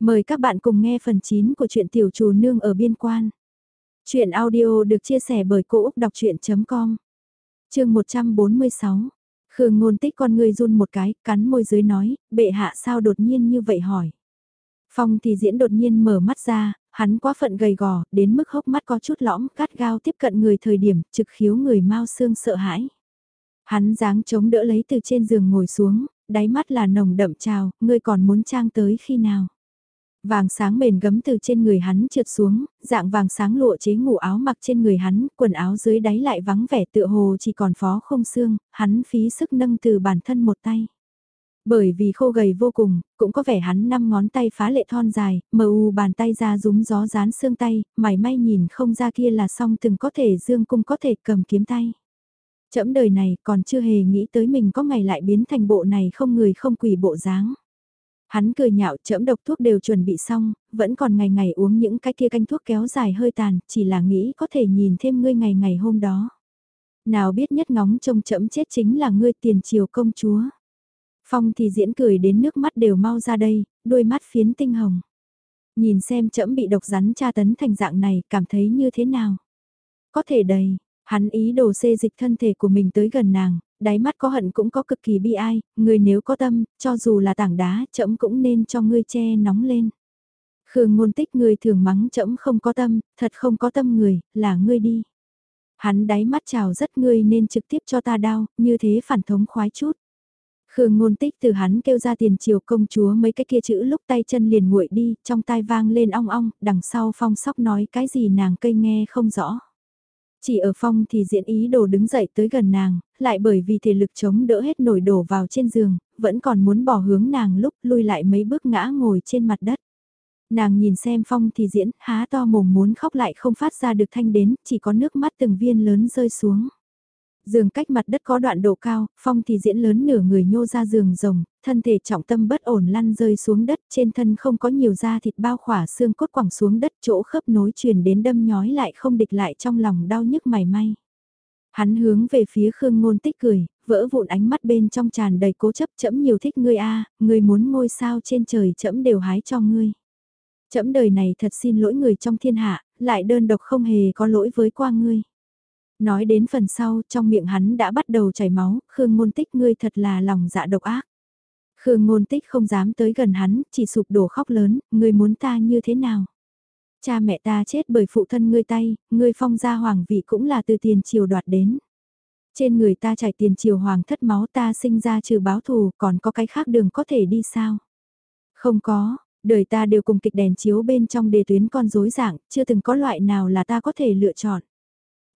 Mời các bạn cùng nghe phần 9 của truyện Tiểu Trù Nương ở Biên Quan. Chuyện audio được chia sẻ bởi Cô Úc Đọc Chuyện.com Trường 146 Khương ngôn tích con người run một cái, cắn môi dưới nói, bệ hạ sao đột nhiên như vậy hỏi. Phong thì diễn đột nhiên mở mắt ra, hắn quá phận gầy gò, đến mức hốc mắt có chút lõm, cắt gao tiếp cận người thời điểm, trực khiếu người mau xương sợ hãi. Hắn dáng chống đỡ lấy từ trên giường ngồi xuống, đáy mắt là nồng đậm trào, ngươi còn muốn trang tới khi nào. Vàng sáng bền gấm từ trên người hắn trượt xuống, dạng vàng sáng lụa chế ngủ áo mặc trên người hắn, quần áo dưới đáy lại vắng vẻ tựa hồ chỉ còn phó không xương, hắn phí sức nâng từ bản thân một tay. Bởi vì khô gầy vô cùng, cũng có vẻ hắn năm ngón tay phá lệ thon dài, mờ u bàn tay ra rúng gió dán xương tay, mày may nhìn không ra kia là song từng có thể dương cung có thể cầm kiếm tay. Chẫm đời này còn chưa hề nghĩ tới mình có ngày lại biến thành bộ này không người không quỷ bộ dáng. Hắn cười nhạo chẫm độc thuốc đều chuẩn bị xong, vẫn còn ngày ngày uống những cái kia canh thuốc kéo dài hơi tàn, chỉ là nghĩ có thể nhìn thêm ngươi ngày ngày hôm đó. Nào biết nhất ngóng trông chẫm chết chính là ngươi tiền triều công chúa. Phong thì diễn cười đến nước mắt đều mau ra đây, đôi mắt phiến tinh hồng. Nhìn xem chẫm bị độc rắn tra tấn thành dạng này, cảm thấy như thế nào? Có thể đầy, hắn ý đồ xê dịch thân thể của mình tới gần nàng, đáy mắt có hận cũng có cực kỳ bi ai, người nếu có tâm, cho dù là tảng đá, chậm cũng nên cho ngươi che nóng lên. Khương ngôn tích người thường mắng chậm không có tâm, thật không có tâm người, là ngươi đi. Hắn đáy mắt chào rất ngươi nên trực tiếp cho ta đau, như thế phản thống khoái chút. Khương ngôn tích từ hắn kêu ra tiền triều công chúa mấy cái kia chữ lúc tay chân liền nguội đi, trong tai vang lên ong ong, đằng sau phong sóc nói cái gì nàng cây nghe không rõ. Chỉ ở phong thì diễn ý đồ đứng dậy tới gần nàng, lại bởi vì thể lực chống đỡ hết nổi đổ vào trên giường, vẫn còn muốn bỏ hướng nàng lúc lui lại mấy bước ngã ngồi trên mặt đất. Nàng nhìn xem phong thì diễn, há to mồm muốn khóc lại không phát ra được thanh đến, chỉ có nước mắt từng viên lớn rơi xuống. Giường cách mặt đất có đoạn độ cao, phong thì diễn lớn nửa người nhô ra giường rồng, thân thể trọng tâm bất ổn lăn rơi xuống đất, trên thân không có nhiều da thịt bao khỏa xương cốt quẳng xuống đất chỗ khớp nối truyền đến đâm nhói lại không địch lại trong lòng đau nhức mày may. Hắn hướng về phía Khương Ngôn Tích cười, vỡ vụn ánh mắt bên trong tràn đầy cố chấp chẫm nhiều thích ngươi a, ngươi muốn ngôi sao trên trời chẫm đều hái cho ngươi. Chẫm đời này thật xin lỗi người trong thiên hạ, lại đơn độc không hề có lỗi với qua ngươi. Nói đến phần sau, trong miệng hắn đã bắt đầu chảy máu, Khương Ngôn Tích ngươi thật là lòng dạ độc ác. Khương Ngôn Tích không dám tới gần hắn, chỉ sụp đổ khóc lớn, ngươi muốn ta như thế nào? Cha mẹ ta chết bởi phụ thân ngươi tay, ngươi phong gia hoàng vị cũng là từ tiền triều đoạt đến. Trên người ta chảy tiền triều hoàng thất máu ta sinh ra trừ báo thù, còn có cái khác đường có thể đi sao? Không có, đời ta đều cùng kịch đèn chiếu bên trong đề tuyến con rối dạng, chưa từng có loại nào là ta có thể lựa chọn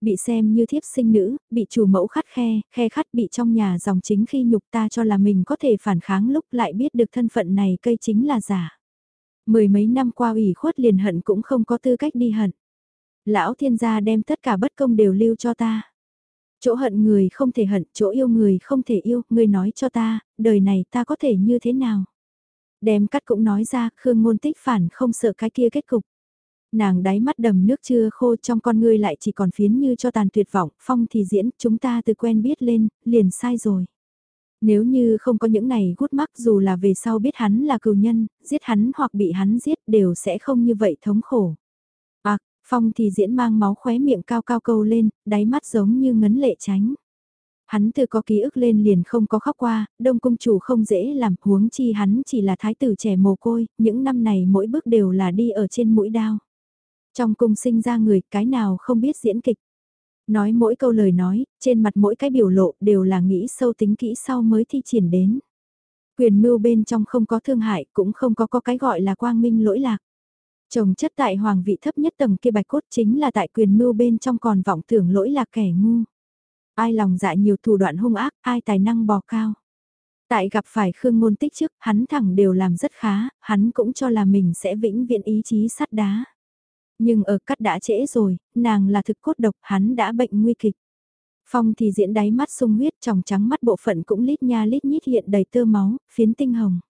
bị xem như thiếp sinh nữ, bị chủ mẫu khắt khe, khe khắt bị trong nhà dòng chính khi nhục ta cho là mình có thể phản kháng lúc lại biết được thân phận này cây chính là giả. Mười mấy năm qua ủy khuất liền hận cũng không có tư cách đi hận. Lão thiên gia đem tất cả bất công đều lưu cho ta. Chỗ hận người không thể hận, chỗ yêu người không thể yêu, người nói cho ta, đời này ta có thể như thế nào? Đem cắt cũng nói ra, Khương Ngôn Tích phản không sợ cái kia kết cục nàng đáy mắt đầm nước chưa khô trong con ngươi lại chỉ còn phiến như cho tàn tuyệt vọng, phong thì diễn, chúng ta từ quen biết lên, liền sai rồi. Nếu như không có những này gút mắc dù là về sau biết hắn là cừu nhân, giết hắn hoặc bị hắn giết đều sẽ không như vậy thống khổ. À, phong thì diễn mang máu khóe miệng cao cao câu lên, đáy mắt giống như ngấn lệ tránh. Hắn từ có ký ức lên liền không có khóc qua, đông cung chủ không dễ làm huống chi hắn chỉ là thái tử trẻ mồ côi, những năm này mỗi bước đều là đi ở trên mũi đao. Trong cung sinh ra người cái nào không biết diễn kịch. Nói mỗi câu lời nói, trên mặt mỗi cái biểu lộ đều là nghĩ sâu tính kỹ sau mới thi triển đến. Quyền mưu bên trong không có thương hại cũng không có có cái gọi là quang minh lỗi lạc. Chồng chất tại hoàng vị thấp nhất tầng kia bạch cốt chính là tại quyền mưu bên trong còn vọng tưởng lỗi lạc kẻ ngu. Ai lòng dạ nhiều thủ đoạn hung ác, ai tài năng bò cao. Tại gặp phải Khương Ngôn Tích trước, hắn thẳng đều làm rất khá, hắn cũng cho là mình sẽ vĩnh viễn ý chí sắt đá. Nhưng ở cắt đã trễ rồi, nàng là thực cốt độc, hắn đã bệnh nguy kịch. Phong thì diễn đáy mắt sung huyết tròng trắng mắt bộ phận cũng lít nha lít nhít hiện đầy tơ máu, phiến tinh hồng.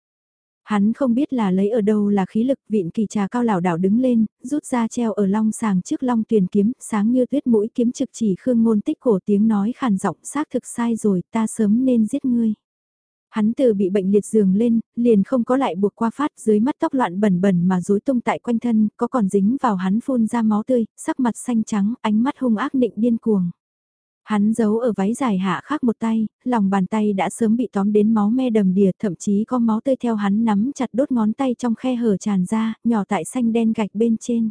Hắn không biết là lấy ở đâu là khí lực vịn kỳ trà cao lảo đảo đứng lên, rút ra treo ở long sàng trước long tuyền kiếm, sáng như tuyết mũi kiếm trực chỉ khương ngôn tích cổ tiếng nói khàn giọng xác thực sai rồi ta sớm nên giết ngươi. Hắn từ bị bệnh liệt giường lên, liền không có lại buộc qua phát dưới mắt tóc loạn bẩn bẩn mà rối tung tại quanh thân, có còn dính vào hắn phun ra máu tươi, sắc mặt xanh trắng, ánh mắt hung ác nịnh điên cuồng. Hắn giấu ở váy dài hạ khác một tay, lòng bàn tay đã sớm bị tóm đến máu me đầm đìa, thậm chí có máu tươi theo hắn nắm chặt đốt ngón tay trong khe hở tràn ra, nhỏ tại xanh đen gạch bên trên.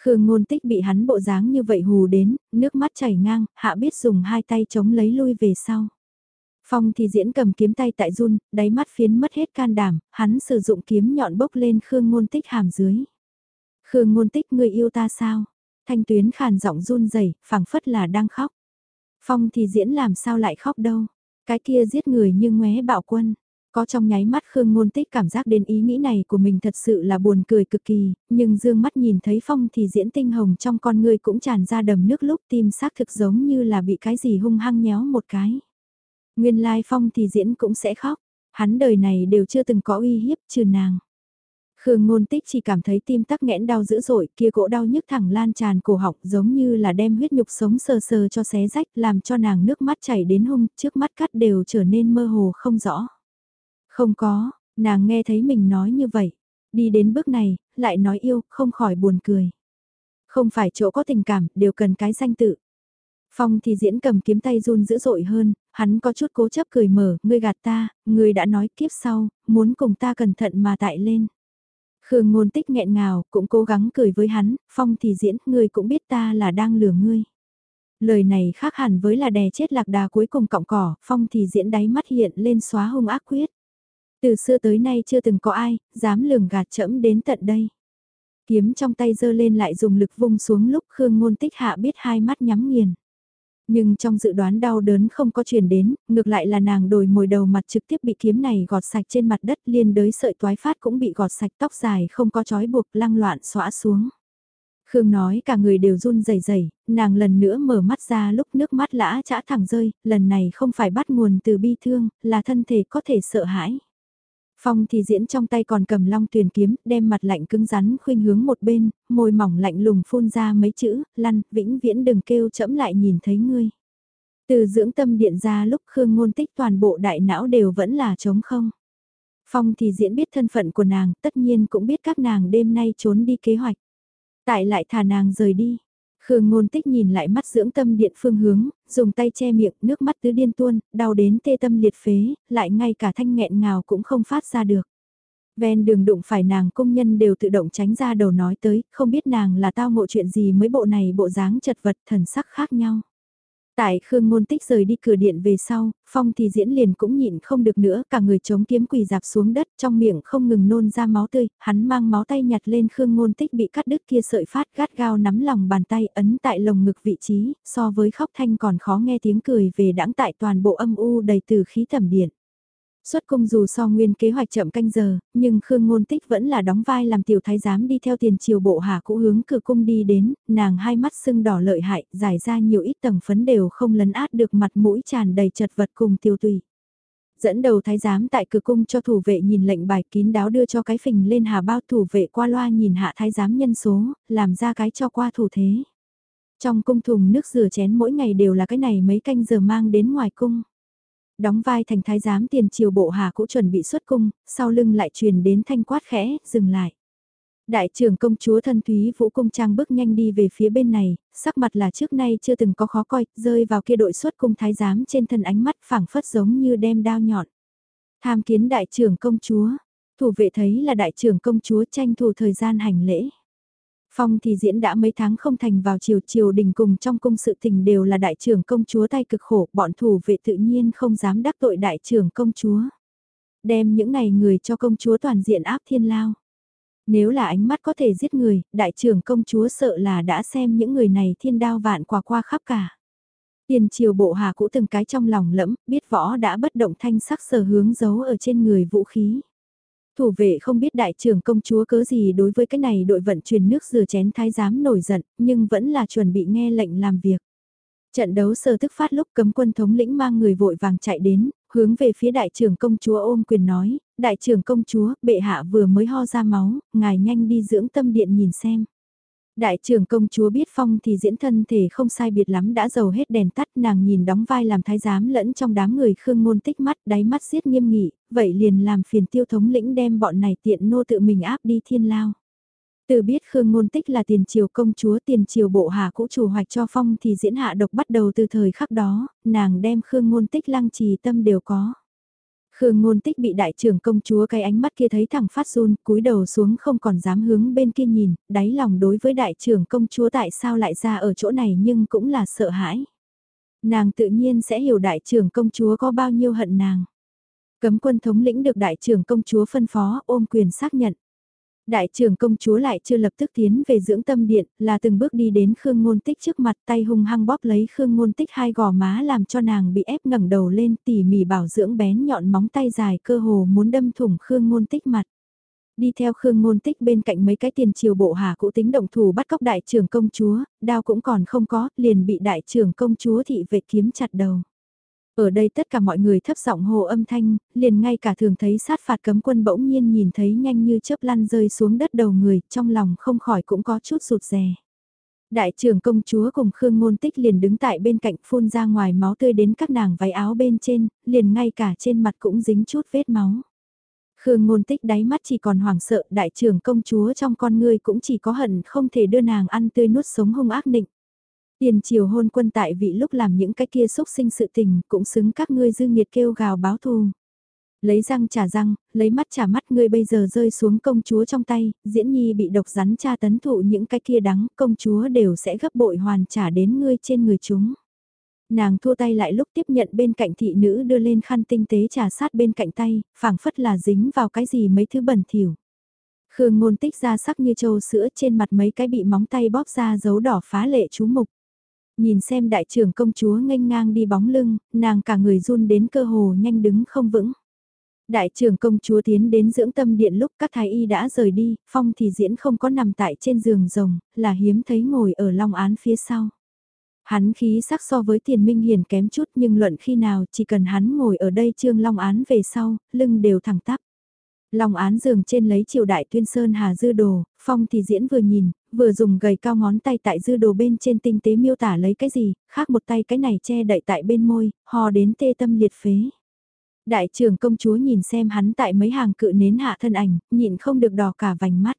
Khương ngôn tích bị hắn bộ dáng như vậy hù đến, nước mắt chảy ngang, hạ biết dùng hai tay chống lấy lui về sau. Phong thì diễn cầm kiếm tay tại run, đáy mắt phiến mất hết can đảm, hắn sử dụng kiếm nhọn bốc lên Khương ngôn tích hàm dưới. Khương ngôn tích người yêu ta sao? Thanh tuyến khàn giọng run rẩy phảng phất là đang khóc. Phong thì diễn làm sao lại khóc đâu? Cái kia giết người như ngoé bạo quân. Có trong nháy mắt Khương Ngôn Tích cảm giác đến ý nghĩ này của mình thật sự là buồn cười cực kỳ, nhưng dương mắt nhìn thấy Phong thì diễn tinh hồng trong con người cũng tràn ra đầm nước lúc tim xác thực giống như là bị cái gì hung hăng nhéo một cái. Nguyên lai Phong thì diễn cũng sẽ khóc, hắn đời này đều chưa từng có uy hiếp trừ nàng. Khương ngôn tích chỉ cảm thấy tim tắc nghẽn đau dữ dội, kia cỗ đau nhức thẳng lan tràn cổ họng giống như là đem huyết nhục sống sờ sờ cho xé rách làm cho nàng nước mắt chảy đến hung, trước mắt cắt đều trở nên mơ hồ không rõ. Không có, nàng nghe thấy mình nói như vậy, đi đến bước này, lại nói yêu, không khỏi buồn cười. Không phải chỗ có tình cảm, đều cần cái danh tự. Phong thì diễn cầm kiếm tay run dữ dội hơn, hắn có chút cố chấp cười mở, ngươi gạt ta, ngươi đã nói kiếp sau, muốn cùng ta cẩn thận mà tại lên. Khương ngôn tích nghẹn ngào, cũng cố gắng cười với hắn, Phong thì diễn, ngươi cũng biết ta là đang lừa ngươi. Lời này khác hẳn với là đè chết lạc đà cuối cùng cọng cỏ, Phong thì diễn đáy mắt hiện lên xóa hung ác quyết. Từ xưa tới nay chưa từng có ai, dám lường gạt chẫm đến tận đây. Kiếm trong tay giơ lên lại dùng lực vung xuống lúc Khương Ngôn Tích hạ biết hai mắt nhắm nghiền. Nhưng trong dự đoán đau đớn không có truyền đến, ngược lại là nàng đồi mồi đầu mặt trực tiếp bị kiếm này gọt sạch trên mặt đất liên đới sợi toái phát cũng bị gọt sạch tóc dài không có trói buộc lăng loạn xõa xuống. Khương nói cả người đều run rẩy rẩy, nàng lần nữa mở mắt ra lúc nước mắt lã chã thẳng rơi, lần này không phải bắt nguồn từ bi thương, là thân thể có thể sợ hãi. Phong thì diễn trong tay còn cầm long tuyền kiếm, đem mặt lạnh cứng rắn khuynh hướng một bên, môi mỏng lạnh lùng phun ra mấy chữ, lăn, vĩnh viễn đừng kêu chẫm lại nhìn thấy ngươi. Từ dưỡng tâm điện ra lúc Khương ngôn tích toàn bộ đại não đều vẫn là trống không. Phong thì diễn biết thân phận của nàng, tất nhiên cũng biết các nàng đêm nay trốn đi kế hoạch. Tại lại thả nàng rời đi. Khương ngôn tích nhìn lại mắt dưỡng tâm điện phương hướng, dùng tay che miệng, nước mắt tứ điên tuôn, đau đến tê tâm liệt phế, lại ngay cả thanh nghẹn ngào cũng không phát ra được. Ven đường đụng phải nàng công nhân đều tự động tránh ra đầu nói tới, không biết nàng là tao ngộ chuyện gì mới bộ này bộ dáng chật vật thần sắc khác nhau. Tại Khương Ngôn Tích rời đi cửa điện về sau, Phong thì diễn liền cũng nhịn không được nữa, cả người chống kiếm quỳ dạp xuống đất trong miệng không ngừng nôn ra máu tươi, hắn mang máu tay nhặt lên Khương Ngôn Tích bị cắt đứt kia sợi phát gắt gao nắm lòng bàn tay ấn tại lồng ngực vị trí, so với khóc thanh còn khó nghe tiếng cười về đãng tại toàn bộ âm u đầy từ khí thẩm điện. Xuất cung dù so nguyên kế hoạch chậm canh giờ, nhưng Khương Ngôn Tích vẫn là đóng vai làm tiểu thái giám đi theo tiền triều bộ hạ cũ hướng cửa cung đi đến, nàng hai mắt sưng đỏ lợi hại, giải ra nhiều ít tầng phấn đều không lấn át được mặt mũi tràn đầy chật vật cùng tiêu tùy. Dẫn đầu thái giám tại cửa cung cho thủ vệ nhìn lệnh bài kín đáo đưa cho cái phình lên hà bao thủ vệ qua loa nhìn hạ thái giám nhân số, làm ra cái cho qua thủ thế. Trong cung thùng nước rửa chén mỗi ngày đều là cái này mấy canh giờ mang đến ngoài cung đóng vai thành thái giám tiền triều bộ hà cũ chuẩn bị xuất cung, sau lưng lại truyền đến thanh quát khẽ, dừng lại. Đại trưởng công chúa thân Thúy Vũ Cung Trang bước nhanh đi về phía bên này, sắc mặt là trước nay chưa từng có khó coi, rơi vào kia đội xuất cung thái giám trên thân ánh mắt phảng phất giống như đem đao nhọn. Tham kiến đại trưởng công chúa, thủ vệ thấy là đại trưởng công chúa tranh thủ thời gian hành lễ. Phong thì diễn đã mấy tháng không thành vào triều triều đình cùng trong cung sự tình đều là đại trưởng công chúa tay cực khổ, bọn thủ vệ tự nhiên không dám đắc tội đại trưởng công chúa. Đem những này người cho công chúa toàn diện áp thiên lao. Nếu là ánh mắt có thể giết người, đại trưởng công chúa sợ là đã xem những người này thiên đao vạn quả qua khắp cả. Tiền triều bộ hà cũ từng cái trong lòng lẫm, biết võ đã bất động thanh sắc sở hướng giấu ở trên người vũ khí. Thủ vệ không biết đại trưởng công chúa cớ gì đối với cái này đội vận chuyển nước rửa chén thái giám nổi giận, nhưng vẫn là chuẩn bị nghe lệnh làm việc. Trận đấu sơ thức phát lúc cấm quân thống lĩnh mang người vội vàng chạy đến, hướng về phía đại trưởng công chúa ôm quyền nói, đại trưởng công chúa, bệ hạ vừa mới ho ra máu, ngài nhanh đi dưỡng tâm điện nhìn xem. Đại trưởng công chúa biết phong thì diễn thân thể không sai biệt lắm đã dầu hết đèn tắt nàng nhìn đóng vai làm thái giám lẫn trong đám người khương ngôn tích mắt đáy mắt giết nghiêm nghị, vậy liền làm phiền tiêu thống lĩnh đem bọn này tiện nô tự mình áp đi thiên lao. Từ biết Khương Ngôn Tích là tiền triều công chúa tiền triều bộ hạ cũ chủ hoạch cho phong thì diễn hạ độc bắt đầu từ thời khắc đó, nàng đem Khương Ngôn Tích lăng trì tâm đều có. Khương Ngôn Tích bị đại trưởng công chúa cái ánh mắt kia thấy thẳng phát run, cúi đầu xuống không còn dám hướng bên kia nhìn, đáy lòng đối với đại trưởng công chúa tại sao lại ra ở chỗ này nhưng cũng là sợ hãi. Nàng tự nhiên sẽ hiểu đại trưởng công chúa có bao nhiêu hận nàng. Cấm quân thống lĩnh được đại trưởng công chúa phân phó ôm quyền xác nhận. Đại trưởng công chúa lại chưa lập tức tiến về dưỡng tâm điện, là từng bước đi đến Khương Ngôn Tích trước mặt tay hung hăng bóp lấy Khương Ngôn Tích hai gò má làm cho nàng bị ép ngẩng đầu lên tỉ mỉ bảo dưỡng bén nhọn móng tay dài cơ hồ muốn đâm thủng Khương Ngôn Tích mặt. Đi theo Khương Ngôn Tích bên cạnh mấy cái tiền triều bộ hạ cũ tính động thủ bắt cóc đại trưởng công chúa, đao cũng còn không có, liền bị đại trưởng công chúa thị vệ kiếm chặt đầu. Ở đây tất cả mọi người thấp giọng hồ âm thanh, liền ngay cả thường thấy sát phạt cấm quân bỗng nhiên nhìn thấy nhanh như chớp lăn rơi xuống đất đầu người, trong lòng không khỏi cũng có chút rụt rè. Đại trưởng công chúa cùng Khương Ngôn Tích liền đứng tại bên cạnh phun ra ngoài máu tươi đến các nàng váy áo bên trên, liền ngay cả trên mặt cũng dính chút vết máu. Khương Ngôn Tích đáy mắt chỉ còn hoảng sợ, đại trưởng công chúa trong con ngươi cũng chỉ có hận không thể đưa nàng ăn tươi nuốt sống hung ác nịnh. Tiền triều hôn quân tại vị lúc làm những cái kia xúc sinh sự tình cũng xứng các ngươi dư nghiệt kêu gào báo thù. Lấy răng trả răng, lấy mắt trả mắt ngươi bây giờ rơi xuống công chúa trong tay, diễn nhi bị độc rắn tra tấn thụ những cái kia đắng, công chúa đều sẽ gấp bội hoàn trả đến ngươi trên người chúng. Nàng thua tay lại lúc tiếp nhận bên cạnh thị nữ đưa lên khăn tinh tế trà sát bên cạnh tay, phảng phất là dính vào cái gì mấy thứ bẩn thỉu. Khương ngôn tích ra sắc như trâu sữa trên mặt mấy cái bị móng tay bóp ra dấu đỏ phá lệ chú mục. Nhìn xem đại trưởng công chúa nghênh ngang đi bóng lưng, nàng cả người run đến cơ hồ nhanh đứng không vững. Đại trưởng công chúa tiến đến dưỡng tâm điện lúc các thái y đã rời đi, phong thì diễn không có nằm tại trên giường rồng, là hiếm thấy ngồi ở long án phía sau. Hắn khí sắc so với tiền minh hiền kém chút nhưng luận khi nào chỉ cần hắn ngồi ở đây trương long án về sau, lưng đều thẳng tắp. Long án giường trên lấy triều đại tuyên sơn hà dư đồ, phong thì diễn vừa nhìn, vừa dùng gầy cao ngón tay tại dư đồ bên trên tinh tế miêu tả lấy cái gì, khác một tay cái này che đậy tại bên môi, hò đến tê tâm liệt phế. Đại trưởng công chúa nhìn xem hắn tại mấy hàng cự nến hạ thân ảnh, nhịn không được đỏ cả vành mắt.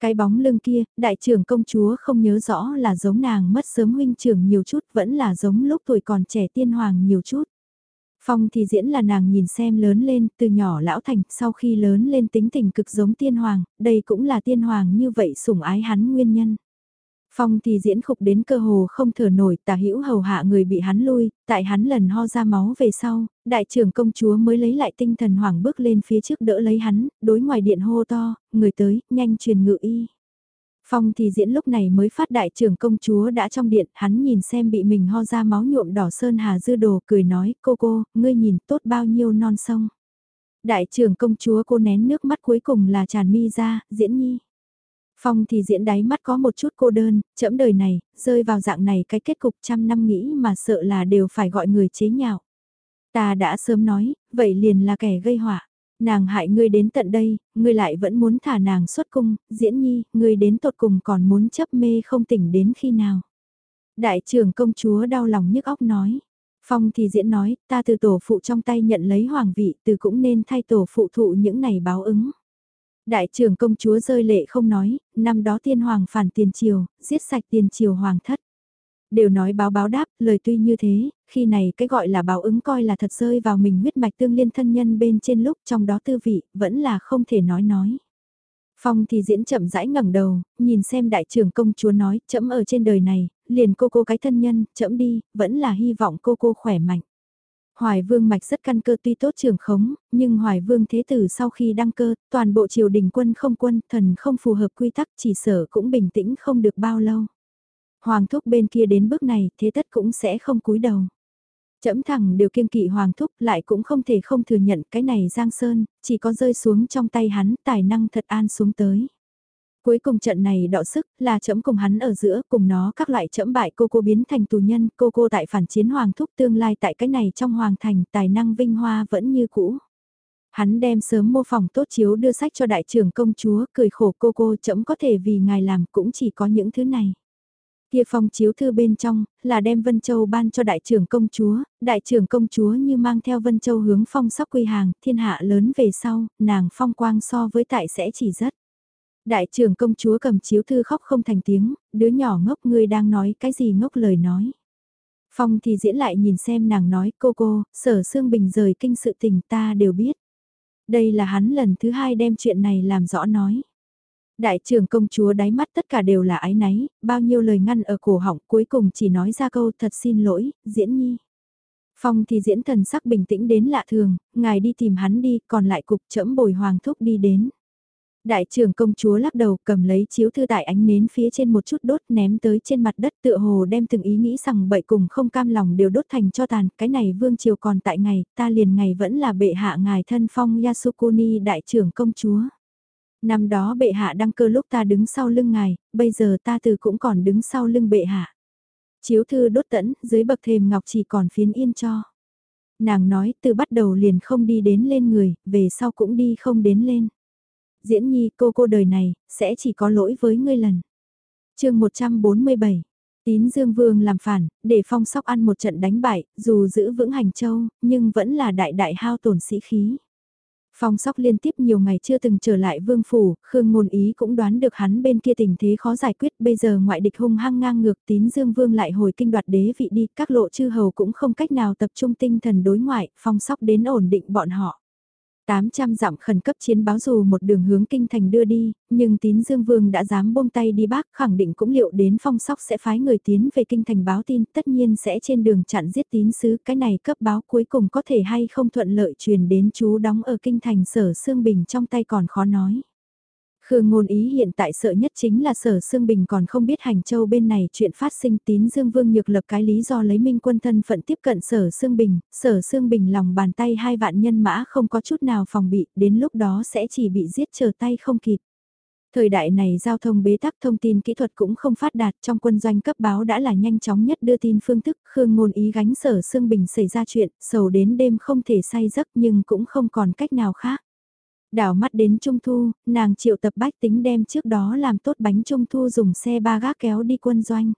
Cái bóng lưng kia, đại trưởng công chúa không nhớ rõ là giống nàng mất sớm huynh trưởng nhiều chút vẫn là giống lúc tuổi còn trẻ tiên hoàng nhiều chút. Phong thì diễn là nàng nhìn xem lớn lên, từ nhỏ lão thành, sau khi lớn lên tính tình cực giống tiên hoàng, đây cũng là tiên hoàng như vậy sủng ái hắn nguyên nhân. Phong thì diễn khục đến cơ hồ không thở nổi, tả hữu hầu hạ người bị hắn lui, tại hắn lần ho ra máu về sau, đại trưởng công chúa mới lấy lại tinh thần hoảng bước lên phía trước đỡ lấy hắn, đối ngoài điện hô to, người tới, nhanh truyền ngự y. Phong thì diễn lúc này mới phát đại trưởng công chúa đã trong điện, hắn nhìn xem bị mình ho ra máu nhuộm đỏ sơn hà dư đồ, cười nói, cô cô, ngươi nhìn tốt bao nhiêu non sông. Đại trưởng công chúa cô nén nước mắt cuối cùng là tràn mi ra, diễn nhi. Phong thì diễn đáy mắt có một chút cô đơn, chẫm đời này, rơi vào dạng này cái kết cục trăm năm nghĩ mà sợ là đều phải gọi người chế nhạo. Ta đã sớm nói, vậy liền là kẻ gây họa. Nàng hại ngươi đến tận đây, ngươi lại vẫn muốn thả nàng xuất cung, diễn nhi, ngươi đến tột cùng còn muốn chấp mê không tỉnh đến khi nào. Đại trưởng công chúa đau lòng nhức óc nói. Phong thì diễn nói, ta từ tổ phụ trong tay nhận lấy hoàng vị, từ cũng nên thay tổ phụ thụ những này báo ứng. Đại trưởng công chúa rơi lệ không nói, năm đó tiên hoàng phản tiền triều, giết sạch tiền triều hoàng thất. Đều nói báo báo đáp, lời tuy như thế, khi này cái gọi là báo ứng coi là thật rơi vào mình huyết mạch tương liên thân nhân bên trên lúc trong đó tư vị, vẫn là không thể nói nói. Phong thì diễn chậm rãi ngẩng đầu, nhìn xem đại trưởng công chúa nói, chậm ở trên đời này, liền cô cô cái thân nhân, chậm đi, vẫn là hy vọng cô cô khỏe mạnh. Hoài vương mạch rất căn cơ tuy tốt trường khống, nhưng hoài vương thế tử sau khi đăng cơ, toàn bộ triều đình quân không quân, thần không phù hợp quy tắc chỉ sở cũng bình tĩnh không được bao lâu. Hoàng thúc bên kia đến bước này, thế tất cũng sẽ không cúi đầu. Chẫm thẳng đều kiên kỵ hoàng thúc lại cũng không thể không thừa nhận cái này Giang Sơn, chỉ có rơi xuống trong tay hắn tài năng thật an xuống tới. Cuối cùng trận này đọ sức là chấm cùng hắn ở giữa cùng nó các loại chấm bại cô cô biến thành tù nhân, cô cô tại phản chiến hoàng thúc tương lai tại cái này trong hoàng thành tài năng vinh hoa vẫn như cũ. Hắn đem sớm mô phỏng tốt chiếu đưa sách cho đại trưởng công chúa, cười khổ cô cô chấm có thể vì ngài làm cũng chỉ có những thứ này. Kia phong chiếu thư bên trong, là đem Vân Châu ban cho đại trưởng công chúa, đại trưởng công chúa như mang theo Vân Châu hướng phong sóc quy hàng, thiên hạ lớn về sau, nàng phong quang so với tại sẽ chỉ rất. Đại trưởng công chúa cầm chiếu thư khóc không thành tiếng, đứa nhỏ ngốc ngươi đang nói cái gì ngốc lời nói. Phong thì diễn lại nhìn xem nàng nói cô cô, sở xương bình rời kinh sự tình ta đều biết. Đây là hắn lần thứ hai đem chuyện này làm rõ nói. Đại trưởng công chúa đáy mắt tất cả đều là ái náy, bao nhiêu lời ngăn ở cổ họng cuối cùng chỉ nói ra câu thật xin lỗi, diễn nhi. Phong thì diễn thần sắc bình tĩnh đến lạ thường, ngài đi tìm hắn đi, còn lại cục chẫm bồi hoàng thúc đi đến. Đại trưởng công chúa lắc đầu cầm lấy chiếu thư tại ánh nến phía trên một chút đốt ném tới trên mặt đất tựa hồ đem từng ý nghĩ rằng bậy cùng không cam lòng đều đốt thành cho tàn, cái này vương triều còn tại ngày, ta liền ngày vẫn là bệ hạ ngài thân phong Yasukuni đại trưởng công chúa. Năm đó bệ hạ đăng cơ lúc ta đứng sau lưng ngài, bây giờ ta từ cũng còn đứng sau lưng bệ hạ. Chiếu thư đốt tẫn, dưới bậc thềm ngọc chỉ còn phiến yên cho. Nàng nói từ bắt đầu liền không đi đến lên người, về sau cũng đi không đến lên. Diễn nhi cô cô đời này, sẽ chỉ có lỗi với ngươi lần. chương 147 Tín Dương Vương làm phản, để phong sóc ăn một trận đánh bại, dù giữ vững hành châu, nhưng vẫn là đại đại hao tổn sĩ khí. Phong sóc liên tiếp nhiều ngày chưa từng trở lại vương phủ, Khương ngôn ý cũng đoán được hắn bên kia tình thế khó giải quyết bây giờ ngoại địch hung hăng ngang ngược tín dương vương lại hồi kinh đoạt đế vị đi, các lộ chư hầu cũng không cách nào tập trung tinh thần đối ngoại, phong sóc đến ổn định bọn họ. 800 dặm khẩn cấp chiến báo dù một đường hướng kinh thành đưa đi, nhưng tín Dương Vương đã dám buông tay đi bác khẳng định cũng liệu đến phong sóc sẽ phái người tiến về kinh thành báo tin tất nhiên sẽ trên đường chặn giết tín sứ cái này cấp báo cuối cùng có thể hay không thuận lợi truyền đến chú đóng ở kinh thành sở Sương Bình trong tay còn khó nói. Khương ngôn ý hiện tại sợ nhất chính là sở Sương Bình còn không biết hành châu bên này chuyện phát sinh tín Dương Vương nhược lập cái lý do lấy minh quân thân phận tiếp cận sở Sương Bình, sở Sương Bình lòng bàn tay hai vạn nhân mã không có chút nào phòng bị, đến lúc đó sẽ chỉ bị giết chờ tay không kịp. Thời đại này giao thông bế tắc thông tin kỹ thuật cũng không phát đạt trong quân doanh cấp báo đã là nhanh chóng nhất đưa tin phương thức Khương ngôn ý gánh sở Sương Bình xảy ra chuyện, sầu đến đêm không thể say giấc nhưng cũng không còn cách nào khác. Đảo mắt đến Trung Thu, nàng triệu tập bách tính đem trước đó làm tốt bánh Trung Thu dùng xe ba gác kéo đi quân doanh.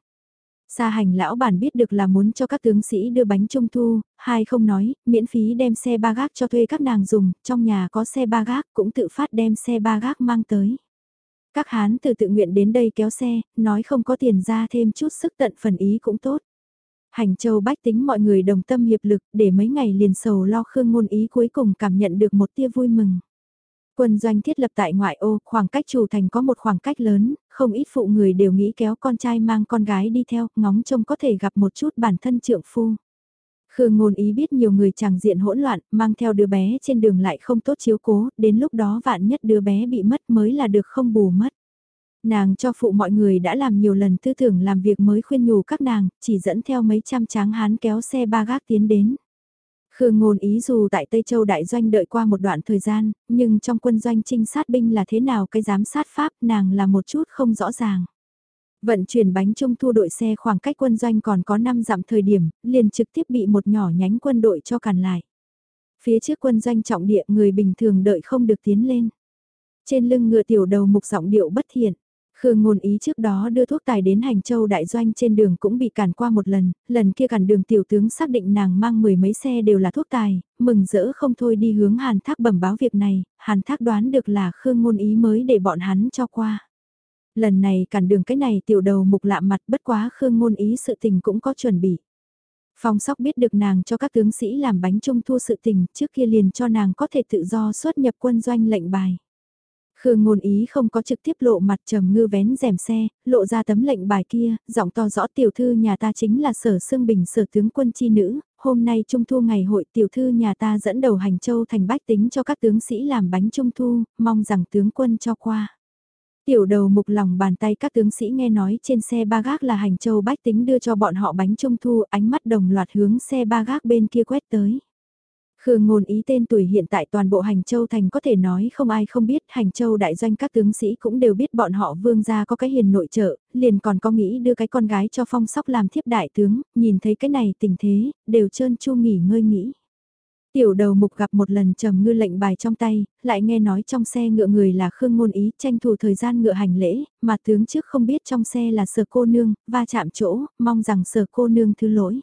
Sa hành lão bản biết được là muốn cho các tướng sĩ đưa bánh trung thu, hai không nói, miễn phí đem xe ba gác cho thuê các nàng dùng, trong nhà có xe ba gác cũng tự phát đem xe ba gác mang tới. Các hán từ tự nguyện đến đây kéo xe, nói không có tiền ra thêm chút sức tận phần ý cũng tốt. Hành châu bách tính mọi người đồng tâm hiệp lực để mấy ngày liền sầu lo khương ngôn ý cuối cùng cảm nhận được một tia vui mừng. Quân doanh thiết lập tại ngoại ô, khoảng cách chủ thành có một khoảng cách lớn, không ít phụ người đều nghĩ kéo con trai mang con gái đi theo, ngóng trông có thể gặp một chút bản thân trượng phu. Khương ngôn ý biết nhiều người chẳng diện hỗn loạn, mang theo đứa bé trên đường lại không tốt chiếu cố, đến lúc đó vạn nhất đứa bé bị mất mới là được không bù mất. Nàng cho phụ mọi người đã làm nhiều lần tư tưởng làm việc mới khuyên nhủ các nàng, chỉ dẫn theo mấy trăm tráng hán kéo xe ba gác tiến đến. Khương ngôn ý dù tại Tây Châu Đại Doanh đợi qua một đoạn thời gian, nhưng trong quân doanh trinh sát binh là thế nào cái giám sát pháp nàng là một chút không rõ ràng. Vận chuyển bánh trung thu đội xe khoảng cách quân doanh còn có 5 dặm thời điểm, liền trực tiếp bị một nhỏ nhánh quân đội cho cản lại. Phía trước quân doanh trọng địa người bình thường đợi không được tiến lên. Trên lưng ngựa tiểu đầu mục giọng điệu bất thiện. Khương ngôn ý trước đó đưa thuốc tài đến hành châu đại doanh trên đường cũng bị cản qua một lần, lần kia cản đường tiểu tướng xác định nàng mang mười mấy xe đều là thuốc tài, mừng rỡ không thôi đi hướng hàn thác bẩm báo việc này, hàn thác đoán được là Khương ngôn ý mới để bọn hắn cho qua. Lần này cản đường cái này tiểu đầu mục lạ mặt bất quá Khương ngôn ý sự tình cũng có chuẩn bị. Phong sóc biết được nàng cho các tướng sĩ làm bánh trung thu sự tình trước kia liền cho nàng có thể tự do xuất nhập quân doanh lệnh bài. Khương ngôn ý không có trực tiếp lộ mặt trầm ngư vén rèm xe, lộ ra tấm lệnh bài kia, giọng to rõ tiểu thư nhà ta chính là sở xương bình sở tướng quân chi nữ, hôm nay trung thu ngày hội tiểu thư nhà ta dẫn đầu hành châu thành bách tính cho các tướng sĩ làm bánh trung thu, mong rằng tướng quân cho qua. Tiểu đầu mục lòng bàn tay các tướng sĩ nghe nói trên xe ba gác là hành châu bách tính đưa cho bọn họ bánh trung thu ánh mắt đồng loạt hướng xe ba gác bên kia quét tới. Khương ngôn ý tên tuổi hiện tại toàn bộ hành châu thành có thể nói không ai không biết hành châu đại doanh các tướng sĩ cũng đều biết bọn họ vương gia có cái hiền nội trợ, liền còn có nghĩ đưa cái con gái cho phong sóc làm thiếp đại tướng, nhìn thấy cái này tình thế, đều trơn chu nghỉ ngơi nghĩ. Tiểu đầu mục gặp một lần trầm ngư lệnh bài trong tay, lại nghe nói trong xe ngựa người là Khương Ngôn Ý tranh thủ thời gian ngựa hành lễ, mà tướng trước không biết trong xe là sở cô nương, va chạm chỗ, mong rằng sở cô nương thứ lỗi.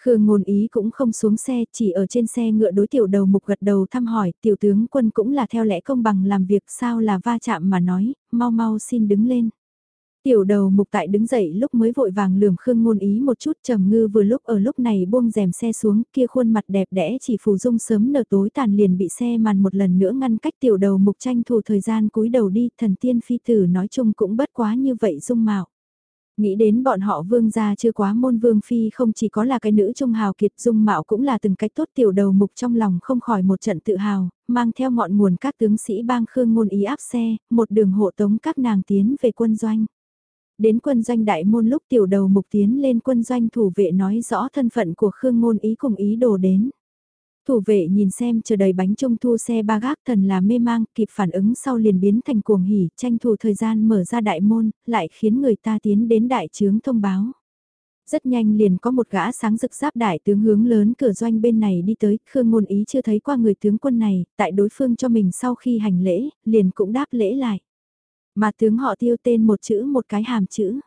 Khương ngôn ý cũng không xuống xe, chỉ ở trên xe ngựa đối tiểu đầu mục gật đầu thăm hỏi, tiểu tướng quân cũng là theo lẽ công bằng làm việc sao là va chạm mà nói, mau mau xin đứng lên. Tiểu đầu mục tại đứng dậy lúc mới vội vàng lườm Khương ngôn ý một chút trầm ngư vừa lúc ở lúc này buông rèm xe xuống kia khuôn mặt đẹp đẽ chỉ phù dung sớm nở tối tàn liền bị xe màn một lần nữa ngăn cách tiểu đầu mục tranh thủ thời gian cúi đầu đi thần tiên phi tử nói chung cũng bất quá như vậy dung mạo. Nghĩ đến bọn họ vương gia chưa quá môn vương phi không chỉ có là cái nữ trung hào kiệt dung mạo cũng là từng cách tốt tiểu đầu mục trong lòng không khỏi một trận tự hào, mang theo ngọn nguồn các tướng sĩ bang khương ngôn ý áp xe, một đường hộ tống các nàng tiến về quân doanh. Đến quân doanh đại môn lúc tiểu đầu mục tiến lên quân doanh thủ vệ nói rõ thân phận của khương ngôn ý cùng ý đồ đến. Thủ vệ nhìn xem chờ đầy bánh trung thu xe ba gác thần là mê mang, kịp phản ứng sau liền biến thành cuồng hỉ, tranh thủ thời gian mở ra đại môn, lại khiến người ta tiến đến đại trướng thông báo. Rất nhanh liền có một gã sáng rực giáp đại tướng hướng lớn cửa doanh bên này đi tới, Khương Ngôn Ý chưa thấy qua người tướng quân này, tại đối phương cho mình sau khi hành lễ, liền cũng đáp lễ lại. Mà tướng họ tiêu tên một chữ một cái hàm chữ.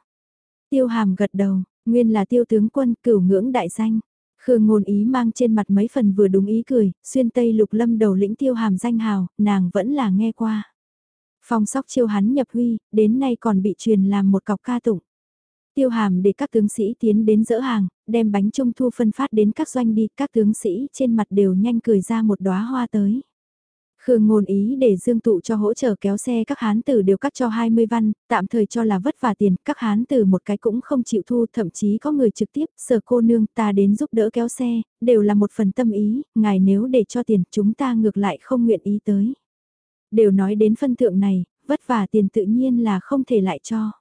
Tiêu hàm gật đầu, nguyên là tiêu tướng quân cửu ngưỡng đại danh. Khương ngôn ý mang trên mặt mấy phần vừa đúng ý cười, xuyên tây lục lâm đầu lĩnh tiêu hàm danh hào, nàng vẫn là nghe qua. Phong sóc chiêu hắn nhập huy, đến nay còn bị truyền làm một cọc ca tụng. Tiêu hàm để các tướng sĩ tiến đến dỡ hàng, đem bánh trung thu phân phát đến các doanh đi, các tướng sĩ trên mặt đều nhanh cười ra một đóa hoa tới. Khương ngôn ý để dương tụ cho hỗ trợ kéo xe các hán tử đều cắt cho 20 văn, tạm thời cho là vất vả tiền, các hán tử một cái cũng không chịu thu, thậm chí có người trực tiếp, sở cô nương ta đến giúp đỡ kéo xe, đều là một phần tâm ý, ngài nếu để cho tiền chúng ta ngược lại không nguyện ý tới. Đều nói đến phân thượng này, vất vả tiền tự nhiên là không thể lại cho.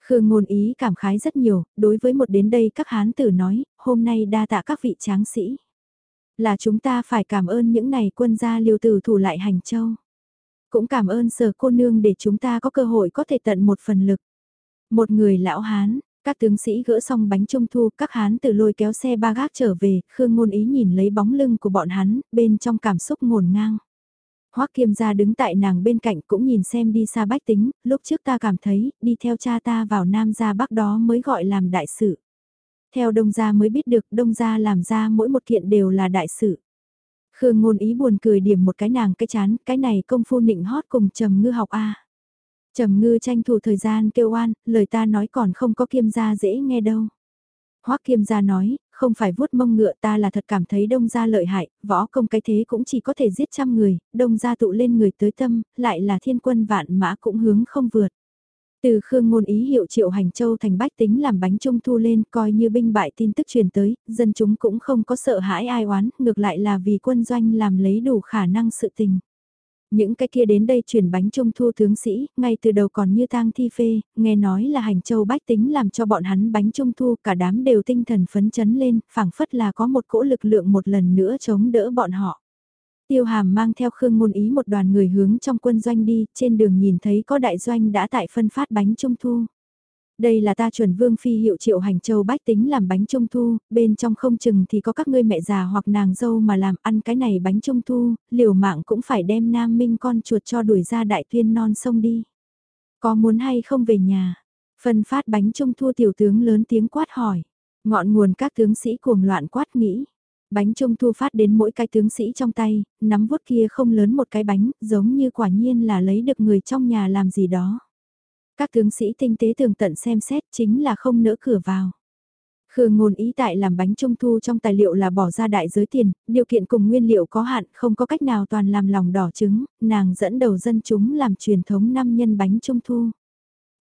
Khương ngôn ý cảm khái rất nhiều, đối với một đến đây các hán tử nói, hôm nay đa tạ các vị tráng sĩ. Là chúng ta phải cảm ơn những này quân gia liều tử thủ lại hành châu. Cũng cảm ơn sở cô nương để chúng ta có cơ hội có thể tận một phần lực. Một người lão hán, các tướng sĩ gỡ xong bánh trung thu, các hán từ lôi kéo xe ba gác trở về, Khương Ngôn Ý nhìn lấy bóng lưng của bọn hắn, bên trong cảm xúc ngổn ngang. Hoắc Kiêm gia đứng tại nàng bên cạnh cũng nhìn xem đi xa bách tính, lúc trước ta cảm thấy, đi theo cha ta vào Nam gia Bắc đó mới gọi làm đại sự. Theo đông gia mới biết được đông gia làm ra mỗi một kiện đều là đại sự. Khương ngôn ý buồn cười điểm một cái nàng cái chán, cái này công phu nịnh hót cùng trầm ngư học a. Trầm ngư tranh thủ thời gian kêu oan, lời ta nói còn không có kiêm gia dễ nghe đâu. Hoắc kiêm gia nói, không phải vuốt mông ngựa ta là thật cảm thấy đông gia lợi hại, võ công cái thế cũng chỉ có thể giết trăm người, đông gia tụ lên người tới tâm, lại là thiên quân vạn mã cũng hướng không vượt. Từ Khương ngôn ý hiệu triệu hành châu thành bách tính làm bánh trung thu lên coi như binh bại tin tức truyền tới, dân chúng cũng không có sợ hãi ai oán, ngược lại là vì quân doanh làm lấy đủ khả năng sự tình. Những cái kia đến đây chuyển bánh trung thu tướng sĩ, ngay từ đầu còn như tang thi phê, nghe nói là hành châu bách tính làm cho bọn hắn bánh trung thu cả đám đều tinh thần phấn chấn lên, phảng phất là có một cỗ lực lượng một lần nữa chống đỡ bọn họ. Tiêu hàm mang theo Khương Ngôn Ý một đoàn người hướng trong quân doanh đi, trên đường nhìn thấy có đại doanh đã tại phân phát bánh trung thu. Đây là ta chuẩn vương phi hiệu triệu hành châu bách tính làm bánh trung thu, bên trong không chừng thì có các ngươi mẹ già hoặc nàng dâu mà làm ăn cái này bánh trung thu, liều mạng cũng phải đem nam minh con chuột cho đuổi ra đại tuyên non sông đi. Có muốn hay không về nhà? Phân phát bánh trung thu tiểu tướng lớn tiếng quát hỏi. Ngọn nguồn các tướng sĩ cuồng loạn quát nghĩ. Bánh trung thu phát đến mỗi cái tướng sĩ trong tay, nắm vuốt kia không lớn một cái bánh, giống như quả nhiên là lấy được người trong nhà làm gì đó. Các tướng sĩ tinh tế tường tận xem xét chính là không nỡ cửa vào. Khương ngôn ý tại làm bánh trung thu trong tài liệu là bỏ ra đại giới tiền, điều kiện cùng nguyên liệu có hạn, không có cách nào toàn làm lòng đỏ trứng, nàng dẫn đầu dân chúng làm truyền thống năm nhân bánh trung thu.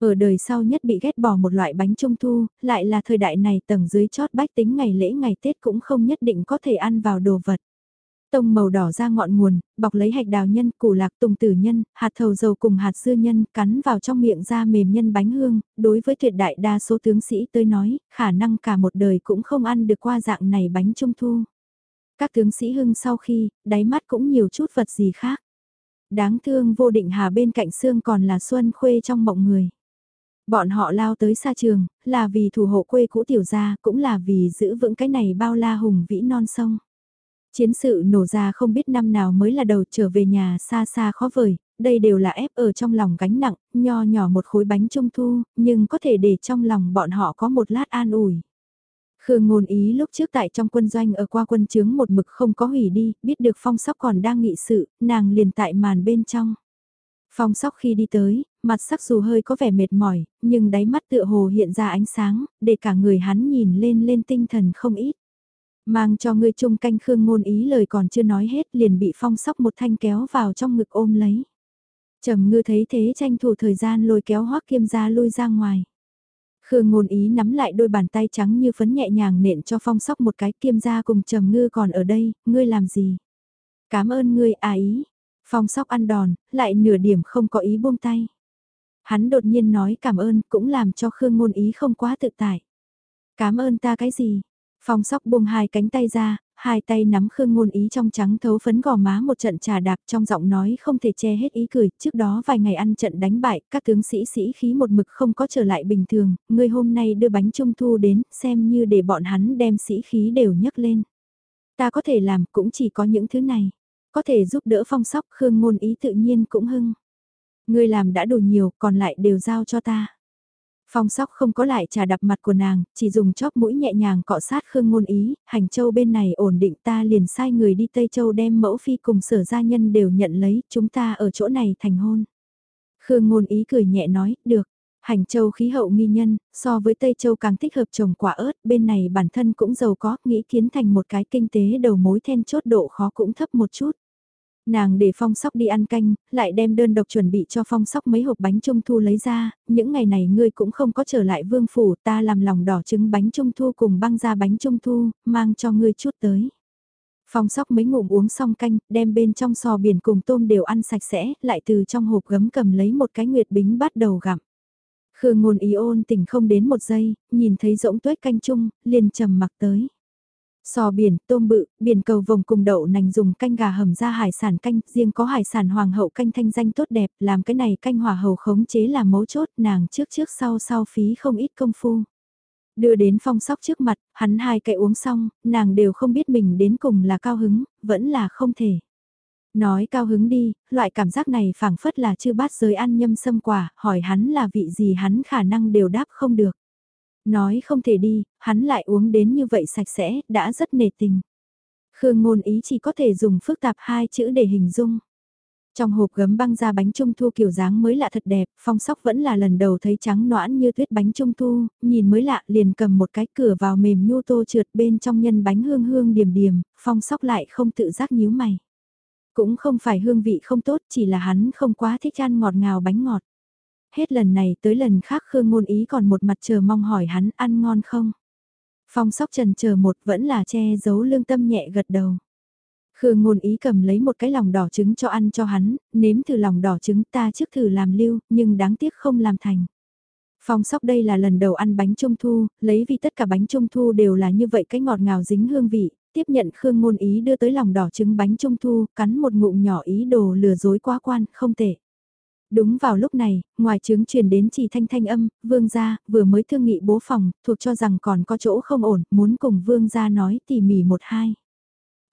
Ở đời sau nhất bị ghét bỏ một loại bánh trung thu, lại là thời đại này tầng dưới chót bách tính ngày lễ ngày Tết cũng không nhất định có thể ăn vào đồ vật. Tông màu đỏ ra ngọn nguồn, bọc lấy hạch đào nhân, củ lạc tùng tử nhân, hạt thầu dầu cùng hạt dưa nhân, cắn vào trong miệng ra mềm nhân bánh hương, đối với tuyệt đại đa số tướng sĩ tới nói, khả năng cả một đời cũng không ăn được qua dạng này bánh trung thu. Các tướng sĩ hưng sau khi, đáy mắt cũng nhiều chút vật gì khác. Đáng thương vô định hà bên cạnh xương còn là xuân khuê trong mộng người. Bọn họ lao tới xa trường, là vì thủ hộ quê cũ tiểu gia, cũng là vì giữ vững cái này bao la hùng vĩ non sông. Chiến sự nổ ra không biết năm nào mới là đầu trở về nhà xa xa khó vời, đây đều là ép ở trong lòng gánh nặng, nho nhỏ một khối bánh trung thu, nhưng có thể để trong lòng bọn họ có một lát an ủi. Khương ngôn ý lúc trước tại trong quân doanh ở qua quân chướng một mực không có hủy đi, biết được phong sóc còn đang nghị sự, nàng liền tại màn bên trong. Phong sóc khi đi tới, mặt sắc dù hơi có vẻ mệt mỏi, nhưng đáy mắt tựa hồ hiện ra ánh sáng, để cả người hắn nhìn lên lên tinh thần không ít. Mang cho ngươi chung canh khương ngôn ý lời còn chưa nói hết liền bị phong sóc một thanh kéo vào trong ngực ôm lấy. trầm ngư thấy thế tranh thủ thời gian lôi kéo hoắc kiêm ra lui ra ngoài. Khương ngôn ý nắm lại đôi bàn tay trắng như phấn nhẹ nhàng nện cho phong sóc một cái kiêm ra cùng trầm ngư còn ở đây, ngươi làm gì? Cảm ơn ngươi à ý. Phong sóc ăn đòn, lại nửa điểm không có ý buông tay. Hắn đột nhiên nói cảm ơn cũng làm cho Khương ngôn ý không quá tự tại. Cảm ơn ta cái gì? Phong sóc buông hai cánh tay ra, hai tay nắm Khương Ngôn Ý trong trắng thấu phấn gò má một trận trà đạp trong giọng nói không thể che hết ý cười, trước đó vài ngày ăn trận đánh bại, các tướng sĩ sĩ khí một mực không có trở lại bình thường, người hôm nay đưa bánh trung thu đến, xem như để bọn hắn đem sĩ khí đều nhấc lên. Ta có thể làm cũng chỉ có những thứ này, có thể giúp đỡ phong sóc Khương Ngôn Ý tự nhiên cũng hưng. Ngươi làm đã đủ nhiều, còn lại đều giao cho ta. Phong sóc không có lại trà đập mặt của nàng, chỉ dùng chóp mũi nhẹ nhàng cọ sát Khương Ngôn Ý, hành châu bên này ổn định ta liền sai người đi Tây Châu đem mẫu phi cùng sở gia nhân đều nhận lấy, chúng ta ở chỗ này thành hôn. Khương Ngôn Ý cười nhẹ nói, được. Hành châu khí hậu nghi nhân, so với Tây Châu càng thích hợp trồng quả ớt, bên này bản thân cũng giàu có, nghĩ kiến thành một cái kinh tế đầu mối then chốt độ khó cũng thấp một chút. Nàng để phong sóc đi ăn canh, lại đem đơn độc chuẩn bị cho phong sóc mấy hộp bánh trung thu lấy ra, những ngày này ngươi cũng không có trở lại vương phủ, ta làm lòng đỏ trứng bánh trung thu cùng băng ra bánh trung thu, mang cho ngươi chút tới. Phong sóc mấy ngụm uống xong canh, đem bên trong sò biển cùng tôm đều ăn sạch sẽ, lại từ trong hộp gấm cầm lấy một cái nguyệt bính bắt đầu gặm. Khương ngôn ý ôn tỉnh không đến một giây, nhìn thấy rỗng tuếch canh chung, liền trầm mặc tới. Sò biển, tôm bự, biển cầu vồng cùng đậu nành dùng canh gà hầm ra hải sản canh, riêng có hải sản hoàng hậu canh thanh danh tốt đẹp, làm cái này canh hỏa hầu khống chế là mấu chốt, nàng trước trước sau sau phí không ít công phu. Đưa đến phong sóc trước mặt, hắn hai cậy uống xong, nàng đều không biết mình đến cùng là cao hứng, vẫn là không thể. Nói cao hứng đi, loại cảm giác này phảng phất là chưa bát giới ăn nhâm sâm quả, hỏi hắn là vị gì hắn khả năng đều đáp không được. Nói không thể đi, hắn lại uống đến như vậy sạch sẽ, đã rất nề tình. Khương ngôn ý chỉ có thể dùng phức tạp hai chữ để hình dung. Trong hộp gấm băng ra bánh trung thu kiểu dáng mới lạ thật đẹp, phong sóc vẫn là lần đầu thấy trắng noãn như tuyết bánh trung thu, nhìn mới lạ liền cầm một cái cửa vào mềm nhu tô trượt bên trong nhân bánh hương hương điểm điểm, phong sóc lại không tự giác nhíu mày. Cũng không phải hương vị không tốt, chỉ là hắn không quá thích ăn ngọt ngào bánh ngọt hết lần này tới lần khác Khương Ngôn Ý còn một mặt chờ mong hỏi hắn ăn ngon không. Phong sóc trần chờ một vẫn là che giấu lương tâm nhẹ gật đầu. Khương Ngôn Ý cầm lấy một cái lòng đỏ trứng cho ăn cho hắn, nếm thử lòng đỏ trứng ta trước thử làm lưu, nhưng đáng tiếc không làm thành. Phong sóc đây là lần đầu ăn bánh trung thu, lấy vì tất cả bánh trung thu đều là như vậy cái ngọt ngào dính hương vị, tiếp nhận Khương Ngôn Ý đưa tới lòng đỏ trứng bánh trung thu, cắn một ngụm nhỏ ý đồ lừa dối quá quan, không tệ. Đúng vào lúc này, ngoài trướng truyền đến chỉ thanh thanh âm, vương gia, vừa mới thương nghị bố phòng, thuộc cho rằng còn có chỗ không ổn, muốn cùng vương gia nói tỉ mỉ một hai.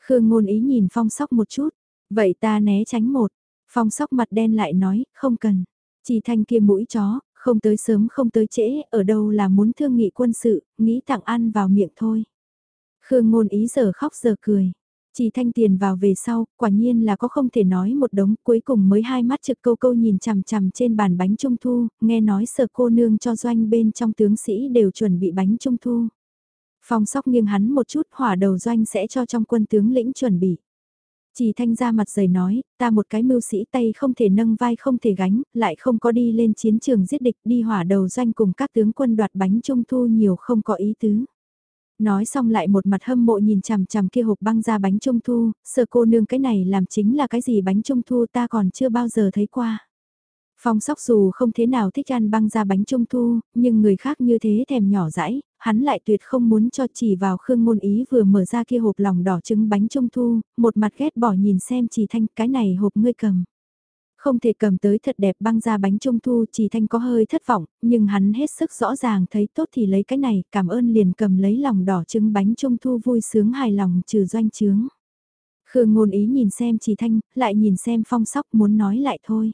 Khương ngôn ý nhìn phong sóc một chút, vậy ta né tránh một. Phong sóc mặt đen lại nói, không cần. Chỉ thanh kia mũi chó, không tới sớm không tới trễ, ở đâu là muốn thương nghị quân sự, nghĩ tặng ăn vào miệng thôi. Khương ngôn ý giờ khóc giờ cười. Chỉ thanh tiền vào về sau, quả nhiên là có không thể nói một đống, cuối cùng mới hai mắt trực câu câu nhìn chằm chằm trên bàn bánh trung thu, nghe nói sở cô nương cho doanh bên trong tướng sĩ đều chuẩn bị bánh trung thu. Phong sóc nghiêng hắn một chút hỏa đầu doanh sẽ cho trong quân tướng lĩnh chuẩn bị. Chỉ thanh ra mặt dày nói, ta một cái mưu sĩ tay không thể nâng vai không thể gánh, lại không có đi lên chiến trường giết địch đi hỏa đầu doanh cùng các tướng quân đoạt bánh trung thu nhiều không có ý tứ. Nói xong lại một mặt hâm mộ nhìn chằm chằm kia hộp băng ra bánh trung thu, sợ cô nương cái này làm chính là cái gì bánh trung thu ta còn chưa bao giờ thấy qua. Phong sóc dù không thế nào thích ăn băng ra bánh trung thu, nhưng người khác như thế thèm nhỏ dãi, hắn lại tuyệt không muốn cho chỉ vào khương ngôn ý vừa mở ra kia hộp lòng đỏ trứng bánh trung thu, một mặt ghét bỏ nhìn xem chỉ thanh cái này hộp ngươi cầm. Không thể cầm tới thật đẹp băng ra bánh trung thu chỉ thanh có hơi thất vọng, nhưng hắn hết sức rõ ràng thấy tốt thì lấy cái này, cảm ơn liền cầm lấy lòng đỏ trứng bánh trung thu vui sướng hài lòng trừ doanh trướng. Khương ngôn ý nhìn xem trì thanh, lại nhìn xem phong sóc muốn nói lại thôi.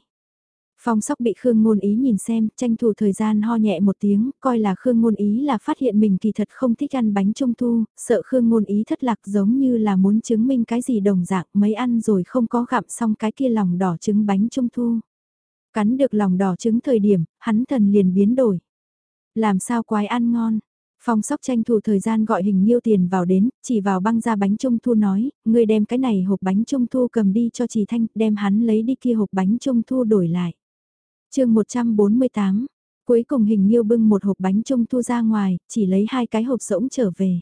Phong sóc bị Khương Ngôn Ý nhìn xem, tranh thủ thời gian ho nhẹ một tiếng, coi là Khương Ngôn Ý là phát hiện mình kỳ thật không thích ăn bánh trung thu, sợ Khương Ngôn Ý thất lạc giống như là muốn chứng minh cái gì đồng dạng mấy ăn rồi không có gặm xong cái kia lòng đỏ trứng bánh trung thu. Cắn được lòng đỏ trứng thời điểm, hắn thần liền biến đổi. Làm sao quái ăn ngon, Phong sóc tranh thủ thời gian gọi hình nhiêu tiền vào đến, chỉ vào băng ra bánh trung thu nói, người đem cái này hộp bánh trung thu cầm đi cho chị Thanh, đem hắn lấy đi kia hộp bánh trung thu đổi lại chương 148, cuối cùng hình nhiêu bưng một hộp bánh trung thu ra ngoài, chỉ lấy hai cái hộp rỗng trở về.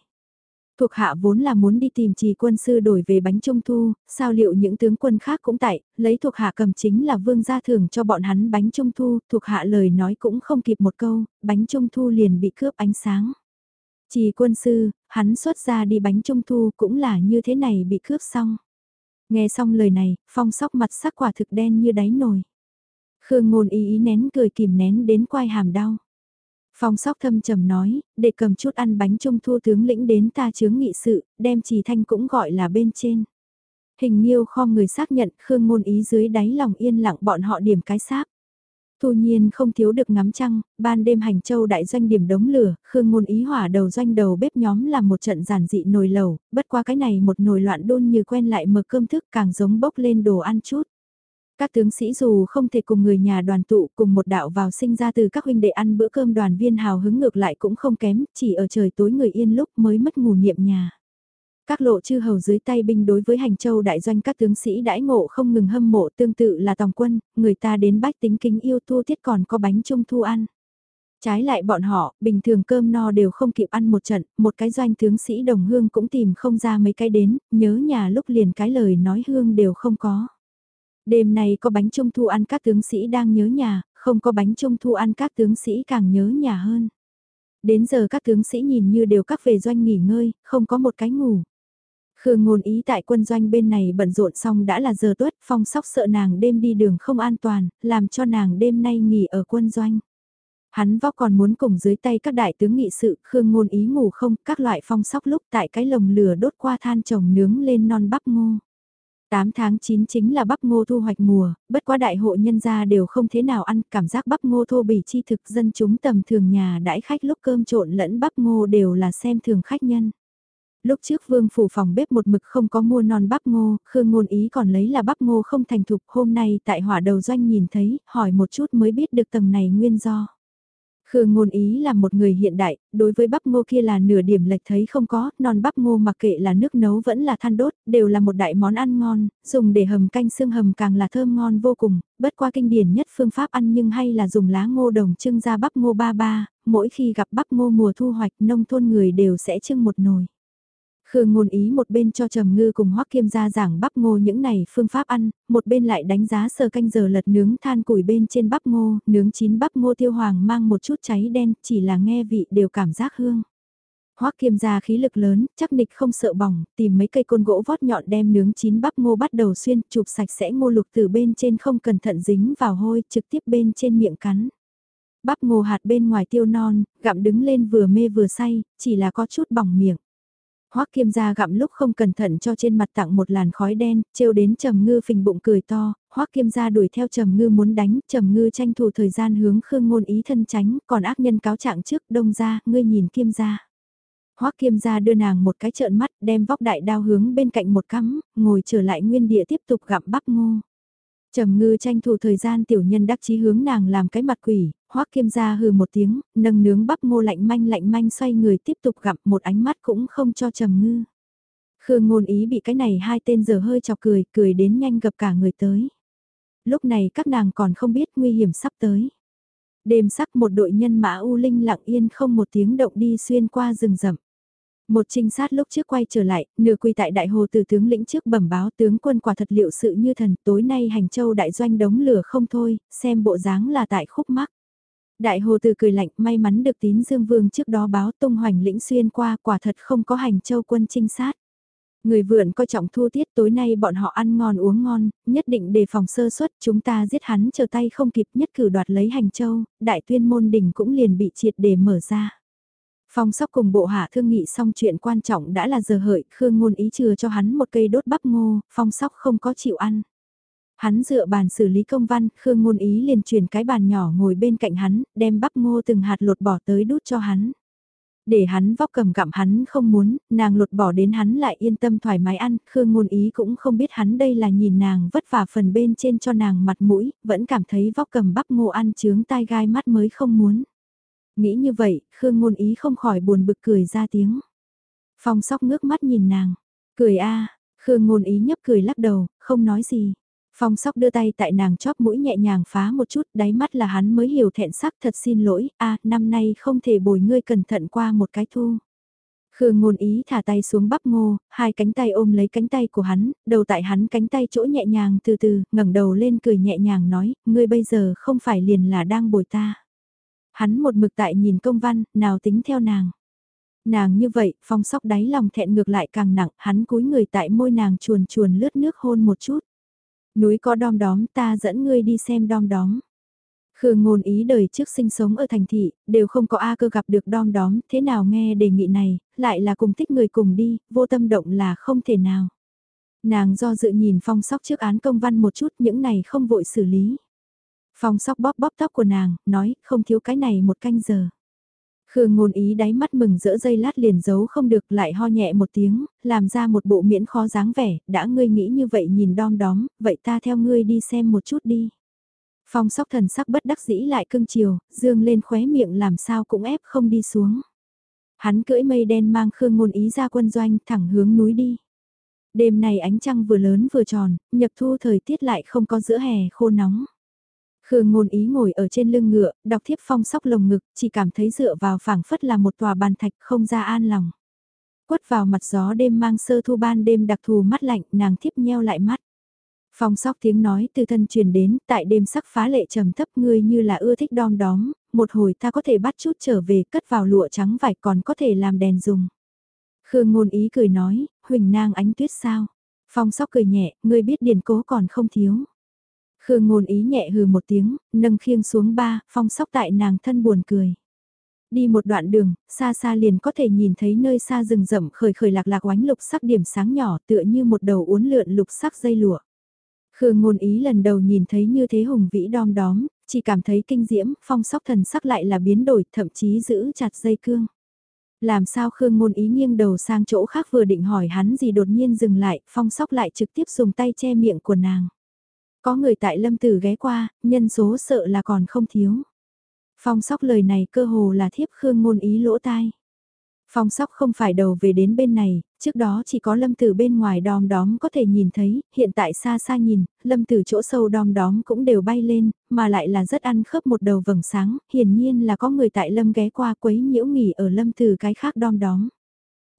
Thuộc hạ vốn là muốn đi tìm trì quân sư đổi về bánh trung thu, sao liệu những tướng quân khác cũng tại, lấy thuộc hạ cầm chính là vương gia thưởng cho bọn hắn bánh trung thu, thuộc hạ lời nói cũng không kịp một câu, bánh trung thu liền bị cướp ánh sáng. Trì quân sư, hắn xuất ra đi bánh trung thu cũng là như thế này bị cướp xong. Nghe xong lời này, phong sóc mặt sắc quả thực đen như đáy nồi. Khương ngôn ý ý nén cười kìm nén đến quai hàm đau. Phong sóc thâm trầm nói, để cầm chút ăn bánh trung thu tướng lĩnh đến ta chướng nghị sự, đem trì thanh cũng gọi là bên trên. Hình nhiêu kho người xác nhận Khương ngôn ý dưới đáy lòng yên lặng bọn họ điểm cái sáp. Thu nhiên không thiếu được ngắm trăng, ban đêm hành châu đại doanh điểm đống lửa, Khương ngôn ý hỏa đầu doanh đầu bếp nhóm làm một trận giản dị nồi lẩu, bất qua cái này một nồi loạn đôn như quen lại mở cơm thức càng giống bốc lên đồ ăn chút. Các tướng sĩ dù không thể cùng người nhà đoàn tụ cùng một đạo vào sinh ra từ các huynh đệ ăn bữa cơm đoàn viên hào hứng ngược lại cũng không kém, chỉ ở trời tối người yên lúc mới mất ngủ niệm nhà. Các lộ chư hầu dưới tay binh đối với hành châu đại doanh các tướng sĩ đãi ngộ không ngừng hâm mộ tương tự là tòng quân, người ta đến bách tính kính yêu thu tiết còn có bánh trung thu ăn. Trái lại bọn họ, bình thường cơm no đều không kịp ăn một trận, một cái doanh tướng sĩ đồng hương cũng tìm không ra mấy cái đến, nhớ nhà lúc liền cái lời nói hương đều không có. Đêm nay có bánh trung thu ăn các tướng sĩ đang nhớ nhà, không có bánh trung thu ăn các tướng sĩ càng nhớ nhà hơn. Đến giờ các tướng sĩ nhìn như đều các về doanh nghỉ ngơi, không có một cái ngủ. Khương ngôn ý tại quân doanh bên này bận rộn xong đã là giờ tuất, phong sóc sợ nàng đêm đi đường không an toàn, làm cho nàng đêm nay nghỉ ở quân doanh. Hắn vóc còn muốn cùng dưới tay các đại tướng nghị sự, Khương ngôn ý ngủ không, các loại phong sóc lúc tại cái lồng lửa đốt qua than trồng nướng lên non bắp ngô. 8 tháng 9 chính là bắp ngô thu hoạch mùa, bất quá đại hộ nhân gia đều không thế nào ăn, cảm giác bắp ngô thô bỉ chi thực dân chúng tầm thường nhà đãi khách lúc cơm trộn lẫn bắp ngô đều là xem thường khách nhân. Lúc trước vương phủ phòng bếp một mực không có mua non bắp ngô, Khương ngôn ý còn lấy là bắp ngô không thành thục, hôm nay tại hỏa đầu doanh nhìn thấy, hỏi một chút mới biết được tầng này nguyên do. Khương ngôn ý là một người hiện đại, đối với bắp ngô kia là nửa điểm lệch thấy không có, non bắp ngô mặc kệ là nước nấu vẫn là than đốt, đều là một đại món ăn ngon, dùng để hầm canh xương hầm càng là thơm ngon vô cùng, bất qua kinh điển nhất phương pháp ăn nhưng hay là dùng lá ngô đồng trưng ra bắp ngô ba ba, mỗi khi gặp bắp ngô mùa thu hoạch nông thôn người đều sẽ trưng một nồi. Khương ngôn ý một bên cho Trầm Ngư cùng Hoắc Kiêm gia giảng bắp ngô những này phương pháp ăn, một bên lại đánh giá sơ canh giờ lật nướng than củi bên trên bắp ngô, nướng chín bắp ngô tiêu hoàng mang một chút cháy đen, chỉ là nghe vị đều cảm giác hương. Hoắc Kiêm gia khí lực lớn, chắc nịch không sợ bỏng, tìm mấy cây côn gỗ vót nhọn đem nướng chín bắp ngô bắt đầu xuyên, chụp sạch sẽ ngô lục từ bên trên không cẩn thận dính vào hôi, trực tiếp bên trên miệng cắn. Bắp ngô hạt bên ngoài tiêu non, gặm đứng lên vừa mê vừa say, chỉ là có chút bỏng miệng. Hoắc Kiêm gia gặm lúc không cẩn thận cho trên mặt tặng một làn khói đen, trêu đến Trầm Ngư phình bụng cười to, Hoắc Kiêm gia đuổi theo Trầm Ngư muốn đánh, Trầm Ngư tranh thủ thời gian hướng Khương Ngôn Ý thân tránh, còn ác nhân cáo trạng trước, đông gia, ngươi nhìn Kiêm gia. Hoắc Kiêm gia đưa nàng một cái trợn mắt, đem vóc đại đao hướng bên cạnh một cắm, ngồi trở lại nguyên địa tiếp tục gặm bắp ngô. Trầm ngư tranh thủ thời gian tiểu nhân đắc chí hướng nàng làm cái mặt quỷ, hoắc kiêm ra hừ một tiếng, nâng nướng bắp ngô lạnh manh lạnh manh xoay người tiếp tục gặp một ánh mắt cũng không cho trầm ngư. Khương ngôn ý bị cái này hai tên giờ hơi chọc cười, cười đến nhanh gặp cả người tới. Lúc này các nàng còn không biết nguy hiểm sắp tới. Đêm sắc một đội nhân mã U Linh lặng yên không một tiếng động đi xuyên qua rừng rậm. Một trinh sát lúc trước quay trở lại, nửa quy tại đại hồ từ tướng lĩnh trước bẩm báo tướng quân quả thật liệu sự như thần, tối nay hành châu đại doanh đống lửa không thôi, xem bộ dáng là tại khúc mắc. Đại hồ từ cười lạnh may mắn được tín dương vương trước đó báo tung hoành lĩnh xuyên qua quả thật không có hành châu quân trinh sát. Người vượn coi trọng thu tiết tối nay bọn họ ăn ngon uống ngon, nhất định đề phòng sơ suất chúng ta giết hắn chờ tay không kịp nhất cử đoạt lấy hành châu, đại tuyên môn đỉnh cũng liền bị triệt để mở ra. Phong sóc cùng bộ hạ thương nghị xong chuyện quan trọng đã là giờ hợi, Khương Ngôn Ý chừa cho hắn một cây đốt bắp ngô, phong sóc không có chịu ăn. Hắn dựa bàn xử lý công văn, Khương Ngôn Ý liền truyền cái bàn nhỏ ngồi bên cạnh hắn, đem bắp ngô từng hạt lột bỏ tới đút cho hắn. Để hắn vóc cầm gặm hắn không muốn, nàng lột bỏ đến hắn lại yên tâm thoải mái ăn, Khương Ngôn Ý cũng không biết hắn đây là nhìn nàng vất vả phần bên trên cho nàng mặt mũi, vẫn cảm thấy vóc cầm bắp ngô ăn chướng tai gai mắt mới không muốn. Nghĩ như vậy, Khương Ngôn Ý không khỏi buồn bực cười ra tiếng. Phong sóc ngước mắt nhìn nàng, cười a Khương Ngôn Ý nhấp cười lắc đầu, không nói gì. Phong sóc đưa tay tại nàng chóp mũi nhẹ nhàng phá một chút, đáy mắt là hắn mới hiểu thẹn sắc thật xin lỗi, a năm nay không thể bồi ngươi cẩn thận qua một cái thu. Khương ngôn ý thả tay xuống bắp ngô, hai cánh tay ôm lấy cánh tay của hắn, đầu tại hắn cánh tay chỗ nhẹ nhàng từ từ, ngẩng đầu lên cười nhẹ nhàng nói, ngươi bây giờ không phải liền là đang bồi ta. Hắn một mực tại nhìn công văn, nào tính theo nàng. Nàng như vậy, phong sóc đáy lòng thẹn ngược lại càng nặng, hắn cúi người tại môi nàng chuồn chuồn lướt nước hôn một chút. Núi có đom đóm ta dẫn ngươi đi xem đom đóm. Khương ngôn ý đời trước sinh sống ở thành thị, đều không có A cơ gặp được đom đóm, thế nào nghe đề nghị này, lại là cùng thích người cùng đi, vô tâm động là không thể nào. Nàng do dự nhìn phong sóc trước án công văn một chút những này không vội xử lý. Phong sóc bóp bóp tóc của nàng, nói không thiếu cái này một canh giờ. Khương ngôn ý đáy mắt mừng rỡ dây lát liền giấu không được lại ho nhẹ một tiếng, làm ra một bộ miễn khó dáng vẻ, đã ngươi nghĩ như vậy nhìn đom đóm, vậy ta theo ngươi đi xem một chút đi. Phong sóc thần sắc bất đắc dĩ lại cưng chiều, dương lên khóe miệng làm sao cũng ép không đi xuống. Hắn cưỡi mây đen mang Khương ngôn ý ra quân doanh thẳng hướng núi đi. Đêm này ánh trăng vừa lớn vừa tròn, nhập thu thời tiết lại không có giữa hè khô nóng. Khương ngôn ý ngồi ở trên lưng ngựa, đọc thiếp phong sóc lồng ngực, chỉ cảm thấy dựa vào phảng phất là một tòa bàn thạch không ra an lòng. Quất vào mặt gió đêm mang sơ thu ban đêm đặc thù mắt lạnh, nàng thiếp nheo lại mắt. Phong sóc tiếng nói từ thân truyền đến, tại đêm sắc phá lệ trầm thấp ngươi như là ưa thích đom đóm, một hồi ta có thể bắt chút trở về cất vào lụa trắng vải còn có thể làm đèn dùng. Khương ngôn ý cười nói, huỳnh nang ánh tuyết sao? Phong sóc cười nhẹ, ngươi biết điền cố còn không thiếu. Khương ngôn ý nhẹ hừ một tiếng, nâng khiêng xuống ba, phong sóc tại nàng thân buồn cười. Đi một đoạn đường, xa xa liền có thể nhìn thấy nơi xa rừng rậm khởi khởi lạc lạc oánh lục sắc điểm sáng nhỏ tựa như một đầu uốn lượn lục sắc dây lụa. Khương ngôn ý lần đầu nhìn thấy như thế hùng vĩ đom đóm, chỉ cảm thấy kinh diễm, phong sóc thần sắc lại là biến đổi, thậm chí giữ chặt dây cương. Làm sao Khương ngôn ý nghiêng đầu sang chỗ khác vừa định hỏi hắn gì đột nhiên dừng lại, phong sóc lại trực tiếp dùng tay che miệng của nàng. Có người tại lâm tử ghé qua, nhân số sợ là còn không thiếu. Phong sóc lời này cơ hồ là thiếp khương ngôn ý lỗ tai. Phong sóc không phải đầu về đến bên này, trước đó chỉ có lâm tử bên ngoài đom đóm có thể nhìn thấy, hiện tại xa xa nhìn, lâm tử chỗ sâu đom đóm cũng đều bay lên, mà lại là rất ăn khớp một đầu vầng sáng, hiển nhiên là có người tại lâm ghé qua quấy nhiễu nghỉ ở lâm tử cái khác đom đóm.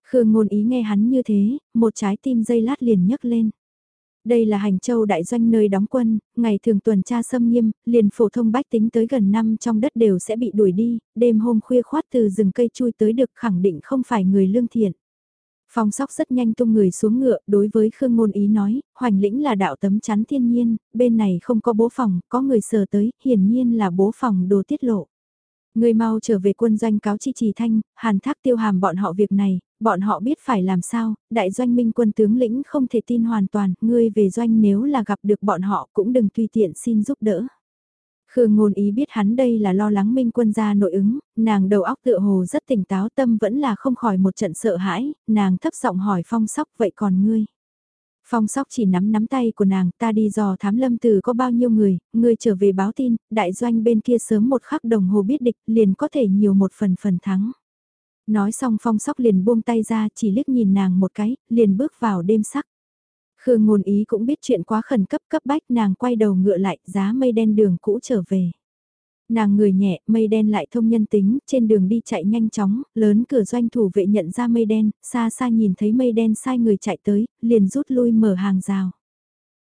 Khương ngôn ý nghe hắn như thế, một trái tim dây lát liền nhấc lên. Đây là hành châu đại doanh nơi đóng quân, ngày thường tuần tra xâm nghiêm, liền phổ thông bách tính tới gần năm trong đất đều sẽ bị đuổi đi, đêm hôm khuya khoát từ rừng cây chui tới được khẳng định không phải người lương thiện. Phong sóc rất nhanh tung người xuống ngựa, đối với Khương Ngôn Ý nói, hoành lĩnh là đạo tấm chắn thiên nhiên, bên này không có bố phòng, có người sờ tới, hiển nhiên là bố phòng đồ tiết lộ. Người mau trở về quân doanh cáo chi trì thanh, hàn thác tiêu hàm bọn họ việc này, bọn họ biết phải làm sao, đại doanh minh quân tướng lĩnh không thể tin hoàn toàn, ngươi về doanh nếu là gặp được bọn họ cũng đừng tùy tiện xin giúp đỡ. Khương ngôn ý biết hắn đây là lo lắng minh quân ra nội ứng, nàng đầu óc tựa hồ rất tỉnh táo tâm vẫn là không khỏi một trận sợ hãi, nàng thấp giọng hỏi phong sóc vậy còn ngươi. Phong sóc chỉ nắm nắm tay của nàng, ta đi dò thám lâm từ có bao nhiêu người, người trở về báo tin, đại doanh bên kia sớm một khắc đồng hồ biết địch, liền có thể nhiều một phần phần thắng. Nói xong phong sóc liền buông tay ra, chỉ liếc nhìn nàng một cái, liền bước vào đêm sắc. Khương ngôn ý cũng biết chuyện quá khẩn cấp cấp bách nàng quay đầu ngựa lại, giá mây đen đường cũ trở về. Nàng người nhẹ, mây đen lại thông nhân tính, trên đường đi chạy nhanh chóng, lớn cửa doanh thủ vệ nhận ra mây đen, xa xa nhìn thấy mây đen sai người chạy tới, liền rút lui mở hàng rào.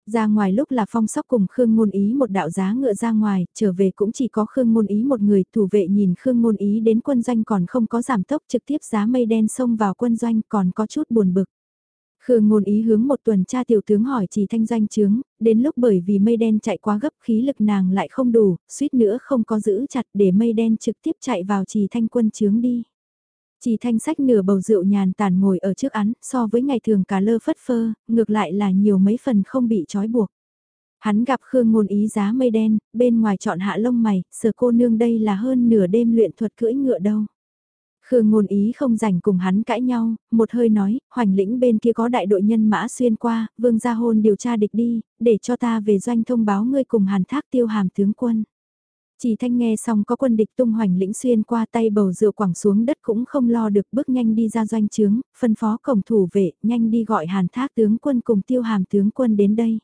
Ra ngoài lúc là phong sóc cùng Khương Ngôn Ý một đạo giá ngựa ra ngoài, trở về cũng chỉ có Khương Ngôn Ý một người, thủ vệ nhìn Khương Ngôn Ý đến quân doanh còn không có giảm tốc trực tiếp giá mây đen xông vào quân doanh còn có chút buồn bực. Khương ngôn ý hướng một tuần tra tiểu tướng hỏi chỉ thanh doanh chướng, đến lúc bởi vì mây đen chạy quá gấp khí lực nàng lại không đủ, suýt nữa không có giữ chặt để mây đen trực tiếp chạy vào chỉ thanh quân chướng đi. Chỉ thanh sách nửa bầu rượu nhàn tàn ngồi ở trước án, so với ngày thường cả lơ phất phơ, ngược lại là nhiều mấy phần không bị trói buộc. Hắn gặp Khương Ngôn Ý giá mây đen, bên ngoài chọn hạ lông mày, sờ cô nương đây là hơn nửa đêm luyện thuật cưỡi ngựa đâu. Khương Ngôn Ý không rảnh cùng hắn cãi nhau, một hơi nói, hoành lĩnh bên kia có đại đội nhân mã xuyên qua, vương gia hôn điều tra địch đi, để cho ta về doanh thông báo ngươi cùng hàn thác tiêu hàm tướng quân. Chỉ thanh nghe xong có quân địch tung hoành lĩnh xuyên qua tay bầu rượu quẳng xuống đất cũng không lo được bước nhanh đi ra doanh trướng, phân phó cổng thủ vệ, nhanh đi gọi hàn thác tướng quân cùng tiêu hàm tướng quân đến đây.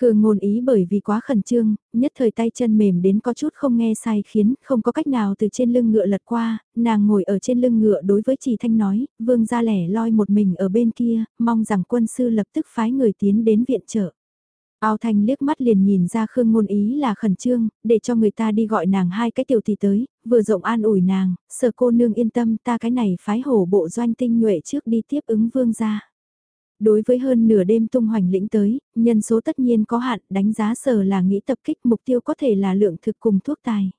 Khương ngôn ý bởi vì quá khẩn trương, nhất thời tay chân mềm đến có chút không nghe sai khiến, không có cách nào từ trên lưng ngựa lật qua, nàng ngồi ở trên lưng ngựa đối với trì thanh nói, vương gia lẻ loi một mình ở bên kia, mong rằng quân sư lập tức phái người tiến đến viện trợ. Ao Thanh liếc mắt liền nhìn ra Khương Ngôn Ý là khẩn trương, để cho người ta đi gọi nàng hai cái tiểu tỷ tới, vừa rộng an ủi nàng, sợ cô nương yên tâm ta cái này phái hổ bộ doanh tinh nhuệ trước đi tiếp ứng vương gia. Đối với hơn nửa đêm tung hoành lĩnh tới, nhân số tất nhiên có hạn, đánh giá sở là nghĩ tập kích mục tiêu có thể là lượng thực cùng thuốc tài.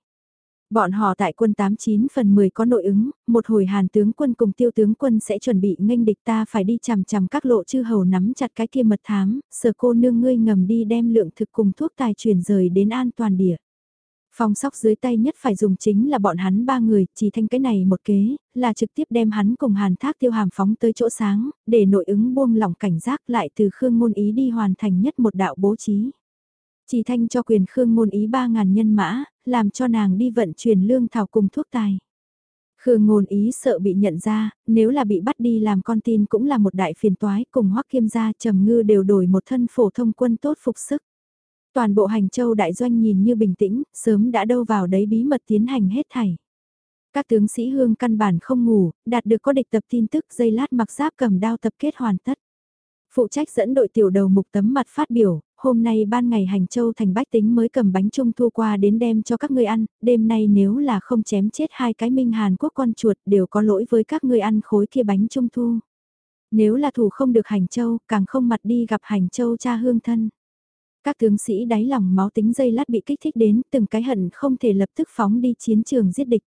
Bọn họ tại quân 89 phần 10 có nội ứng, một hồi hàn tướng quân cùng tiêu tướng quân sẽ chuẩn bị nghênh địch ta phải đi chằm chằm các lộ chư hầu nắm chặt cái kia mật thám, sở cô nương ngươi ngầm đi đem lượng thực cùng thuốc tài chuyển rời đến an toàn địa. Phong sóc dưới tay nhất phải dùng chính là bọn hắn ba người, chỉ thanh cái này một kế, là trực tiếp đem hắn cùng hàn thác tiêu hàm phóng tới chỗ sáng, để nội ứng buông lỏng cảnh giác lại từ khương ngôn ý đi hoàn thành nhất một đạo bố trí. Chỉ thanh cho quyền khương ngôn ý 3.000 nhân mã, làm cho nàng đi vận chuyển lương thảo cùng thuốc tài. Khương ngôn ý sợ bị nhận ra, nếu là bị bắt đi làm con tin cũng là một đại phiền toái cùng hoắc kiêm gia trầm ngư đều đổi một thân phổ thông quân tốt phục sức. Toàn bộ hành châu đại doanh nhìn như bình tĩnh, sớm đã đâu vào đấy bí mật tiến hành hết thảy. Các tướng sĩ hương căn bản không ngủ, đạt được có địch tập tin tức dây lát mặc giáp cầm đao tập kết hoàn tất. Phụ trách dẫn đội tiểu đầu mục tấm mặt phát biểu, hôm nay ban ngày hành châu thành bách tính mới cầm bánh trung thu qua đến đem cho các ngươi ăn, đêm nay nếu là không chém chết hai cái minh Hàn Quốc con chuột đều có lỗi với các ngươi ăn khối kia bánh trung thu. Nếu là thủ không được hành châu, càng không mặt đi gặp hành châu cha hương thân. Các tướng sĩ đáy lòng máu tính dây lát bị kích thích đến, từng cái hận không thể lập tức phóng đi chiến trường giết địch.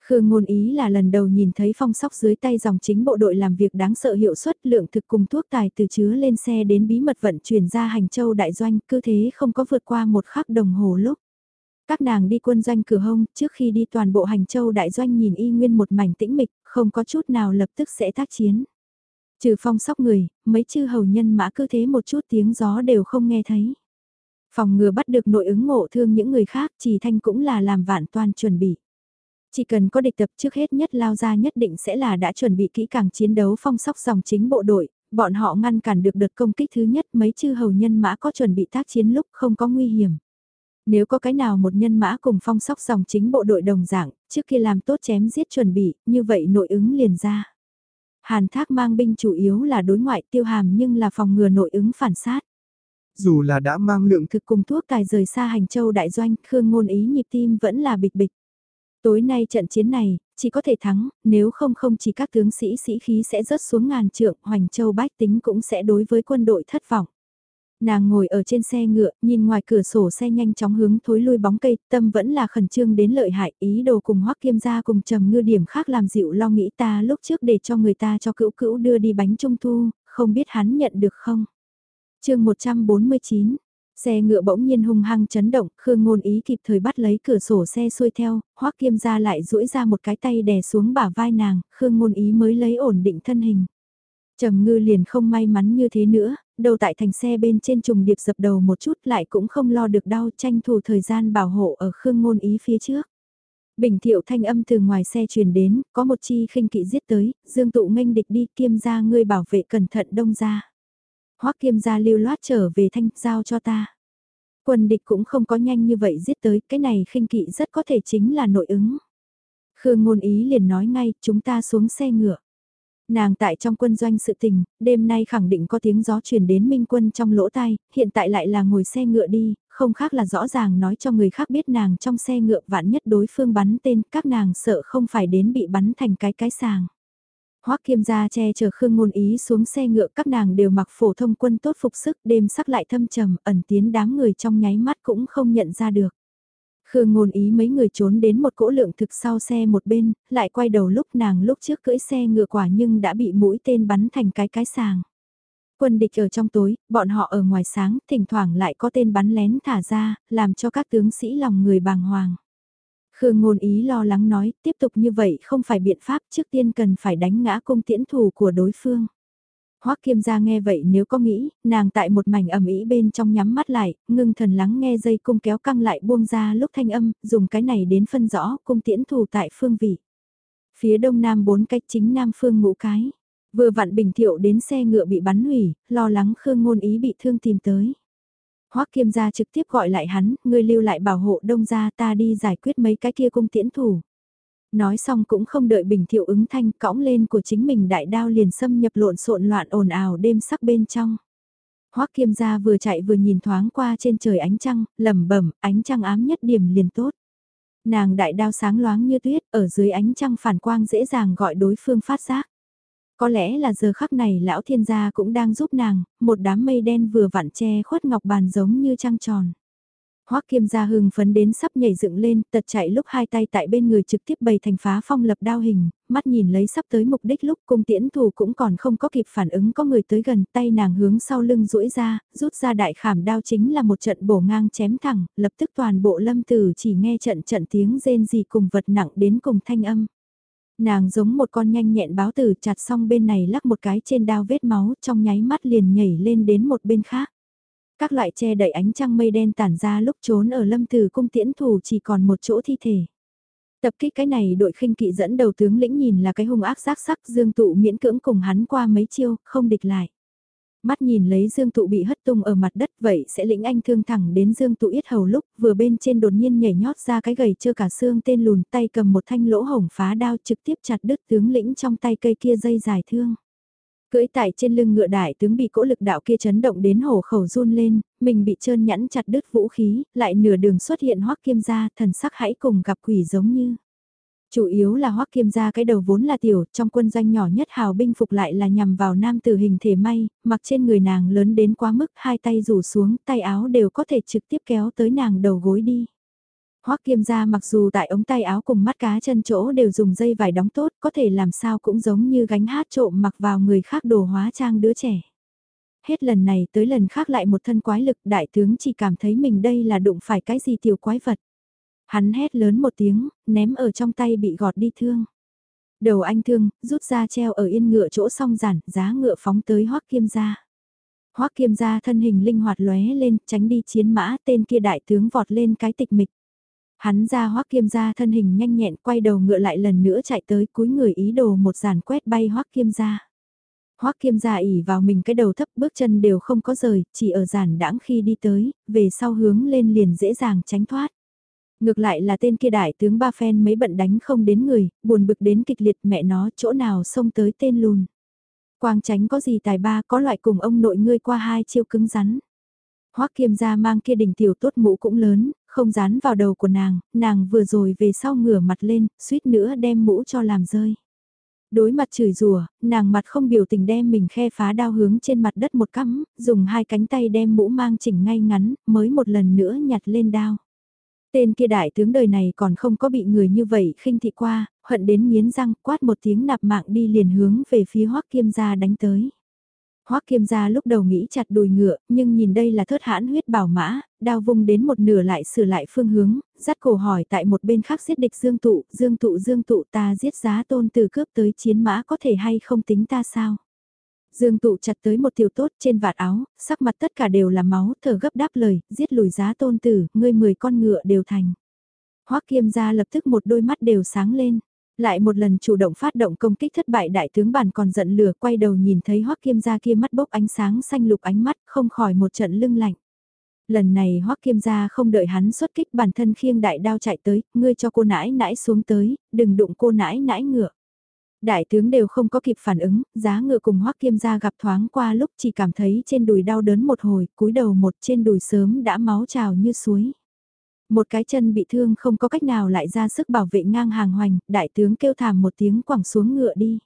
Khương ngôn ý là lần đầu nhìn thấy phong sóc dưới tay dòng chính bộ đội làm việc đáng sợ hiệu suất lượng thực cùng thuốc tài từ chứa lên xe đến bí mật vận chuyển ra hành châu đại doanh, cứ thế không có vượt qua một khắc đồng hồ lúc. Các nàng đi quân doanh cửa hông, trước khi đi toàn bộ hành châu đại doanh nhìn y nguyên một mảnh tĩnh mịch, không có chút nào lập tức sẽ tác chiến. Trừ phong sóc người, mấy chư hầu nhân mã cứ thế một chút tiếng gió đều không nghe thấy. Phòng ngừa bắt được nội ứng ngộ thương những người khác, chỉ thanh cũng là làm vạn toàn chuẩn bị. Chỉ cần có địch tập trước hết nhất lao ra nhất định sẽ là đã chuẩn bị kỹ càng chiến đấu phong sóc dòng chính bộ đội, bọn họ ngăn cản được đợt công kích thứ nhất mấy chư hầu nhân mã có chuẩn bị tác chiến lúc không có nguy hiểm. Nếu có cái nào một nhân mã cùng phong sóc dòng chính bộ đội đồng dạng, trước khi làm tốt chém giết chuẩn bị, như vậy nội ứng liền ra. Hàn thác mang binh chủ yếu là đối ngoại tiêu hàm nhưng là phòng ngừa nội ứng phản sát. Dù là đã mang lượng thực cùng thuốc tài rời xa hành châu đại doanh, Khương ngôn ý nhịp tim vẫn là bịch bịch. Tối nay trận chiến này, chỉ có thể thắng, nếu không không chỉ các tướng sĩ sĩ khí sẽ rớt xuống ngàn trượng, Hoành Châu bách tính cũng sẽ đối với quân đội thất vọng. Nàng ngồi ở trên xe ngựa, nhìn ngoài cửa sổ xe nhanh chóng hướng thối lui bóng cây, tâm vẫn là khẩn trương đến lợi hại, ý đồ cùng hoắc kiêm gia cùng trầm ngư điểm khác làm dịu lo nghĩ ta lúc trước để cho người ta cho cữu cữu đưa đi bánh trung thu, không biết hắn nhận được không. chương 149 Xe ngựa bỗng nhiên hung hăng chấn động, Khương Ngôn Ý kịp thời bắt lấy cửa sổ xe xuôi theo, Hoắc Kiêm gia lại duỗi ra một cái tay đè xuống bả vai nàng, Khương Ngôn Ý mới lấy ổn định thân hình. Trầm Ngư liền không may mắn như thế nữa, đầu tại thành xe bên trên trùng điệp dập đầu một chút lại cũng không lo được đau tranh thủ thời gian bảo hộ ở Khương Ngôn Ý phía trước. Bình thiệu thanh âm từ ngoài xe truyền đến, có một chi khinh kỵ giết tới, dương tụ nghênh địch đi kiêm gia ngươi bảo vệ cẩn thận đông ra. Hoắc kiêm gia lưu loát trở về thanh, giao cho ta. Quân địch cũng không có nhanh như vậy giết tới, cái này khinh kỵ rất có thể chính là nội ứng. Khương ngôn ý liền nói ngay, chúng ta xuống xe ngựa. Nàng tại trong quân doanh sự tình, đêm nay khẳng định có tiếng gió truyền đến minh quân trong lỗ tai, hiện tại lại là ngồi xe ngựa đi, không khác là rõ ràng nói cho người khác biết nàng trong xe ngựa vạn nhất đối phương bắn tên, các nàng sợ không phải đến bị bắn thành cái cái sàng. Hoắc Kiêm gia che chở Khương Ngôn Ý xuống xe ngựa các nàng đều mặc phổ thông quân tốt phục sức đêm sắc lại thâm trầm ẩn tiến đám người trong nháy mắt cũng không nhận ra được. Khương ngôn ý mấy người trốn đến một cỗ lượng thực sau xe một bên, lại quay đầu lúc nàng lúc trước cưỡi xe ngựa quả nhưng đã bị mũi tên bắn thành cái cái sàng. Quân địch ở trong tối, bọn họ ở ngoài sáng, thỉnh thoảng lại có tên bắn lén thả ra, làm cho các tướng sĩ lòng người bàng hoàng. Khương ngôn ý lo lắng nói, tiếp tục như vậy không phải biện pháp trước tiên cần phải đánh ngã cung tiễn thủ của đối phương. Hoắc Kiêm gia nghe vậy nếu có nghĩ, nàng tại một mảnh ẩm ý bên trong nhắm mắt lại, ngưng thần lắng nghe dây cung kéo căng lại buông ra lúc thanh âm, dùng cái này đến phân rõ cung tiễn thủ tại phương vị. Phía đông nam bốn cách chính nam phương ngũ cái. Vừa vặn bình thiệu đến xe ngựa bị bắn hủy, lo lắng Khương ngôn ý bị thương tìm tới. Hoắc Kiêm gia trực tiếp gọi lại hắn, ngươi lưu lại bảo hộ đông gia ta đi giải quyết mấy cái kia cung tiễn thủ. Nói xong cũng không đợi bình thiệu ứng thanh cõng lên của chính mình đại đao liền xâm nhập lộn xộn loạn ồn ào đêm sắc bên trong. Hoắc Kiêm gia vừa chạy vừa nhìn thoáng qua trên trời ánh trăng, lẩm bẩm, ánh trăng ám nhất điểm liền tốt. Nàng đại đao sáng loáng như tuyết, ở dưới ánh trăng phản quang dễ dàng gọi đối phương phát giác. Có lẽ là giờ khắc này lão thiên gia cũng đang giúp nàng, một đám mây đen vừa vặn che khuất ngọc bàn giống như trăng tròn. Hoắc Kiêm gia hưng phấn đến sắp nhảy dựng lên, tật chạy lúc hai tay tại bên người trực tiếp bày thành phá phong lập đao hình, mắt nhìn lấy sắp tới mục đích lúc cung tiễn thủ cũng còn không có kịp phản ứng có người tới gần, tay nàng hướng sau lưng duỗi ra, rút ra đại khảm đao chính là một trận bổ ngang chém thẳng, lập tức toàn bộ lâm tử chỉ nghe trận trận tiếng rên gì cùng vật nặng đến cùng thanh âm. Nàng giống một con nhanh nhẹn báo tử chặt xong bên này lắc một cái trên đao vết máu trong nháy mắt liền nhảy lên đến một bên khác. Các loại che đậy ánh trăng mây đen tản ra lúc trốn ở lâm từ cung tiễn thủ chỉ còn một chỗ thi thể. Tập kích cái này đội khinh kỵ dẫn đầu tướng lĩnh nhìn là cái hung ác giác sắc dương tụ miễn cưỡng cùng hắn qua mấy chiêu, không địch lại. Mắt nhìn lấy Dương Tụ bị hất tung ở mặt đất vậy sẽ lĩnh anh thương thẳng đến Dương Tụ yết hầu lúc vừa bên trên đột nhiên nhảy nhót ra cái gầy chưa cả xương tên lùn tay cầm một thanh lỗ hổng phá đao trực tiếp chặt đứt tướng lĩnh trong tay cây kia dây dài thương. Cưỡi tại trên lưng ngựa đại tướng bị cỗ lực đạo kia chấn động đến hổ khẩu run lên, mình bị trơn nhẵn chặt đứt vũ khí, lại nửa đường xuất hiện hoắc kiêm gia thần sắc hãy cùng gặp quỷ giống như. Chủ yếu là hoắc kiêm gia cái đầu vốn là tiểu, trong quân doanh nhỏ nhất hào binh phục lại là nhằm vào nam tử hình thể may, mặc trên người nàng lớn đến quá mức hai tay rủ xuống, tay áo đều có thể trực tiếp kéo tới nàng đầu gối đi. Hoắc Kiêm gia mặc dù tại ống tay áo cùng mắt cá chân chỗ đều dùng dây vải đóng tốt, có thể làm sao cũng giống như gánh hát trộm mặc vào người khác đồ hóa trang đứa trẻ. Hết lần này tới lần khác lại một thân quái lực, đại tướng chỉ cảm thấy mình đây là đụng phải cái gì tiểu quái vật. Hắn hét lớn một tiếng, ném ở trong tay bị gọt đi thương. Đầu anh thương, rút ra treo ở yên ngựa chỗ song giản, giá ngựa phóng tới Hoắc Kiêm gia. Hoắc Kiêm gia thân hình linh hoạt lóe lên, tránh đi chiến mã, tên kia đại tướng vọt lên cái tịch mịch. Hắn ra hoắc kiêm ra thân hình nhanh nhẹn quay đầu ngựa lại lần nữa chạy tới cúi người ý đồ một giàn quét bay hoắc kiêm ra. Hoắc kiêm ra ỉ vào mình cái đầu thấp bước chân đều không có rời, chỉ ở giàn đãng khi đi tới, về sau hướng lên liền dễ dàng tránh thoát. Ngược lại là tên kia đại tướng ba phen mấy bận đánh không đến người, buồn bực đến kịch liệt mẹ nó chỗ nào xông tới tên lùn. Quang tránh có gì tài ba có loại cùng ông nội ngươi qua hai chiêu cứng rắn. Hoắc Kiêm gia mang kia đỉnh tiểu tốt mũ cũng lớn, không dán vào đầu của nàng, nàng vừa rồi về sau ngửa mặt lên, suýt nữa đem mũ cho làm rơi. Đối mặt chửi rủa, nàng mặt không biểu tình đem mình khe phá đao hướng trên mặt đất một cắm, dùng hai cánh tay đem mũ mang chỉnh ngay ngắn, mới một lần nữa nhặt lên đao. Tên kia đại tướng đời này còn không có bị người như vậy khinh thị qua, hận đến nghiến răng, quát một tiếng nạp mạng đi liền hướng về phía hoắc kiêm gia đánh tới. Hoắc Kiêm gia lúc đầu nghĩ chặt đùi ngựa, nhưng nhìn đây là thớt hãn huyết bảo mã, đao vung đến một nửa lại sửa lại phương hướng, dắt cổ hỏi tại một bên khác giết địch Dương Tụ, Dương Tụ Dương Tụ ta giết giá tôn từ cướp tới chiến mã có thể hay không tính ta sao? Dương Tụ chặt tới một tiểu tốt trên vạt áo, sắc mặt tất cả đều là máu, thở gấp đáp lời, giết lùi giá tôn tử, ngươi mười con ngựa đều thành. Hoắc Kiêm gia lập tức một đôi mắt đều sáng lên. Lại một lần chủ động phát động công kích thất bại đại tướng bản còn giận lửa quay đầu nhìn thấy hoắc kiêm gia kia mắt bốc ánh sáng xanh lục ánh mắt không khỏi một trận lưng lạnh. Lần này hoắc kiêm gia không đợi hắn xuất kích bản thân khiêng đại đao chạy tới, ngươi cho cô nãi nãi xuống tới, đừng đụng cô nãi nãi ngựa. Đại tướng đều không có kịp phản ứng, giá ngựa cùng hoắc kiêm gia gặp thoáng qua lúc chỉ cảm thấy trên đùi đau đớn một hồi, cúi đầu một trên đùi sớm đã máu trào như suối. Một cái chân bị thương không có cách nào lại ra sức bảo vệ ngang hàng hoành, đại tướng kêu thảm một tiếng quẳng xuống ngựa đi.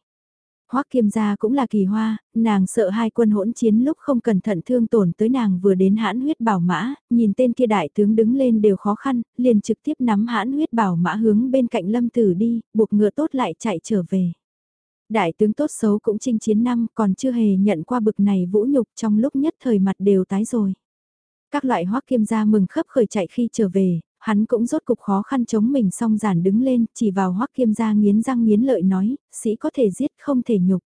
Hoắc Kiêm gia cũng là kỳ hoa, nàng sợ hai quân hỗn chiến lúc không cẩn thận thương tổn tới nàng vừa đến hãn huyết bảo mã, nhìn tên kia đại tướng đứng lên đều khó khăn, liền trực tiếp nắm hãn huyết bảo mã hướng bên cạnh lâm tử đi, buộc ngựa tốt lại chạy trở về. Đại tướng tốt xấu cũng chinh chiến năm còn chưa hề nhận qua bực này vũ nhục trong lúc nhất thời mặt đều tái rồi. Các loại hoắc kiêm gia mừng khấp khởi chạy khi trở về, hắn cũng rốt cục khó khăn chống mình song giản đứng lên, chỉ vào hoắc kiêm gia nghiến răng nghiến lợi nói, sĩ có thể giết không thể nhục.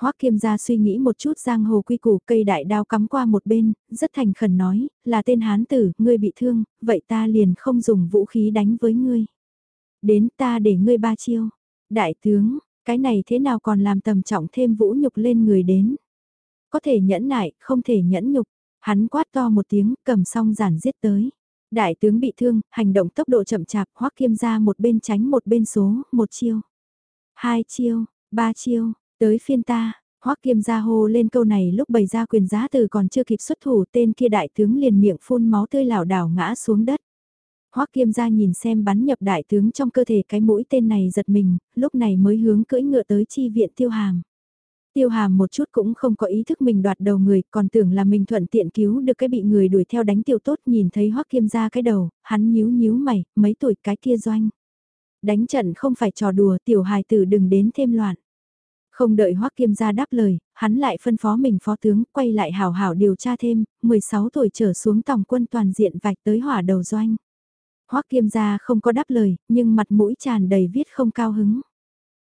Hoắc Kiêm gia suy nghĩ một chút giang hồ quy củ cây đại đao cắm qua một bên, rất thành khẩn nói, là tên hán tử, ngươi bị thương, vậy ta liền không dùng vũ khí đánh với ngươi. Đến ta để ngươi ba chiêu. Đại tướng, cái này thế nào còn làm tầm trọng thêm vũ nhục lên người đến. Có thể nhẫn nại, không thể nhẫn nhục. Hắn quát to một tiếng, cầm xong giản giết tới. Đại tướng bị thương, hành động tốc độ chậm chạp, hoắc kiêm ra một bên tránh một bên số, một chiêu. Hai chiêu, ba chiêu, tới phiên ta, hoắc kiêm ra hô lên câu này lúc bày ra quyền giá từ còn chưa kịp xuất thủ tên kia đại tướng liền miệng phun máu tươi lảo đảo ngã xuống đất. Hoắc Kiêm gia nhìn xem bắn nhập đại tướng trong cơ thể cái mũi tên này giật mình, lúc này mới hướng cưỡi ngựa tới chi viện Tiêu Hàm. Tiêu Hàm một chút cũng không có ý thức mình đoạt đầu người, còn tưởng là mình thuận tiện cứu được cái bị người đuổi theo đánh tiêu tốt nhìn thấy Hoắc Kiêm ra cái đầu, hắn nhíu nhíu mày, mấy tuổi cái kia doanh. Đánh trận không phải trò đùa, tiểu hài tử đừng đến thêm loạn. Không đợi Hoắc Kiêm ra đáp lời, hắn lại phân phó mình phó tướng, quay lại hảo hảo điều tra thêm, 16 tuổi trở xuống tổng quân toàn diện vạch tới hỏa đầu doanh. Hoắc Kiêm gia không có đáp lời, nhưng mặt mũi tràn đầy viết không cao hứng.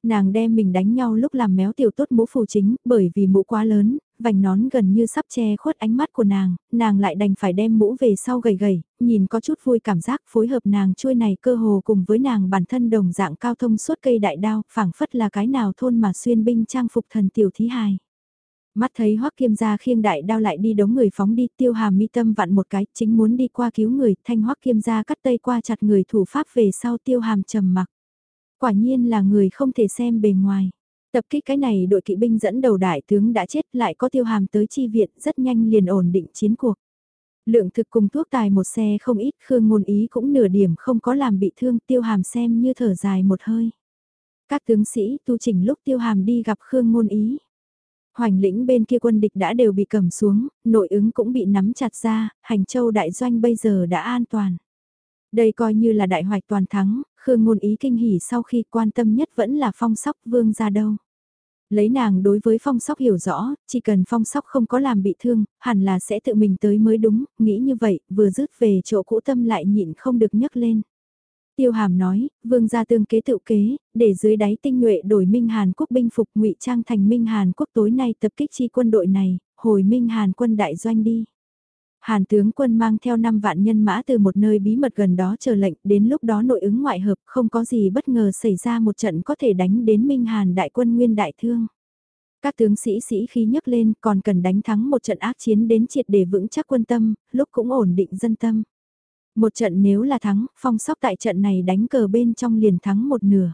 Nàng đem mình đánh nhau lúc làm méo tiểu tốt mũ phù chính, bởi vì mũ quá lớn, vành nón gần như sắp che khuất ánh mắt của nàng, nàng lại đành phải đem mũ về sau gầy gầy, nhìn có chút vui cảm giác phối hợp nàng chui này cơ hồ cùng với nàng bản thân đồng dạng cao thông suốt cây đại đao, phảng phất là cái nào thôn mà xuyên binh trang phục thần tiểu thí hài. Mắt thấy Hoắc Kiêm gia khiêng đại đao lại đi đống người phóng đi, Tiêu Hàm mi tâm vặn một cái, chính muốn đi qua cứu người, thanh Hoắc Kiêm gia cắt tay qua chặt người thủ pháp về sau Tiêu Hàm trầm mặc. Quả nhiên là người không thể xem bề ngoài. Tập kích cái này đội kỵ binh dẫn đầu đại tướng đã chết lại có Tiêu Hàm tới chi viện, rất nhanh liền ổn định chiến cuộc. Lượng thực cùng thuốc tài một xe không ít, Khương Ngôn Ý cũng nửa điểm không có làm bị thương, Tiêu Hàm xem như thở dài một hơi. Các tướng sĩ tu chỉnh lúc Tiêu Hàm đi gặp Khương Ngôn Ý. Hoành lĩnh bên kia quân địch đã đều bị cầm xuống, nội ứng cũng bị nắm chặt ra, hành châu đại doanh bây giờ đã an toàn. Đây coi như là đại hoạch toàn thắng, Khương ngôn ý kinh hỉ sau khi quan tâm nhất vẫn là phong sóc vương ra đâu. Lấy nàng đối với phong sóc hiểu rõ, chỉ cần phong sóc không có làm bị thương, hẳn là sẽ tự mình tới mới đúng, nghĩ như vậy, vừa rứt về chỗ cũ tâm lại nhịn không được nhấc lên. Tiêu Hàm nói, vương gia tương kế tự kế, để dưới đáy tinh nhuệ đổi Minh Hàn quốc binh phục ngụy trang thành Minh Hàn quốc tối nay tập kích chi quân đội này, hồi Minh Hàn quân đại doanh đi. Hàn tướng quân mang theo 5 vạn nhân mã từ một nơi bí mật gần đó chờ lệnh, đến lúc đó nội ứng ngoại hợp không có gì bất ngờ xảy ra một trận có thể đánh đến Minh Hàn đại quân nguyên đại thương. Các tướng sĩ sĩ khí nhấc lên còn cần đánh thắng một trận ác chiến đến triệt để vững chắc quân tâm, lúc cũng ổn định dân tâm. Một trận nếu là thắng, phong sóc tại trận này đánh cờ bên trong liền thắng một nửa.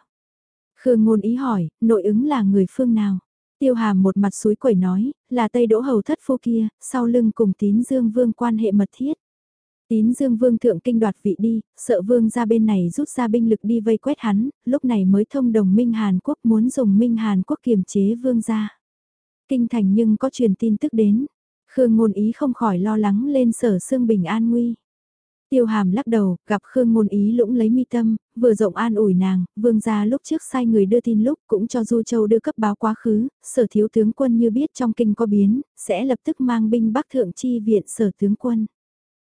Khương ngôn ý hỏi, nội ứng là người phương nào? Tiêu hàm một mặt suối quẩy nói, là Tây Đỗ Hầu thất phu kia, sau lưng cùng tín dương vương quan hệ mật thiết. Tín dương vương thượng kinh đoạt vị đi, sợ vương ra bên này rút ra binh lực đi vây quét hắn, lúc này mới thông đồng Minh Hàn Quốc muốn dùng Minh Hàn Quốc kiềm chế vương ra. Kinh thành nhưng có truyền tin tức đến, Khương ngôn ý không khỏi lo lắng lên sở xương bình an nguy. Tiêu hàm lắc đầu, gặp Khương Ngôn Ý lũng lấy mi tâm, vừa rộng an ủi nàng, vương gia lúc trước sai người đưa tin lúc cũng cho Du Châu đưa cấp báo quá khứ, sở thiếu tướng quân như biết trong kinh có biến, sẽ lập tức mang binh bắc thượng chi viện sở tướng quân.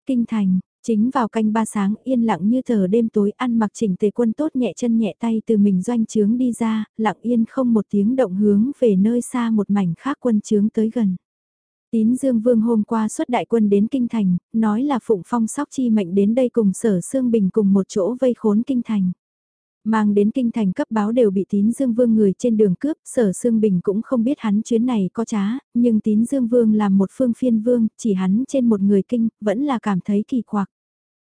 Kinh thành, chính vào canh ba sáng yên lặng như tờ đêm tối ăn mặc chỉnh tề quân tốt nhẹ chân nhẹ tay từ mình doanh trướng đi ra, lặng yên không một tiếng động hướng về nơi xa một mảnh khác quân trướng tới gần. Tín Dương Vương hôm qua xuất đại quân đến Kinh Thành, nói là Phụng Phong Sóc Chi mệnh đến đây cùng Sở Sương Bình cùng một chỗ vây khốn Kinh Thành. Mang đến Kinh Thành cấp báo đều bị Tín Dương Vương người trên đường cướp, Sở Sương Bình cũng không biết hắn chuyến này có trá, nhưng Tín Dương Vương làm một phương phiên vương, chỉ hắn trên một người kinh, vẫn là cảm thấy kỳ quặc.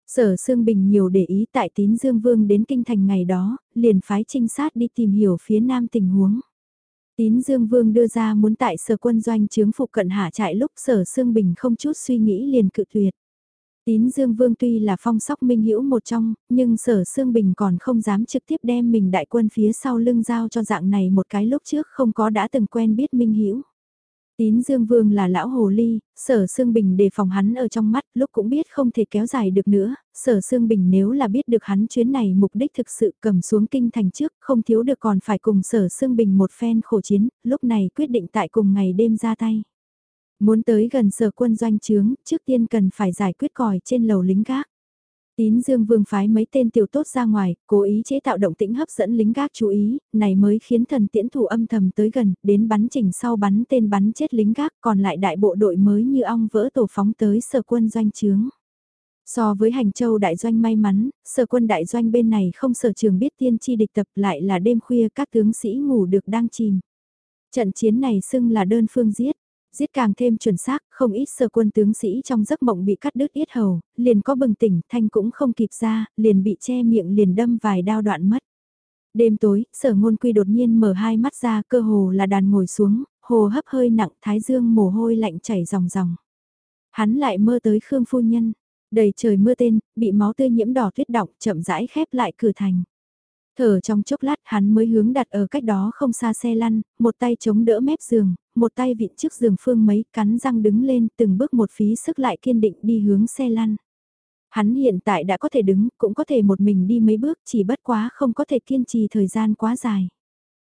Sở Sương Bình nhiều để ý tại Tín Dương Vương đến Kinh Thành ngày đó, liền phái trinh sát đi tìm hiểu phía nam tình huống. Tín Dương Vương đưa ra muốn tại sở quân doanh chướng phục cận hạ trại lúc sở Sương Bình không chút suy nghĩ liền cự tuyệt. Tín Dương Vương tuy là phong sóc minh hữu một trong, nhưng sở Sương Bình còn không dám trực tiếp đem mình đại quân phía sau lưng giao cho dạng này một cái lúc trước không có đã từng quen biết minh hữu. Tín Dương Vương là lão hồ ly, sở Sương Bình đề phòng hắn ở trong mắt lúc cũng biết không thể kéo dài được nữa, sở Sương Bình nếu là biết được hắn chuyến này mục đích thực sự cầm xuống kinh thành trước không thiếu được còn phải cùng sở Sương Bình một phen khổ chiến, lúc này quyết định tại cùng ngày đêm ra tay. Muốn tới gần sở quân doanh trướng, trước tiên cần phải giải quyết còi trên lầu lính gác. Tín Dương Vương phái mấy tên tiểu tốt ra ngoài, cố ý chế tạo động tĩnh hấp dẫn lính gác chú ý, này mới khiến thần tiễn thủ âm thầm tới gần, đến bắn chỉnh sau bắn tên bắn chết lính gác, còn lại đại bộ đội mới như ong vỡ tổ phóng tới sở quân doanh trướng. So với hành châu đại doanh may mắn, sở quân đại doanh bên này không sở trường biết tiên chi địch tập lại là đêm khuya các tướng sĩ ngủ được đang chìm. Trận chiến này xưng là đơn phương giết, Giết càng thêm chuẩn xác, không ít sơ quân tướng sĩ trong giấc mộng bị cắt đứt yết hầu, liền có bừng tỉnh, thanh cũng không kịp ra, liền bị che miệng liền đâm vài đao đoạn mất. Đêm tối, sở ngôn quy đột nhiên mở hai mắt ra cơ hồ là đàn ngồi xuống, hồ hấp hơi nặng thái dương mồ hôi lạnh chảy ròng ròng. Hắn lại mơ tới Khương Phu Nhân, đầy trời mưa tên, bị máu tươi nhiễm đỏ tuyết động chậm rãi khép lại cửa thành. Thở trong chốc lát hắn mới hướng đặt ở cách đó không xa xe lăn, một tay chống đỡ mép giường, một tay vịn trước giường phương mấy cắn răng đứng lên từng bước một phí sức lại kiên định đi hướng xe lăn. Hắn hiện tại đã có thể đứng, cũng có thể một mình đi mấy bước chỉ bất quá không có thể kiên trì thời gian quá dài.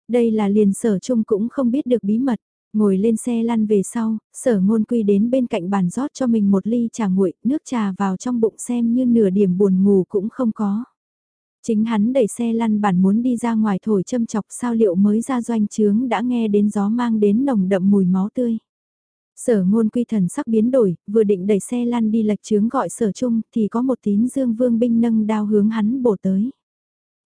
Đây là liền sở chung cũng không biết được bí mật. Ngồi lên xe lăn về sau, sở ngôn quy đến bên cạnh bàn rót cho mình một ly trà nguội, nước trà vào trong bụng xem như nửa điểm buồn ngủ cũng không có. Chính hắn đẩy xe lăn bản muốn đi ra ngoài thổi châm chọc sao liệu mới ra doanh trướng đã nghe đến gió mang đến nồng đậm mùi máu tươi. Sở ngôn quy thần sắc biến đổi, vừa định đẩy xe lăn đi lệch trướng gọi sở chung thì có một tín dương vương binh nâng đao hướng hắn bổ tới.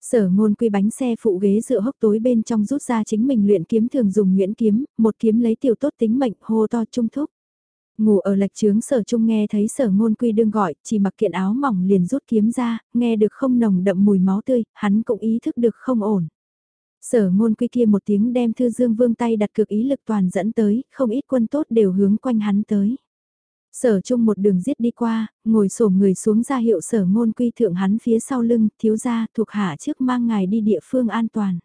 Sở ngôn quy bánh xe phụ ghế dựa hốc tối bên trong rút ra chính mình luyện kiếm thường dùng nguyễn kiếm, một kiếm lấy tiểu tốt tính mệnh hô to trung thúc. Ngủ ở lạch trướng sở trung nghe thấy sở ngôn quy đương gọi, chỉ mặc kiện áo mỏng liền rút kiếm ra, nghe được không nồng đậm mùi máu tươi, hắn cũng ý thức được không ổn. Sở ngôn quy kia một tiếng đem thư dương vương tay đặt cực ý lực toàn dẫn tới, không ít quân tốt đều hướng quanh hắn tới. Sở trung một đường giết đi qua, ngồi xổm người xuống ra hiệu sở ngôn quy thượng hắn phía sau lưng, thiếu gia thuộc hạ trước mang ngài đi địa phương an toàn.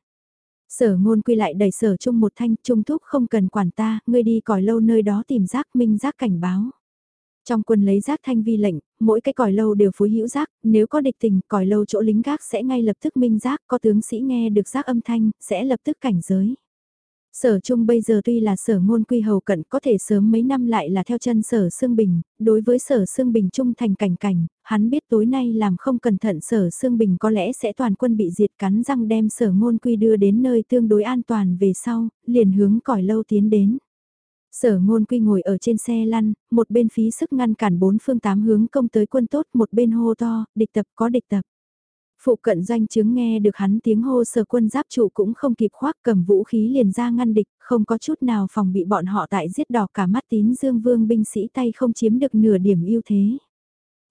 Sở ngôn quy lại đẩy sở chung một thanh, trung thúc không cần quản ta, ngươi đi còi lâu nơi đó tìm giác minh giác cảnh báo. Trong quân lấy giác thanh vi lệnh, mỗi cái còi lâu đều phối hữu giác, nếu có địch tình, còi lâu chỗ lính gác sẽ ngay lập tức minh giác, có tướng sĩ nghe được giác âm thanh, sẽ lập tức cảnh giới. Sở Trung bây giờ tuy là sở ngôn quy hầu cận có thể sớm mấy năm lại là theo chân sở Sương Bình, đối với sở Sương Bình trung thành cảnh cảnh, hắn biết tối nay làm không cẩn thận sở Sương Bình có lẽ sẽ toàn quân bị diệt cắn răng đem sở ngôn quy đưa đến nơi tương đối an toàn về sau, liền hướng còi lâu tiến đến. Sở ngôn quy ngồi ở trên xe lăn, một bên phí sức ngăn cản bốn phương tám hướng công tới quân tốt, một bên hô to, địch tập có địch tập. Phụ cận doanh chứng nghe được hắn tiếng hô sở quân giáp trụ cũng không kịp khoác cầm vũ khí liền ra ngăn địch, không có chút nào phòng bị bọn họ tại giết đỏ cả mắt tín dương vương binh sĩ tay không chiếm được nửa điểm ưu thế.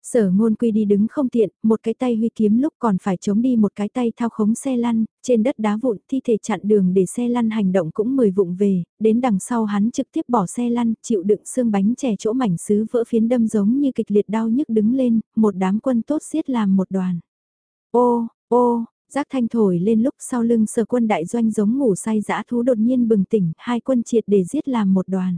Sở ngôn quy đi đứng không tiện, một cái tay huy kiếm lúc còn phải chống đi một cái tay thao khống xe lăn, trên đất đá vụn thi thể chặn đường để xe lăn hành động cũng mười vụng về, đến đằng sau hắn trực tiếp bỏ xe lăn, chịu đựng xương bánh chè chỗ mảnh sứ vỡ phiến đâm giống như kịch liệt đau nhức đứng lên, một đám quân tốt xiết làm một đoàn. Ô, ô, giác thanh thổi lên lúc sau lưng sở quân đại doanh giống ngủ say dã thú đột nhiên bừng tỉnh, hai quân triệt để giết làm một đoàn.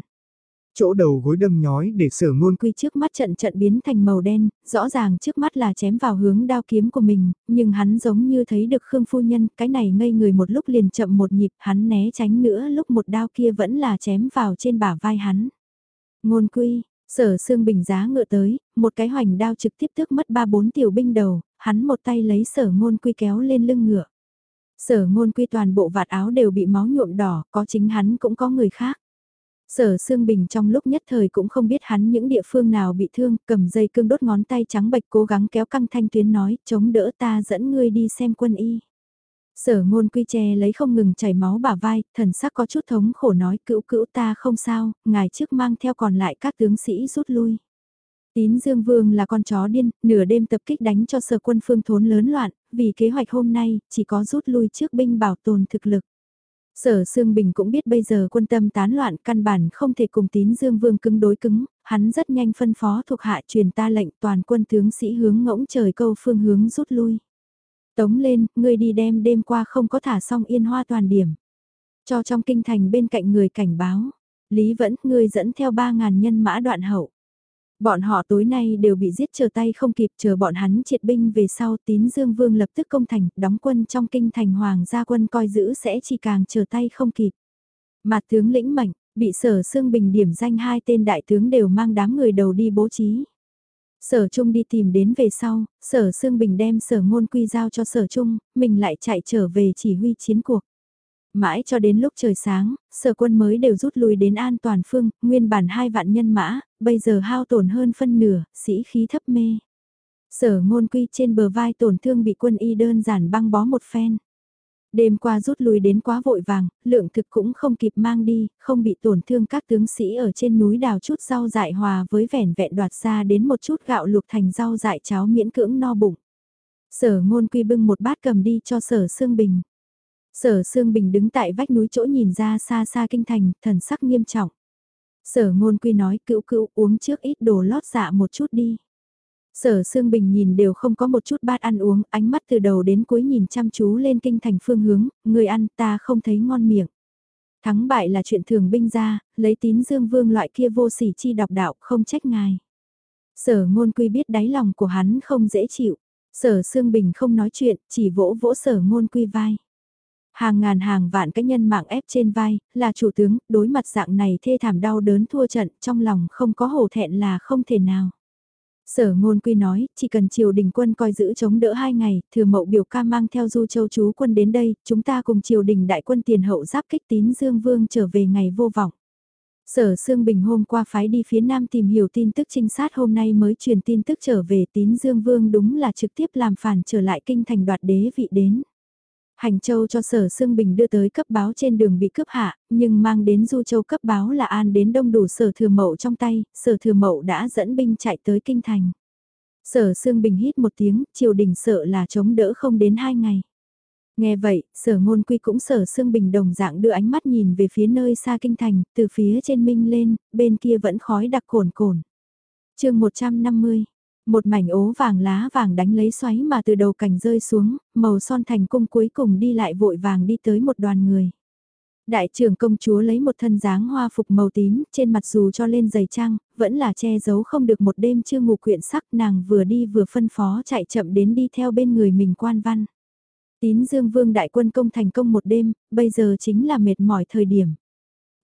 Chỗ đầu gối đâm nhói để sở ngôn quy trước mắt trận trận biến thành màu đen, rõ ràng trước mắt là chém vào hướng đao kiếm của mình, nhưng hắn giống như thấy được Khương Phu Nhân, cái này ngây người một lúc liền chậm một nhịp, hắn né tránh nữa lúc một đao kia vẫn là chém vào trên bả vai hắn. Ngôn quy, Sở xương bình giá ngựa tới, một cái hoành đao trực tiếp tước mất ba bốn tiểu binh đầu, hắn một tay lấy sở ngôn quy kéo lên lưng ngựa. Sở ngôn quy toàn bộ vạt áo đều bị máu nhuộm đỏ, có chính hắn cũng có người khác. Sở Sương Bình trong lúc nhất thời cũng không biết hắn những địa phương nào bị thương, cầm dây cương đốt ngón tay trắng bạch cố gắng kéo căng thanh tuyến nói, chống đỡ ta dẫn ngươi đi xem quân y. Sở ngôn quy che lấy không ngừng chảy máu bả vai, thần sắc có chút thống khổ nói cữu cữu ta không sao, ngài trước mang theo còn lại các tướng sĩ rút lui. Tín Dương Vương là con chó điên, nửa đêm tập kích đánh cho sở quân phương thốn lớn loạn, vì kế hoạch hôm nay, chỉ có rút lui trước binh bảo tồn thực lực. Sở Sương Bình cũng biết bây giờ quân tâm tán loạn căn bản không thể cùng tín Dương Vương cứng đối cứng, hắn rất nhanh phân phó thuộc hạ truyền ta lệnh toàn quân tướng sĩ hướng ngỗng trời câu phương hướng rút lui. Tống lên, ngươi đi đem đêm qua không có thả xong yên hoa toàn điểm. Cho trong kinh thành bên cạnh người cảnh báo, Lý vẫn ngươi dẫn theo 3.000 nhân mã đoạn hậu. Bọn họ tối nay đều bị giết chờ tay không kịp chờ bọn hắn triệt binh về sau tín Dương Vương lập tức công thành, đóng quân trong kinh thành Hoàng gia quân coi giữ sẽ chỉ càng chờ tay không kịp. Mặt tướng lĩnh mạnh, bị sở xương bình điểm danh hai tên đại tướng đều mang đám người đầu đi bố trí. Sở Trung đi tìm đến về sau, Sở Sương Bình đem Sở Ngôn Quy giao cho Sở Trung, mình lại chạy trở về chỉ huy chiến cuộc. Mãi cho đến lúc trời sáng, sở quân mới đều rút lui đến an toàn phương, nguyên bản hai vạn nhân mã, bây giờ hao tổn hơn phân nửa, sĩ khí thấp mê. Sở ngôn quy trên bờ vai tổn thương bị quân y đơn giản băng bó một phen. Đêm qua rút lui đến quá vội vàng, lượng thực cũng không kịp mang đi, không bị tổn thương các tướng sĩ ở trên núi đào chút rau dại hòa với vẻn vẹn đoạt ra đến một chút gạo luộc thành rau dại cháo miễn cưỡng no bụng. Sở ngôn quy bưng một bát cầm đi cho sở xương bình. Sở Sương Bình đứng tại vách núi chỗ nhìn ra xa xa kinh thành, thần sắc nghiêm trọng. Sở ngôn quy nói cữu cữu uống trước ít đồ lót dạ một chút đi. Sở Sương Bình nhìn đều không có một chút bát ăn uống, ánh mắt từ đầu đến cuối nhìn chăm chú lên kinh thành phương hướng, người ăn ta không thấy ngon miệng. Thắng bại là chuyện thường binh ra, lấy tín dương vương loại kia vô sỉ chi đọc đạo không trách ngài. Sở ngôn quy biết đáy lòng của hắn không dễ chịu. Sở Sương Bình không nói chuyện, chỉ vỗ vỗ sở ngôn quy vai. Hàng ngàn hàng vạn cái nhân mạng ép trên vai, là chủ tướng, đối mặt dạng này thê thảm đau đớn thua trận, trong lòng không có hổ thẹn là không thể nào. Sở ngôn quy nói, chỉ cần triều đình quân coi giữ chống đỡ hai ngày, thừa mậu biểu ca mang theo du châu chú quân đến đây, chúng ta cùng triều đình đại quân tiền hậu giáp kích tín Dương Vương trở về ngày vô vọng. Sở Sương Bình hôm qua phái đi phía Nam tìm hiểu tin tức trinh sát hôm nay mới truyền tin tức trở về tín Dương Vương đúng là trực tiếp làm phản trở lại kinh thành đoạt đế vị đến. Hành Châu cho Sở Sương Bình đưa tới cấp báo trên đường bị cướp hạ, nhưng mang đến Du Châu cấp báo là an đến đông đủ Sở Thừa Mậu trong tay, Sở Thừa Mậu đã dẫn binh chạy tới Kinh Thành. Sở Sương Bình hít một tiếng, triều đình sợ là chống đỡ không đến hai ngày. Nghe vậy, sở ngôn quy cũng sở Sương Bình đồng dạng đưa ánh mắt nhìn về phía nơi xa kinh thành, từ phía trên minh lên, bên kia vẫn khói đặc cồn cồn. chương 150, một mảnh ố vàng lá vàng đánh lấy xoáy mà từ đầu cành rơi xuống, màu son thành cung cuối cùng đi lại vội vàng đi tới một đoàn người. Đại trưởng công chúa lấy một thân dáng hoa phục màu tím, trên mặt dù cho lên giày trang, vẫn là che giấu không được một đêm chưa ngủ quyện sắc nàng vừa đi vừa phân phó chạy chậm đến đi theo bên người mình quan văn. Tín Dương Vương đại quân công thành công một đêm, bây giờ chính là mệt mỏi thời điểm.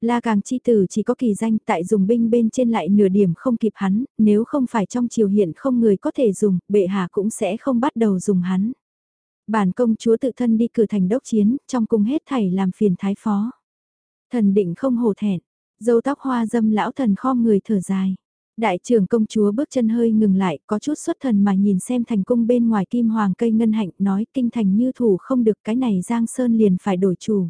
La Càng chi tử chỉ có kỳ danh tại dùng binh bên trên lại nửa điểm không kịp hắn, nếu không phải trong triều hiện không người có thể dùng, bệ hạ cũng sẽ không bắt đầu dùng hắn. Bản công chúa tự thân đi cử thành đốc chiến, trong cung hết thảy làm phiền thái phó. Thần định không hổ thẹn, dâu tóc hoa dâm lão thần khom người thở dài. Đại trưởng công chúa bước chân hơi ngừng lại, có chút xuất thần mà nhìn xem thành cung bên ngoài kim hoàng cây ngân hạnh nói kinh thành như thủ không được cái này Giang Sơn liền phải đổi chủ.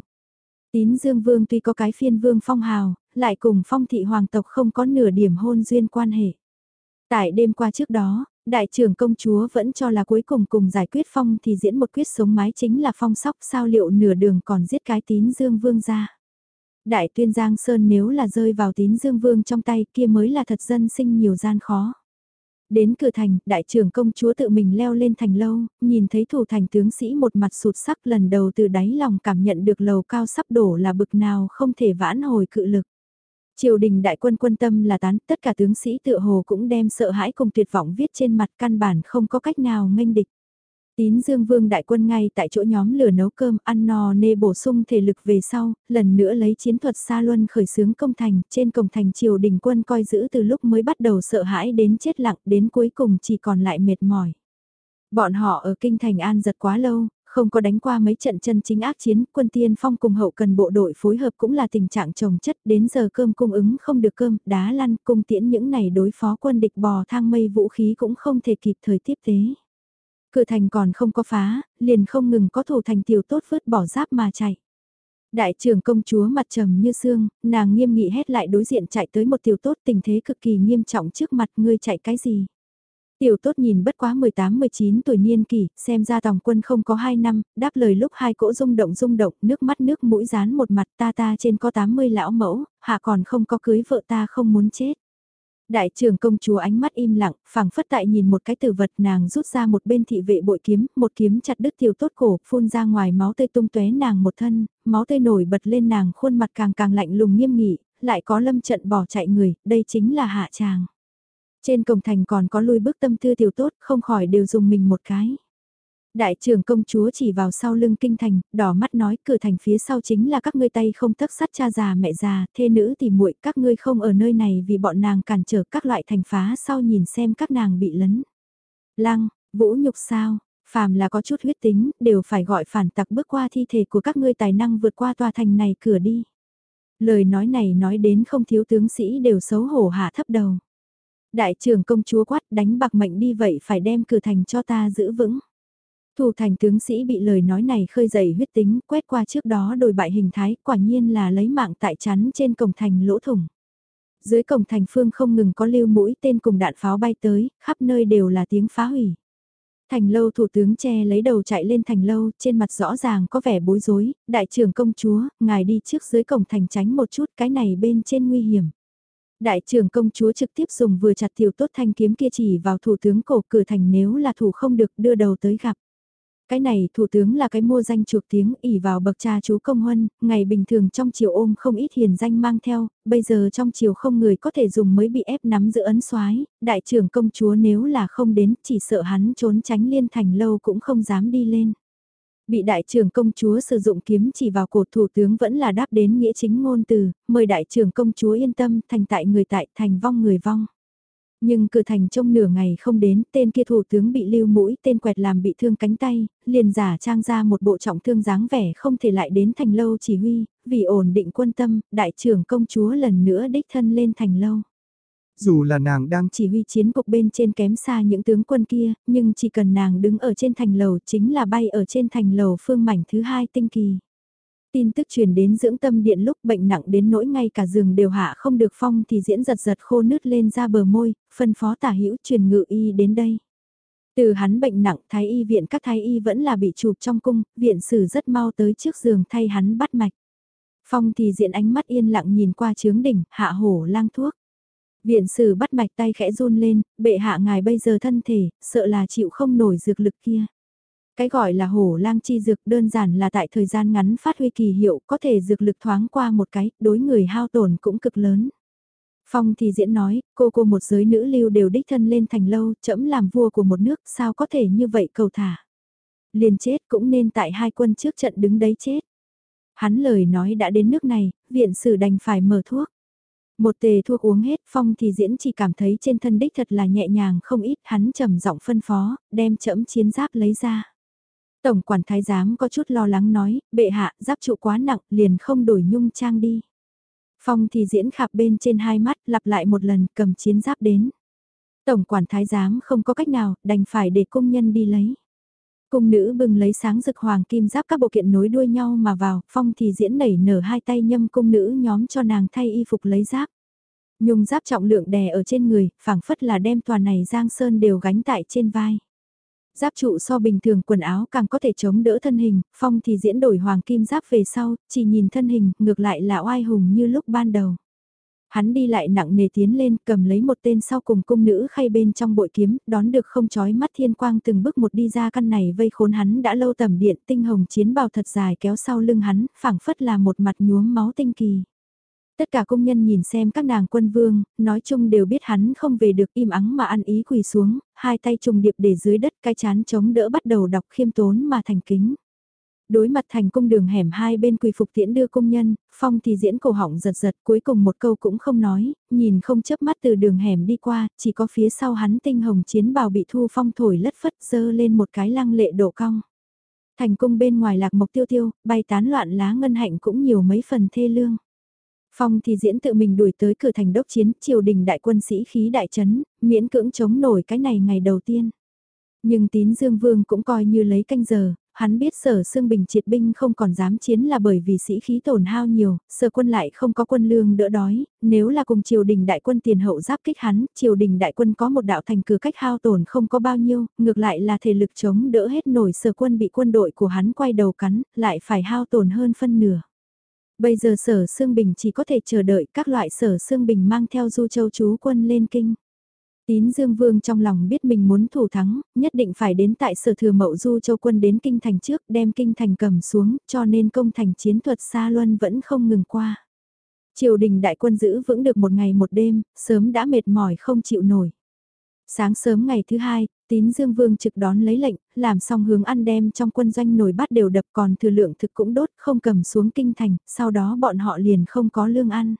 Tín Dương Vương tuy có cái phiên vương phong hào, lại cùng phong thị hoàng tộc không có nửa điểm hôn duyên quan hệ. Tại đêm qua trước đó, đại trưởng công chúa vẫn cho là cuối cùng cùng giải quyết phong thì diễn một quyết sống mái chính là phong sóc sao liệu nửa đường còn giết cái tín Dương Vương ra. Đại tuyên Giang Sơn nếu là rơi vào tín Dương Vương trong tay kia mới là thật dân sinh nhiều gian khó. Đến cửa thành, đại trưởng công chúa tự mình leo lên thành lâu, nhìn thấy thủ thành tướng sĩ một mặt sụt sắc lần đầu từ đáy lòng cảm nhận được lầu cao sắp đổ là bực nào không thể vãn hồi cự lực. Triều đình đại quân quân tâm là tán, tất cả tướng sĩ tự hồ cũng đem sợ hãi cùng tuyệt vọng viết trên mặt căn bản không có cách nào nghênh địch. Tín Dương Vương đại quân ngay tại chỗ nhóm lửa nấu cơm ăn no nê bổ sung thể lực về sau, lần nữa lấy chiến thuật xa luân khởi xướng công thành, trên cổng thành triều đình quân coi giữ từ lúc mới bắt đầu sợ hãi đến chết lặng đến cuối cùng chỉ còn lại mệt mỏi. Bọn họ ở kinh thành an giật quá lâu, không có đánh qua mấy trận chân chính ác chiến, quân tiên phong cùng hậu cần bộ đội phối hợp cũng là tình trạng trồng chất đến giờ cơm cung ứng không được cơm, đá lăn cung tiễn những này đối phó quân địch bò thang mây vũ khí cũng không thể kịp thời tiếp tế. Cửa thành còn không có phá, liền không ngừng có thủ thành tiểu tốt vứt bỏ giáp mà chạy. Đại trưởng công chúa mặt trầm như xương, nàng nghiêm nghị hét lại đối diện chạy tới một tiểu tốt tình thế cực kỳ nghiêm trọng trước mặt ngươi chạy cái gì. Tiểu tốt nhìn bất quá 18-19 tuổi niên kỷ, xem ra tòng quân không có 2 năm, đáp lời lúc hai cỗ rung động rung động, nước mắt nước mũi dán một mặt ta ta trên có 80 lão mẫu, hạ còn không có cưới vợ ta không muốn chết. Đại trưởng công chúa ánh mắt im lặng, phảng phất tại nhìn một cái tử vật nàng rút ra một bên thị vệ bội kiếm, một kiếm chặt đứt tiểu tốt cổ, phun ra ngoài máu tươi tung tóe nàng một thân, máu tươi nổi bật lên nàng khuôn mặt càng càng lạnh lùng nghiêm nghị, lại có lâm trận bỏ chạy người, đây chính là hạ tràng. Trên cổng thành còn có lui bước tâm tư tiểu tốt, không khỏi đều dùng mình một cái. Đại trưởng công chúa chỉ vào sau lưng kinh thành, đỏ mắt nói cửa thành phía sau chính là các ngươi tay không tấc sắt cha già mẹ già, thê nữ thì muội các ngươi không ở nơi này vì bọn nàng cản trở các loại thành phá sau nhìn xem các nàng bị lấn. Lăng, vũ nhục sao, phàm là có chút huyết tính, đều phải gọi phản tặc bước qua thi thể của các ngươi tài năng vượt qua tòa thành này cửa đi. Lời nói này nói đến không thiếu tướng sĩ đều xấu hổ hạ thấp đầu. Đại trưởng công chúa quát đánh bạc mệnh đi vậy phải đem cửa thành cho ta giữ vững. Thủ thành tướng sĩ bị lời nói này khơi dậy huyết tính, quét qua trước đó đồi bại hình thái, quả nhiên là lấy mạng tại chắn trên cổng thành lỗ thủng. Dưới cổng thành phương không ngừng có lưu mũi tên cùng đạn pháo bay tới, khắp nơi đều là tiếng phá hủy. Thành lâu thủ tướng che lấy đầu chạy lên thành lâu, trên mặt rõ ràng có vẻ bối rối, đại trưởng công chúa, ngài đi trước dưới cổng thành tránh một chút cái này bên trên nguy hiểm. Đại trưởng công chúa trực tiếp dùng vừa chặt tiểu tốt thanh kiếm kia chỉ vào thủ tướng cổ cửa thành nếu là thủ không được đưa đầu tới gặp. Cái này thủ tướng là cái mua danh chuộc tiếng ỉ vào bậc cha chú công huân, ngày bình thường trong triều ôm không ít hiền danh mang theo, bây giờ trong triều không người có thể dùng mới bị ép nắm giữ ấn soái đại trưởng công chúa nếu là không đến chỉ sợ hắn trốn tránh liên thành lâu cũng không dám đi lên. Bị đại trưởng công chúa sử dụng kiếm chỉ vào cổ thủ tướng vẫn là đáp đến nghĩa chính ngôn từ, mời đại trưởng công chúa yên tâm thành tại người tại thành vong người vong. Nhưng cửa thành trong nửa ngày không đến, tên kia thủ tướng bị lưu mũi, tên quẹt làm bị thương cánh tay, liền giả trang ra một bộ trọng thương dáng vẻ không thể lại đến thành lâu chỉ huy, vì ổn định quân tâm, đại trưởng công chúa lần nữa đích thân lên thành lâu. Dù là nàng đang chỉ huy chiến cục bên trên kém xa những tướng quân kia, nhưng chỉ cần nàng đứng ở trên thành lầu chính là bay ở trên thành lầu phương mảnh thứ hai tinh kỳ. Tin tức truyền đến dưỡng tâm điện lúc bệnh nặng đến nỗi ngay cả giường đều hạ không được phong thì diễn giật giật khô nứt lên ra bờ môi, phân phó tả hữu truyền ngự y đến đây. Từ hắn bệnh nặng thái y viện các thái y vẫn là bị chụp trong cung, viện sử rất mau tới trước giường thay hắn bắt mạch. Phong thì diện ánh mắt yên lặng nhìn qua trướng đỉnh, hạ hổ lang thuốc. Viện sử bắt mạch tay khẽ run lên, bệ hạ ngài bây giờ thân thể, sợ là chịu không nổi dược lực kia. Cái gọi là hổ lang chi dược đơn giản là tại thời gian ngắn phát huy kỳ hiệu có thể dược lực thoáng qua một cái, đối người hao tổn cũng cực lớn. Phong thì diễn nói, cô cô một giới nữ lưu đều đích thân lên thành lâu, chẫm làm vua của một nước, sao có thể như vậy cầu thả. Liền chết cũng nên tại hai quân trước trận đứng đấy chết. Hắn lời nói đã đến nước này, viện sử đành phải mở thuốc. Một tề thuốc uống hết, Phong thì diễn chỉ cảm thấy trên thân đích thật là nhẹ nhàng không ít, hắn trầm giọng phân phó, đem chẫm chiến giáp lấy ra. Tổng quản thái giám có chút lo lắng nói, bệ hạ, giáp trụ quá nặng, liền không đổi nhung trang đi. Phong thì diễn khạp bên trên hai mắt, lặp lại một lần, cầm chiến giáp đến. Tổng quản thái giám không có cách nào, đành phải để công nhân đi lấy. Cung nữ bừng lấy sáng rực hoàng kim giáp các bộ kiện nối đuôi nhau mà vào, phong thì diễn nảy nở hai tay nhâm cung nữ nhóm cho nàng thay y phục lấy giáp. Nhung giáp trọng lượng đè ở trên người, phảng phất là đem tòa này giang sơn đều gánh tại trên vai. Giáp trụ so bình thường quần áo càng có thể chống đỡ thân hình, phong thì diễn đổi hoàng kim giáp về sau, chỉ nhìn thân hình, ngược lại là oai hùng như lúc ban đầu. Hắn đi lại nặng nề tiến lên, cầm lấy một tên sau cùng cung nữ khay bên trong bội kiếm, đón được không chói mắt thiên quang từng bước một đi ra căn này vây khốn hắn đã lâu tầm điện tinh hồng chiến bào thật dài kéo sau lưng hắn, phảng phất là một mặt nhuốm máu tinh kỳ. Tất cả công nhân nhìn xem các nàng quân vương, nói chung đều biết hắn không về được im ắng mà ăn ý quỳ xuống, hai tay trùng điệp để dưới đất cái chán chống đỡ bắt đầu đọc khiêm tốn mà thành kính. Đối mặt thành cung đường hẻm hai bên quỳ phục tiễn đưa công nhân, phong thì diễn cổ họng giật giật cuối cùng một câu cũng không nói, nhìn không chớp mắt từ đường hẻm đi qua, chỉ có phía sau hắn tinh hồng chiến bào bị thu phong thổi lất phất dơ lên một cái lăng lệ độ cong. Thành cung bên ngoài lạc mộc tiêu tiêu, bay tán loạn lá ngân hạnh cũng nhiều mấy phần thê lương. Phong thì diễn tự mình đuổi tới cửa thành đốc chiến, triều đình đại quân sĩ khí đại chấn miễn cưỡng chống nổi cái này ngày đầu tiên. Nhưng tín dương vương cũng coi như lấy canh giờ, hắn biết sở xương bình triệt binh không còn dám chiến là bởi vì sĩ khí tổn hao nhiều, sở quân lại không có quân lương đỡ đói, nếu là cùng triều đình đại quân tiền hậu giáp kích hắn, triều đình đại quân có một đạo thành cửa cách hao tổn không có bao nhiêu, ngược lại là thể lực chống đỡ hết nổi sở quân bị quân đội của hắn quay đầu cắn, lại phải hao tổn hơn phân nửa. Bây giờ sở xương bình chỉ có thể chờ đợi các loại sở xương bình mang theo du châu chú quân lên kinh. Tín Dương Vương trong lòng biết mình muốn thủ thắng, nhất định phải đến tại sở thừa mậu du châu quân đến kinh thành trước đem kinh thành cầm xuống cho nên công thành chiến thuật xa luân vẫn không ngừng qua. Triều đình đại quân giữ vững được một ngày một đêm, sớm đã mệt mỏi không chịu nổi. Sáng sớm ngày thứ hai, tín dương vương trực đón lấy lệnh, làm xong hướng ăn đem trong quân doanh nổi bát đều đập còn thừa lượng thực cũng đốt không cầm xuống kinh thành, sau đó bọn họ liền không có lương ăn.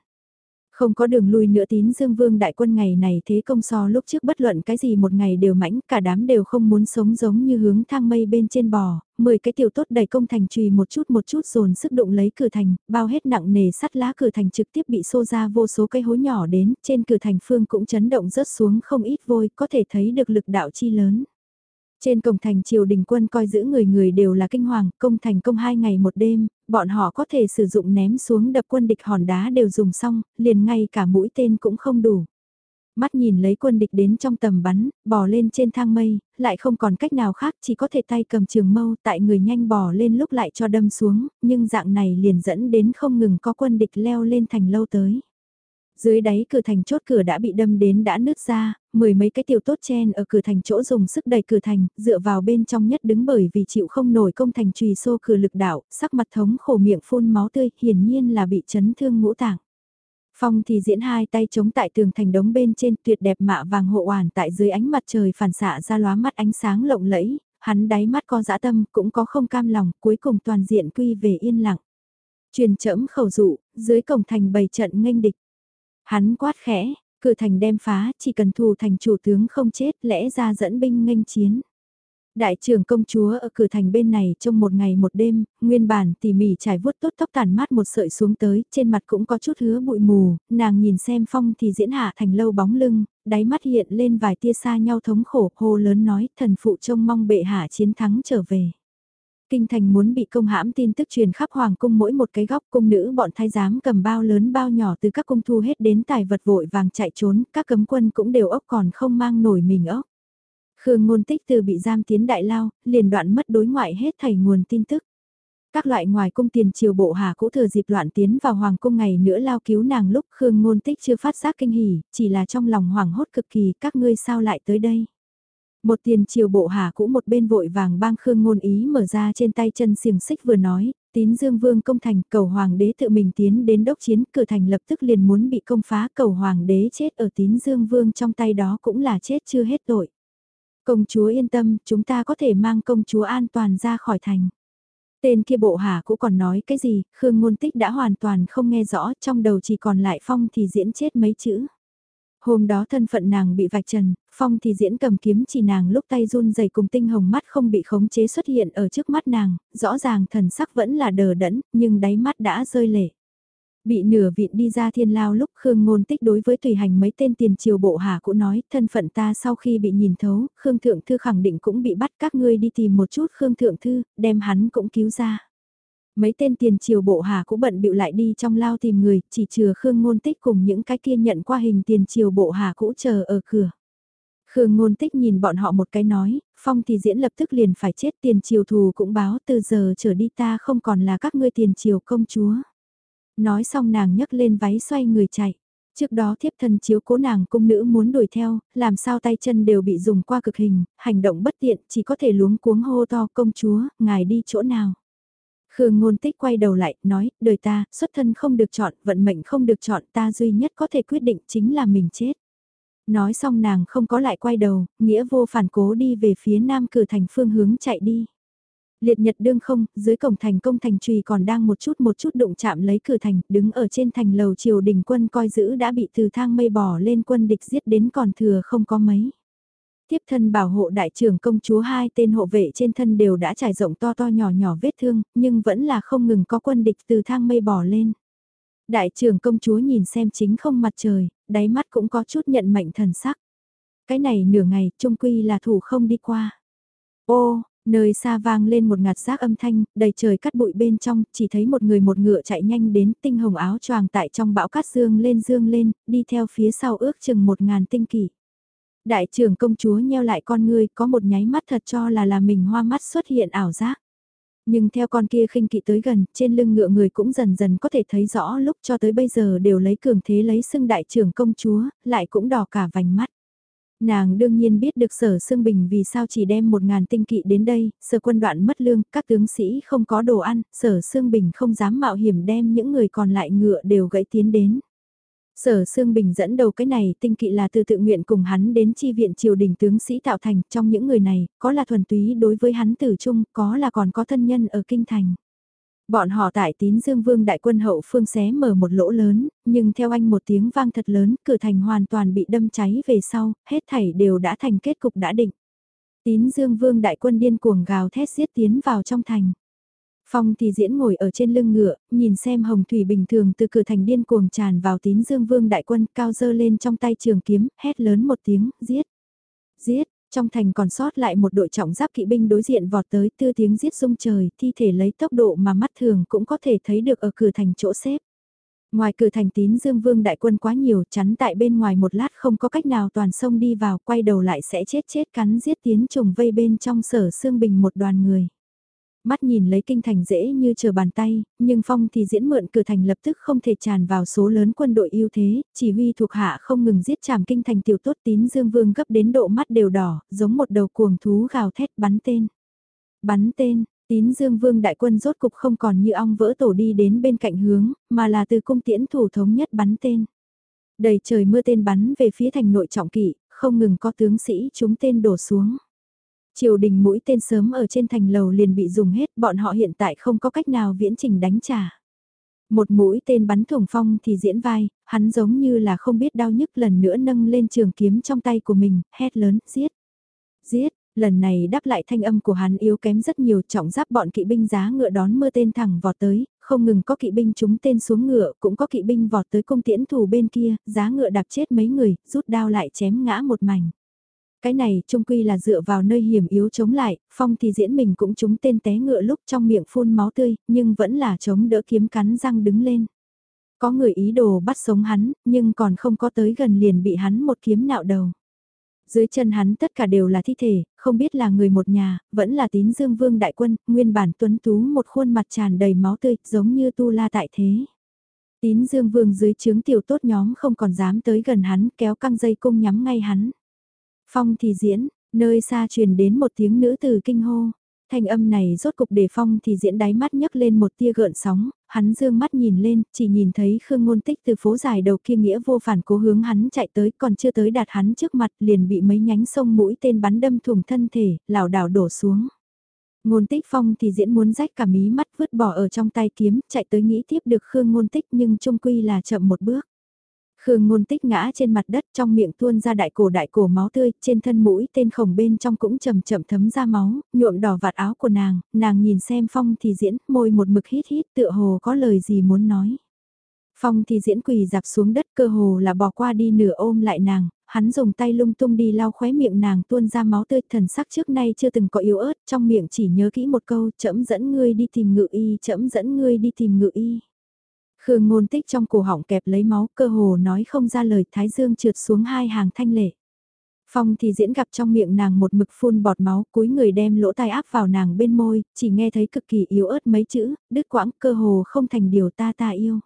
Không có đường lui nữa tín dương vương đại quân ngày này thế công so lúc trước bất luận cái gì một ngày đều mãnh cả đám đều không muốn sống giống như hướng thang mây bên trên bò, 10 cái tiểu tốt đẩy công thành trùy một chút một chút dồn sức đụng lấy cửa thành, bao hết nặng nề sắt lá cửa thành trực tiếp bị xô ra vô số cây hố nhỏ đến, trên cửa thành phương cũng chấn động rớt xuống không ít vôi, có thể thấy được lực đạo chi lớn. Trên cổng thành triều đình quân coi giữ người người đều là kinh hoàng, công thành công hai ngày một đêm, bọn họ có thể sử dụng ném xuống đập quân địch hòn đá đều dùng xong, liền ngay cả mũi tên cũng không đủ. Mắt nhìn lấy quân địch đến trong tầm bắn, bò lên trên thang mây, lại không còn cách nào khác chỉ có thể tay cầm trường mâu tại người nhanh bò lên lúc lại cho đâm xuống, nhưng dạng này liền dẫn đến không ngừng có quân địch leo lên thành lâu tới. Dưới đáy cửa thành chốt cửa đã bị đâm đến đã nứt ra, mười mấy cái tiểu tốt chen ở cửa thành chỗ dùng sức đẩy cửa thành, dựa vào bên trong nhất đứng bởi vì chịu không nổi công thành trùy xô cửa lực đạo, sắc mặt thống khổ miệng phun máu tươi, hiển nhiên là bị chấn thương ngũ tạng. Phong thì diễn hai tay chống tại tường thành đống bên trên tuyệt đẹp mạ vàng hộ oản tại dưới ánh mặt trời phản xạ ra lóa mắt ánh sáng lộng lẫy, hắn đáy mắt có dã tâm cũng có không cam lòng cuối cùng toàn diện quy về yên lặng. Truyền chẫm khẩu dụ, dưới cổng thành bày trận nghênh địch. Hắn quát khẽ, cửa thành đem phá, chỉ cần thù thành chủ tướng không chết lẽ ra dẫn binh nghênh chiến. Đại trưởng công chúa ở cửa thành bên này trong một ngày một đêm, nguyên bản tỉ mỉ trải vuốt tốt tóc tàn mát một sợi xuống tới, trên mặt cũng có chút hứa bụi mù, nàng nhìn xem phong thì diễn hạ thành lâu bóng lưng, đáy mắt hiện lên vài tia xa nhau thống khổ, hô lớn nói thần phụ trông mong bệ hạ chiến thắng trở về kinh thành muốn bị công hãm tin tức truyền khắp hoàng cung mỗi một cái góc cung nữ bọn thái giám cầm bao lớn bao nhỏ từ các cung thu hết đến tài vật vội vàng chạy trốn, các cấm quân cũng đều ốc còn không mang nổi mình ốc. Khương ngôn tích từ bị giam tiến đại lao, liền đoạn mất đối ngoại hết thảy nguồn tin tức. Các loại ngoài cung tiền triều bộ hà cũ thừa dịp loạn tiến vào hoàng cung ngày nữa lao cứu nàng lúc Khương ngôn tích chưa phát giác kinh hỉ, chỉ là trong lòng hoàng hốt cực kỳ các ngươi sao lại tới đây. Một tiền triều bộ hà cũ một bên vội vàng bang khương ngôn ý mở ra trên tay chân xiềng xích vừa nói, tín dương vương công thành cầu hoàng đế tự mình tiến đến đốc chiến cửa thành lập tức liền muốn bị công phá cầu hoàng đế chết ở tín dương vương trong tay đó cũng là chết chưa hết tội. Công chúa yên tâm, chúng ta có thể mang công chúa an toàn ra khỏi thành. Tên kia bộ hà cũng còn nói cái gì, Khương Ngôn Tích đã hoàn toàn không nghe rõ, trong đầu chỉ còn lại phong thì diễn chết mấy chữ. Hôm đó thân phận nàng bị vạch trần, Phong thì diễn cầm kiếm chỉ nàng lúc tay run rẩy cùng tinh hồng mắt không bị khống chế xuất hiện ở trước mắt nàng, rõ ràng thần sắc vẫn là đờ đẫn, nhưng đáy mắt đã rơi lệ. Bị nửa vịn đi ra thiên lao lúc Khương ngôn tích đối với tùy hành mấy tên tiền triều bộ hạ cũng nói, thân phận ta sau khi bị nhìn thấu, Khương Thượng Thư khẳng định cũng bị bắt các ngươi đi tìm một chút Khương Thượng Thư, đem hắn cũng cứu ra. Mấy tên tiền triều bộ hà cũng bận bịu lại đi trong lao tìm người, chỉ chừa Khương Ngôn Tích cùng những cái kia nhận qua hình tiền triều bộ hà cũ chờ ở cửa. Khương Ngôn Tích nhìn bọn họ một cái nói, Phong thì diễn lập tức liền phải chết tiền triều thù cũng báo từ giờ trở đi ta không còn là các ngươi tiền triều công chúa. Nói xong nàng nhấc lên váy xoay người chạy. Trước đó thiếp thân chiếu cố nàng cung nữ muốn đuổi theo, làm sao tay chân đều bị dùng qua cực hình, hành động bất tiện, chỉ có thể luống cuống hô to công chúa, ngài đi chỗ nào. Khương ngôn tích quay đầu lại, nói, đời ta, xuất thân không được chọn, vận mệnh không được chọn, ta duy nhất có thể quyết định chính là mình chết. Nói xong nàng không có lại quay đầu, nghĩa vô phản cố đi về phía nam cửa thành phương hướng chạy đi. Liệt nhật đương không, dưới cổng thành công thành trùy còn đang một chút một chút đụng chạm lấy cửa thành, đứng ở trên thành lầu triều đình quân coi giữ đã bị từ thang mây bỏ lên quân địch giết đến còn thừa không có mấy. Tiếp thân bảo hộ đại trưởng công chúa hai tên hộ vệ trên thân đều đã trải rộng to to nhỏ nhỏ vết thương, nhưng vẫn là không ngừng có quân địch từ thang mây bỏ lên. Đại trưởng công chúa nhìn xem chính không mặt trời, đáy mắt cũng có chút nhận mệnh thần sắc. Cái này nửa ngày, trung quy là thủ không đi qua. Ô, Nơi xa vang lên một ngạt giác âm thanh, đầy trời cắt bụi bên trong, chỉ thấy một người một ngựa chạy nhanh đến, tinh hồng áo choàng tại trong bão cát dương lên dương lên, đi theo phía sau ước chừng một ngàn tinh kỷ. Đại trưởng công chúa nheo lại con ngươi, có một nháy mắt thật cho là là mình hoa mắt xuất hiện ảo giác. Nhưng theo con kia khinh kỵ tới gần, trên lưng ngựa người cũng dần dần có thể thấy rõ lúc cho tới bây giờ đều lấy cường thế lấy xưng đại trưởng công chúa, lại cũng đỏ cả vành mắt. Nàng đương nhiên biết được sở xương Bình vì sao chỉ đem một ngàn tinh kỵ đến đây, sở quân đoạn mất lương, các tướng sĩ không có đồ ăn, sở xương Bình không dám mạo hiểm đem những người còn lại ngựa đều gãy tiến đến. Sở Sương Bình dẫn đầu cái này tinh kỵ là từ tự nguyện cùng hắn đến chi viện triều đình tướng sĩ tạo thành trong những người này, có là thuần túy đối với hắn tử trung, có là còn có thân nhân ở kinh thành. Bọn họ tại tín dương vương đại quân hậu phương xé mở một lỗ lớn, nhưng theo anh một tiếng vang thật lớn, cửa thành hoàn toàn bị đâm cháy về sau, hết thảy đều đã thành kết cục đã định. Tín dương vương đại quân điên cuồng gào thét giết tiến vào trong thành. Phong thì diễn ngồi ở trên lưng ngựa, nhìn xem hồng thủy bình thường từ cửa thành điên cuồng tràn vào tín dương vương đại quân cao dơ lên trong tay trường kiếm, hét lớn một tiếng, giết, giết, trong thành còn sót lại một đội trọng giáp kỵ binh đối diện vọt tới tư tiếng giết rung trời, thi thể lấy tốc độ mà mắt thường cũng có thể thấy được ở cửa thành chỗ xếp. Ngoài cửa thành tín dương vương đại quân quá nhiều chắn tại bên ngoài một lát không có cách nào toàn sông đi vào quay đầu lại sẽ chết chết cắn giết tiến trùng vây bên trong sở xương bình một đoàn người. Mắt nhìn lấy kinh thành dễ như chờ bàn tay, nhưng phong thì diễn mượn cửa thành lập tức không thể tràn vào số lớn quân đội ưu thế, chỉ huy thuộc hạ không ngừng giết chàm kinh thành tiểu tốt tín dương vương gấp đến độ mắt đều đỏ, giống một đầu cuồng thú gào thét bắn tên. Bắn tên, tín dương vương đại quân rốt cục không còn như ong vỡ tổ đi đến bên cạnh hướng, mà là từ cung tiễn thủ thống nhất bắn tên. Đầy trời mưa tên bắn về phía thành nội trọng kỵ, không ngừng có tướng sĩ chúng tên đổ xuống. Triều đình mũi tên sớm ở trên thành lầu liền bị dùng hết, bọn họ hiện tại không có cách nào viễn trình đánh trả. Một mũi tên bắn thủng phong thì diễn vai, hắn giống như là không biết đau nhức lần nữa nâng lên trường kiếm trong tay của mình, hét lớn, giết, giết, lần này đáp lại thanh âm của hắn yếu kém rất nhiều trọng giáp bọn kỵ binh giá ngựa đón mưa tên thẳng vọt tới, không ngừng có kỵ binh trúng tên xuống ngựa, cũng có kỵ binh vọt tới cung tiễn thủ bên kia, giá ngựa đạp chết mấy người, rút đao lại chém ngã một mảnh. Cái này trung quy là dựa vào nơi hiểm yếu chống lại, phong thì diễn mình cũng trúng tên té ngựa lúc trong miệng phun máu tươi, nhưng vẫn là chống đỡ kiếm cắn răng đứng lên. Có người ý đồ bắt sống hắn, nhưng còn không có tới gần liền bị hắn một kiếm nạo đầu. Dưới chân hắn tất cả đều là thi thể, không biết là người một nhà, vẫn là tín dương vương đại quân, nguyên bản tuấn tú một khuôn mặt tràn đầy máu tươi, giống như tu la tại thế. Tín dương vương dưới chướng tiểu tốt nhóm không còn dám tới gần hắn, kéo căng dây cung nhắm ngay hắn. Phong thì diễn, nơi xa truyền đến một tiếng nữ từ kinh hô. Thanh âm này rốt cục để Phong thì diễn đáy mắt nhấc lên một tia gợn sóng, hắn dương mắt nhìn lên, chỉ nhìn thấy Khương Ngôn Tích từ phố dài đầu kia nghĩa vô phản cố hướng hắn chạy tới, còn chưa tới đạt hắn trước mặt liền bị mấy nhánh sông mũi tên bắn đâm thủng thân thể, lảo đảo đổ xuống. Ngôn Tích Phong thì diễn muốn rách cả mí mắt vứt bỏ ở trong tay kiếm, chạy tới nghĩ tiếp được Khương Ngôn Tích nhưng trung quy là chậm một bước. Khương ngôn tích ngã trên mặt đất trong miệng tuôn ra đại cổ đại cổ máu tươi, trên thân mũi tên khổng bên trong cũng chậm chậm thấm ra máu, nhuộm đỏ vạt áo của nàng, nàng nhìn xem phong thì diễn, môi một mực hít hít tựa hồ có lời gì muốn nói. Phong thì diễn quỳ dạp xuống đất cơ hồ là bỏ qua đi nửa ôm lại nàng, hắn dùng tay lung tung đi lau khóe miệng nàng tuôn ra máu tươi thần sắc trước nay chưa từng có yếu ớt, trong miệng chỉ nhớ kỹ một câu chậm dẫn ngươi đi tìm ngự y, chậm dẫn ngươi đi tìm ngự y. Khương ngôn tích trong cổ họng kẹp lấy máu cơ hồ nói không ra lời thái dương trượt xuống hai hàng thanh lệ. Phong thì diễn gặp trong miệng nàng một mực phun bọt máu cúi người đem lỗ tai áp vào nàng bên môi, chỉ nghe thấy cực kỳ yếu ớt mấy chữ, đứt quãng cơ hồ không thành điều ta ta yêu.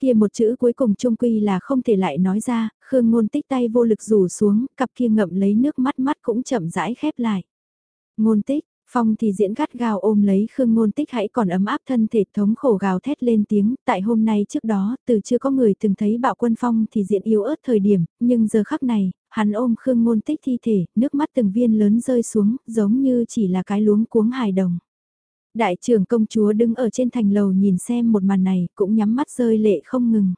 Kia một chữ cuối cùng trung quy là không thể lại nói ra, Khương ngôn tích tay vô lực rủ xuống, cặp kia ngậm lấy nước mắt mắt cũng chậm rãi khép lại. Ngôn tích, Phong thì diễn gắt gao ôm lấy Khương Ngôn Tích hãy còn ấm áp thân thể thống khổ gào thét lên tiếng, tại hôm nay trước đó, từ chưa có người từng thấy bạo quân Phong thì diễn yếu ớt thời điểm, nhưng giờ khắc này, hắn ôm Khương Ngôn Tích thi thể, nước mắt từng viên lớn rơi xuống, giống như chỉ là cái luống cuống hài đồng. Đại trưởng công chúa đứng ở trên thành lầu nhìn xem một màn này, cũng nhắm mắt rơi lệ không ngừng.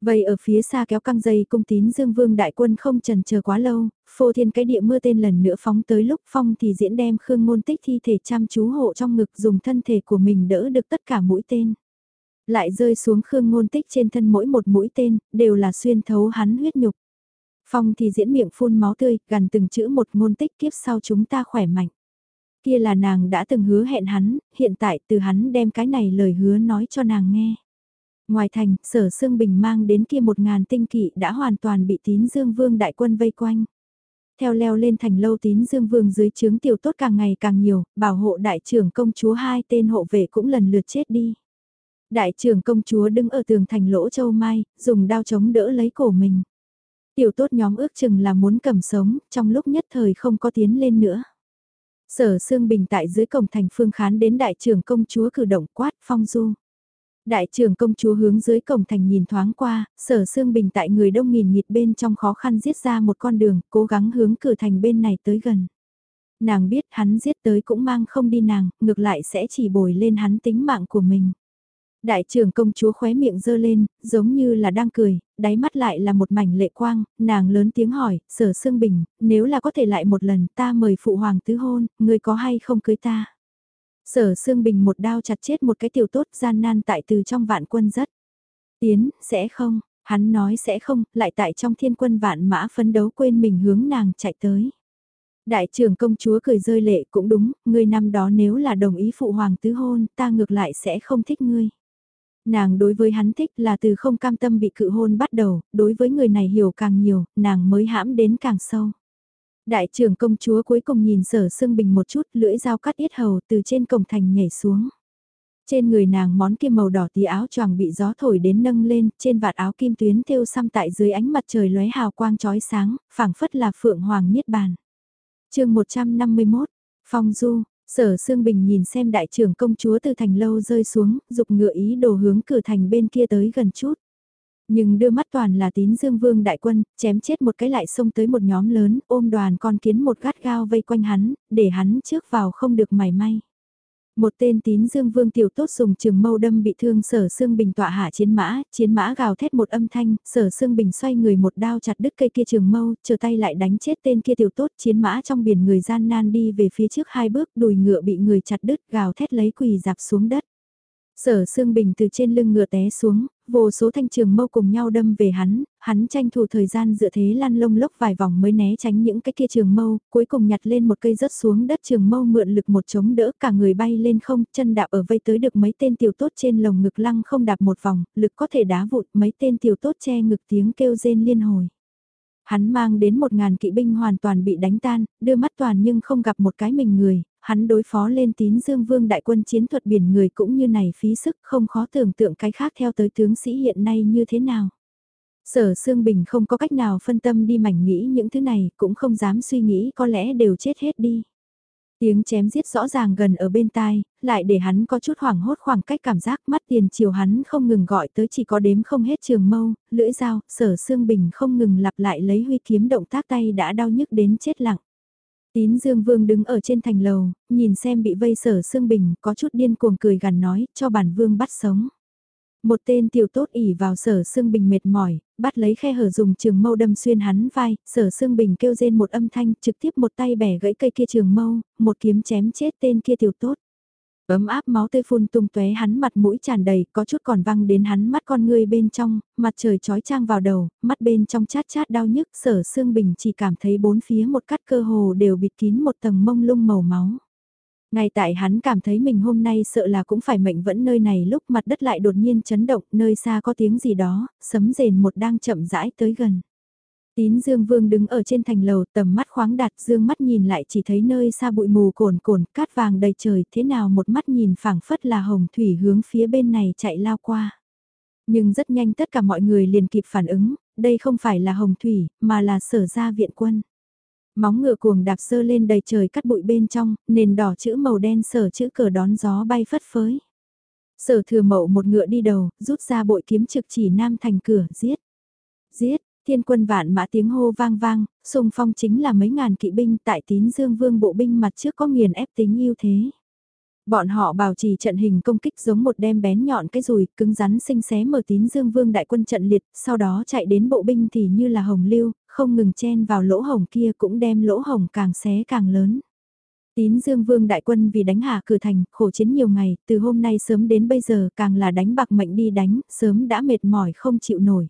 Vậy ở phía xa kéo căng dây cung tín Dương Vương đại quân không trần chờ quá lâu, phô thiên cái địa mưa tên lần nữa phóng tới lúc phong thì diễn đem Khương Ngôn Tích thi thể chăm chú hộ trong ngực dùng thân thể của mình đỡ được tất cả mũi tên. Lại rơi xuống Khương Ngôn Tích trên thân mỗi một mũi tên, đều là xuyên thấu hắn huyết nhục. Phong thì diễn miệng phun máu tươi, gần từng chữ một ngôn tích kiếp sau chúng ta khỏe mạnh. Kia là nàng đã từng hứa hẹn hắn, hiện tại từ hắn đem cái này lời hứa nói cho nàng nghe. Ngoài thành, sở Sương Bình mang đến kia một ngàn tinh kỵ đã hoàn toàn bị tín dương vương đại quân vây quanh. Theo leo lên thành lâu tín dương vương dưới chướng tiểu tốt càng ngày càng nhiều, bảo hộ đại trưởng công chúa hai tên hộ vệ cũng lần lượt chết đi. Đại trưởng công chúa đứng ở tường thành lỗ châu mai, dùng đao chống đỡ lấy cổ mình. Tiểu tốt nhóm ước chừng là muốn cầm sống, trong lúc nhất thời không có tiến lên nữa. Sở Sương Bình tại dưới cổng thành phương khán đến đại trưởng công chúa cử động quát phong du. Đại trưởng công chúa hướng dưới cổng thành nhìn thoáng qua, sở Sương Bình tại người đông nghìn nghịt bên trong khó khăn giết ra một con đường, cố gắng hướng cửa thành bên này tới gần. Nàng biết hắn giết tới cũng mang không đi nàng, ngược lại sẽ chỉ bồi lên hắn tính mạng của mình. Đại trưởng công chúa khóe miệng dơ lên, giống như là đang cười, đáy mắt lại là một mảnh lệ quang, nàng lớn tiếng hỏi, sở Sương Bình, nếu là có thể lại một lần ta mời phụ hoàng tứ hôn, người có hay không cưới ta? Sở Sương Bình một đao chặt chết một cái tiểu tốt gian nan tại từ trong vạn quân rất. Tiến, sẽ không, hắn nói sẽ không, lại tại trong thiên quân vạn mã phấn đấu quên mình hướng nàng chạy tới. Đại trưởng công chúa cười rơi lệ cũng đúng, ngươi năm đó nếu là đồng ý phụ hoàng tứ hôn, ta ngược lại sẽ không thích ngươi. Nàng đối với hắn thích là từ không cam tâm bị cự hôn bắt đầu, đối với người này hiểu càng nhiều, nàng mới hãm đến càng sâu. Đại trưởng công chúa cuối cùng nhìn sở sương bình một chút, lưỡi dao cắt yết hầu từ trên cổng thành nhảy xuống. Trên người nàng món kim màu đỏ tí áo choàng bị gió thổi đến nâng lên, trên vạt áo kim tuyến thêu xăm tại dưới ánh mặt trời lóe hào quang chói sáng, phảng phất là phượng hoàng niết bàn. chương 151, Phong Du, Sở Sương Bình nhìn xem đại trưởng công chúa từ thành lâu rơi xuống, dục ngựa ý đồ hướng cửa thành bên kia tới gần chút. Nhưng đưa mắt toàn là tín dương vương đại quân, chém chết một cái lại xông tới một nhóm lớn, ôm đoàn con kiến một gắt gao vây quanh hắn, để hắn trước vào không được mảy may. Một tên tín dương vương tiểu tốt dùng trường mâu đâm bị thương sở xương bình tọa hạ chiến mã, chiến mã gào thét một âm thanh, sở xương bình xoay người một đao chặt đứt cây kia trường mâu, chờ tay lại đánh chết tên kia tiểu tốt chiến mã trong biển người gian nan đi về phía trước hai bước đùi ngựa bị người chặt đứt gào thét lấy quỳ dạp xuống đất. Sở Sương Bình từ trên lưng ngựa té xuống, vô số thanh trường mâu cùng nhau đâm về hắn, hắn tranh thủ thời gian dựa thế lăn lông lốc vài vòng mới né tránh những cái kia trường mâu, cuối cùng nhặt lên một cây rớt xuống đất trường mâu mượn lực một chống đỡ cả người bay lên không, chân đạp ở vây tới được mấy tên tiểu tốt trên lồng ngực lăng không đạp một vòng, lực có thể đá vụt mấy tên tiểu tốt che ngực tiếng kêu rên liên hồi. Hắn mang đến một ngàn kỵ binh hoàn toàn bị đánh tan, đưa mắt toàn nhưng không gặp một cái mình người, hắn đối phó lên tín dương vương đại quân chiến thuật biển người cũng như này phí sức không khó tưởng tượng cái khác theo tới tướng sĩ hiện nay như thế nào. Sở Sương Bình không có cách nào phân tâm đi mảnh nghĩ những thứ này, cũng không dám suy nghĩ có lẽ đều chết hết đi. Tiếng chém giết rõ ràng gần ở bên tai, lại để hắn có chút hoảng hốt khoảng cách cảm giác mắt tiền chiều hắn không ngừng gọi tới chỉ có đếm không hết trường mâu, lưỡi dao, sở Sương Bình không ngừng lặp lại lấy huy kiếm động tác tay đã đau nhức đến chết lặng. Tín Dương Vương đứng ở trên thành lầu, nhìn xem bị vây sở Sương Bình, có chút điên cuồng cười gằn nói, cho bản Vương bắt sống. Một tên tiểu tốt ỉ vào sở Sương Bình mệt mỏi, bắt lấy khe hở dùng trường mâu đâm xuyên hắn vai, sở Sương Bình kêu rên một âm thanh, trực tiếp một tay bẻ gãy cây kia trường mâu, một kiếm chém chết tên kia tiểu tốt. Ấm áp máu tươi phun tung tóe hắn mặt mũi tràn đầy, có chút còn văng đến hắn mắt con ngươi bên trong, mặt trời chói trang vào đầu, mắt bên trong chát chát đau nhức, sở xương bình chỉ cảm thấy bốn phía một cắt cơ hồ đều bịt kín một tầng mông lung màu máu. Ngay tại hắn cảm thấy mình hôm nay sợ là cũng phải mệnh vẫn nơi này lúc mặt đất lại đột nhiên chấn động, nơi xa có tiếng gì đó, sấm rền một đang chậm rãi tới gần. Tín Dương Vương đứng ở trên thành lầu tầm mắt khoáng đạt dương mắt nhìn lại chỉ thấy nơi xa bụi mù cồn cồn cát vàng đầy trời thế nào một mắt nhìn phảng phất là hồng thủy hướng phía bên này chạy lao qua. Nhưng rất nhanh tất cả mọi người liền kịp phản ứng, đây không phải là hồng thủy mà là sở gia viện quân. Móng ngựa cuồng đạp sơ lên đầy trời cắt bụi bên trong, nền đỏ chữ màu đen sở chữ cờ đón gió bay phất phới. Sở thừa mậu một ngựa đi đầu, rút ra bội kiếm trực chỉ nam thành cửa, giết. Giết, Thiên quân vạn mã tiếng hô vang vang, xung phong chính là mấy ngàn kỵ binh tại tín dương vương bộ binh mặt trước có nghiền ép tính ưu thế. Bọn họ bảo trì trận hình công kích giống một đem bén nhọn cái rùi, cứng rắn sinh xé mở tín dương vương đại quân trận liệt, sau đó chạy đến bộ binh thì như là hồng lưu, không ngừng chen vào lỗ hồng kia cũng đem lỗ hồng càng xé càng lớn. Tín Dương Vương đại quân vì đánh hạ cửa thành, khổ chiến nhiều ngày, từ hôm nay sớm đến bây giờ càng là đánh bạc mệnh đi đánh, sớm đã mệt mỏi không chịu nổi.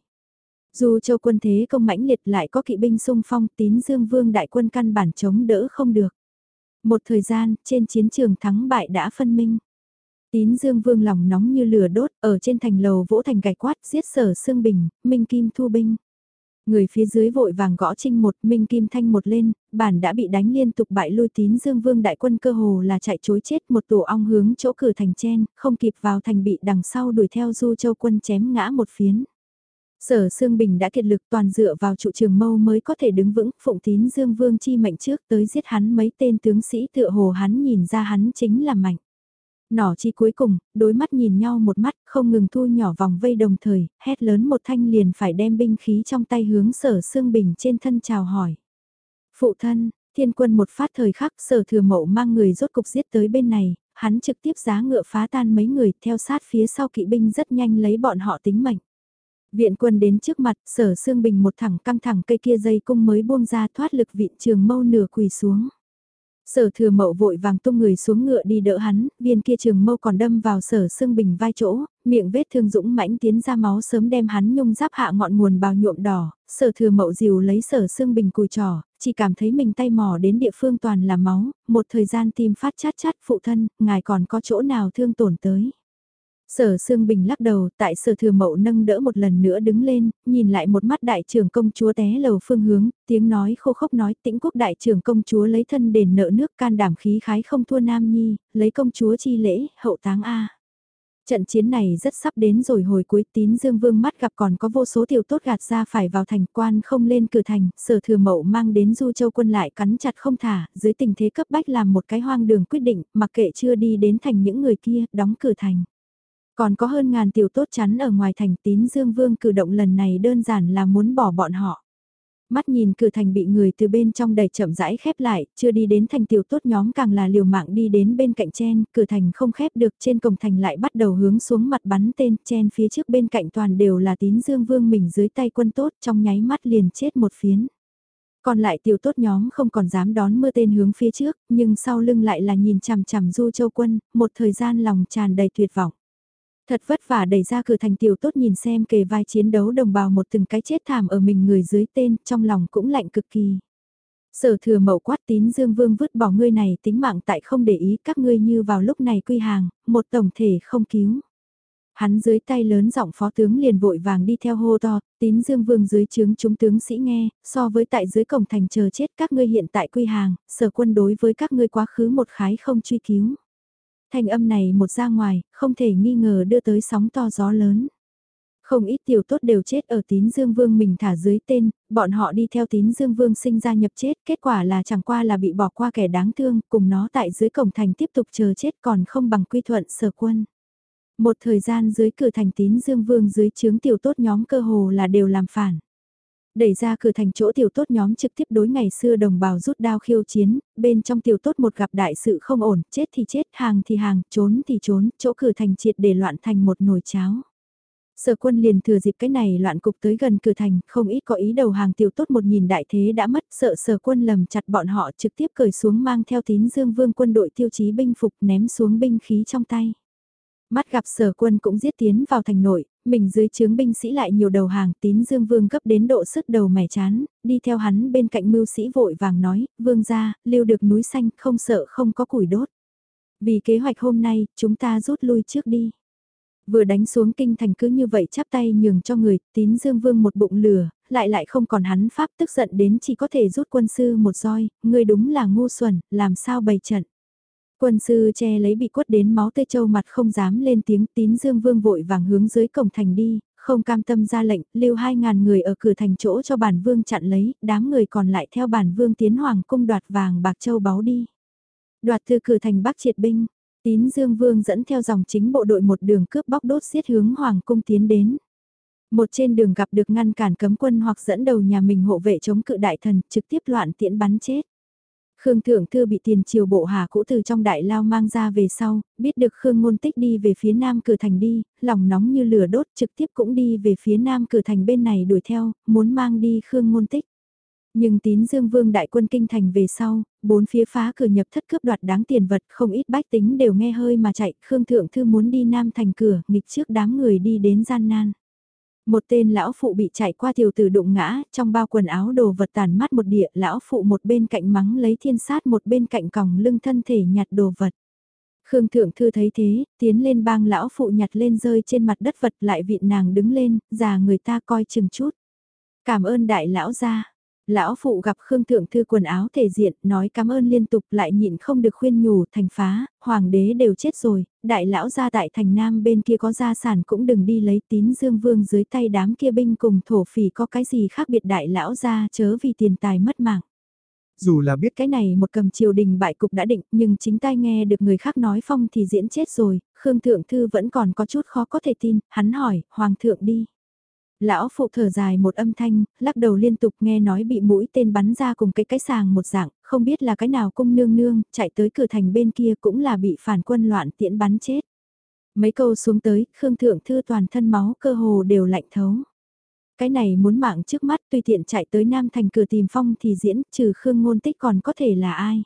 Dù châu quân thế công mãnh liệt lại có kỵ binh xung phong tín dương vương đại quân căn bản chống đỡ không được. Một thời gian, trên chiến trường thắng bại đã phân minh. Tín Dương Vương lòng nóng như lửa đốt, ở trên thành lầu vỗ thành gạch quát, giết sở xương bình, Minh Kim thu binh. Người phía dưới vội vàng gõ trinh một, Minh Kim thanh một lên, bản đã bị đánh liên tục bại lui Tín Dương Vương đại quân cơ hồ là chạy chối chết một tổ ong hướng chỗ cửa thành chen, không kịp vào thành bị đằng sau đuổi theo Du Châu quân chém ngã một phiến. Sở Sương Bình đã kiệt lực toàn dựa vào trụ trường mâu mới có thể đứng vững, phụng tín Dương Vương chi mệnh trước tới giết hắn mấy tên tướng sĩ tựa hồ hắn nhìn ra hắn chính là mạnh. Nỏ chi cuối cùng, đối mắt nhìn nhau một mắt, không ngừng thu nhỏ vòng vây đồng thời, hét lớn một thanh liền phải đem binh khí trong tay hướng sở Sương Bình trên thân chào hỏi. Phụ thân, thiên quân một phát thời khắc sở thừa mậu mang người rốt cục giết tới bên này, hắn trực tiếp giá ngựa phá tan mấy người theo sát phía sau kỵ binh rất nhanh lấy bọn họ tính mệnh. Viện quân đến trước mặt, sở xương bình một thẳng căng thẳng cây kia dây cung mới buông ra thoát lực viện trường mâu nửa quỳ xuống. Sở thừa mậu vội vàng tung người xuống ngựa đi đỡ hắn, viên kia trường mâu còn đâm vào sở xương bình vai chỗ, miệng vết thương dũng mãnh tiến ra máu sớm đem hắn nhung giáp hạ ngọn nguồn bào nhuộm đỏ, sở thừa mậu dìu lấy sở xương bình cùi trò, chỉ cảm thấy mình tay mò đến địa phương toàn là máu, một thời gian tim phát chát chát phụ thân, ngài còn có chỗ nào thương tổn tới. Sở Sương Bình lắc đầu, tại sở thừa mậu nâng đỡ một lần nữa đứng lên, nhìn lại một mắt đại trưởng công chúa té lầu phương hướng, tiếng nói khô khốc nói tĩnh quốc đại trưởng công chúa lấy thân đền nợ nước can đảm khí khái không thua nam nhi, lấy công chúa chi lễ, hậu táng A. Trận chiến này rất sắp đến rồi hồi cuối tín dương vương mắt gặp còn có vô số tiểu tốt gạt ra phải vào thành quan không lên cửa thành, sở thừa mậu mang đến du châu quân lại cắn chặt không thả, dưới tình thế cấp bách làm một cái hoang đường quyết định, mặc kệ chưa đi đến thành những người kia, đóng cửa thành. Còn có hơn ngàn tiểu tốt chắn ở ngoài thành tín Dương Vương cử động lần này đơn giản là muốn bỏ bọn họ. Mắt nhìn cửa thành bị người từ bên trong đẩy chậm rãi khép lại, chưa đi đến thành tiểu tốt nhóm càng là liều mạng đi đến bên cạnh chen, cửa thành không khép được trên cổng thành lại bắt đầu hướng xuống mặt bắn tên, chen phía trước bên cạnh toàn đều là tín Dương Vương mình dưới tay quân tốt trong nháy mắt liền chết một phiến. Còn lại tiểu tốt nhóm không còn dám đón mưa tên hướng phía trước, nhưng sau lưng lại là nhìn chằm chằm du châu quân, một thời gian lòng tràn đầy tuyệt vọng. Thật vất vả đẩy ra cửa thành tiểu tốt nhìn xem kề vai chiến đấu đồng bào một từng cái chết thảm ở mình người dưới tên, trong lòng cũng lạnh cực kỳ. Sở thừa mậu quát tín dương vương vứt bỏ ngươi này tính mạng tại không để ý các ngươi như vào lúc này quy hàng, một tổng thể không cứu. Hắn dưới tay lớn giọng phó tướng liền vội vàng đi theo hô to, tín dương vương dưới trướng chúng tướng sĩ nghe, so với tại dưới cổng thành chờ chết các ngươi hiện tại quy hàng, sở quân đối với các ngươi quá khứ một khái không truy cứu. Thanh âm này một ra ngoài, không thể nghi ngờ đưa tới sóng to gió lớn. Không ít tiểu tốt đều chết ở tín dương vương mình thả dưới tên, bọn họ đi theo tín dương vương sinh ra nhập chết, kết quả là chẳng qua là bị bỏ qua kẻ đáng thương, cùng nó tại dưới cổng thành tiếp tục chờ chết còn không bằng quy thuận sở quân. Một thời gian dưới cửa thành tín dương vương dưới chướng tiểu tốt nhóm cơ hồ là đều làm phản. Đẩy ra cửa thành chỗ tiểu tốt nhóm trực tiếp đối ngày xưa đồng bào rút đao khiêu chiến, bên trong tiểu tốt một gặp đại sự không ổn, chết thì chết, hàng thì hàng, trốn thì trốn, chỗ cửa thành triệt để loạn thành một nồi cháo. Sở quân liền thừa dịp cái này loạn cục tới gần cửa thành, không ít có ý đầu hàng tiểu tốt một nhìn đại thế đã mất, sợ sở quân lầm chặt bọn họ trực tiếp cởi xuống mang theo tín dương vương quân đội tiêu chí binh phục ném xuống binh khí trong tay. Mắt gặp sở quân cũng giết tiến vào thành nội, mình dưới chướng binh sĩ lại nhiều đầu hàng tín dương vương cấp đến độ sức đầu mẻ chán, đi theo hắn bên cạnh mưu sĩ vội vàng nói, vương ra, lưu được núi xanh, không sợ không có củi đốt. Vì kế hoạch hôm nay, chúng ta rút lui trước đi. Vừa đánh xuống kinh thành cứ như vậy chắp tay nhường cho người, tín dương vương một bụng lửa, lại lại không còn hắn pháp tức giận đến chỉ có thể rút quân sư một roi, người đúng là ngu xuẩn, làm sao bày trận. Quân sư che lấy bị quất đến máu tê châu mặt không dám lên tiếng tín dương vương vội vàng hướng dưới cổng thành đi, không cam tâm ra lệnh, lưu hai ngàn người ở cửa thành chỗ cho bản vương chặn lấy, đám người còn lại theo bản vương tiến hoàng cung đoạt vàng bạc châu báu đi. Đoạt từ cửa thành bắc triệt binh, tín dương vương dẫn theo dòng chính bộ đội một đường cướp bóc đốt xiết hướng hoàng cung tiến đến. Một trên đường gặp được ngăn cản cấm quân hoặc dẫn đầu nhà mình hộ vệ chống cự đại thần trực tiếp loạn tiễn bắn chết. Khương Thượng Thư bị tiền triều bộ hà cũ từ trong đại lao mang ra về sau, biết được Khương Ngôn Tích đi về phía nam cửa thành đi, lòng nóng như lửa đốt trực tiếp cũng đi về phía nam cửa thành bên này đuổi theo, muốn mang đi Khương Ngôn Tích. Nhưng tín dương vương đại quân kinh thành về sau, bốn phía phá cửa nhập thất cướp đoạt đáng tiền vật không ít bách tính đều nghe hơi mà chạy, Khương Thượng Thư muốn đi nam thành cửa, nghịch trước đám người đi đến gian nan. Một tên lão phụ bị chạy qua tiểu tử đụng ngã, trong bao quần áo đồ vật tàn mát một địa, lão phụ một bên cạnh mắng lấy thiên sát một bên cạnh còng lưng thân thể nhặt đồ vật. Khương Thượng Thư thấy thế, tiến lên bang lão phụ nhặt lên rơi trên mặt đất vật lại vịn nàng đứng lên, già người ta coi chừng chút. Cảm ơn đại lão gia. Lão phụ gặp Khương Thượng Thư quần áo thể diện, nói cảm ơn liên tục lại nhịn không được khuyên nhủ thành phá, hoàng đế đều chết rồi, đại lão gia tại thành nam bên kia có gia sản cũng đừng đi lấy tín dương vương dưới tay đám kia binh cùng thổ phỉ có cái gì khác biệt đại lão gia chớ vì tiền tài mất mạng. Dù là biết cái này một cầm triều đình bại cục đã định nhưng chính tai nghe được người khác nói phong thì diễn chết rồi, Khương Thượng Thư vẫn còn có chút khó có thể tin, hắn hỏi, Hoàng thượng đi. Lão phụ thở dài một âm thanh, lắc đầu liên tục nghe nói bị mũi tên bắn ra cùng cái cái sàng một dạng, không biết là cái nào cung nương nương, chạy tới cửa thành bên kia cũng là bị phản quân loạn tiễn bắn chết. Mấy câu xuống tới, Khương Thượng Thư toàn thân máu cơ hồ đều lạnh thấu. Cái này muốn mạng trước mắt tùy tiện chạy tới Nam Thành cửa tìm phong thì diễn, trừ Khương Ngôn Tích còn có thể là ai.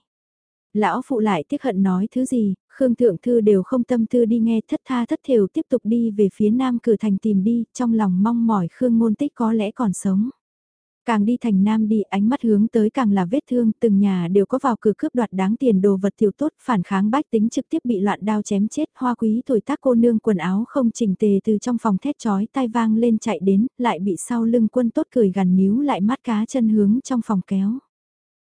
Lão phụ lại tiếc hận nói thứ gì, Khương Thượng Thư đều không tâm tư đi nghe thất tha thất thiểu tiếp tục đi về phía Nam cửa thành tìm đi, trong lòng mong mỏi Khương Ngôn Tích có lẽ còn sống. Càng đi thành Nam đi ánh mắt hướng tới càng là vết thương, từng nhà đều có vào cửa cướp đoạt đáng tiền đồ vật tiểu tốt, phản kháng bách tính trực tiếp bị loạn đao chém chết, hoa quý tuổi tác cô nương quần áo không chỉnh tề từ trong phòng thét chói tai vang lên chạy đến, lại bị sau lưng quân tốt cười gần níu lại mắt cá chân hướng trong phòng kéo.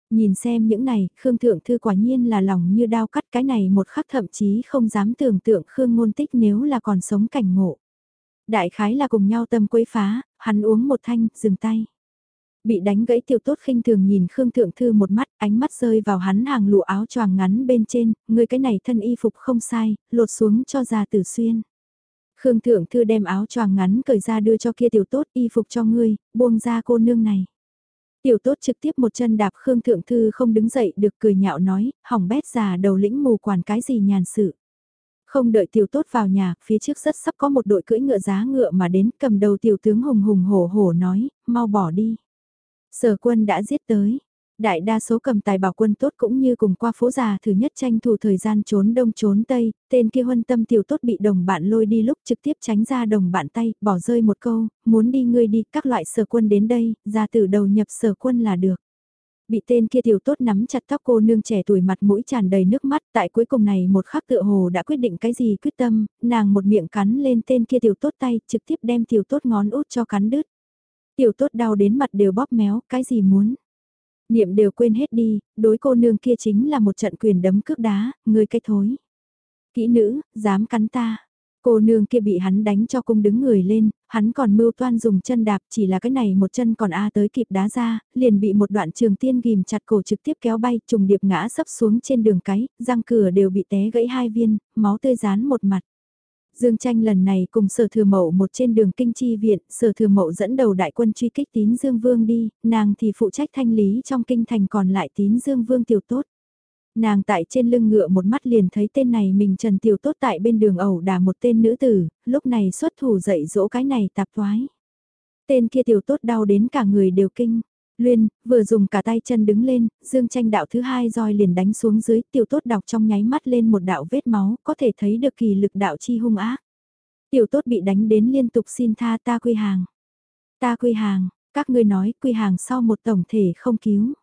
Nhìn xem những này, Khương Thượng Thư quả nhiên là lòng như đao cắt cái này một khắc thậm chí không dám tưởng tượng Khương Ngôn Tích nếu là còn sống cảnh ngộ. Đại khái là cùng nhau tâm quấy phá, hắn uống một thanh, dừng tay. Bị đánh gãy tiêu tốt khinh thường nhìn Khương Thượng Thư một mắt, ánh mắt rơi vào hắn hàng lụa áo choàng ngắn bên trên, người cái này thân y phục không sai, lột xuống cho ra tử xuyên. Khương Thượng Thư đem áo choàng ngắn cởi ra đưa cho kia tiểu tốt y phục cho ngươi, buông ra cô nương này. Tiểu tốt trực tiếp một chân đạp Khương Thượng Thư không đứng dậy được cười nhạo nói, hỏng bét già đầu lĩnh mù quản cái gì nhàn sự. Không đợi tiểu tốt vào nhà, phía trước rất sắp có một đội cưỡi ngựa giá ngựa mà đến cầm đầu tiểu tướng hùng hùng hổ hổ nói, mau bỏ đi. Sở quân đã giết tới. Đại đa số cầm tài bảo quân tốt cũng như cùng qua phố già thử nhất tranh thủ thời gian trốn đông trốn tây, tên kia huân tâm tiểu tốt bị đồng bạn lôi đi lúc trực tiếp tránh ra đồng bạn tay, bỏ rơi một câu, muốn đi ngươi đi, các loại sở quân đến đây, ra từ đầu nhập sở quân là được bị tên kia tiểu tốt nắm chặt tóc cô nương trẻ tuổi mặt mũi tràn đầy nước mắt, tại cuối cùng này một khắc tựa hồ đã quyết định cái gì quyết tâm, nàng một miệng cắn lên tên kia tiểu tốt tay, trực tiếp đem tiểu tốt ngón út cho cắn đứt. Tiểu tốt đau đến mặt đều bóp méo, cái gì muốn. Niệm đều quên hết đi, đối cô nương kia chính là một trận quyền đấm cước đá, người cái thối. Kỹ nữ, dám cắn ta. Cô nương kia bị hắn đánh cho cung đứng người lên, hắn còn mưu toan dùng chân đạp chỉ là cái này một chân còn A tới kịp đá ra, liền bị một đoạn trường tiên ghim chặt cổ trực tiếp kéo bay trùng điệp ngã sấp xuống trên đường cái, răng cửa đều bị té gãy hai viên, máu tươi rán một mặt. Dương tranh lần này cùng sở thừa mậu một trên đường kinh chi viện, sở thừa mậu dẫn đầu đại quân truy kích tín Dương Vương đi, nàng thì phụ trách thanh lý trong kinh thành còn lại tín Dương Vương tiểu tốt. Nàng tại trên lưng ngựa một mắt liền thấy tên này mình trần tiểu tốt tại bên đường ẩu đà một tên nữ tử, lúc này xuất thủ dậy dỗ cái này tạp thoái. Tên kia tiểu tốt đau đến cả người đều kinh. Luyên, vừa dùng cả tay chân đứng lên, dương tranh đạo thứ hai roi liền đánh xuống dưới, tiểu tốt đọc trong nháy mắt lên một đạo vết máu, có thể thấy được kỳ lực đạo chi hung ác. Tiểu tốt bị đánh đến liên tục xin tha ta quy hàng. Ta quy hàng, các ngươi nói quy hàng sau một tổng thể không cứu.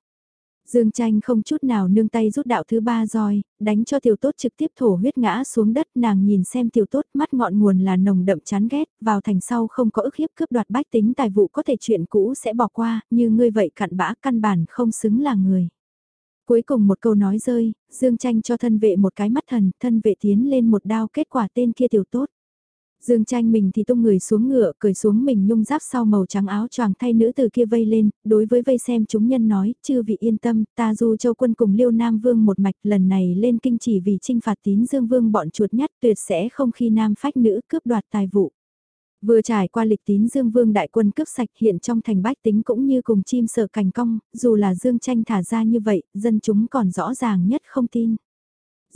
Dương tranh không chút nào nương tay rút đạo thứ ba roi, đánh cho tiểu tốt trực tiếp thổ huyết ngã xuống đất nàng nhìn xem tiểu tốt mắt ngọn nguồn là nồng đậm chán ghét, vào thành sau không có ức hiếp cướp đoạt bách tính tài vụ có thể chuyện cũ sẽ bỏ qua, như ngươi vậy cặn bã căn bản không xứng là người. Cuối cùng một câu nói rơi, Dương tranh cho thân vệ một cái mắt thần, thân vệ tiến lên một đao kết quả tên kia tiểu tốt. Dương tranh mình thì tung người xuống ngựa, cười xuống mình nhung giáp sau màu trắng áo choàng thay nữ từ kia vây lên, đối với vây xem chúng nhân nói, chư vị yên tâm, ta du châu quân cùng liêu nam vương một mạch lần này lên kinh chỉ vì trinh phạt tín dương vương bọn chuột nhất tuyệt sẽ không khi nam phách nữ cướp đoạt tài vụ. Vừa trải qua lịch tín Dương Vương đại quân cướp sạch hiện trong thành bách tính cũng như cùng chim sợ cành cong, dù là Dương tranh thả ra như vậy, dân chúng còn rõ ràng nhất không tin.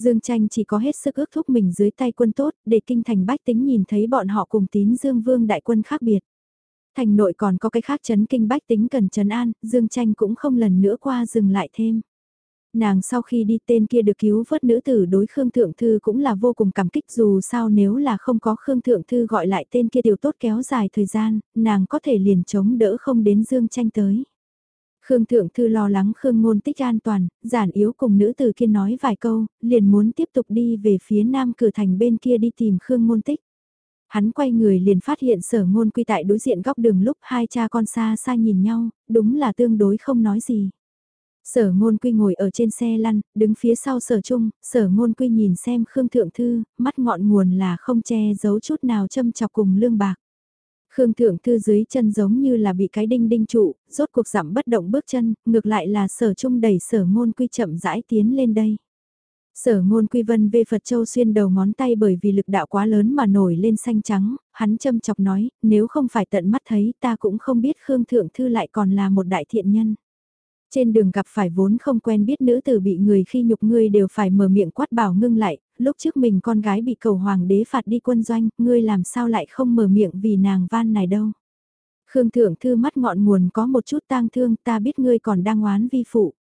Dương Tranh chỉ có hết sức ước thúc mình dưới tay quân tốt để kinh thành bách tính nhìn thấy bọn họ cùng tín Dương Vương đại quân khác biệt. Thành nội còn có cái khác chấn kinh bách tính cần chấn an, Dương Tranh cũng không lần nữa qua dừng lại thêm. Nàng sau khi đi tên kia được cứu vớt nữ tử đối Khương Thượng Thư cũng là vô cùng cảm kích dù sao nếu là không có Khương Thượng Thư gọi lại tên kia tiểu tốt kéo dài thời gian, nàng có thể liền chống đỡ không đến Dương tranh tới. Khương Thượng Thư lo lắng Khương Ngôn Tích an toàn, giản yếu cùng nữ tử kia nói vài câu, liền muốn tiếp tục đi về phía nam cửa thành bên kia đi tìm Khương Ngôn Tích. Hắn quay người liền phát hiện sở ngôn quy tại đối diện góc đường lúc hai cha con xa xa nhìn nhau, đúng là tương đối không nói gì. Sở ngôn quy ngồi ở trên xe lăn, đứng phía sau sở trung, sở ngôn quy nhìn xem Khương Thượng Thư, mắt ngọn nguồn là không che giấu chút nào châm chọc cùng lương bạc. Khương Thượng Thư dưới chân giống như là bị cái đinh đinh trụ, rốt cuộc giảm bất động bước chân, ngược lại là sở trung đẩy sở ngôn quy chậm rãi tiến lên đây. Sở ngôn quy vân về Phật Châu xuyên đầu ngón tay bởi vì lực đạo quá lớn mà nổi lên xanh trắng, hắn châm chọc nói, nếu không phải tận mắt thấy ta cũng không biết Khương Thượng Thư lại còn là một đại thiện nhân. Trên đường gặp phải vốn không quen biết nữ tử bị người khi nhục ngươi đều phải mở miệng quát bảo ngưng lại, lúc trước mình con gái bị cầu hoàng đế phạt đi quân doanh, ngươi làm sao lại không mở miệng vì nàng van này đâu. Khương Thượng Thư mắt ngọn nguồn có một chút tang thương ta biết ngươi còn đang oán vi phụ.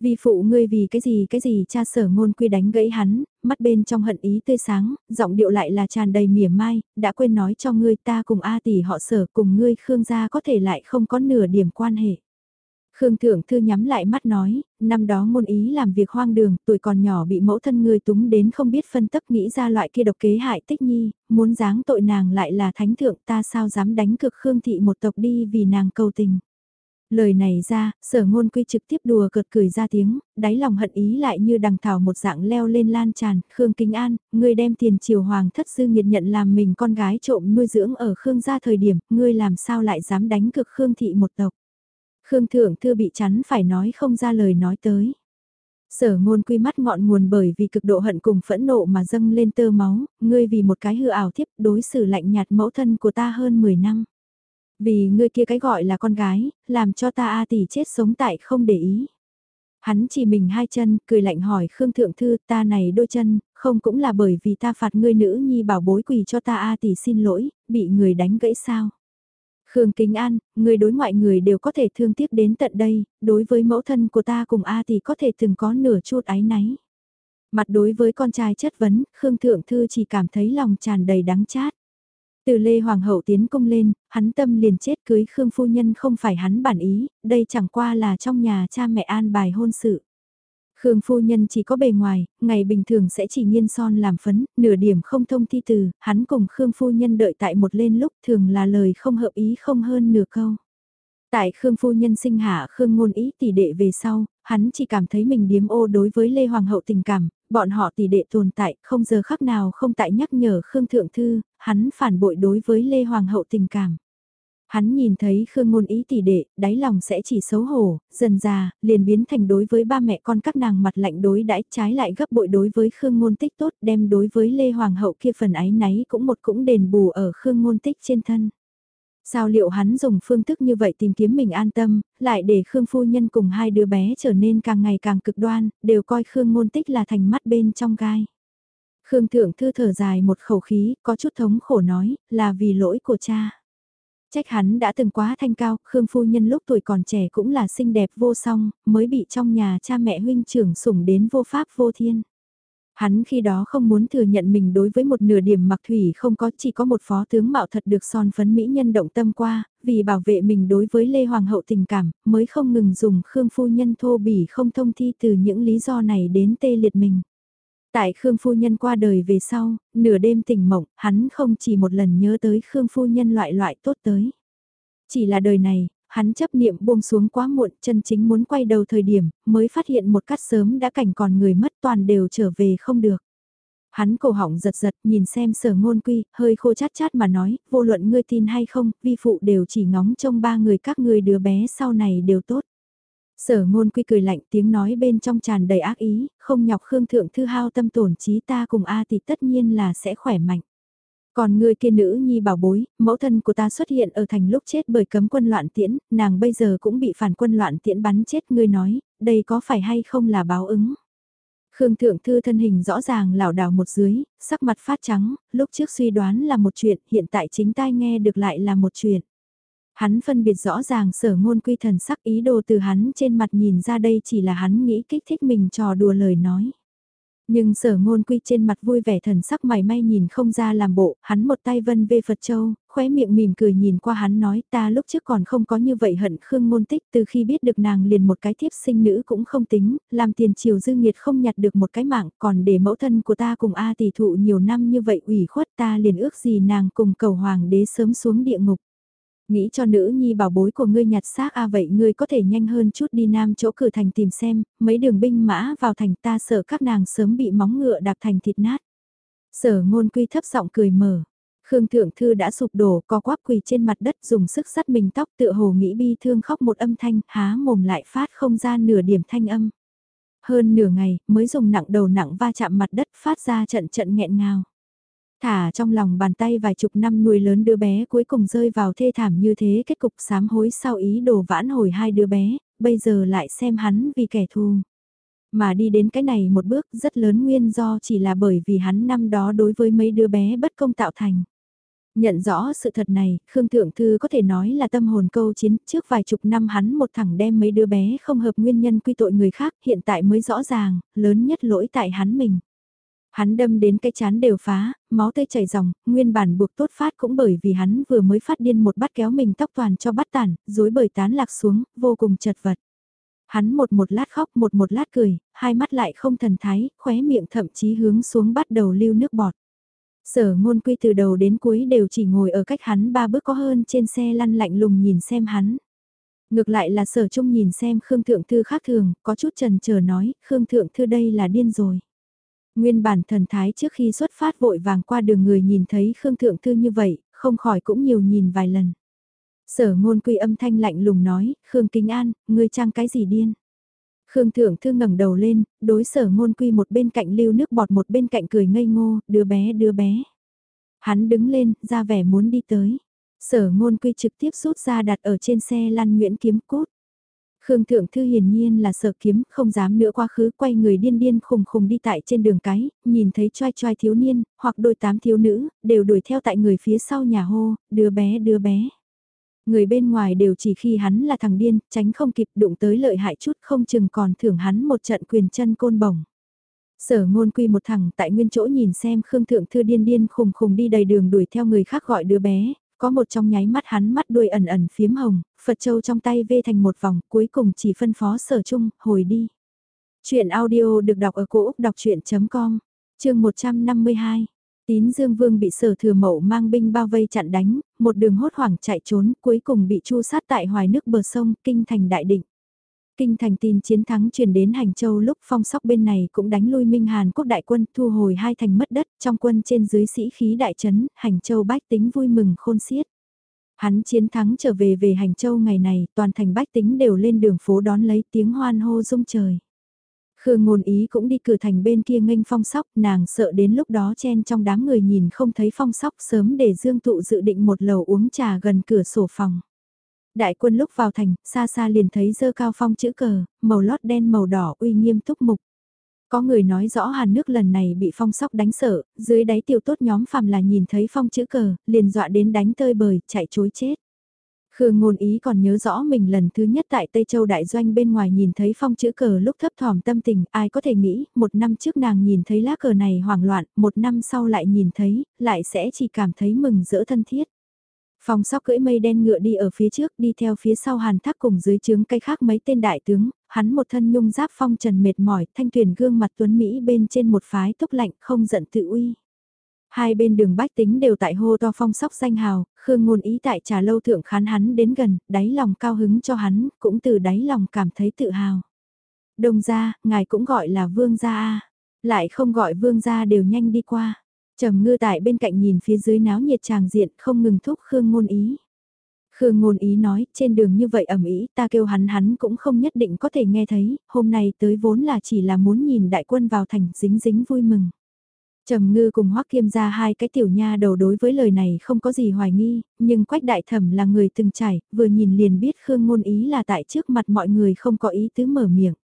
Vi phụ ngươi vì cái gì cái gì cha sở ngôn quy đánh gãy hắn, mắt bên trong hận ý tươi sáng, giọng điệu lại là tràn đầy mỉa mai, đã quên nói cho ngươi ta cùng A tỷ họ sở cùng ngươi Khương gia có thể lại không có nửa điểm quan hệ. Khương Thượng Thư nhắm lại mắt nói, năm đó môn ý làm việc hoang đường, tuổi còn nhỏ bị mẫu thân người túng đến không biết phân tấp nghĩ ra loại kia độc kế hại tích nhi, muốn giáng tội nàng lại là thánh thượng ta sao dám đánh cực Khương Thị một tộc đi vì nàng cầu tình. Lời này ra, sở ngôn quy trực tiếp đùa cợt cười ra tiếng, đáy lòng hận ý lại như đằng thảo một dạng leo lên lan tràn, Khương Kinh An, ngươi đem tiền triều hoàng thất sư nghiệt nhận làm mình con gái trộm nuôi dưỡng ở Khương gia thời điểm, ngươi làm sao lại dám đánh cực Khương thị một tộc. Khương Thượng Thư bị chắn phải nói không ra lời nói tới. Sở ngôn quy mắt ngọn nguồn bởi vì cực độ hận cùng phẫn nộ mà dâng lên tơ máu, ngươi vì một cái hư ảo thiếp đối xử lạnh nhạt mẫu thân của ta hơn 10 năm. Vì ngươi kia cái gọi là con gái, làm cho ta A tỷ chết sống tại không để ý. Hắn chỉ mình hai chân, cười lạnh hỏi Khương Thượng Thư ta này đôi chân, không cũng là bởi vì ta phạt ngươi nữ nhi bảo bối quỳ cho ta A tỷ xin lỗi, bị người đánh gãy sao. Khương Kính An, người đối ngoại người đều có thể thương tiếc đến tận đây, đối với mẫu thân của ta cùng A thì có thể từng có nửa chút ái náy. Mặt đối với con trai chất vấn, Khương Thượng Thư chỉ cảm thấy lòng tràn đầy đắng chát. Từ Lê Hoàng hậu tiến công lên, hắn tâm liền chết cưới Khương Phu Nhân không phải hắn bản ý, đây chẳng qua là trong nhà cha mẹ an bài hôn sự. Khương phu nhân chỉ có bề ngoài, ngày bình thường sẽ chỉ nghiên son làm phấn, nửa điểm không thông thi từ, hắn cùng Khương phu nhân đợi tại một lên lúc thường là lời không hợp ý không hơn nửa câu. Tại Khương phu nhân sinh hạ Khương ngôn ý tỷ đệ về sau, hắn chỉ cảm thấy mình điếm ô đối với Lê Hoàng hậu tình cảm, bọn họ tỷ đệ tồn tại, không giờ khắc nào không tại nhắc nhở Khương thượng thư, hắn phản bội đối với Lê Hoàng hậu tình cảm. Hắn nhìn thấy Khương Ngôn Ý tỷ đệ, đáy lòng sẽ chỉ xấu hổ, dần già, liền biến thành đối với ba mẹ con các nàng mặt lạnh đối đãi trái lại gấp bội đối với Khương Ngôn Tích tốt đem đối với Lê Hoàng hậu kia phần ái náy cũng một cũng đền bù ở Khương Ngôn Tích trên thân. Sao liệu hắn dùng phương thức như vậy tìm kiếm mình an tâm, lại để Khương Phu Nhân cùng hai đứa bé trở nên càng ngày càng cực đoan, đều coi Khương Ngôn Tích là thành mắt bên trong gai. Khương Thượng Thư thở dài một khẩu khí, có chút thống khổ nói, là vì lỗi của cha. Trách hắn đã từng quá thanh cao, Khương Phu Nhân lúc tuổi còn trẻ cũng là xinh đẹp vô song, mới bị trong nhà cha mẹ huynh trưởng sủng đến vô pháp vô thiên. Hắn khi đó không muốn thừa nhận mình đối với một nửa điểm mặc thủy không có chỉ có một phó tướng mạo thật được son phấn mỹ nhân động tâm qua, vì bảo vệ mình đối với Lê Hoàng hậu tình cảm, mới không ngừng dùng Khương Phu Nhân thô bỉ không thông thi từ những lý do này đến tê liệt mình. Tại Khương Phu Nhân qua đời về sau, nửa đêm tỉnh mộng, hắn không chỉ một lần nhớ tới Khương Phu Nhân loại loại tốt tới. Chỉ là đời này, hắn chấp niệm buông xuống quá muộn, chân chính muốn quay đầu thời điểm, mới phát hiện một cắt sớm đã cảnh còn người mất toàn đều trở về không được. Hắn cổ họng giật giật nhìn xem sở ngôn quy, hơi khô chát chát mà nói, vô luận ngươi tin hay không, vi phụ đều chỉ ngóng trông ba người các ngươi đứa bé sau này đều tốt. Sở ngôn quy cười lạnh tiếng nói bên trong tràn đầy ác ý, không nhọc Khương Thượng Thư hao tâm tổn trí ta cùng A thì tất nhiên là sẽ khỏe mạnh. Còn người kia nữ nhi bảo bối, mẫu thân của ta xuất hiện ở thành lúc chết bởi cấm quân loạn tiễn, nàng bây giờ cũng bị phản quân loạn tiễn bắn chết ngươi nói, đây có phải hay không là báo ứng. Khương Thượng Thư thân hình rõ ràng lảo đảo một dưới, sắc mặt phát trắng, lúc trước suy đoán là một chuyện, hiện tại chính tai nghe được lại là một chuyện. Hắn phân biệt rõ ràng sở ngôn quy thần sắc ý đồ từ hắn trên mặt nhìn ra đây chỉ là hắn nghĩ kích thích mình trò đùa lời nói. Nhưng sở ngôn quy trên mặt vui vẻ thần sắc mày may nhìn không ra làm bộ, hắn một tay vân về Phật Châu, khóe miệng mỉm cười nhìn qua hắn nói ta lúc trước còn không có như vậy hận Khương ngôn tích từ khi biết được nàng liền một cái thiếp sinh nữ cũng không tính, làm tiền triều dư nghiệt không nhặt được một cái mạng còn để mẫu thân của ta cùng A tỷ thụ nhiều năm như vậy ủy khuất ta liền ước gì nàng cùng cầu hoàng đế sớm xuống địa ngục. Nghĩ cho nữ nhi bảo bối của ngươi nhặt xác a vậy ngươi có thể nhanh hơn chút đi nam chỗ cử thành tìm xem, mấy đường binh mã vào thành ta sợ các nàng sớm bị móng ngựa đạp thành thịt nát. Sở ngôn quy thấp giọng cười mở. Khương Thượng Thư đã sụp đổ, co quắp quỳ trên mặt đất dùng sức sắt mình tóc tựa hồ nghĩ bi thương khóc một âm thanh, há mồm lại phát không ra nửa điểm thanh âm. Hơn nửa ngày, mới dùng nặng đầu nặng va chạm mặt đất phát ra trận trận nghẹn ngào. Thả trong lòng bàn tay vài chục năm nuôi lớn đứa bé cuối cùng rơi vào thê thảm như thế kết cục sám hối sau ý đồ vãn hồi hai đứa bé, bây giờ lại xem hắn vì kẻ thù. Mà đi đến cái này một bước rất lớn nguyên do chỉ là bởi vì hắn năm đó đối với mấy đứa bé bất công tạo thành. Nhận rõ sự thật này, Khương Thượng Thư có thể nói là tâm hồn câu chiến, trước vài chục năm hắn một thẳng đem mấy đứa bé không hợp nguyên nhân quy tội người khác, hiện tại mới rõ ràng, lớn nhất lỗi tại hắn mình. Hắn đâm đến cái chán đều phá, máu tươi chảy ròng, nguyên bản buộc tốt phát cũng bởi vì hắn vừa mới phát điên một bắt kéo mình tóc toàn cho bắt tản dối bởi tán lạc xuống, vô cùng chật vật. Hắn một một lát khóc một một lát cười, hai mắt lại không thần thái, khóe miệng thậm chí hướng xuống bắt đầu lưu nước bọt. Sở ngôn quy từ đầu đến cuối đều chỉ ngồi ở cách hắn ba bước có hơn trên xe lăn lạnh lùng nhìn xem hắn. Ngược lại là sở trung nhìn xem Khương Thượng Thư khác thường, có chút trần chờ nói, Khương Thượng Thư đây là điên rồi. Nguyên bản thần thái trước khi xuất phát vội vàng qua đường người nhìn thấy Khương Thượng Thư như vậy, không khỏi cũng nhiều nhìn vài lần. Sở ngôn quy âm thanh lạnh lùng nói, Khương kinh An, ngươi trang cái gì điên? Khương Thượng Thư ngẩng đầu lên, đối sở ngôn quy một bên cạnh lưu nước bọt một bên cạnh cười ngây ngô, đứa bé đứa bé. Hắn đứng lên, ra vẻ muốn đi tới. Sở ngôn quy trực tiếp rút ra đặt ở trên xe lăn Nguyễn Kiếm Cút. Khương Thượng Thư hiển nhiên là sợ kiếm, không dám nữa quá khứ quay người điên điên khùng khùng đi tại trên đường cái, nhìn thấy choai choai thiếu niên, hoặc đôi tám thiếu nữ, đều đuổi theo tại người phía sau nhà hô, đứa bé đứa bé. Người bên ngoài đều chỉ khi hắn là thằng điên, tránh không kịp đụng tới lợi hại chút không chừng còn thưởng hắn một trận quyền chân côn bổng. Sở ngôn quy một thằng tại nguyên chỗ nhìn xem Khương Thượng Thư điên điên khùng khùng đi đầy đường đuổi theo người khác gọi đứa bé, có một trong nháy mắt hắn mắt đuôi ẩn ẩn phiếm hồng, Phật Châu trong tay vê thành một vòng, cuối cùng chỉ phân phó sở chung, hồi đi. Chuyện audio được đọc ở cổ Úc đọc chuyện.com, chương 152. Tín Dương Vương bị sở thừa mậu mang binh bao vây chặn đánh, một đường hốt hoảng chạy trốn, cuối cùng bị chu sát tại hoài nước bờ sông, kinh thành đại định. Kinh thành tin chiến thắng truyền đến Hành Châu lúc phong sóc bên này cũng đánh lui Minh Hàn quốc đại quân thu hồi hai thành mất đất trong quân trên dưới sĩ khí đại trấn, Hành Châu bách tính vui mừng khôn xiết. Hắn chiến thắng trở về về Hành Châu ngày này, toàn thành bách tính đều lên đường phố đón lấy tiếng hoan hô rung trời. Khương ngôn ý cũng đi cửa thành bên kia nghênh phong sóc, nàng sợ đến lúc đó chen trong đám người nhìn không thấy phong sóc sớm để dương tụ dự định một lầu uống trà gần cửa sổ phòng. Đại quân lúc vào thành, xa xa liền thấy dơ cao phong chữ cờ, màu lót đen màu đỏ uy nghiêm túc mục. Có người nói rõ hàn nước lần này bị phong sóc đánh sợ, dưới đáy tiểu tốt nhóm phàm là nhìn thấy phong chữ cờ, liền dọa đến đánh tơi bời, chạy chối chết. Khương ngôn ý còn nhớ rõ mình lần thứ nhất tại Tây Châu Đại Doanh bên ngoài nhìn thấy phong chữ cờ lúc thấp thỏm tâm tình, ai có thể nghĩ, một năm trước nàng nhìn thấy lá cờ này hoảng loạn, một năm sau lại nhìn thấy, lại sẽ chỉ cảm thấy mừng rỡ thân thiết. Phong sóc cưỡi mây đen ngựa đi ở phía trước đi theo phía sau hàn thác cùng dưới trướng cây khác mấy tên đại tướng, hắn một thân nhung giáp phong trần mệt mỏi, thanh tuyển gương mặt tuấn Mỹ bên trên một phái túc lạnh không giận tự uy. Hai bên đường bách tính đều tại hô to phong sóc danh hào, khương ngôn ý tại trà lâu thượng khán hắn đến gần, đáy lòng cao hứng cho hắn, cũng từ đáy lòng cảm thấy tự hào. Đồng gia, ngài cũng gọi là vương gia a lại không gọi vương gia đều nhanh đi qua. Trầm ngư tại bên cạnh nhìn phía dưới náo nhiệt tràng diện không ngừng thúc Khương ngôn ý. Khương ngôn ý nói, trên đường như vậy ẩm ý, ta kêu hắn hắn cũng không nhất định có thể nghe thấy, hôm nay tới vốn là chỉ là muốn nhìn đại quân vào thành dính dính vui mừng. Trầm ngư cùng hoắc kiêm ra hai cái tiểu nha đầu đối với lời này không có gì hoài nghi, nhưng quách đại thẩm là người từng trải, vừa nhìn liền biết Khương ngôn ý là tại trước mặt mọi người không có ý tứ mở miệng.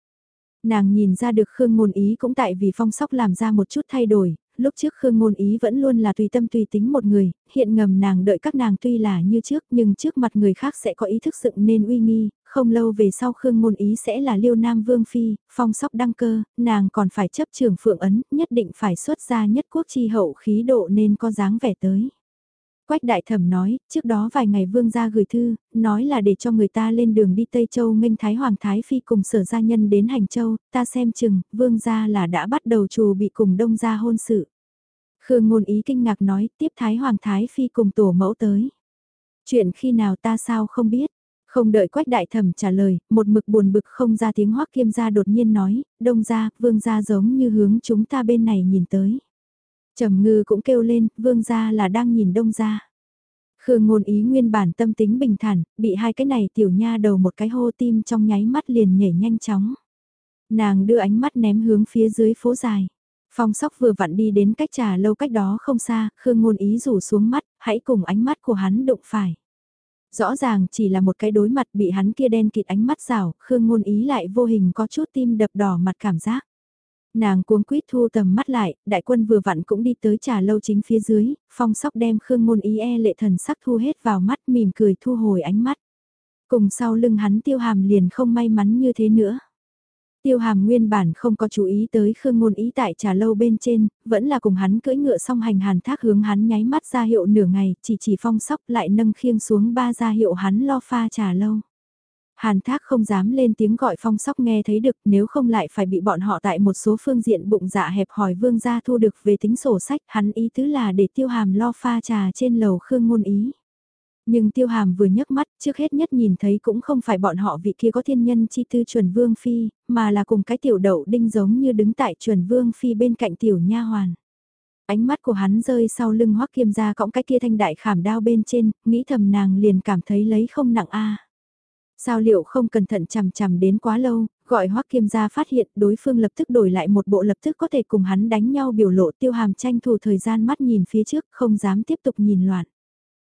Nàng nhìn ra được Khương ngôn ý cũng tại vì phong sóc làm ra một chút thay đổi, lúc trước Khương Ngôn Ý vẫn luôn là tùy tâm tùy tính một người, hiện ngầm nàng đợi các nàng tuy là như trước nhưng trước mặt người khác sẽ có ý thức dựng nên uy nghi, không lâu về sau Khương Ngôn Ý sẽ là Liêu Nam Vương Phi, phong sóc đăng cơ, nàng còn phải chấp trường phượng ấn, nhất định phải xuất ra nhất quốc chi hậu khí độ nên có dáng vẻ tới. Quách đại thẩm nói, trước đó vài ngày vương gia gửi thư, nói là để cho người ta lên đường đi Tây Châu nghênh Thái Hoàng Thái Phi cùng sở gia nhân đến Hành Châu, ta xem chừng, vương gia là đã bắt đầu trù bị cùng đông gia hôn sự. Khương ngôn ý kinh ngạc nói, tiếp Thái Hoàng Thái Phi cùng tổ mẫu tới. Chuyện khi nào ta sao không biết, không đợi quách đại thẩm trả lời, một mực buồn bực không ra tiếng hoắc kiêm gia đột nhiên nói, đông gia, vương gia giống như hướng chúng ta bên này nhìn tới. Trầm ngư cũng kêu lên, vương gia là đang nhìn đông gia. Khương ngôn ý nguyên bản tâm tính bình thản, bị hai cái này tiểu nha đầu một cái hô tim trong nháy mắt liền nhảy nhanh chóng. Nàng đưa ánh mắt ném hướng phía dưới phố dài. Phong sóc vừa vặn đi đến cách trà lâu cách đó không xa, Khương ngôn ý rủ xuống mắt, hãy cùng ánh mắt của hắn đụng phải. Rõ ràng chỉ là một cái đối mặt bị hắn kia đen kịt ánh mắt rào, Khương ngôn ý lại vô hình có chút tim đập đỏ mặt cảm giác. Nàng cuống quýt thu tầm mắt lại, đại quân vừa vặn cũng đi tới trà lâu chính phía dưới, phong sóc đem Khương môn ý e lệ thần sắc thu hết vào mắt mỉm cười thu hồi ánh mắt. Cùng sau lưng hắn tiêu hàm liền không may mắn như thế nữa. Tiêu hàm nguyên bản không có chú ý tới Khương Ngôn Ý tại trà lâu bên trên, vẫn là cùng hắn cưỡi ngựa song hành hàn thác hướng hắn nháy mắt ra hiệu nửa ngày, chỉ chỉ phong sóc lại nâng khiêng xuống ba ra hiệu hắn lo pha trà lâu. Hàn thác không dám lên tiếng gọi phong sóc nghe thấy được nếu không lại phải bị bọn họ tại một số phương diện bụng dạ hẹp hỏi vương gia thu được về tính sổ sách hắn ý tứ là để tiêu hàm lo pha trà trên lầu Khương Ngôn Ý. Nhưng tiêu hàm vừa nhấc mắt trước hết nhất nhìn thấy cũng không phải bọn họ vị kia có thiên nhân chi tư chuẩn vương phi, mà là cùng cái tiểu đậu đinh giống như đứng tại chuẩn vương phi bên cạnh tiểu nha hoàn. Ánh mắt của hắn rơi sau lưng hoắc kiêm ra cõng cái kia thanh đại khảm đao bên trên, nghĩ thầm nàng liền cảm thấy lấy không nặng a. Sao liệu không cẩn thận chằm chằm đến quá lâu, gọi hoắc kiêm gia phát hiện đối phương lập tức đổi lại một bộ lập tức có thể cùng hắn đánh nhau biểu lộ tiêu hàm tranh thủ thời gian mắt nhìn phía trước không dám tiếp tục nhìn loạn.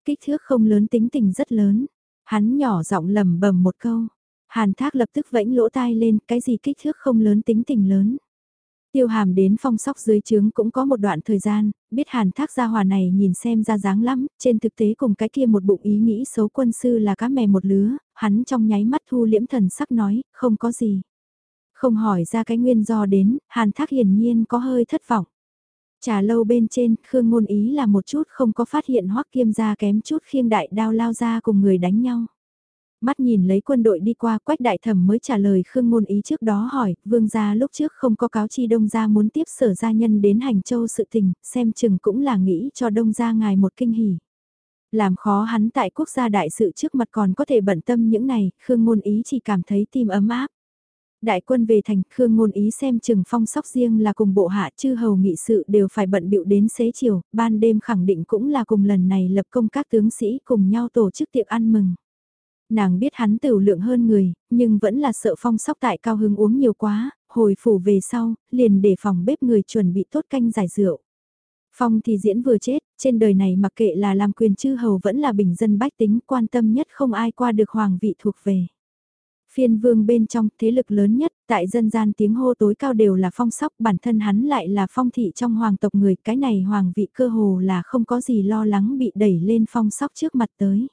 Kích thước không lớn tính tình rất lớn. Hắn nhỏ giọng lầm bầm một câu. Hàn thác lập tức vẫy lỗ tai lên cái gì kích thước không lớn tính tình lớn. Tiêu hàm đến phong sóc dưới trướng cũng có một đoạn thời gian, biết hàn thác gia hòa này nhìn xem ra dáng lắm, trên thực tế cùng cái kia một bụng ý nghĩ xấu quân sư là cá mè một lứa, hắn trong nháy mắt thu liễm thần sắc nói, không có gì. Không hỏi ra cái nguyên do đến, hàn thác hiển nhiên có hơi thất vọng. Trà lâu bên trên, Khương Ngôn Ý là một chút không có phát hiện hoắc kiêm gia kém chút khiêng đại đao lao ra cùng người đánh nhau. Mắt nhìn lấy quân đội đi qua quách đại thẩm mới trả lời Khương Ngôn Ý trước đó hỏi, vương gia lúc trước không có cáo chi đông gia muốn tiếp sở gia nhân đến hành châu sự tình, xem chừng cũng là nghĩ cho đông gia ngài một kinh hỉ. Làm khó hắn tại quốc gia đại sự trước mặt còn có thể bận tâm những này, Khương Ngôn Ý chỉ cảm thấy tim ấm áp. Đại quân về thành, Khương ngôn ý xem chừng phong sóc riêng là cùng bộ hạ chư hầu nghị sự đều phải bận bịu đến xế chiều, ban đêm khẳng định cũng là cùng lần này lập công các tướng sĩ cùng nhau tổ chức tiệc ăn mừng. Nàng biết hắn tửu lượng hơn người, nhưng vẫn là sợ phong sóc tại cao hứng uống nhiều quá, hồi phủ về sau, liền để phòng bếp người chuẩn bị tốt canh giải rượu. Phong thì diễn vừa chết, trên đời này mặc kệ là làm quyền chư hầu vẫn là bình dân bách tính quan tâm nhất không ai qua được hoàng vị thuộc về. Phiên vương bên trong thế lực lớn nhất, tại dân gian tiếng hô tối cao đều là phong sóc, bản thân hắn lại là phong thị trong hoàng tộc người, cái này hoàng vị cơ hồ là không có gì lo lắng bị đẩy lên phong sóc trước mặt tới.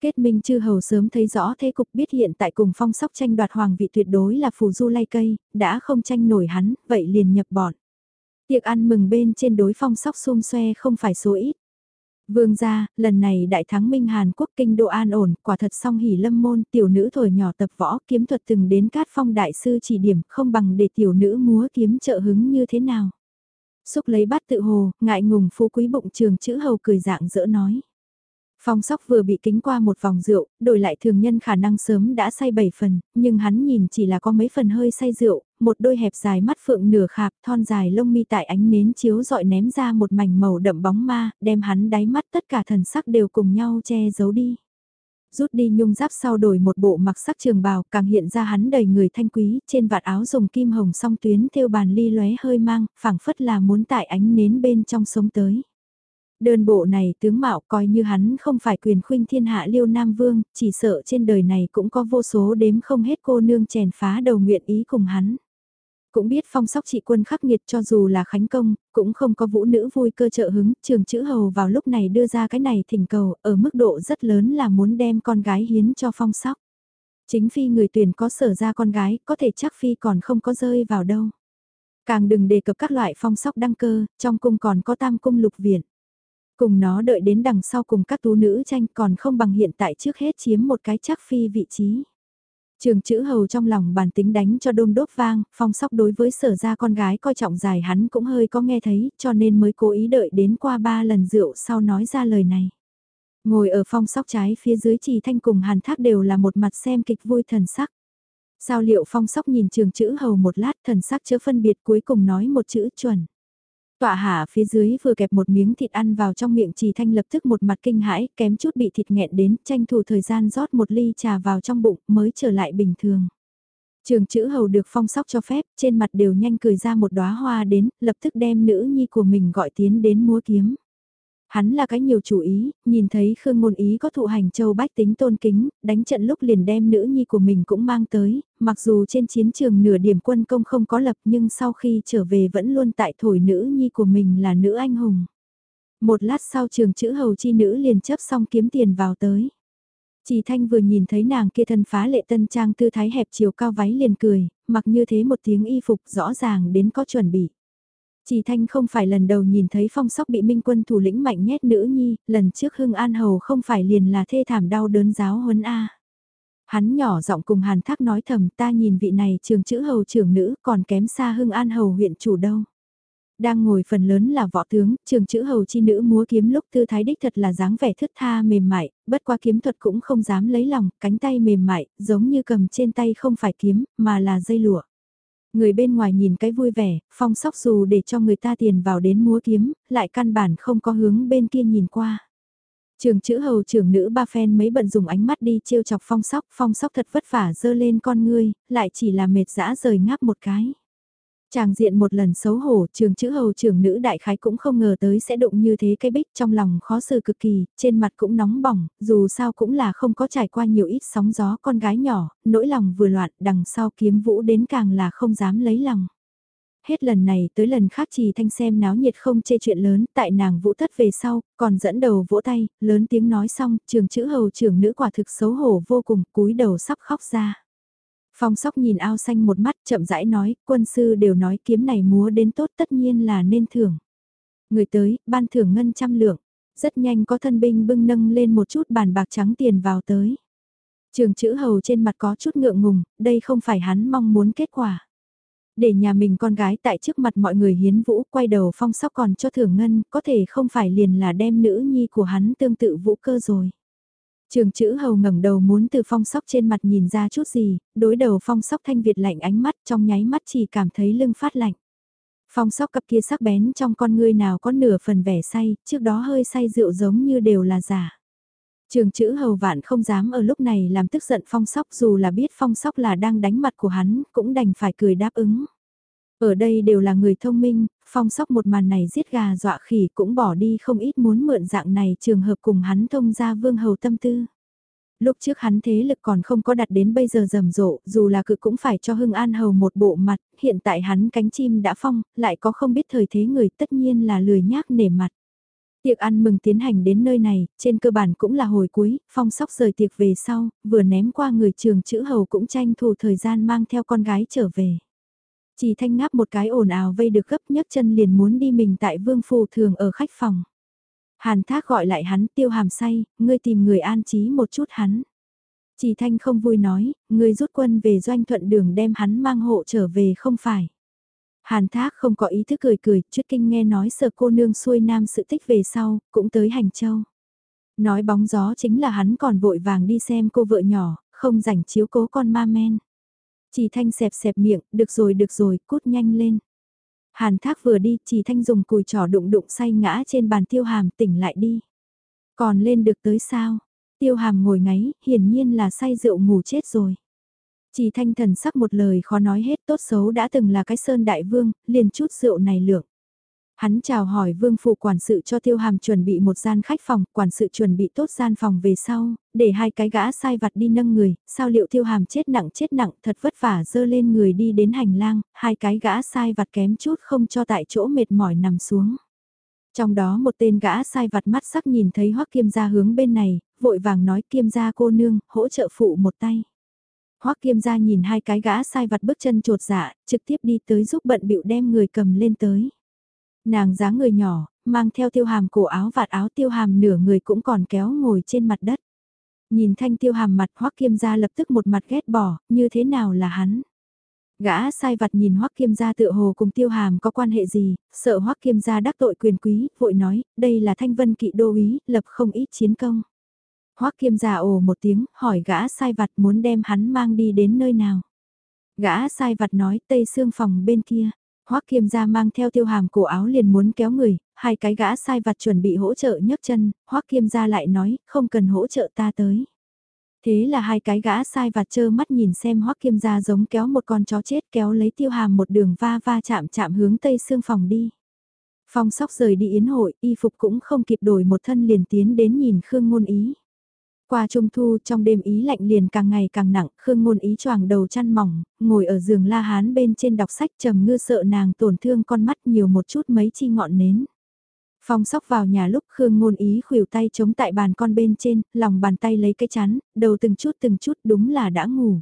Kết minh chư hầu sớm thấy rõ thế cục biết hiện tại cùng phong sóc tranh đoạt hoàng vị tuyệt đối là phù du lay cây, đã không tranh nổi hắn, vậy liền nhập bọn. Tiệc ăn mừng bên trên đối phong sóc xung xoe không phải số ít. Vương gia, lần này đại thắng Minh Hàn Quốc kinh độ an ổn, quả thật song hỉ lâm môn, tiểu nữ thổi nhỏ tập võ kiếm thuật từng đến cát phong đại sư chỉ điểm, không bằng để tiểu nữ múa kiếm trợ hứng như thế nào. Xúc lấy bát tự hồ, ngại ngùng phú quý bụng trường chữ hầu cười dạng dỡ nói. Phong sóc vừa bị kính qua một vòng rượu, đổi lại thường nhân khả năng sớm đã say bảy phần, nhưng hắn nhìn chỉ là có mấy phần hơi say rượu, một đôi hẹp dài mắt phượng nửa khạp thon dài lông mi tại ánh nến chiếu dọi ném ra một mảnh màu đậm bóng ma, đem hắn đáy mắt tất cả thần sắc đều cùng nhau che giấu đi. Rút đi nhung giáp sau đổi một bộ mặc sắc trường bào càng hiện ra hắn đầy người thanh quý, trên vạt áo dùng kim hồng song tuyến thêu bàn ly lóe hơi mang, phảng phất là muốn tại ánh nến bên trong sống tới. Đơn bộ này tướng mạo coi như hắn không phải quyền khuynh thiên hạ liêu nam vương, chỉ sợ trên đời này cũng có vô số đếm không hết cô nương chèn phá đầu nguyện ý cùng hắn. Cũng biết phong sóc trị quân khắc nghiệt cho dù là khánh công, cũng không có vũ nữ vui cơ trợ hứng, trường chữ hầu vào lúc này đưa ra cái này thỉnh cầu, ở mức độ rất lớn là muốn đem con gái hiến cho phong sóc. Chính phi người tuyển có sở ra con gái, có thể chắc phi còn không có rơi vào đâu. Càng đừng đề cập các loại phong sóc đăng cơ, trong cung còn có tam cung lục viện. Cùng nó đợi đến đằng sau cùng các tú nữ tranh còn không bằng hiện tại trước hết chiếm một cái chắc phi vị trí. Trường chữ hầu trong lòng bản tính đánh cho đôm đốt vang, phong sóc đối với sở ra con gái coi trọng dài hắn cũng hơi có nghe thấy, cho nên mới cố ý đợi đến qua ba lần rượu sau nói ra lời này. Ngồi ở phong sóc trái phía dưới trì thanh cùng hàn thác đều là một mặt xem kịch vui thần sắc. Sao liệu phong sóc nhìn trường chữ hầu một lát thần sắc chớ phân biệt cuối cùng nói một chữ chuẩn. Tọa hạ phía dưới vừa kẹp một miếng thịt ăn vào trong miệng trì thanh lập tức một mặt kinh hãi, kém chút bị thịt nghẹn đến, tranh thủ thời gian rót một ly trà vào trong bụng mới trở lại bình thường. Trường chữ hầu được phong sóc cho phép, trên mặt đều nhanh cười ra một đóa hoa đến, lập tức đem nữ nhi của mình gọi tiến đến múa kiếm. Hắn là cái nhiều chủ ý, nhìn thấy Khương Ngôn Ý có thụ hành châu bách tính tôn kính, đánh trận lúc liền đem nữ nhi của mình cũng mang tới, mặc dù trên chiến trường nửa điểm quân công không có lập nhưng sau khi trở về vẫn luôn tại thổi nữ nhi của mình là nữ anh hùng. Một lát sau trường chữ hầu chi nữ liền chấp xong kiếm tiền vào tới. Chỉ Thanh vừa nhìn thấy nàng kia thân phá lệ tân trang tư thái hẹp chiều cao váy liền cười, mặc như thế một tiếng y phục rõ ràng đến có chuẩn bị. Chỉ Thanh không phải lần đầu nhìn thấy phong sóc bị minh quân thủ lĩnh mạnh nhét nữ nhi, lần trước Hưng An Hầu không phải liền là thê thảm đau đớn giáo huấn A. Hắn nhỏ giọng cùng Hàn Thác nói thầm ta nhìn vị này trường chữ hầu trưởng nữ còn kém xa Hưng An Hầu huyện chủ đâu. Đang ngồi phần lớn là võ tướng, trường chữ hầu chi nữ múa kiếm lúc tư thái đích thật là dáng vẻ thướt tha mềm mại, bất qua kiếm thuật cũng không dám lấy lòng, cánh tay mềm mại, giống như cầm trên tay không phải kiếm, mà là dây lụa. Người bên ngoài nhìn cái vui vẻ, phong sóc dù để cho người ta tiền vào đến múa kiếm, lại căn bản không có hướng bên kia nhìn qua. Trường chữ hầu trưởng nữ ba phen mấy bận dùng ánh mắt đi trêu chọc phong sóc, phong sóc thật vất vả dơ lên con ngươi, lại chỉ là mệt dã rời ngáp một cái. Chàng diện một lần xấu hổ, trường chữ hầu trưởng nữ đại khái cũng không ngờ tới sẽ đụng như thế cái bích trong lòng khó xử cực kỳ, trên mặt cũng nóng bỏng, dù sao cũng là không có trải qua nhiều ít sóng gió con gái nhỏ, nỗi lòng vừa loạn, đằng sau kiếm vũ đến càng là không dám lấy lòng. Hết lần này tới lần khác trì thanh xem náo nhiệt không chê chuyện lớn, tại nàng vũ thất về sau, còn dẫn đầu vỗ tay, lớn tiếng nói xong, trường chữ hầu trưởng nữ quả thực xấu hổ vô cùng, cúi đầu sắp khóc ra. Phong sóc nhìn ao xanh một mắt chậm rãi nói, quân sư đều nói kiếm này múa đến tốt tất nhiên là nên thưởng. Người tới, ban thưởng ngân trăm lượng, rất nhanh có thân binh bưng nâng lên một chút bàn bạc trắng tiền vào tới. Trường chữ hầu trên mặt có chút ngượng ngùng, đây không phải hắn mong muốn kết quả. Để nhà mình con gái tại trước mặt mọi người hiến vũ quay đầu phong sóc còn cho thưởng ngân, có thể không phải liền là đem nữ nhi của hắn tương tự vũ cơ rồi. Trường chữ hầu ngẩng đầu muốn từ phong sóc trên mặt nhìn ra chút gì, đối đầu phong sóc thanh Việt lạnh ánh mắt trong nháy mắt chỉ cảm thấy lưng phát lạnh. Phong sóc cặp kia sắc bén trong con ngươi nào có nửa phần vẻ say, trước đó hơi say rượu giống như đều là giả. Trường chữ hầu vạn không dám ở lúc này làm tức giận phong sóc dù là biết phong sóc là đang đánh mặt của hắn, cũng đành phải cười đáp ứng. Ở đây đều là người thông minh, phong sóc một màn này giết gà dọa khỉ cũng bỏ đi không ít muốn mượn dạng này trường hợp cùng hắn thông ra vương hầu tâm tư. Lúc trước hắn thế lực còn không có đặt đến bây giờ rầm rộ, dù là cự cũng phải cho Hưng An Hầu một bộ mặt, hiện tại hắn cánh chim đã phong, lại có không biết thời thế người tất nhiên là lười nhác nể mặt. Tiệc ăn mừng tiến hành đến nơi này, trên cơ bản cũng là hồi cuối, phong sóc rời tiệc về sau, vừa ném qua người trường chữ hầu cũng tranh thủ thời gian mang theo con gái trở về. Chỉ thanh ngáp một cái ồn ào vây được gấp nhấc chân liền muốn đi mình tại vương phù thường ở khách phòng. Hàn thác gọi lại hắn tiêu hàm say, ngươi tìm người an trí một chút hắn. Chỉ thanh không vui nói, ngươi rút quân về doanh thuận đường đem hắn mang hộ trở về không phải. Hàn thác không có ý thức cười cười, chuyết kinh nghe nói sợ cô nương xuôi nam sự tích về sau, cũng tới hành châu. Nói bóng gió chính là hắn còn vội vàng đi xem cô vợ nhỏ, không rảnh chiếu cố con ma men. Chỉ thanh xẹp xẹp miệng, được rồi được rồi, cút nhanh lên. Hàn thác vừa đi, chỉ thanh dùng cùi trỏ đụng đụng say ngã trên bàn tiêu hàm tỉnh lại đi. Còn lên được tới sao? Tiêu hàm ngồi ngáy, hiển nhiên là say rượu ngủ chết rồi. Chỉ thanh thần sắc một lời khó nói hết tốt xấu đã từng là cái sơn đại vương, liền chút rượu này lượng. Hắn chào hỏi vương phụ quản sự cho tiêu hàm chuẩn bị một gian khách phòng, quản sự chuẩn bị tốt gian phòng về sau, để hai cái gã sai vặt đi nâng người, sao liệu tiêu hàm chết nặng chết nặng thật vất vả dơ lên người đi đến hành lang, hai cái gã sai vặt kém chút không cho tại chỗ mệt mỏi nằm xuống. Trong đó một tên gã sai vặt mắt sắc nhìn thấy hoắc kiêm gia hướng bên này, vội vàng nói kiêm gia cô nương, hỗ trợ phụ một tay. Hoắc Kiêm gia nhìn hai cái gã sai vặt bước chân trột dạ, trực tiếp đi tới giúp bận bịu đem người cầm lên tới. Nàng dáng người nhỏ, mang theo tiêu hàm cổ áo vạt áo tiêu hàm nửa người cũng còn kéo ngồi trên mặt đất. Nhìn thanh tiêu hàm mặt Hoắc Kiêm gia lập tức một mặt ghét bỏ, như thế nào là hắn. Gã sai vặt nhìn Hoắc Kiêm gia tựa hồ cùng Tiêu Hàm có quan hệ gì, sợ Hoắc Kiêm gia đắc tội quyền quý, vội nói, đây là thanh vân kỵ đô ý lập không ít chiến công. Hoắc Kiêm gia ồ một tiếng, hỏi gã sai vặt muốn đem hắn mang đi đến nơi nào. Gã sai vặt nói tây xương phòng bên kia. Hoắc Kiêm gia mang theo tiêu hàm cổ áo liền muốn kéo người, hai cái gã sai vặt chuẩn bị hỗ trợ nhấc chân, Hoắc Kiêm gia lại nói, không cần hỗ trợ ta tới. Thế là hai cái gã sai vặt trơ mắt nhìn xem Hoắc Kiêm gia giống kéo một con chó chết kéo lấy tiêu hàm một đường va va chạm chạm hướng tây xương phòng đi. Phong sóc rời đi yến hội, y phục cũng không kịp đổi một thân liền tiến đến nhìn Khương Ngôn Ý. Qua trung thu trong đêm ý lạnh liền càng ngày càng nặng, Khương Ngôn Ý choàng đầu chăn mỏng, ngồi ở giường La Hán bên trên đọc sách trầm ngư sợ nàng tổn thương con mắt nhiều một chút mấy chi ngọn nến. Phong sóc vào nhà lúc Khương Ngôn Ý khuỷu tay chống tại bàn con bên trên, lòng bàn tay lấy cái chắn, đầu từng chút từng chút đúng là đã ngủ.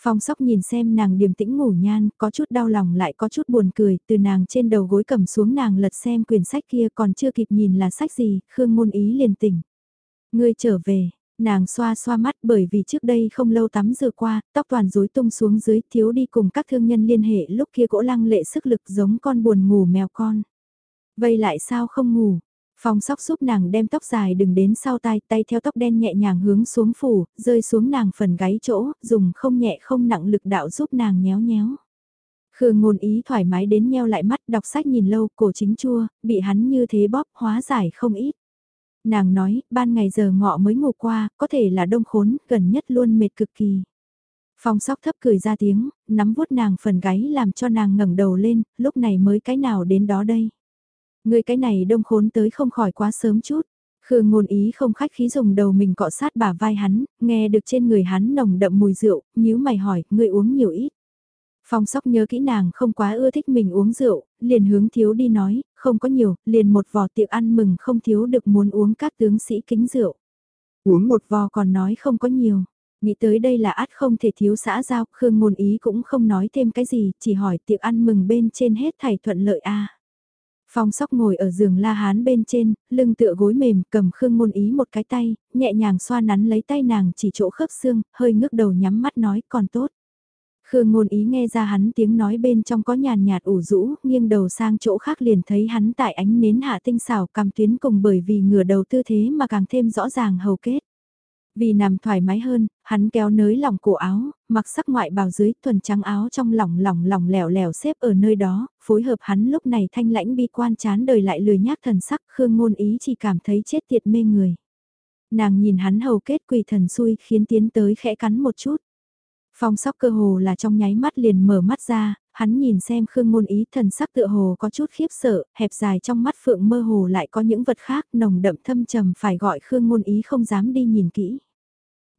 Phong sóc nhìn xem nàng điềm tĩnh ngủ nhan, có chút đau lòng lại có chút buồn cười, từ nàng trên đầu gối cầm xuống nàng lật xem quyển sách kia còn chưa kịp nhìn là sách gì, Khương Ngôn Ý liền tỉnh. Ngươi trở về, Nàng xoa xoa mắt bởi vì trước đây không lâu tắm rửa qua, tóc toàn rối tung xuống dưới thiếu đi cùng các thương nhân liên hệ lúc kia gỗ lăng lệ sức lực giống con buồn ngủ mèo con. Vậy lại sao không ngủ? Phong sóc giúp nàng đem tóc dài đừng đến sau tai, tay theo tóc đen nhẹ nhàng hướng xuống phủ, rơi xuống nàng phần gáy chỗ, dùng không nhẹ không nặng lực đạo giúp nàng nhéo nhéo. Khương ngôn ý thoải mái đến nheo lại mắt đọc sách nhìn lâu, cổ chính chua, bị hắn như thế bóp hóa giải không ít. Nàng nói, ban ngày giờ ngọ mới ngủ qua, có thể là đông khốn, gần nhất luôn mệt cực kỳ. Phong sóc thấp cười ra tiếng, nắm vuốt nàng phần gáy làm cho nàng ngẩng đầu lên, lúc này mới cái nào đến đó đây. Người cái này đông khốn tới không khỏi quá sớm chút. Khương ngôn ý không khách khí dùng đầu mình cọ sát bả vai hắn, nghe được trên người hắn nồng đậm mùi rượu, nhíu mày hỏi, người uống nhiều ít. Phong sóc nhớ kỹ nàng không quá ưa thích mình uống rượu, liền hướng thiếu đi nói, không có nhiều, liền một vò tiệc ăn mừng không thiếu được muốn uống các tướng sĩ kính rượu. Uống một vò còn nói không có nhiều. Nghĩ tới đây là át không thể thiếu xã giao, Khương ngôn ý cũng không nói thêm cái gì, chỉ hỏi tiệc ăn mừng bên trên hết thảy thuận lợi a Phong sóc ngồi ở giường la hán bên trên, lưng tựa gối mềm, cầm Khương ngôn ý một cái tay, nhẹ nhàng xoa nắn lấy tay nàng chỉ chỗ khớp xương, hơi ngước đầu nhắm mắt nói còn tốt. Khương ngôn ý nghe ra hắn tiếng nói bên trong có nhàn nhạt ủ rũ, nghiêng đầu sang chỗ khác liền thấy hắn tại ánh nến hạ tinh xảo cầm tuyến cùng bởi vì ngửa đầu tư thế mà càng thêm rõ ràng hầu kết. Vì nằm thoải mái hơn, hắn kéo nới lòng cổ áo, mặc sắc ngoại bào dưới thuần trắng áo trong lỏng lỏng lỏng lẻo lẻo xếp ở nơi đó, phối hợp hắn lúc này thanh lãnh bi quan chán đời lại lười nhác thần sắc Khương ngôn ý chỉ cảm thấy chết tiệt mê người. Nàng nhìn hắn hầu kết quỳ thần xui khiến tiến tới khẽ cắn một chút. Phong sóc cơ hồ là trong nháy mắt liền mở mắt ra, hắn nhìn xem Khương Ngôn Ý thần sắc tựa hồ có chút khiếp sợ, hẹp dài trong mắt Phượng mơ hồ lại có những vật khác nồng đậm thâm trầm phải gọi Khương Ngôn Ý không dám đi nhìn kỹ.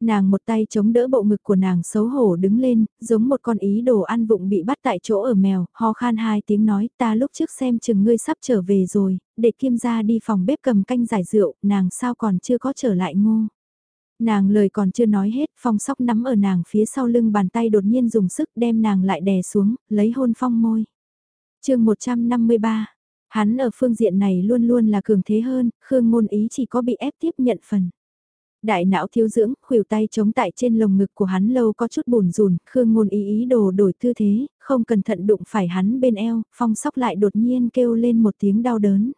Nàng một tay chống đỡ bộ ngực của nàng xấu hổ đứng lên, giống một con ý đồ ăn vụng bị bắt tại chỗ ở mèo, ho khan hai tiếng nói ta lúc trước xem chừng ngươi sắp trở về rồi, để kim ra đi phòng bếp cầm canh giải rượu, nàng sao còn chưa có trở lại ngô. Nàng lời còn chưa nói hết, phong sóc nắm ở nàng phía sau lưng bàn tay đột nhiên dùng sức đem nàng lại đè xuống, lấy hôn phong môi. chương 153, hắn ở phương diện này luôn luôn là cường thế hơn, Khương ngôn ý chỉ có bị ép tiếp nhận phần. Đại não thiếu dưỡng, khuỷu tay chống tại trên lồng ngực của hắn lâu có chút bùn rùn, Khương ngôn ý ý đồ đổi tư thế, không cẩn thận đụng phải hắn bên eo, phong sóc lại đột nhiên kêu lên một tiếng đau đớn.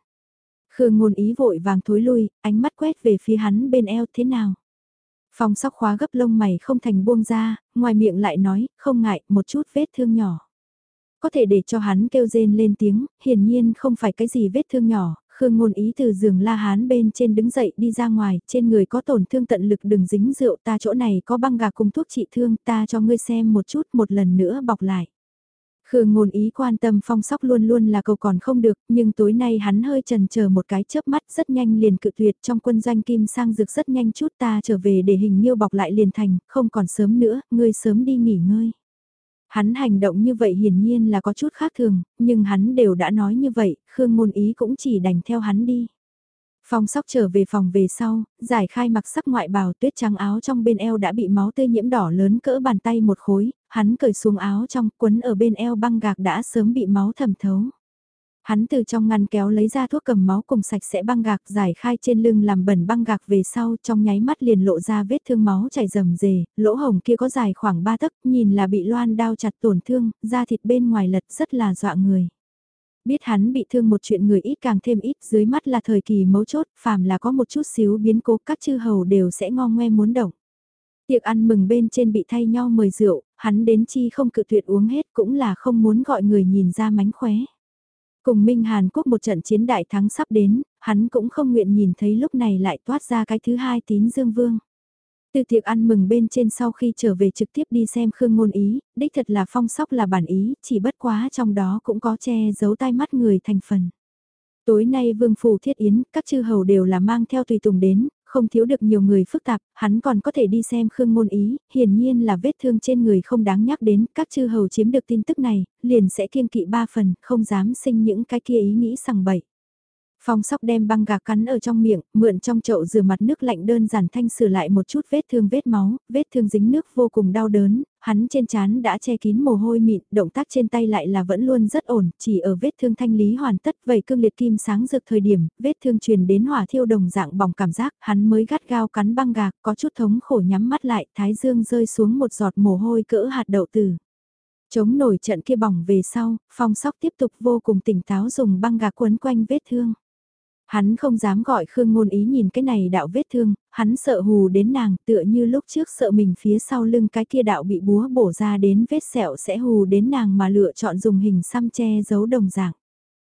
Khương ngôn ý vội vàng thối lui, ánh mắt quét về phía hắn bên eo thế nào. Phong sóc khóa gấp lông mày không thành buông ra, ngoài miệng lại nói, không ngại, một chút vết thương nhỏ. Có thể để cho hắn kêu rên lên tiếng, hiển nhiên không phải cái gì vết thương nhỏ, Khương ngôn ý từ giường la hán bên trên đứng dậy đi ra ngoài, trên người có tổn thương tận lực đừng dính rượu ta chỗ này có băng gà cùng thuốc trị thương ta cho ngươi xem một chút một lần nữa bọc lại. Khương ngôn ý quan tâm phong sóc luôn luôn là cầu còn không được, nhưng tối nay hắn hơi trần chờ một cái chớp mắt rất nhanh liền cự tuyệt trong quân doanh kim sang dược rất nhanh chút ta trở về để hình nhiêu bọc lại liền thành, không còn sớm nữa, ngươi sớm đi nghỉ ngơi. Hắn hành động như vậy hiển nhiên là có chút khác thường, nhưng hắn đều đã nói như vậy, Khương ngôn ý cũng chỉ đành theo hắn đi. Phong sóc trở về phòng về sau, giải khai mặc sắc ngoại bào tuyết trắng áo trong bên eo đã bị máu tươi nhiễm đỏ lớn cỡ bàn tay một khối, hắn cởi xuống áo trong quấn ở bên eo băng gạc đã sớm bị máu thẩm thấu. Hắn từ trong ngăn kéo lấy ra thuốc cầm máu cùng sạch sẽ băng gạc giải khai trên lưng làm bẩn băng gạc về sau trong nháy mắt liền lộ ra vết thương máu chảy rầm rề, lỗ hồng kia có dài khoảng 3 tấc nhìn là bị loan đao chặt tổn thương, da thịt bên ngoài lật rất là dọa người. Biết hắn bị thương một chuyện người ít càng thêm ít dưới mắt là thời kỳ mấu chốt, phàm là có một chút xíu biến cố các chư hầu đều sẽ ngo ngoe muốn động. Tiệc ăn mừng bên trên bị thay nhau mời rượu, hắn đến chi không cự tuyệt uống hết cũng là không muốn gọi người nhìn ra mánh khóe. Cùng Minh Hàn Quốc một trận chiến đại thắng sắp đến, hắn cũng không nguyện nhìn thấy lúc này lại toát ra cái thứ hai tín Dương Vương. Từ tiệc ăn mừng bên trên sau khi trở về trực tiếp đi xem Khương Ngôn Ý, đích thật là phong sóc là bản ý, chỉ bất quá trong đó cũng có che giấu tai mắt người thành phần. Tối nay Vương Phủ Thiết Yến, các chư hầu đều là mang theo tùy tùng đến, không thiếu được nhiều người phức tạp, hắn còn có thể đi xem Khương Ngôn Ý, hiển nhiên là vết thương trên người không đáng nhắc đến, các chư hầu chiếm được tin tức này, liền sẽ kiêng kỵ ba phần, không dám sinh những cái kia ý nghĩ sằng bậy. Phong sóc đem băng gạc cắn ở trong miệng, mượn trong chậu rửa mặt nước lạnh đơn giản thanh sửa lại một chút vết thương vết máu, vết thương dính nước vô cùng đau đớn, hắn trên chán đã che kín mồ hôi mịn, động tác trên tay lại là vẫn luôn rất ổn, chỉ ở vết thương thanh lý hoàn tất vậy cương liệt kim sáng rực thời điểm, vết thương truyền đến hỏa thiêu đồng dạng bỏng cảm giác, hắn mới gắt gao cắn băng gạc, có chút thống khổ nhắm mắt lại, thái dương rơi xuống một giọt mồ hôi cỡ hạt đậu từ Chống nổi trận kia bỏng về sau, phong sóc tiếp tục vô cùng tỉnh táo dùng băng gạc quấn quanh vết thương. Hắn không dám gọi Khương Ngôn Ý nhìn cái này đạo vết thương, hắn sợ hù đến nàng tựa như lúc trước sợ mình phía sau lưng cái kia đạo bị búa bổ ra đến vết sẹo sẽ hù đến nàng mà lựa chọn dùng hình xăm che giấu đồng dạng.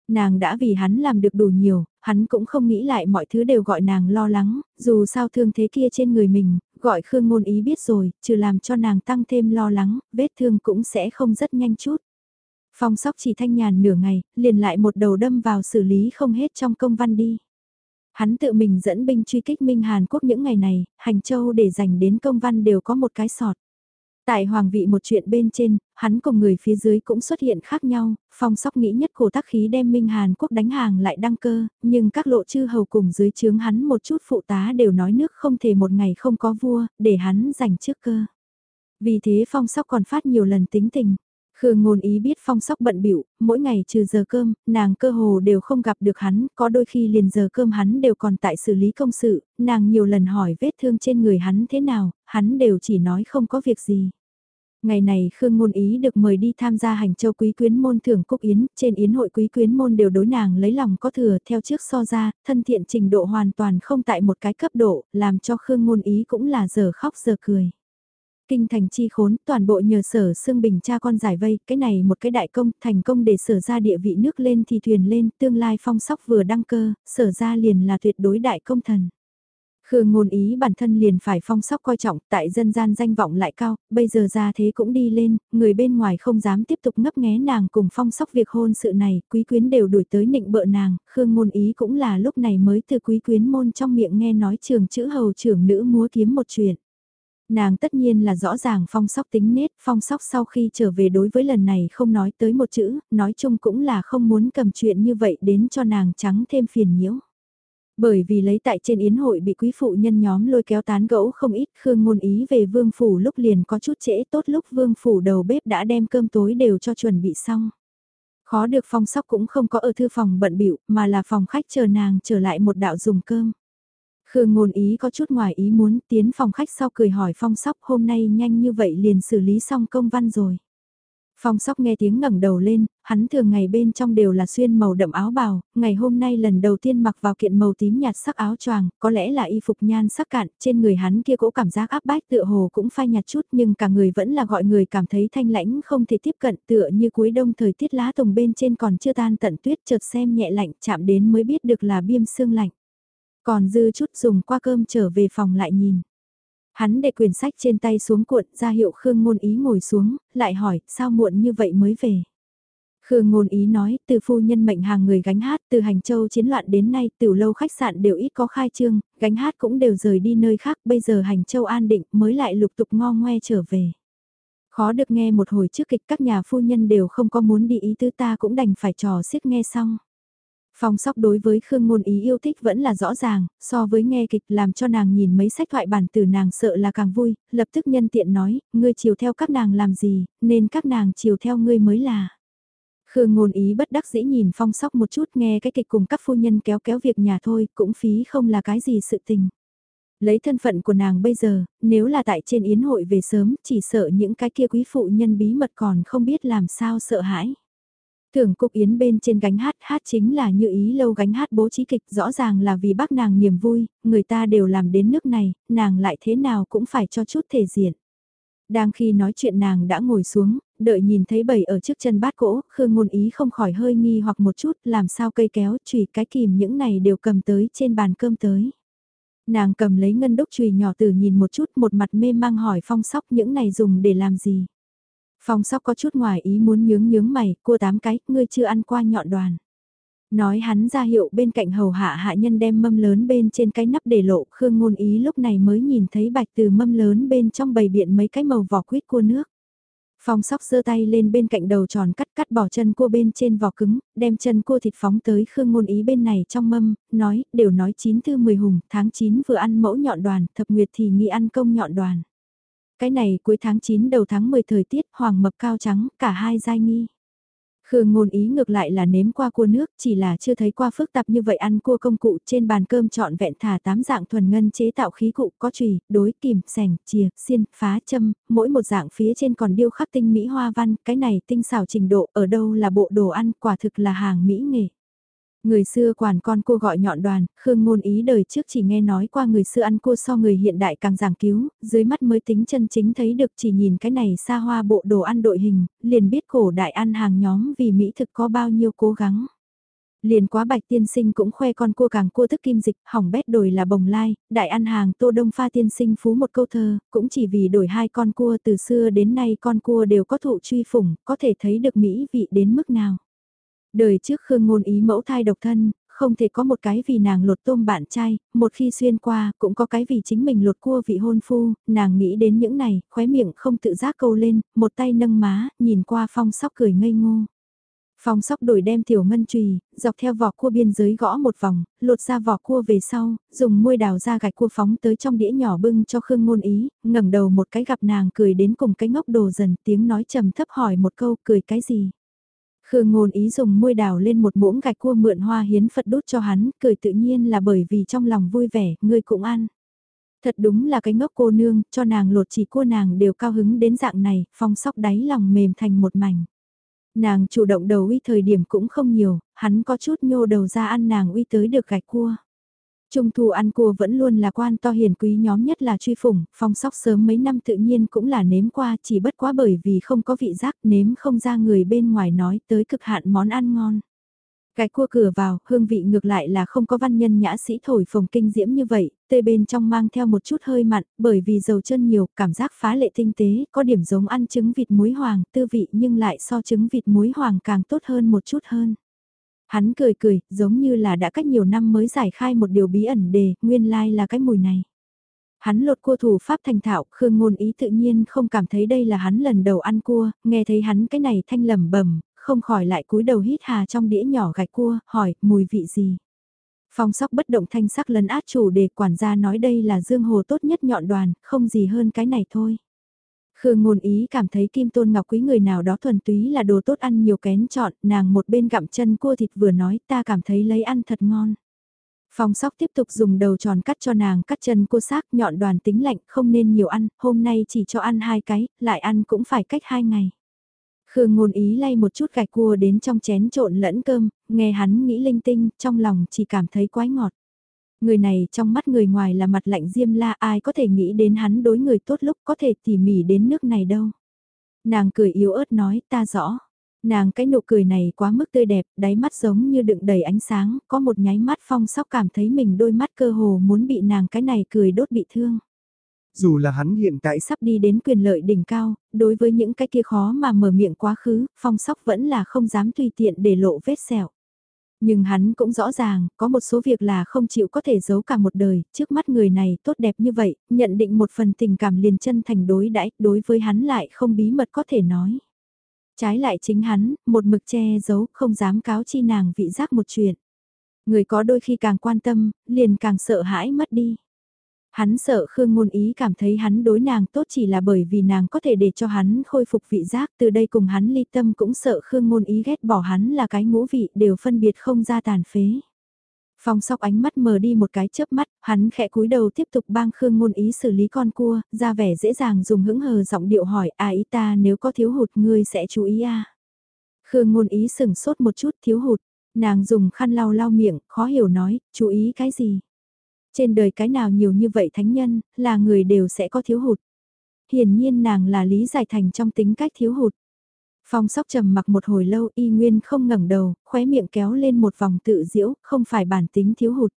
Nàng đã vì hắn làm được đủ nhiều, hắn cũng không nghĩ lại mọi thứ đều gọi nàng lo lắng, dù sao thương thế kia trên người mình, gọi Khương Ngôn Ý biết rồi, trừ làm cho nàng tăng thêm lo lắng, vết thương cũng sẽ không rất nhanh chút. Phong sóc chỉ thanh nhàn nửa ngày, liền lại một đầu đâm vào xử lý không hết trong công văn đi. Hắn tự mình dẫn binh truy kích Minh Hàn Quốc những ngày này, hành châu để dành đến công văn đều có một cái sọt. Tại hoàng vị một chuyện bên trên, hắn cùng người phía dưới cũng xuất hiện khác nhau, phong sóc nghĩ nhất cổ tác khí đem Minh Hàn Quốc đánh hàng lại đăng cơ, nhưng các lộ chư hầu cùng dưới chướng hắn một chút phụ tá đều nói nước không thể một ngày không có vua, để hắn giành trước cơ. Vì thế phong sóc còn phát nhiều lần tính tình, Khương ngôn ý biết phong sóc bận biểu, mỗi ngày trừ giờ cơm, nàng cơ hồ đều không gặp được hắn, có đôi khi liền giờ cơm hắn đều còn tại xử lý công sự, nàng nhiều lần hỏi vết thương trên người hắn thế nào, hắn đều chỉ nói không có việc gì. Ngày này Khương Ngôn Ý được mời đi tham gia hành châu quý quyến môn thưởng cúc yến, trên yến hội quý quyến môn đều đối nàng lấy lòng có thừa theo trước so ra, thân thiện trình độ hoàn toàn không tại một cái cấp độ, làm cho Khương Ngôn Ý cũng là giờ khóc giờ cười kinh thành chi khốn, toàn bộ nhờ sở xương bình cha con giải vây, cái này một cái đại công, thành công để sở ra địa vị nước lên thì thuyền lên, tương lai phong sóc vừa đăng cơ, sở ra liền là tuyệt đối đại công thần. Khương ngôn ý bản thân liền phải phong sóc coi trọng, tại dân gian danh vọng lại cao, bây giờ ra thế cũng đi lên, người bên ngoài không dám tiếp tục ngấp nghé nàng cùng phong sóc việc hôn sự này, quý quyến đều đuổi tới nịnh bợ nàng, Khương ngôn ý cũng là lúc này mới từ quý quyến môn trong miệng nghe nói trường chữ hầu trưởng nữ múa kiếm một chuyện. Nàng tất nhiên là rõ ràng phong sóc tính nết, phong sóc sau khi trở về đối với lần này không nói tới một chữ, nói chung cũng là không muốn cầm chuyện như vậy đến cho nàng trắng thêm phiền nhiễu. Bởi vì lấy tại trên yến hội bị quý phụ nhân nhóm lôi kéo tán gẫu không ít khương ngôn ý về vương phủ lúc liền có chút trễ tốt lúc vương phủ đầu bếp đã đem cơm tối đều cho chuẩn bị xong. Khó được phong sóc cũng không có ở thư phòng bận bịu mà là phòng khách chờ nàng trở lại một đạo dùng cơm. Khương ngôn ý có chút ngoài ý muốn tiến phòng khách sau cười hỏi phong sóc hôm nay nhanh như vậy liền xử lý xong công văn rồi. Phong sóc nghe tiếng ngẩng đầu lên, hắn thường ngày bên trong đều là xuyên màu đậm áo bào, ngày hôm nay lần đầu tiên mặc vào kiện màu tím nhạt sắc áo choàng, có lẽ là y phục nhan sắc cạn, trên người hắn kia cũng cảm giác áp bách tựa hồ cũng phai nhạt chút nhưng cả người vẫn là gọi người cảm thấy thanh lãnh không thể tiếp cận tựa như cuối đông thời tiết lá tùng bên trên còn chưa tan tận tuyết chợt xem nhẹ lạnh chạm đến mới biết được là biêm xương lạnh. Còn dư chút dùng qua cơm trở về phòng lại nhìn. Hắn để quyển sách trên tay xuống cuộn ra hiệu Khương ngôn ý ngồi xuống, lại hỏi sao muộn như vậy mới về. Khương ngôn ý nói, từ phu nhân mệnh hàng người gánh hát từ hành châu chiến loạn đến nay, từ lâu khách sạn đều ít có khai trương, gánh hát cũng đều rời đi nơi khác, bây giờ hành châu an định mới lại lục tục ngo ngoe trở về. Khó được nghe một hồi trước kịch các nhà phu nhân đều không có muốn đi ý tứ ta cũng đành phải trò xiết nghe xong. Phong sóc đối với Khương Ngôn Ý yêu thích vẫn là rõ ràng, so với nghe kịch làm cho nàng nhìn mấy sách thoại bản từ nàng sợ là càng vui, lập tức nhân tiện nói, ngươi chiều theo các nàng làm gì, nên các nàng chiều theo ngươi mới là. Khương Ngôn Ý bất đắc dĩ nhìn phong sóc một chút nghe cái kịch cùng các phu nhân kéo kéo việc nhà thôi, cũng phí không là cái gì sự tình. Lấy thân phận của nàng bây giờ, nếu là tại trên yến hội về sớm, chỉ sợ những cái kia quý phụ nhân bí mật còn không biết làm sao sợ hãi. Thường cúc yến bên trên gánh hát, hát chính là như ý lâu gánh hát bố trí kịch rõ ràng là vì bác nàng niềm vui, người ta đều làm đến nước này, nàng lại thế nào cũng phải cho chút thể diện. Đang khi nói chuyện nàng đã ngồi xuống, đợi nhìn thấy bầy ở trước chân bát cỗ, Khương ngôn ý không khỏi hơi nghi hoặc một chút làm sao cây kéo chùy cái kìm những này đều cầm tới trên bàn cơm tới. Nàng cầm lấy ngân đúc chùy nhỏ từ nhìn một chút một mặt mê mang hỏi phong sóc những này dùng để làm gì. Phong sóc có chút ngoài ý muốn nhướng nhướng mày, cua tám cái, ngươi chưa ăn qua nhọn đoàn. Nói hắn ra hiệu bên cạnh hầu hạ hạ nhân đem mâm lớn bên trên cái nắp để lộ, Khương ngôn ý lúc này mới nhìn thấy bạch từ mâm lớn bên trong bầy biện mấy cái màu vỏ quýt cua nước. Phong sóc giơ tay lên bên cạnh đầu tròn cắt cắt bỏ chân cua bên trên vỏ cứng, đem chân cua thịt phóng tới Khương Ngôn Ý bên này trong mâm, nói, đều nói chín thư mười hùng, tháng 9 vừa ăn mẫu nhọn đoàn, thập nguyệt thì nghĩ ăn công nhọn đoàn. Cái này cuối tháng 9 đầu tháng 10 thời tiết, hoàng mập cao trắng, cả hai giai nghi. Khương ngôn ý ngược lại là nếm qua cua nước, chỉ là chưa thấy qua phức tạp như vậy ăn cua công cụ trên bàn cơm trọn vẹn thả tám dạng thuần ngân chế tạo khí cụ có chùy, đối, kìm, sẻng, chìa, xiên, phá, châm, mỗi một dạng phía trên còn điêu khắc tinh mỹ hoa văn, cái này tinh xảo trình độ ở đâu là bộ đồ ăn, quả thực là hàng mỹ nghệ. Người xưa quản con cua gọi nhọn đoàn, Khương ngôn ý đời trước chỉ nghe nói qua người xưa ăn cua so người hiện đại càng giảng cứu, dưới mắt mới tính chân chính thấy được chỉ nhìn cái này xa hoa bộ đồ ăn đội hình, liền biết cổ đại ăn hàng nhóm vì Mỹ thực có bao nhiêu cố gắng. Liền quá bạch tiên sinh cũng khoe con cua càng cua thức kim dịch, hỏng bét đổi là bồng lai, đại ăn hàng tô đông pha tiên sinh phú một câu thơ, cũng chỉ vì đổi hai con cua từ xưa đến nay con cua đều có thụ truy phủng, có thể thấy được mỹ vị đến mức nào. Đời trước Khương Ngôn ý mẫu thai độc thân, không thể có một cái vì nàng lột tôm bạn trai, một khi xuyên qua, cũng có cái vì chính mình lột cua vị hôn phu, nàng nghĩ đến những này, khóe miệng không tự giác câu lên, một tay nâng má, nhìn qua phong sóc cười ngây ngô. Phong sóc đổi đem tiểu ngân trùy, dọc theo vỏ cua biên giới gõ một vòng, lột ra vỏ cua về sau, dùng môi đào ra gạch cua phóng tới trong đĩa nhỏ bưng cho Khương Ngôn Ý, ngẩng đầu một cái gặp nàng cười đến cùng cái ngốc đồ dần tiếng nói trầm thấp hỏi một câu cười cái gì. Khương ngôn ý dùng môi đào lên một muỗng gạch cua mượn hoa hiến Phật đốt cho hắn, cười tự nhiên là bởi vì trong lòng vui vẻ, ngươi cũng ăn. Thật đúng là cái ngốc cô nương, cho nàng lột chỉ cua nàng đều cao hứng đến dạng này, phong sóc đáy lòng mềm thành một mảnh. Nàng chủ động đầu uy thời điểm cũng không nhiều, hắn có chút nhô đầu ra ăn nàng uy tới được gạch cua. Trung thu ăn cua vẫn luôn là quan to hiền quý nhóm nhất là truy phủng, phong sóc sớm mấy năm tự nhiên cũng là nếm qua chỉ bất quá bởi vì không có vị giác nếm không ra người bên ngoài nói tới cực hạn món ăn ngon. Cái cua cửa vào, hương vị ngược lại là không có văn nhân nhã sĩ thổi phồng kinh diễm như vậy, tê bên trong mang theo một chút hơi mặn, bởi vì dầu chân nhiều, cảm giác phá lệ tinh tế, có điểm giống ăn trứng vịt muối hoàng, tư vị nhưng lại so trứng vịt muối hoàng càng tốt hơn một chút hơn. Hắn cười cười, giống như là đã cách nhiều năm mới giải khai một điều bí ẩn đề, nguyên lai like là cái mùi này. Hắn lột cua thủ pháp thành thạo, Khương Ngôn Ý tự nhiên không cảm thấy đây là hắn lần đầu ăn cua, nghe thấy hắn cái này thanh lẩm bẩm, không khỏi lại cúi đầu hít hà trong đĩa nhỏ gạch cua, hỏi, mùi vị gì? Phong sóc bất động thanh sắc lần át chủ đề quản gia nói đây là dương hồ tốt nhất nhọn đoàn, không gì hơn cái này thôi. Khương ngôn ý cảm thấy kim tôn ngọc quý người nào đó thuần túy là đồ tốt ăn nhiều kén chọn, nàng một bên gặm chân cua thịt vừa nói ta cảm thấy lấy ăn thật ngon. Phong sóc tiếp tục dùng đầu tròn cắt cho nàng cắt chân cua xác nhọn đoàn tính lạnh không nên nhiều ăn, hôm nay chỉ cho ăn hai cái, lại ăn cũng phải cách hai ngày. Khương ngôn ý lay một chút gạch cua đến trong chén trộn lẫn cơm, nghe hắn nghĩ linh tinh, trong lòng chỉ cảm thấy quái ngọt. Người này trong mắt người ngoài là mặt lạnh diêm la ai có thể nghĩ đến hắn đối người tốt lúc có thể tỉ mỉ đến nước này đâu. Nàng cười yếu ớt nói ta rõ. Nàng cái nụ cười này quá mức tươi đẹp, đáy mắt giống như đựng đầy ánh sáng, có một nháy mắt phong sóc cảm thấy mình đôi mắt cơ hồ muốn bị nàng cái này cười đốt bị thương. Dù là hắn hiện tại sắp đi đến quyền lợi đỉnh cao, đối với những cái kia khó mà mở miệng quá khứ, phong sóc vẫn là không dám tùy tiện để lộ vết sẹo. Nhưng hắn cũng rõ ràng, có một số việc là không chịu có thể giấu cả một đời, trước mắt người này tốt đẹp như vậy, nhận định một phần tình cảm liền chân thành đối đãi đối với hắn lại không bí mật có thể nói. Trái lại chính hắn, một mực che giấu, không dám cáo chi nàng vị giác một chuyện. Người có đôi khi càng quan tâm, liền càng sợ hãi mất đi. Hắn sợ Khương Ngôn Ý cảm thấy hắn đối nàng tốt chỉ là bởi vì nàng có thể để cho hắn khôi phục vị giác từ đây cùng hắn ly tâm cũng sợ Khương Ngôn Ý ghét bỏ hắn là cái ngũ vị đều phân biệt không ra tàn phế. Phong sóc ánh mắt mờ đi một cái chớp mắt, hắn khẽ cúi đầu tiếp tục bang Khương Ngôn Ý xử lý con cua, ra vẻ dễ dàng dùng hững hờ giọng điệu hỏi à ý ta nếu có thiếu hụt ngươi sẽ chú ý à. Khương Ngôn Ý sừng sốt một chút thiếu hụt, nàng dùng khăn lau lau miệng, khó hiểu nói, chú ý cái gì. Trên đời cái nào nhiều như vậy thánh nhân, là người đều sẽ có thiếu hụt. Hiển nhiên nàng là lý giải thành trong tính cách thiếu hụt. Phong sóc trầm mặc một hồi lâu y nguyên không ngẩng đầu, khóe miệng kéo lên một vòng tự diễu, không phải bản tính thiếu hụt.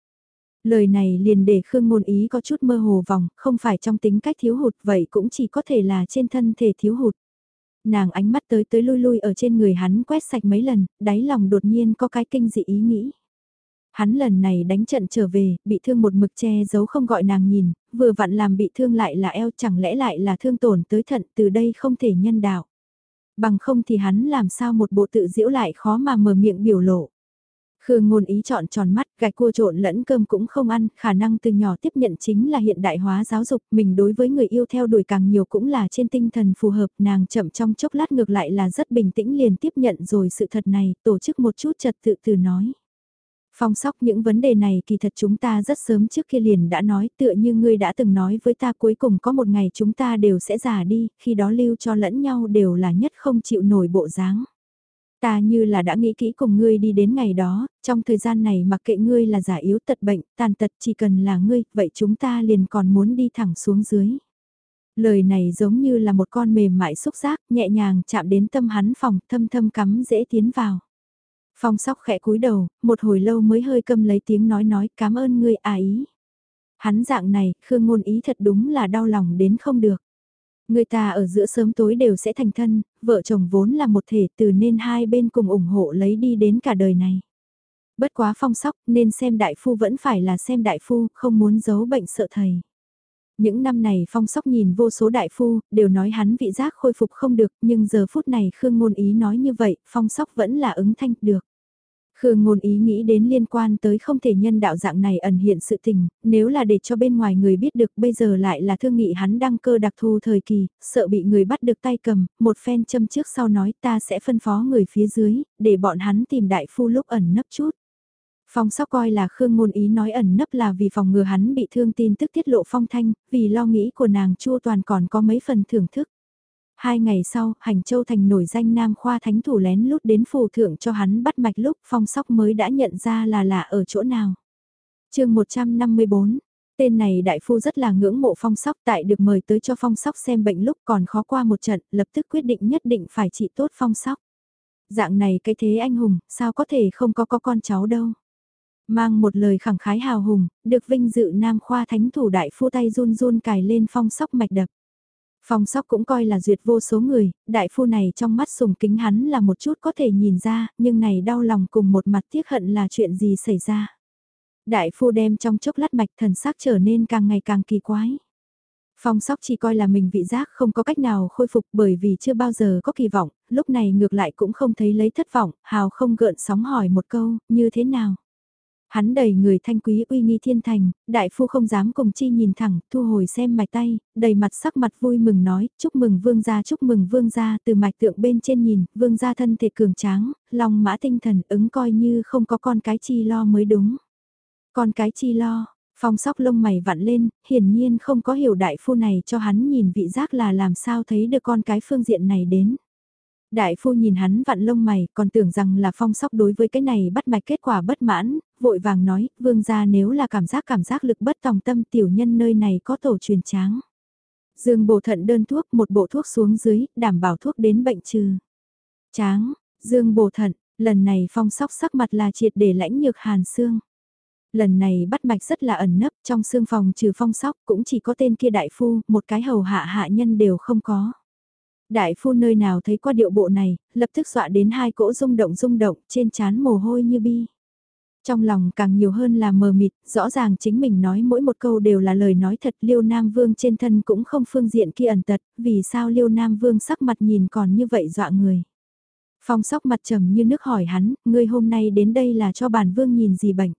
Lời này liền để Khương Ngôn Ý có chút mơ hồ vòng, không phải trong tính cách thiếu hụt vậy cũng chỉ có thể là trên thân thể thiếu hụt. Nàng ánh mắt tới tới lui lui ở trên người hắn quét sạch mấy lần, đáy lòng đột nhiên có cái kinh dị ý nghĩ. Hắn lần này đánh trận trở về, bị thương một mực che giấu không gọi nàng nhìn, vừa vặn làm bị thương lại là eo chẳng lẽ lại là thương tổn tới thận từ đây không thể nhân đạo. Bằng không thì hắn làm sao một bộ tự diễu lại khó mà mở miệng biểu lộ. Khương ngôn ý chọn tròn mắt, gạch cua trộn lẫn cơm cũng không ăn, khả năng từ nhỏ tiếp nhận chính là hiện đại hóa giáo dục, mình đối với người yêu theo đuổi càng nhiều cũng là trên tinh thần phù hợp, nàng chậm trong chốc lát ngược lại là rất bình tĩnh liền tiếp nhận rồi sự thật này, tổ chức một chút trật tự từ nói. Phong sóc những vấn đề này kỳ thật chúng ta rất sớm trước kia liền đã nói tựa như ngươi đã từng nói với ta cuối cùng có một ngày chúng ta đều sẽ già đi, khi đó lưu cho lẫn nhau đều là nhất không chịu nổi bộ dáng. Ta như là đã nghĩ kỹ cùng ngươi đi đến ngày đó, trong thời gian này mặc kệ ngươi là giả yếu tật bệnh, tàn tật chỉ cần là ngươi, vậy chúng ta liền còn muốn đi thẳng xuống dưới. Lời này giống như là một con mềm mại xúc giác, nhẹ nhàng chạm đến tâm hắn phòng, thâm thâm cắm dễ tiến vào. Phong sóc khẽ cúi đầu, một hồi lâu mới hơi câm lấy tiếng nói nói cảm ơn ngươi à ý. Hắn dạng này, Khương ngôn ý thật đúng là đau lòng đến không được. Người ta ở giữa sớm tối đều sẽ thành thân, vợ chồng vốn là một thể từ nên hai bên cùng ủng hộ lấy đi đến cả đời này. Bất quá phong sóc nên xem đại phu vẫn phải là xem đại phu, không muốn giấu bệnh sợ thầy. Những năm này phong sóc nhìn vô số đại phu, đều nói hắn vị giác khôi phục không được, nhưng giờ phút này Khương Ngôn Ý nói như vậy, phong sóc vẫn là ứng thanh được. Khương ngôn ý nghĩ đến liên quan tới không thể nhân đạo dạng này ẩn hiện sự tình, nếu là để cho bên ngoài người biết được bây giờ lại là thương nghị hắn đăng cơ đặc thù thời kỳ, sợ bị người bắt được tay cầm, một phen châm trước sau nói ta sẽ phân phó người phía dưới, để bọn hắn tìm đại phu lúc ẩn nấp chút. Phong sóc coi là Khương ngôn ý nói ẩn nấp là vì phòng ngừa hắn bị thương tin tức tiết lộ phong thanh, vì lo nghĩ của nàng chua toàn còn có mấy phần thưởng thức. Hai ngày sau, Hành Châu Thành nổi danh Nam Khoa Thánh Thủ lén lút đến phù thượng cho hắn bắt mạch lúc phong sóc mới đã nhận ra là lạ ở chỗ nào. chương 154, tên này đại phu rất là ngưỡng mộ phong sóc tại được mời tới cho phong sóc xem bệnh lúc còn khó qua một trận, lập tức quyết định nhất định phải trị tốt phong sóc. Dạng này cái thế anh hùng, sao có thể không có có con cháu đâu. Mang một lời khẳng khái hào hùng, được vinh dự Nam Khoa Thánh Thủ đại phu tay run run cài lên phong sóc mạch đập. Phong sóc cũng coi là duyệt vô số người, đại phu này trong mắt sùng kính hắn là một chút có thể nhìn ra, nhưng này đau lòng cùng một mặt tiếc hận là chuyện gì xảy ra. Đại phu đem trong chốc lát mạch thần sắc trở nên càng ngày càng kỳ quái. Phong sóc chỉ coi là mình vị giác không có cách nào khôi phục bởi vì chưa bao giờ có kỳ vọng, lúc này ngược lại cũng không thấy lấy thất vọng, hào không gợn sóng hỏi một câu, như thế nào. Hắn đầy người thanh quý uy nghi thiên thành, đại phu không dám cùng chi nhìn thẳng, thu hồi xem mạch tay, đầy mặt sắc mặt vui mừng nói, chúc mừng vương gia chúc mừng vương gia từ mạch tượng bên trên nhìn, vương gia thân thể cường tráng, lòng mã tinh thần ứng coi như không có con cái chi lo mới đúng. Con cái chi lo, phong sóc lông mày vặn lên, hiển nhiên không có hiểu đại phu này cho hắn nhìn vị giác là làm sao thấy được con cái phương diện này đến. Đại phu nhìn hắn vặn lông mày, còn tưởng rằng là phong sóc đối với cái này bắt mạch kết quả bất mãn, vội vàng nói, vương gia nếu là cảm giác cảm giác lực bất tòng tâm tiểu nhân nơi này có tổ truyền tráng. Dương bổ thận đơn thuốc một bộ thuốc xuống dưới, đảm bảo thuốc đến bệnh trừ. Tráng, dương bổ thận, lần này phong sóc sắc mặt là triệt để lãnh nhược hàn xương. Lần này bắt mạch rất là ẩn nấp, trong xương phòng trừ phong sóc cũng chỉ có tên kia đại phu, một cái hầu hạ hạ nhân đều không có. Đại phu nơi nào thấy qua điệu bộ này, lập tức dọa đến hai cỗ rung động rung động, trên chán mồ hôi như bi. Trong lòng càng nhiều hơn là mờ mịt, rõ ràng chính mình nói mỗi một câu đều là lời nói thật Liêu Nam Vương trên thân cũng không phương diện kia ẩn tật, vì sao Liêu Nam Vương sắc mặt nhìn còn như vậy dọa người. Phong sóc mặt trầm như nước hỏi hắn, ngươi hôm nay đến đây là cho bản vương nhìn gì bệnh.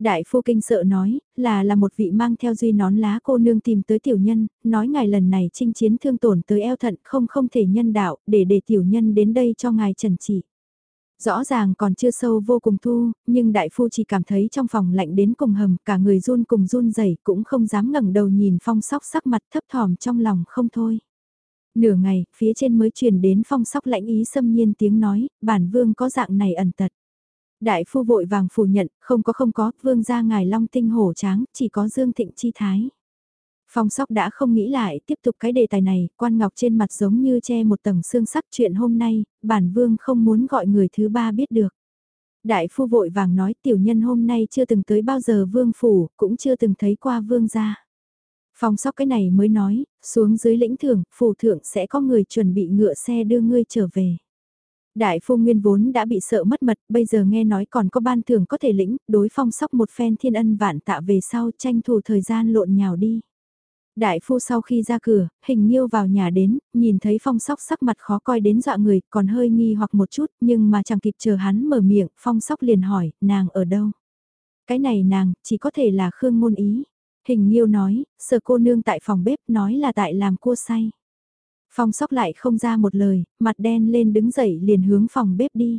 Đại phu kinh sợ nói, là là một vị mang theo duy nón lá cô nương tìm tới tiểu nhân, nói ngài lần này chinh chiến thương tổn tới eo thận không không thể nhân đạo, để để tiểu nhân đến đây cho ngài trần trị Rõ ràng còn chưa sâu vô cùng thu, nhưng đại phu chỉ cảm thấy trong phòng lạnh đến cùng hầm, cả người run cùng run rẩy cũng không dám ngẩng đầu nhìn phong sóc sắc mặt thấp thỏm trong lòng không thôi. Nửa ngày, phía trên mới truyền đến phong sóc lãnh ý xâm nhiên tiếng nói, bản vương có dạng này ẩn tật. Đại phu vội vàng phủ nhận, không có không có, vương gia ngài long tinh hổ tráng, chỉ có dương thịnh chi thái. Phong sóc đã không nghĩ lại, tiếp tục cái đề tài này, quan ngọc trên mặt giống như che một tầng xương sắc chuyện hôm nay, bản vương không muốn gọi người thứ ba biết được. Đại phu vội vàng nói tiểu nhân hôm nay chưa từng tới bao giờ vương phủ, cũng chưa từng thấy qua vương gia. Phong sóc cái này mới nói, xuống dưới lĩnh thưởng, phủ thượng sẽ có người chuẩn bị ngựa xe đưa ngươi trở về. Đại phu nguyên vốn đã bị sợ mất mật, bây giờ nghe nói còn có ban thưởng có thể lĩnh, đối phong sóc một phen thiên ân vạn tạ về sau tranh thủ thời gian lộn nhào đi. Đại phu sau khi ra cửa, hình nhiêu vào nhà đến, nhìn thấy phong sóc sắc mặt khó coi đến dọa người, còn hơi nghi hoặc một chút, nhưng mà chẳng kịp chờ hắn mở miệng, phong sóc liền hỏi, nàng ở đâu? Cái này nàng, chỉ có thể là Khương Ngôn Ý. Hình nhiêu nói, sợ cô nương tại phòng bếp nói là tại làm cua say. Phong sóc lại không ra một lời, mặt đen lên đứng dậy liền hướng phòng bếp đi.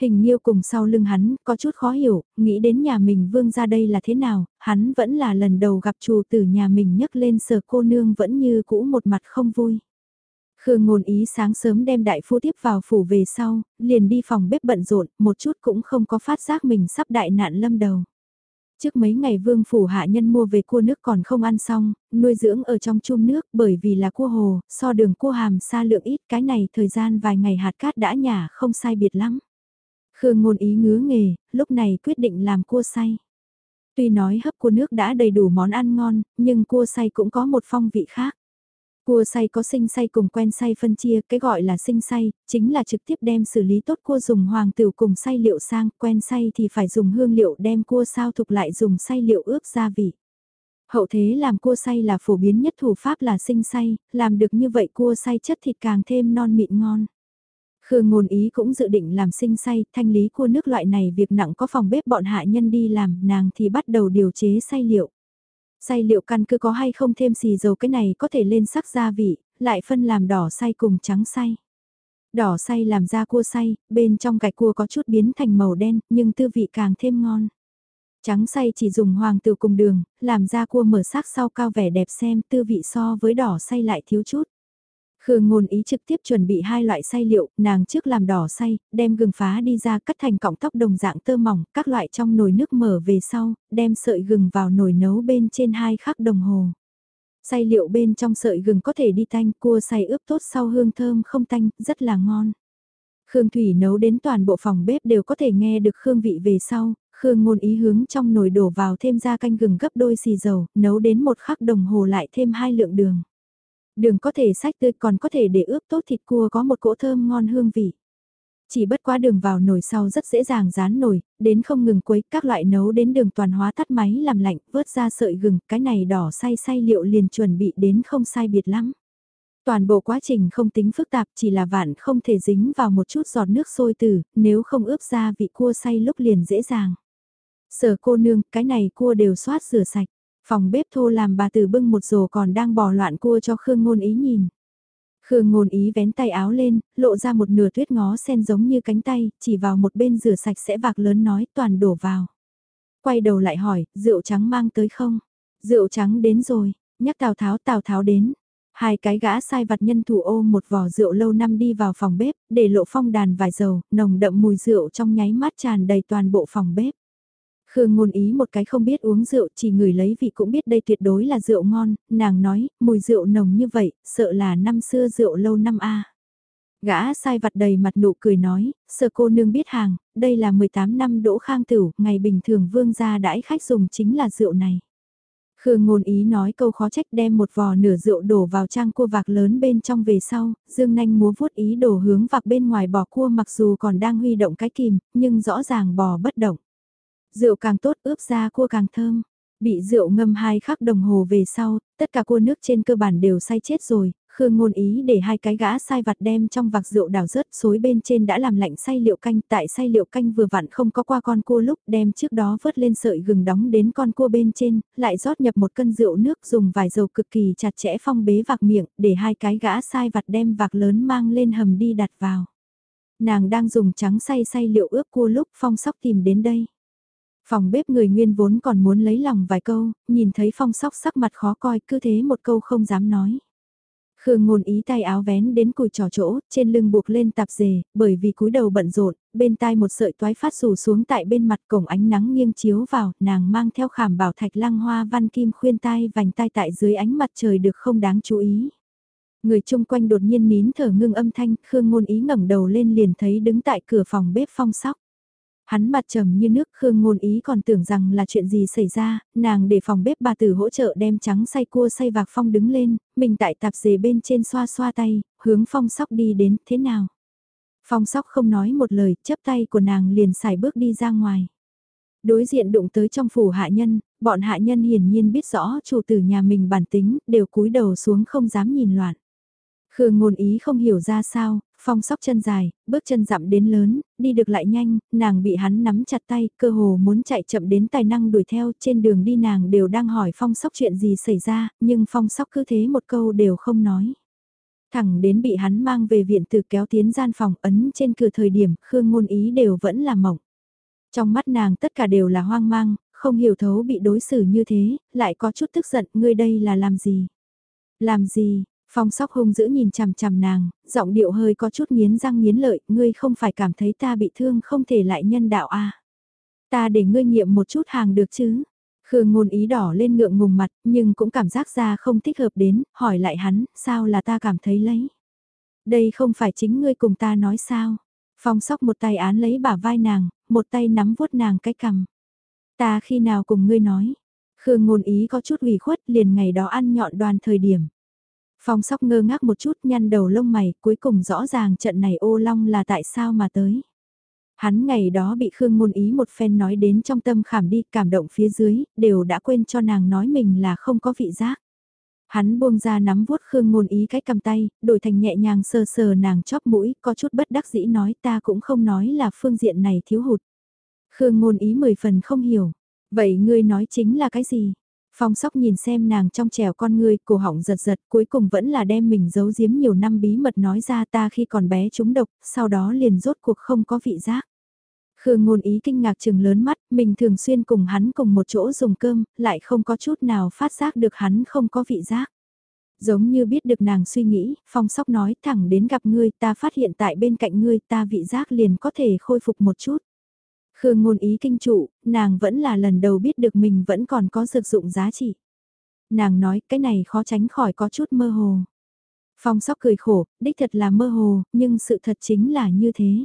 Hình nhiêu cùng sau lưng hắn, có chút khó hiểu, nghĩ đến nhà mình vương ra đây là thế nào, hắn vẫn là lần đầu gặp chủ tử nhà mình nhấc lên sờ cô nương vẫn như cũ một mặt không vui. Khương ngôn ý sáng sớm đem đại phu tiếp vào phủ về sau, liền đi phòng bếp bận rộn, một chút cũng không có phát giác mình sắp đại nạn lâm đầu. Trước mấy ngày vương phủ hạ nhân mua về cua nước còn không ăn xong, nuôi dưỡng ở trong chum nước bởi vì là cua hồ, so đường cua hàm xa lượng ít cái này thời gian vài ngày hạt cát đã nhả không sai biệt lắm. Khương ngôn ý ngứa nghề, lúc này quyết định làm cua say. Tuy nói hấp cua nước đã đầy đủ món ăn ngon, nhưng cua say cũng có một phong vị khác. Cua say có sinh say cùng quen say phân chia, cái gọi là sinh say, chính là trực tiếp đem xử lý tốt cua dùng hoàng tử cùng say liệu sang, quen say thì phải dùng hương liệu đem cua sao thục lại dùng say liệu ướp gia vị. Hậu thế làm cua say là phổ biến nhất thủ pháp là sinh say, làm được như vậy cua say chất thịt càng thêm non mịn ngon. Khương ngôn ý cũng dự định làm sinh say, thanh lý cua nước loại này việc nặng có phòng bếp bọn hạ nhân đi làm, nàng thì bắt đầu điều chế say liệu. Say liệu căn cứ có hay không thêm xì dầu cái này có thể lên sắc gia vị, lại phân làm đỏ say cùng trắng say. Đỏ say làm ra cua say, bên trong gạch cua có chút biến thành màu đen, nhưng tư vị càng thêm ngon. Trắng say chỉ dùng hoàng tử cùng đường, làm ra cua mở sắc sau cao vẻ đẹp xem tư vị so với đỏ say lại thiếu chút. Khương ngôn ý trực tiếp chuẩn bị hai loại xay liệu, nàng trước làm đỏ xay, đem gừng phá đi ra cắt thành cọng tóc đồng dạng tơ mỏng, các loại trong nồi nước mở về sau, đem sợi gừng vào nồi nấu bên trên hai khắc đồng hồ. Xay liệu bên trong sợi gừng có thể đi tanh, cua xay ướp tốt sau hương thơm không tanh, rất là ngon. Khương Thủy nấu đến toàn bộ phòng bếp đều có thể nghe được hương vị về sau, Khương ngôn ý hướng trong nồi đổ vào thêm ra canh gừng gấp đôi xì dầu, nấu đến một khắc đồng hồ lại thêm hai lượng đường. Đường có thể sách tươi còn có thể để ướp tốt thịt cua có một cỗ thơm ngon hương vị. Chỉ bất quá đường vào nồi sau rất dễ dàng rán nồi, đến không ngừng quấy các loại nấu đến đường toàn hóa tắt máy làm lạnh, vớt ra sợi gừng, cái này đỏ say say liệu liền chuẩn bị đến không sai biệt lắm. Toàn bộ quá trình không tính phức tạp chỉ là vạn không thể dính vào một chút giọt nước sôi từ, nếu không ướp ra vị cua say lúc liền dễ dàng. Sở cô nương, cái này cua đều xoát rửa sạch. Phòng bếp thô làm bà từ bưng một rổ còn đang bò loạn cua cho Khương Ngôn Ý nhìn. Khương Ngôn Ý vén tay áo lên, lộ ra một nửa tuyết ngó sen giống như cánh tay, chỉ vào một bên rửa sạch sẽ vạc lớn nói toàn đổ vào. Quay đầu lại hỏi, rượu trắng mang tới không? Rượu trắng đến rồi, nhắc Tào Tháo Tào Tháo đến. Hai cái gã sai vặt nhân thủ ôm một vò rượu lâu năm đi vào phòng bếp, để lộ phong đàn vài dầu, nồng đậm mùi rượu trong nháy mắt tràn đầy toàn bộ phòng bếp. Khương ngôn ý một cái không biết uống rượu chỉ người lấy vị cũng biết đây tuyệt đối là rượu ngon, nàng nói, mùi rượu nồng như vậy, sợ là năm xưa rượu lâu năm a Gã sai vặt đầy mặt nụ cười nói, sợ cô nương biết hàng, đây là 18 năm đỗ khang tửu, ngày bình thường vương gia đãi khách dùng chính là rượu này. Khương ngôn ý nói câu khó trách đem một vò nửa rượu đổ vào trang cua vạc lớn bên trong về sau, dương nanh múa vuốt ý đổ hướng vạc bên ngoài bò cua mặc dù còn đang huy động cái kìm, nhưng rõ ràng bò bất động. Rượu càng tốt ướp ra cua càng thơm. Bị rượu ngâm hai khắc đồng hồ về sau, tất cả cua nước trên cơ bản đều say chết rồi, Khương ngôn ý để hai cái gã sai vặt đem trong vạc rượu đào rớt xối bên trên đã làm lạnh say liệu canh tại say liệu canh vừa vặn không có qua con cua lúc đem trước đó vớt lên sợi gừng đóng đến con cua bên trên, lại rót nhập một cân rượu nước dùng vài dầu cực kỳ chặt chẽ phong bế vạc miệng để hai cái gã sai vặt đem vạc lớn mang lên hầm đi đặt vào. Nàng đang dùng trắng say say liệu ướp cua lúc phong sóc tìm đến đây. Phòng bếp người nguyên vốn còn muốn lấy lòng vài câu, nhìn thấy phong sóc sắc mặt khó coi cứ thế một câu không dám nói. Khương ngôn ý tay áo vén đến cùi trò chỗ, trên lưng buộc lên tạp dề, bởi vì cúi đầu bận rộn, bên tai một sợi toái phát rủ xuống tại bên mặt cổng ánh nắng nghiêng chiếu vào, nàng mang theo khảm bảo thạch lăng hoa văn kim khuyên tai vành tai tại dưới ánh mặt trời được không đáng chú ý. Người chung quanh đột nhiên nín thở ngưng âm thanh, Khương ngôn ý ngẩng đầu lên liền thấy đứng tại cửa phòng bếp phong sóc. Hắn mặt trầm như nước Khương ngôn ý còn tưởng rằng là chuyện gì xảy ra, nàng để phòng bếp bà tử hỗ trợ đem trắng xay cua xay vạc phong đứng lên, mình tại tạp dề bên trên xoa xoa tay, hướng phong sóc đi đến, thế nào? Phong sóc không nói một lời, chấp tay của nàng liền xài bước đi ra ngoài. Đối diện đụng tới trong phủ hạ nhân, bọn hạ nhân hiển nhiên biết rõ chủ tử nhà mình bản tính, đều cúi đầu xuống không dám nhìn loạn. Khương ngôn ý không hiểu ra sao, phong sóc chân dài, bước chân dặm đến lớn, đi được lại nhanh, nàng bị hắn nắm chặt tay, cơ hồ muốn chạy chậm đến tài năng đuổi theo, trên đường đi nàng đều đang hỏi phong sóc chuyện gì xảy ra, nhưng phong sóc cứ thế một câu đều không nói. Thẳng đến bị hắn mang về viện từ kéo tiến gian phòng ấn trên cửa thời điểm, Khương ngôn ý đều vẫn là mỏng. Trong mắt nàng tất cả đều là hoang mang, không hiểu thấu bị đối xử như thế, lại có chút tức giận, ngươi đây là làm gì? Làm gì, Phong sóc hung dữ nhìn chằm chằm nàng, giọng điệu hơi có chút nghiến răng nghiến lợi, ngươi không phải cảm thấy ta bị thương không thể lại nhân đạo à. Ta để ngươi nghiệm một chút hàng được chứ. Khương ngôn ý đỏ lên ngượng ngùng mặt, nhưng cũng cảm giác ra không thích hợp đến, hỏi lại hắn, sao là ta cảm thấy lấy. Đây không phải chính ngươi cùng ta nói sao. Phong sóc một tay án lấy bả vai nàng, một tay nắm vuốt nàng cái cằm. Ta khi nào cùng ngươi nói. Khương ngôn ý có chút ủy khuất liền ngày đó ăn nhọn đoàn thời điểm. Phong sóc ngơ ngác một chút nhăn đầu lông mày, cuối cùng rõ ràng trận này ô long là tại sao mà tới. Hắn ngày đó bị Khương Ngôn Ý một phen nói đến trong tâm khảm đi cảm động phía dưới, đều đã quên cho nàng nói mình là không có vị giác. Hắn buông ra nắm vuốt Khương Ngôn Ý cái cầm tay, đổi thành nhẹ nhàng sờ sờ nàng chóp mũi, có chút bất đắc dĩ nói ta cũng không nói là phương diện này thiếu hụt. Khương Ngôn Ý mười phần không hiểu. Vậy ngươi nói chính là cái gì? Phong sóc nhìn xem nàng trong trèo con người, cổ họng giật giật, cuối cùng vẫn là đem mình giấu giếm nhiều năm bí mật nói ra ta khi còn bé trúng độc, sau đó liền rốt cuộc không có vị giác. Khương ngôn ý kinh ngạc chừng lớn mắt, mình thường xuyên cùng hắn cùng một chỗ dùng cơm, lại không có chút nào phát giác được hắn không có vị giác. Giống như biết được nàng suy nghĩ, phong sóc nói thẳng đến gặp ngươi ta phát hiện tại bên cạnh ngươi ta vị giác liền có thể khôi phục một chút. Khương ngôn ý kinh trụ, nàng vẫn là lần đầu biết được mình vẫn còn có sử dụng giá trị. Nàng nói cái này khó tránh khỏi có chút mơ hồ. Phong sóc cười khổ, đích thật là mơ hồ, nhưng sự thật chính là như thế.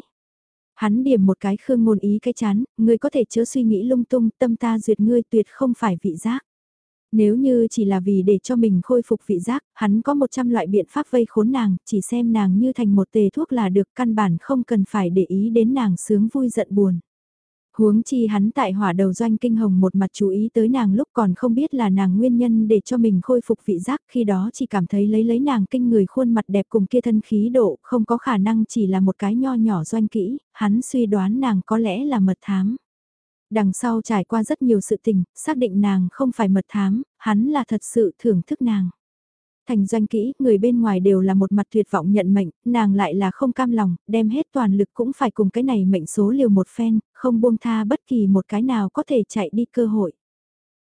Hắn điểm một cái khương ngôn ý cái chán, ngươi có thể chớ suy nghĩ lung tung, tâm ta duyệt ngươi tuyệt không phải vị giác. Nếu như chỉ là vì để cho mình khôi phục vị giác, hắn có 100 loại biện pháp vây khốn nàng, chỉ xem nàng như thành một tề thuốc là được căn bản không cần phải để ý đến nàng sướng vui giận buồn. Huống chi hắn tại hỏa đầu doanh kinh hồng một mặt chú ý tới nàng lúc còn không biết là nàng nguyên nhân để cho mình khôi phục vị giác khi đó chỉ cảm thấy lấy lấy nàng kinh người khuôn mặt đẹp cùng kia thân khí độ không có khả năng chỉ là một cái nho nhỏ doanh kỹ, hắn suy đoán nàng có lẽ là mật thám. Đằng sau trải qua rất nhiều sự tình, xác định nàng không phải mật thám, hắn là thật sự thưởng thức nàng. Thành doanh kỹ, người bên ngoài đều là một mặt tuyệt vọng nhận mệnh, nàng lại là không cam lòng, đem hết toàn lực cũng phải cùng cái này mệnh số liều một phen, không buông tha bất kỳ một cái nào có thể chạy đi cơ hội.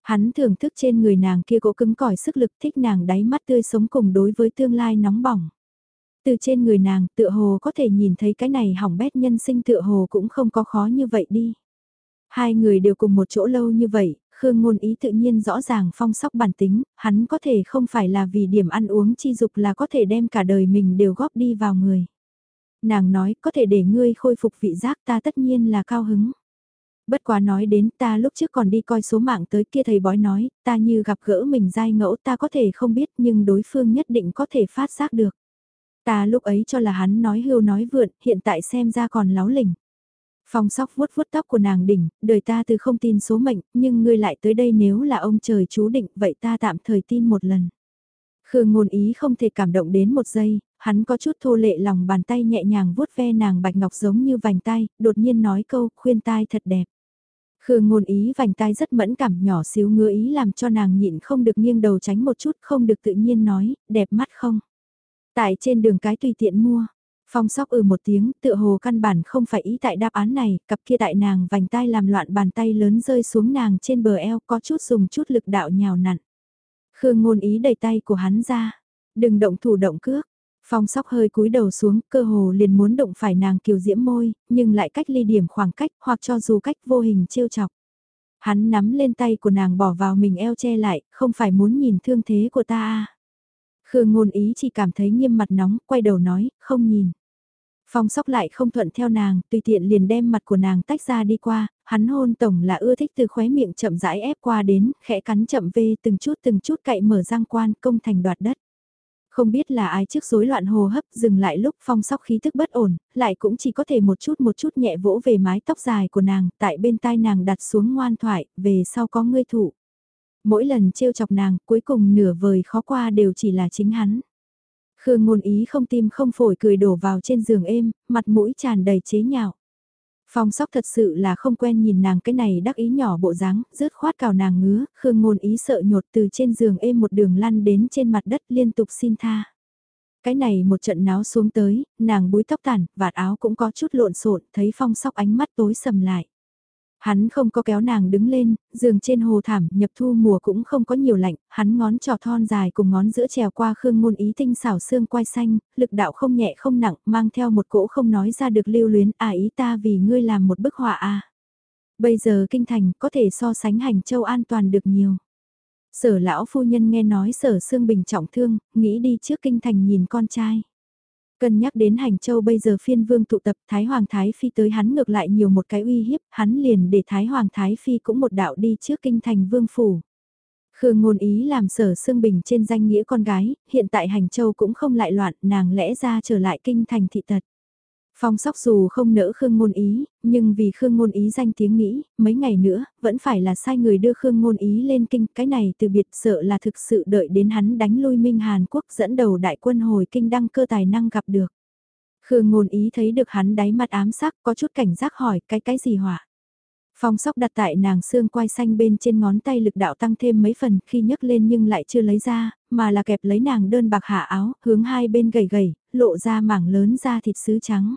Hắn thưởng thức trên người nàng kia gỗ cứng cỏi sức lực thích nàng đáy mắt tươi sống cùng đối với tương lai nóng bỏng. Từ trên người nàng tựa hồ có thể nhìn thấy cái này hỏng bét nhân sinh tựa hồ cũng không có khó như vậy đi. Hai người đều cùng một chỗ lâu như vậy, Khương ngôn ý tự nhiên rõ ràng phong sóc bản tính, hắn có thể không phải là vì điểm ăn uống chi dục là có thể đem cả đời mình đều góp đi vào người. Nàng nói có thể để ngươi khôi phục vị giác ta tất nhiên là cao hứng. Bất quá nói đến ta lúc trước còn đi coi số mạng tới kia thầy bói nói, ta như gặp gỡ mình dai ngẫu ta có thể không biết nhưng đối phương nhất định có thể phát giác được. Ta lúc ấy cho là hắn nói hưu nói vượn, hiện tại xem ra còn láo lỉnh. Phong sóc vuốt vuốt tóc của nàng đỉnh, đời ta từ không tin số mệnh, nhưng ngươi lại tới đây nếu là ông trời chú định, vậy ta tạm thời tin một lần. Khương ngôn ý không thể cảm động đến một giây, hắn có chút thô lệ lòng bàn tay nhẹ nhàng vuốt ve nàng bạch ngọc giống như vành tay, đột nhiên nói câu khuyên tai thật đẹp. Khương ngôn ý vành tai rất mẫn cảm nhỏ xíu ngứa ý làm cho nàng nhịn không được nghiêng đầu tránh một chút không được tự nhiên nói, đẹp mắt không. Tại trên đường cái tùy tiện mua, phong sóc ừ một tiếng tựa hồ căn bản không phải ý tại đáp án này, cặp kia tại nàng vành tay làm loạn bàn tay lớn rơi xuống nàng trên bờ eo có chút dùng chút lực đạo nhào nặn. Khương ngôn ý đẩy tay của hắn ra, đừng động thủ động cước. Phong sóc hơi cúi đầu xuống, cơ hồ liền muốn động phải nàng kiều diễm môi, nhưng lại cách ly điểm khoảng cách, hoặc cho dù cách vô hình trêu chọc. Hắn nắm lên tay của nàng bỏ vào mình eo che lại, không phải muốn nhìn thương thế của ta à. Khương ngôn ý chỉ cảm thấy nghiêm mặt nóng, quay đầu nói, không nhìn. Phong sóc lại không thuận theo nàng, tùy tiện liền đem mặt của nàng tách ra đi qua, hắn hôn tổng là ưa thích từ khóe miệng chậm rãi ép qua đến, khẽ cắn chậm về từng chút từng chút cậy mở giang quan công thành đoạt đất. Không biết là ai trước rối loạn hồ hấp dừng lại lúc phong sóc khí thức bất ổn, lại cũng chỉ có thể một chút một chút nhẹ vỗ về mái tóc dài của nàng, tại bên tai nàng đặt xuống ngoan thoại, về sau có ngươi thủ. Mỗi lần trêu chọc nàng, cuối cùng nửa vời khó qua đều chỉ là chính hắn. Khương ngôn ý không tim không phổi cười đổ vào trên giường êm, mặt mũi tràn đầy chế nhạo. Phong sóc thật sự là không quen nhìn nàng cái này đắc ý nhỏ bộ dáng, rớt khoát cào nàng ngứa, Khương ngôn ý sợ nhột từ trên giường êm một đường lăn đến trên mặt đất liên tục xin tha. Cái này một trận náo xuống tới, nàng búi tóc tàn, vạt áo cũng có chút lộn xộn, thấy phong sóc ánh mắt tối sầm lại. Hắn không có kéo nàng đứng lên, giường trên hồ thảm, nhập thu mùa cũng không có nhiều lạnh, hắn ngón trò thon dài cùng ngón giữa trèo qua khương ngôn ý tinh xảo xương quai xanh, lực đạo không nhẹ không nặng, mang theo một cỗ không nói ra được lưu luyến, à ý ta vì ngươi làm một bức họa à. Bây giờ kinh thành có thể so sánh hành châu an toàn được nhiều. Sở lão phu nhân nghe nói sở xương bình trọng thương, nghĩ đi trước kinh thành nhìn con trai. Cân nhắc đến hành châu bây giờ phiên vương tụ tập Thái Hoàng Thái Phi tới hắn ngược lại nhiều một cái uy hiếp, hắn liền để Thái Hoàng Thái Phi cũng một đạo đi trước kinh thành vương phủ. Khương ngôn ý làm sở xương bình trên danh nghĩa con gái, hiện tại hành châu cũng không lại loạn, nàng lẽ ra trở lại kinh thành thị tật. Phong sóc dù không nỡ Khương Ngôn Ý, nhưng vì Khương Ngôn Ý danh tiếng nghĩ, mấy ngày nữa, vẫn phải là sai người đưa Khương Ngôn Ý lên kinh, cái này từ biệt sợ là thực sự đợi đến hắn đánh lui Minh Hàn Quốc dẫn đầu đại quân hồi kinh đăng cơ tài năng gặp được. Khương Ngôn Ý thấy được hắn đáy mắt ám sắc, có chút cảnh giác hỏi cái cái gì hỏa. Phong sóc đặt tại nàng xương quai xanh bên trên ngón tay lực đạo tăng thêm mấy phần khi nhấc lên nhưng lại chưa lấy ra, mà là kẹp lấy nàng đơn bạc hạ áo, hướng hai bên gầy gầy, lộ ra mảng lớn da thịt sứ trắng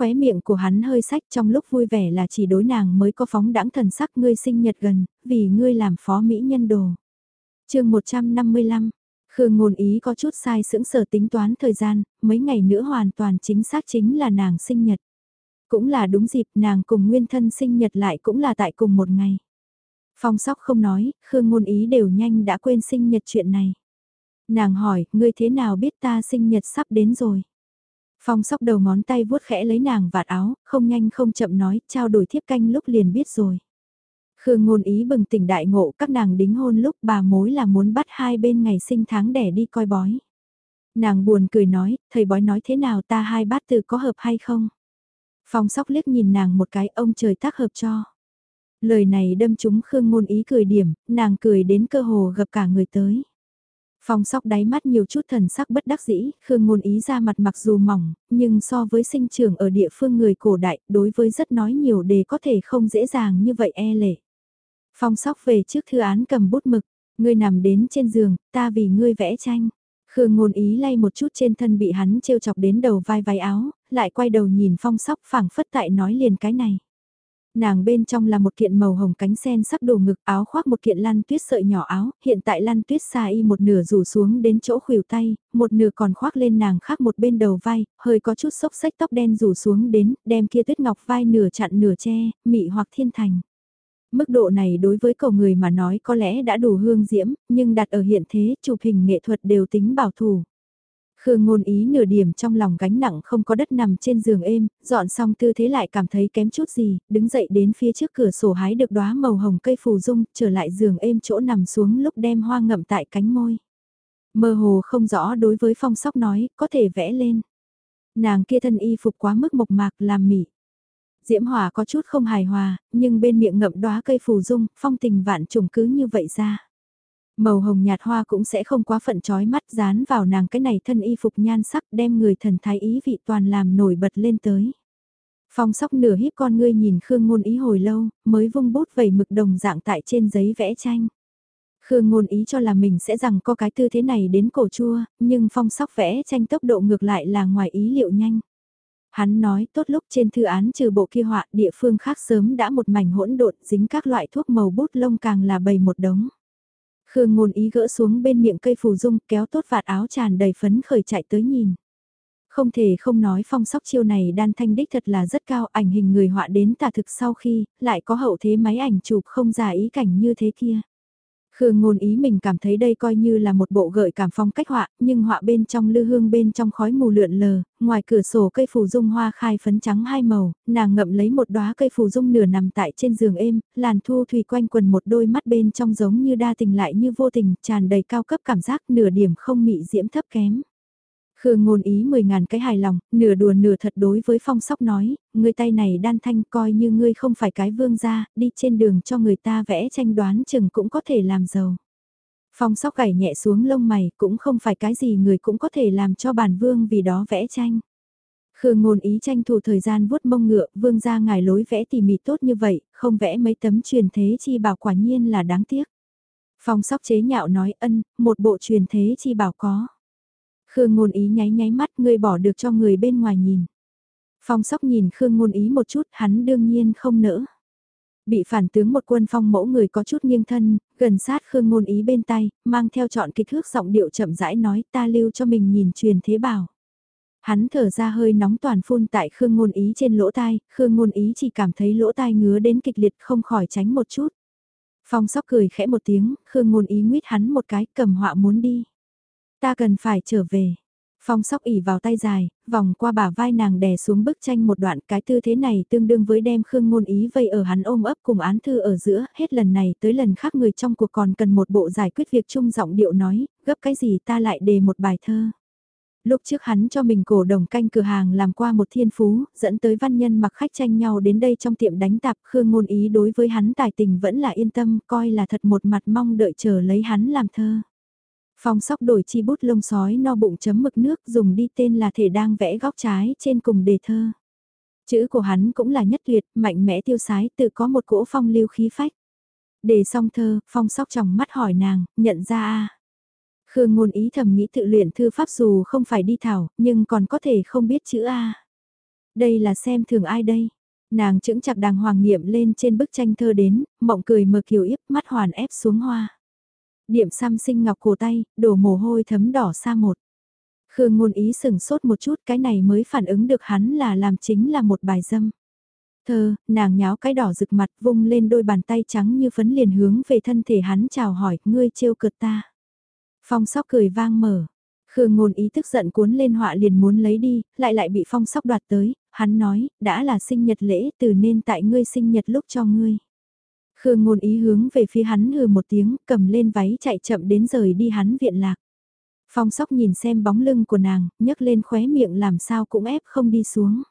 khóe miệng của hắn hơi sách trong lúc vui vẻ là chỉ đối nàng mới có phóng đãng thần sắc ngươi sinh nhật gần, vì ngươi làm phó mỹ nhân đồ. chương 155, Khương ngôn ý có chút sai sững sở tính toán thời gian, mấy ngày nữa hoàn toàn chính xác chính là nàng sinh nhật. Cũng là đúng dịp nàng cùng nguyên thân sinh nhật lại cũng là tại cùng một ngày. Phong sóc không nói, Khương ngôn ý đều nhanh đã quên sinh nhật chuyện này. Nàng hỏi, ngươi thế nào biết ta sinh nhật sắp đến rồi? Phong sóc đầu ngón tay vuốt khẽ lấy nàng vạt áo, không nhanh không chậm nói, trao đổi thiếp canh lúc liền biết rồi. Khương ngôn ý bừng tỉnh đại ngộ các nàng đính hôn lúc bà mối là muốn bắt hai bên ngày sinh tháng đẻ đi coi bói. Nàng buồn cười nói, thầy bói nói thế nào ta hai bát từ có hợp hay không? Phong sóc liếc nhìn nàng một cái ông trời tác hợp cho. Lời này đâm trúng Khương ngôn ý cười điểm, nàng cười đến cơ hồ gặp cả người tới. Phong sóc đáy mắt nhiều chút thần sắc bất đắc dĩ, Khương ngôn ý ra mặt mặc dù mỏng, nhưng so với sinh trưởng ở địa phương người cổ đại, đối với rất nói nhiều đề có thể không dễ dàng như vậy e lệ. Phong sóc về trước thư án cầm bút mực, ngươi nằm đến trên giường, ta vì ngươi vẽ tranh. Khương ngôn ý lay một chút trên thân bị hắn trêu chọc đến đầu vai vai áo, lại quay đầu nhìn phong sóc phảng phất tại nói liền cái này. Nàng bên trong là một kiện màu hồng cánh sen sắc đồ ngực áo khoác một kiện lăn tuyết sợi nhỏ áo, hiện tại lăn tuyết xa y một nửa rủ xuống đến chỗ khuỷu tay, một nửa còn khoác lên nàng khác một bên đầu vai, hơi có chút xốc xách tóc đen rủ xuống đến, đem kia tuyết ngọc vai nửa chặn nửa che, mị hoặc thiên thành. Mức độ này đối với cầu người mà nói có lẽ đã đủ hương diễm, nhưng đặt ở hiện thế, chụp hình nghệ thuật đều tính bảo thủ. Khương ngôn ý nửa điểm trong lòng gánh nặng không có đất nằm trên giường êm, dọn xong tư thế lại cảm thấy kém chút gì, đứng dậy đến phía trước cửa sổ hái được đóa màu hồng cây phù dung, trở lại giường êm chỗ nằm xuống lúc đem hoa ngậm tại cánh môi. Mơ hồ không rõ đối với phong sóc nói, có thể vẽ lên. Nàng kia thân y phục quá mức mộc mạc làm mỉ. Diễm Hòa có chút không hài hòa, nhưng bên miệng ngậm đóa cây phù dung, phong tình vạn trùng cứ như vậy ra. Màu hồng nhạt hoa cũng sẽ không quá phận trói mắt dán vào nàng cái này thân y phục nhan sắc đem người thần thái ý vị toàn làm nổi bật lên tới. Phong sóc nửa híp con ngươi nhìn Khương Ngôn Ý hồi lâu, mới vung bút vẩy mực đồng dạng tại trên giấy vẽ tranh. Khương Ngôn Ý cho là mình sẽ rằng có cái tư thế này đến cổ chua, nhưng phong sóc vẽ tranh tốc độ ngược lại là ngoài ý liệu nhanh. Hắn nói tốt lúc trên thư án trừ bộ kia họa địa phương khác sớm đã một mảnh hỗn độn dính các loại thuốc màu bút lông càng là bầy một đống. Khương ngôn ý gỡ xuống bên miệng cây phù dung, kéo tốt vạt áo tràn đầy phấn khởi chạy tới nhìn. Không thể không nói phong sóc chiêu này đan thanh đích thật là rất cao, ảnh hình người họa đến tà thực sau khi lại có hậu thế máy ảnh chụp không giả ý cảnh như thế kia. Khương ngôn ý mình cảm thấy đây coi như là một bộ gợi cảm phong cách họa, nhưng họa bên trong lư hương bên trong khói mù lượn lờ, ngoài cửa sổ cây phù dung hoa khai phấn trắng hai màu, nàng ngậm lấy một đóa cây phù dung nửa nằm tại trên giường êm, làn thu thủy quanh quần một đôi mắt bên trong giống như đa tình lại như vô tình, tràn đầy cao cấp cảm giác nửa điểm không mị diễm thấp kém. Khương ngôn ý mười ngàn cái hài lòng, nửa đùa nửa thật đối với phong sóc nói, người tay này đan thanh coi như ngươi không phải cái vương gia, đi trên đường cho người ta vẽ tranh đoán chừng cũng có thể làm giàu. Phong sóc gảy nhẹ xuống lông mày cũng không phải cái gì người cũng có thể làm cho bản vương vì đó vẽ tranh. Khương ngôn ý tranh thủ thời gian vuốt mông ngựa, vương gia ngài lối vẽ tỉ mỉ tốt như vậy, không vẽ mấy tấm truyền thế chi bảo quả nhiên là đáng tiếc. Phong sóc chế nhạo nói ân, một bộ truyền thế chi bảo có. Khương ngôn ý nháy nháy mắt ngươi bỏ được cho người bên ngoài nhìn. Phong sóc nhìn Khương ngôn ý một chút, hắn đương nhiên không nỡ. Bị phản tướng một quân phong mẫu người có chút nghiêng thân, gần sát Khương ngôn ý bên tay, mang theo chọn kịch thước giọng điệu chậm rãi nói ta lưu cho mình nhìn truyền thế bảo. Hắn thở ra hơi nóng toàn phun tại Khương ngôn ý trên lỗ tai, Khương ngôn ý chỉ cảm thấy lỗ tai ngứa đến kịch liệt không khỏi tránh một chút. Phong sóc cười khẽ một tiếng, Khương ngôn ý nguyết hắn một cái cầm họa muốn đi. Ta cần phải trở về. Phong sóc ỉ vào tay dài, vòng qua bả vai nàng đè xuống bức tranh một đoạn cái tư thế này tương đương với đem khương ngôn ý vây ở hắn ôm ấp cùng án thư ở giữa, hết lần này tới lần khác người trong cuộc còn cần một bộ giải quyết việc chung giọng điệu nói, gấp cái gì ta lại đề một bài thơ. Lúc trước hắn cho mình cổ đồng canh cửa hàng làm qua một thiên phú, dẫn tới văn nhân mặc khách tranh nhau đến đây trong tiệm đánh tạp, khương ngôn ý đối với hắn tài tình vẫn là yên tâm, coi là thật một mặt mong đợi chờ lấy hắn làm thơ. Phong sóc đổi chi bút lông sói no bụng chấm mực nước dùng đi tên là thể đang vẽ góc trái trên cùng đề thơ. Chữ của hắn cũng là nhất tuyệt, mạnh mẽ tiêu sái tự có một cỗ phong lưu khí phách. Để xong thơ, phong sóc trong mắt hỏi nàng, nhận ra a Khương ngôn ý thầm nghĩ tự luyện thư pháp dù không phải đi thảo, nhưng còn có thể không biết chữ A. Đây là xem thường ai đây? Nàng chững chặt đàng hoàng nghiệm lên trên bức tranh thơ đến, mộng cười mờ kiều yếp mắt hoàn ép xuống hoa. Điểm xăm sinh ngọc cổ tay, đổ mồ hôi thấm đỏ xa một. Khương ngôn ý sừng sốt một chút cái này mới phản ứng được hắn là làm chính là một bài dâm. Thơ, nàng nháo cái đỏ rực mặt vung lên đôi bàn tay trắng như phấn liền hướng về thân thể hắn chào hỏi, ngươi trêu cực ta. Phong sóc cười vang mở. Khương ngôn ý tức giận cuốn lên họa liền muốn lấy đi, lại lại bị phong sóc đoạt tới, hắn nói, đã là sinh nhật lễ từ nên tại ngươi sinh nhật lúc cho ngươi. Khương ngôn ý hướng về phía hắn hừ một tiếng, cầm lên váy chạy chậm đến rời đi hắn viện lạc. Phong sóc nhìn xem bóng lưng của nàng, nhấc lên khóe miệng làm sao cũng ép không đi xuống.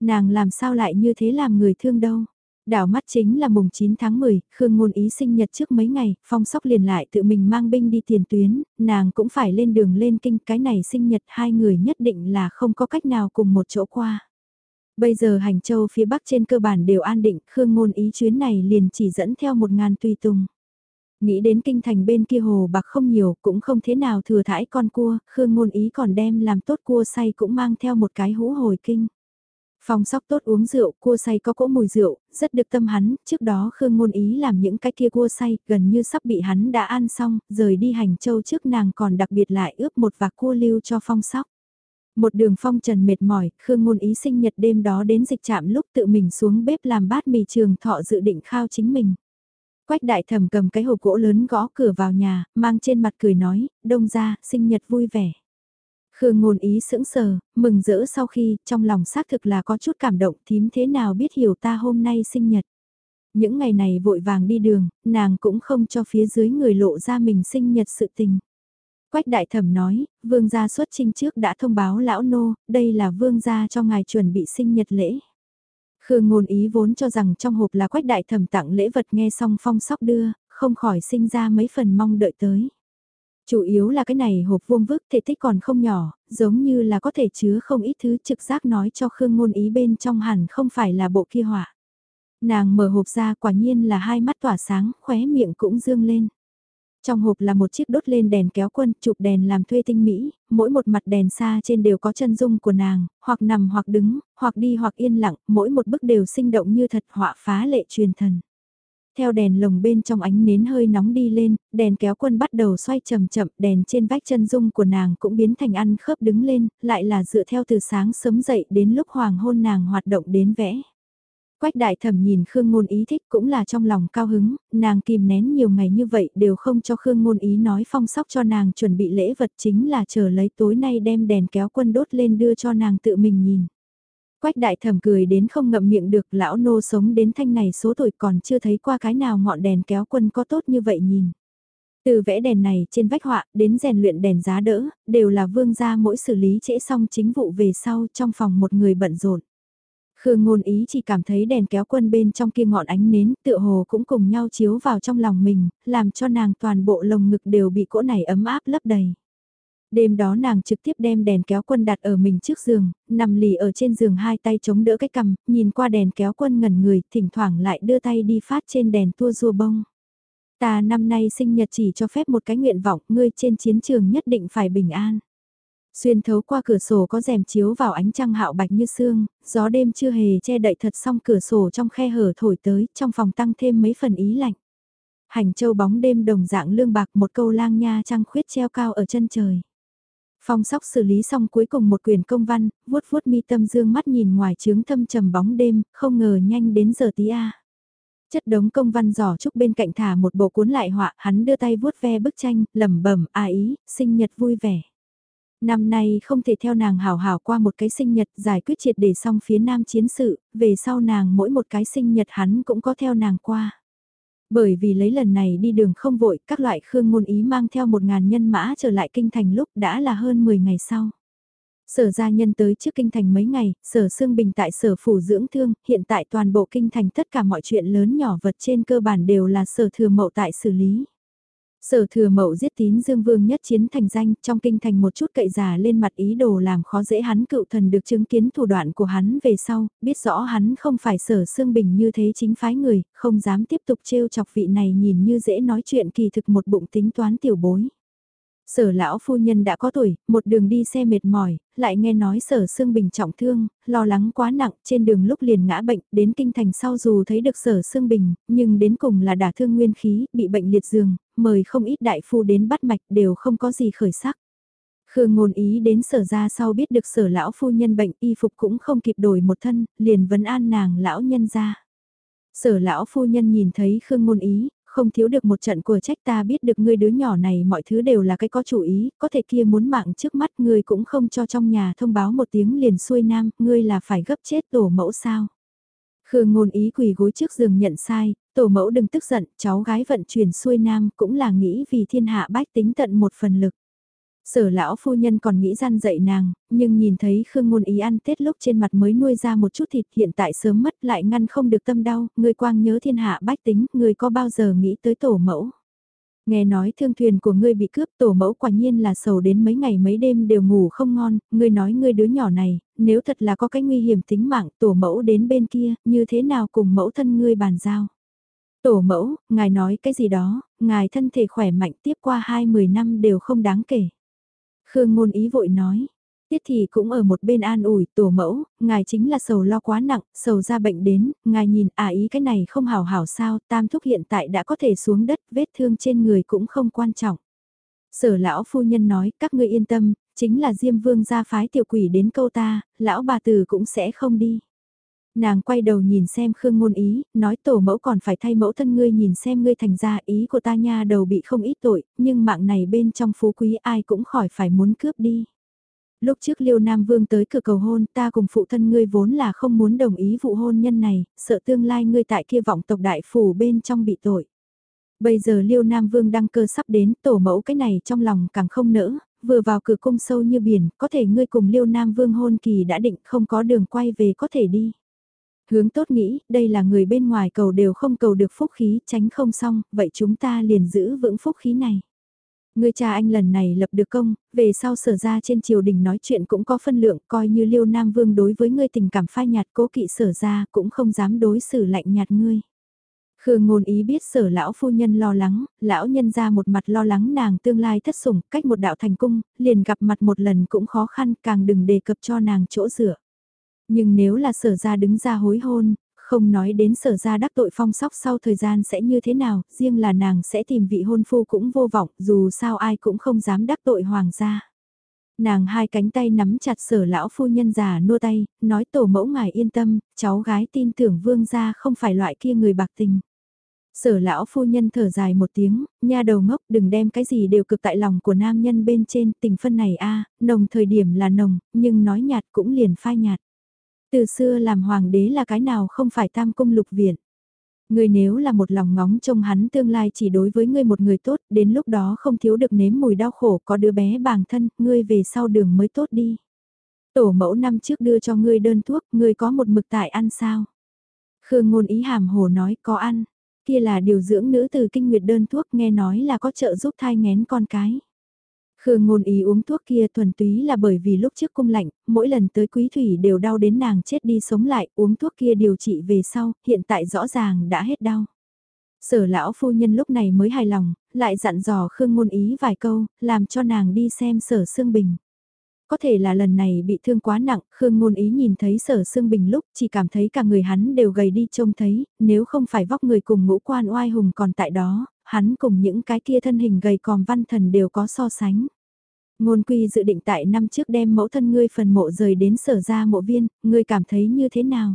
Nàng làm sao lại như thế làm người thương đâu. Đảo mắt chính là mùng 9 tháng 10, Khương Ngôn Ý sinh nhật trước mấy ngày, Phong Sóc liền lại tự mình mang binh đi tiền tuyến, nàng cũng phải lên đường lên kinh, cái này sinh nhật hai người nhất định là không có cách nào cùng một chỗ qua. Bây giờ hành châu phía bắc trên cơ bản đều an định, Khương Ngôn Ý chuyến này liền chỉ dẫn theo một ngàn tùy tùng. Nghĩ đến kinh thành bên kia hồ bạc không nhiều, cũng không thế nào thừa thải con cua, Khương Ngôn Ý còn đem làm tốt cua say cũng mang theo một cái hũ hồi kinh. Phong sóc tốt uống rượu, cua say có cỗ mùi rượu, rất được tâm hắn, trước đó Khương Ngôn Ý làm những cái kia cua say, gần như sắp bị hắn đã ăn xong, rời đi hành châu trước nàng còn đặc biệt lại ướp một vạc cua lưu cho phong sóc. Một đường phong trần mệt mỏi, Khương Ngôn Ý sinh nhật đêm đó đến dịch trạm lúc tự mình xuống bếp làm bát mì trường thọ dự định khao chính mình. Quách đại thẩm cầm cái hộp gỗ lớn gõ cửa vào nhà, mang trên mặt cười nói, đông ra, sinh nhật vui vẻ. Khương ngôn ý sững sờ, mừng rỡ sau khi, trong lòng xác thực là có chút cảm động thím thế nào biết hiểu ta hôm nay sinh nhật. Những ngày này vội vàng đi đường, nàng cũng không cho phía dưới người lộ ra mình sinh nhật sự tình. Quách đại thẩm nói, vương gia xuất trinh trước đã thông báo lão nô, đây là vương gia cho ngài chuẩn bị sinh nhật lễ. Khương ngôn ý vốn cho rằng trong hộp là quách đại thẩm tặng lễ vật nghe xong phong sóc đưa, không khỏi sinh ra mấy phần mong đợi tới. Chủ yếu là cái này hộp vuông vức thể tích còn không nhỏ, giống như là có thể chứa không ít thứ trực giác nói cho Khương ngôn ý bên trong hẳn không phải là bộ kia họa. Nàng mở hộp ra quả nhiên là hai mắt tỏa sáng, khóe miệng cũng dương lên. Trong hộp là một chiếc đốt lên đèn kéo quân, chụp đèn làm thuê tinh mỹ, mỗi một mặt đèn xa trên đều có chân dung của nàng, hoặc nằm hoặc đứng, hoặc đi hoặc yên lặng, mỗi một bức đều sinh động như thật họa phá lệ truyền thần. Theo đèn lồng bên trong ánh nến hơi nóng đi lên, đèn kéo quân bắt đầu xoay chậm chậm, đèn trên vách chân dung của nàng cũng biến thành ăn khớp đứng lên, lại là dựa theo từ sáng sớm dậy đến lúc hoàng hôn nàng hoạt động đến vẽ. Quách đại thẩm nhìn Khương Ngôn Ý thích cũng là trong lòng cao hứng, nàng kìm nén nhiều ngày như vậy đều không cho Khương Ngôn Ý nói phong sóc cho nàng chuẩn bị lễ vật chính là chờ lấy tối nay đem đèn kéo quân đốt lên đưa cho nàng tự mình nhìn. Quách đại thẩm cười đến không ngậm miệng được lão nô sống đến thanh này số tuổi còn chưa thấy qua cái nào ngọn đèn kéo quân có tốt như vậy nhìn. Từ vẽ đèn này trên vách họa đến rèn luyện đèn giá đỡ, đều là vương gia mỗi xử lý trễ xong chính vụ về sau trong phòng một người bận rộn. Khương ngôn ý chỉ cảm thấy đèn kéo quân bên trong kia ngọn ánh nến tựa hồ cũng cùng nhau chiếu vào trong lòng mình, làm cho nàng toàn bộ lồng ngực đều bị cỗ này ấm áp lấp đầy. Đêm đó nàng trực tiếp đem đèn kéo quân đặt ở mình trước giường, nằm lì ở trên giường hai tay chống đỡ cái cằm, nhìn qua đèn kéo quân ngẩn người, thỉnh thoảng lại đưa tay đi phát trên đèn tua rua bông. Ta năm nay sinh nhật chỉ cho phép một cái nguyện vọng, ngươi trên chiến trường nhất định phải bình an. Xuyên thấu qua cửa sổ có rèm chiếu vào ánh trăng hạo bạch như sương, gió đêm chưa hề che đậy thật xong cửa sổ trong khe hở thổi tới, trong phòng tăng thêm mấy phần ý lạnh. Hành châu bóng đêm đồng dạng lương bạc một câu lang nha trăng khuyết treo cao ở chân trời. Phong sóc xử lý xong cuối cùng một quyển công văn, vuốt vuốt mi tâm dương mắt nhìn ngoài trướng thâm trầm bóng đêm, không ngờ nhanh đến giờ tí a. Chất đống công văn giỏ trúc bên cạnh thả một bộ cuốn lại họa, hắn đưa tay vuốt ve bức tranh, lẩm bẩm a ý, sinh nhật vui vẻ. Năm nay không thể theo nàng hào hào qua một cái sinh nhật giải quyết triệt để xong phía nam chiến sự, về sau nàng mỗi một cái sinh nhật hắn cũng có theo nàng qua. Bởi vì lấy lần này đi đường không vội, các loại khương ngôn ý mang theo một ngàn nhân mã trở lại kinh thành lúc đã là hơn 10 ngày sau. Sở gia nhân tới trước kinh thành mấy ngày, sở xương bình tại sở phủ dưỡng thương, hiện tại toàn bộ kinh thành tất cả mọi chuyện lớn nhỏ vật trên cơ bản đều là sở thừa mậu tại xử lý. Sở thừa mậu giết tín dương vương nhất chiến thành danh trong kinh thành một chút cậy giả lên mặt ý đồ làm khó dễ hắn cựu thần được chứng kiến thủ đoạn của hắn về sau, biết rõ hắn không phải sở xương bình như thế chính phái người, không dám tiếp tục trêu chọc vị này nhìn như dễ nói chuyện kỳ thực một bụng tính toán tiểu bối. Sở lão phu nhân đã có tuổi, một đường đi xe mệt mỏi, lại nghe nói sở xương bình trọng thương, lo lắng quá nặng, trên đường lúc liền ngã bệnh, đến kinh thành sau dù thấy được sở xương bình, nhưng đến cùng là đả thương nguyên khí, bị bệnh liệt giường, mời không ít đại phu đến bắt mạch đều không có gì khởi sắc. Khương ngôn ý đến sở ra sau biết được sở lão phu nhân bệnh y phục cũng không kịp đổi một thân, liền vấn an nàng lão nhân ra. Sở lão phu nhân nhìn thấy Khương ngôn ý, không thiếu được một trận của trách ta biết được ngươi đứa nhỏ này mọi thứ đều là cái có chủ ý, có thể kia muốn mạng trước mắt ngươi cũng không cho trong nhà thông báo một tiếng liền xuôi nam, ngươi là phải gấp chết tổ mẫu sao. Khương ngôn ý quỳ gối trước giường nhận sai, tổ mẫu đừng tức giận, cháu gái vận chuyển xuôi nam cũng là nghĩ vì thiên hạ bách tính tận một phần lực. Sở lão phu nhân còn nghĩ gian dậy nàng, nhưng nhìn thấy Khương Ngôn Ý ăn Tết lúc trên mặt mới nuôi ra một chút thịt hiện tại sớm mất lại ngăn không được tâm đau, người quang nhớ thiên hạ bách tính, người có bao giờ nghĩ tới tổ mẫu. Nghe nói thương thuyền của ngươi bị cướp tổ mẫu quả nhiên là sầu đến mấy ngày mấy đêm đều ngủ không ngon, ngươi nói ngươi đứa nhỏ này, nếu thật là có cái nguy hiểm tính mạng tổ mẫu đến bên kia, như thế nào cùng mẫu thân ngươi bàn giao. Tổ mẫu, ngài nói cái gì đó, ngài thân thể khỏe mạnh tiếp qua hai mười năm đều không đáng kể. Khương ngôn ý vội nói. Tiết thì cũng ở một bên an ủi tổ mẫu, ngài chính là sầu lo quá nặng, sầu ra bệnh đến, ngài nhìn à ý cái này không hảo hảo sao, tam thúc hiện tại đã có thể xuống đất, vết thương trên người cũng không quan trọng. Sở lão phu nhân nói, các ngươi yên tâm, chính là Diêm Vương gia phái tiểu quỷ đến câu ta, lão bà tử cũng sẽ không đi. Nàng quay đầu nhìn xem Khương Ngôn Ý, nói tổ mẫu còn phải thay mẫu thân ngươi nhìn xem ngươi thành ra ý của ta nha đầu bị không ít tội, nhưng mạng này bên trong phú quý ai cũng khỏi phải muốn cướp đi. Lúc trước Liêu Nam Vương tới cửa cầu hôn ta cùng phụ thân ngươi vốn là không muốn đồng ý vụ hôn nhân này, sợ tương lai ngươi tại kia vọng tộc đại phủ bên trong bị tội. Bây giờ Liêu Nam Vương đăng cơ sắp đến, tổ mẫu cái này trong lòng càng không nỡ, vừa vào cửa cung sâu như biển, có thể ngươi cùng Liêu Nam Vương hôn kỳ đã định không có đường quay về có thể đi. Hướng tốt nghĩ, đây là người bên ngoài cầu đều không cầu được phúc khí, tránh không xong, vậy chúng ta liền giữ vững phúc khí này. Người cha anh lần này lập được công, về sau sở ra trên triều đình nói chuyện cũng có phân lượng, coi như liêu nam vương đối với ngươi tình cảm phai nhạt cố kỵ sở ra cũng không dám đối xử lạnh nhạt ngươi. Khương ngôn ý biết sở lão phu nhân lo lắng, lão nhân ra một mặt lo lắng nàng tương lai thất sủng, cách một đạo thành cung, liền gặp mặt một lần cũng khó khăn, càng đừng đề cập cho nàng chỗ dựa. Nhưng nếu là sở ra đứng ra hối hôn, không nói đến sở ra đắc tội phong sóc sau thời gian sẽ như thế nào, riêng là nàng sẽ tìm vị hôn phu cũng vô vọng, dù sao ai cũng không dám đắc tội hoàng gia. Nàng hai cánh tay nắm chặt sở lão phu nhân già nua tay, nói tổ mẫu ngài yên tâm, cháu gái tin tưởng vương gia không phải loại kia người bạc tình. Sở lão phu nhân thở dài một tiếng, nha đầu ngốc đừng đem cái gì đều cực tại lòng của nam nhân bên trên tình phân này a nồng thời điểm là nồng, nhưng nói nhạt cũng liền phai nhạt. Từ xưa làm hoàng đế là cái nào không phải tam cung lục viện. Ngươi nếu là một lòng ngóng trông hắn tương lai chỉ đối với ngươi một người tốt, đến lúc đó không thiếu được nếm mùi đau khổ có đứa bé bàng thân, ngươi về sau đường mới tốt đi. Tổ mẫu năm trước đưa cho ngươi đơn thuốc, ngươi có một mực tại ăn sao? Khương ngôn ý hàm hồ nói có ăn, kia là điều dưỡng nữ từ kinh nguyệt đơn thuốc nghe nói là có trợ giúp thai ngén con cái. Khương ngôn ý uống thuốc kia thuần túy là bởi vì lúc trước cung lạnh, mỗi lần tới quý thủy đều đau đến nàng chết đi sống lại, uống thuốc kia điều trị về sau, hiện tại rõ ràng đã hết đau. Sở lão phu nhân lúc này mới hài lòng, lại dặn dò Khương ngôn ý vài câu, làm cho nàng đi xem sở Sương Bình. Có thể là lần này bị thương quá nặng, Khương ngôn ý nhìn thấy sở Sương Bình lúc chỉ cảm thấy cả người hắn đều gầy đi trông thấy, nếu không phải vóc người cùng ngũ quan oai hùng còn tại đó, hắn cùng những cái kia thân hình gầy còm văn thần đều có so sánh. Ngôn quy dự định tại năm trước đem mẫu thân ngươi phần mộ rời đến sở ra mộ viên, ngươi cảm thấy như thế nào?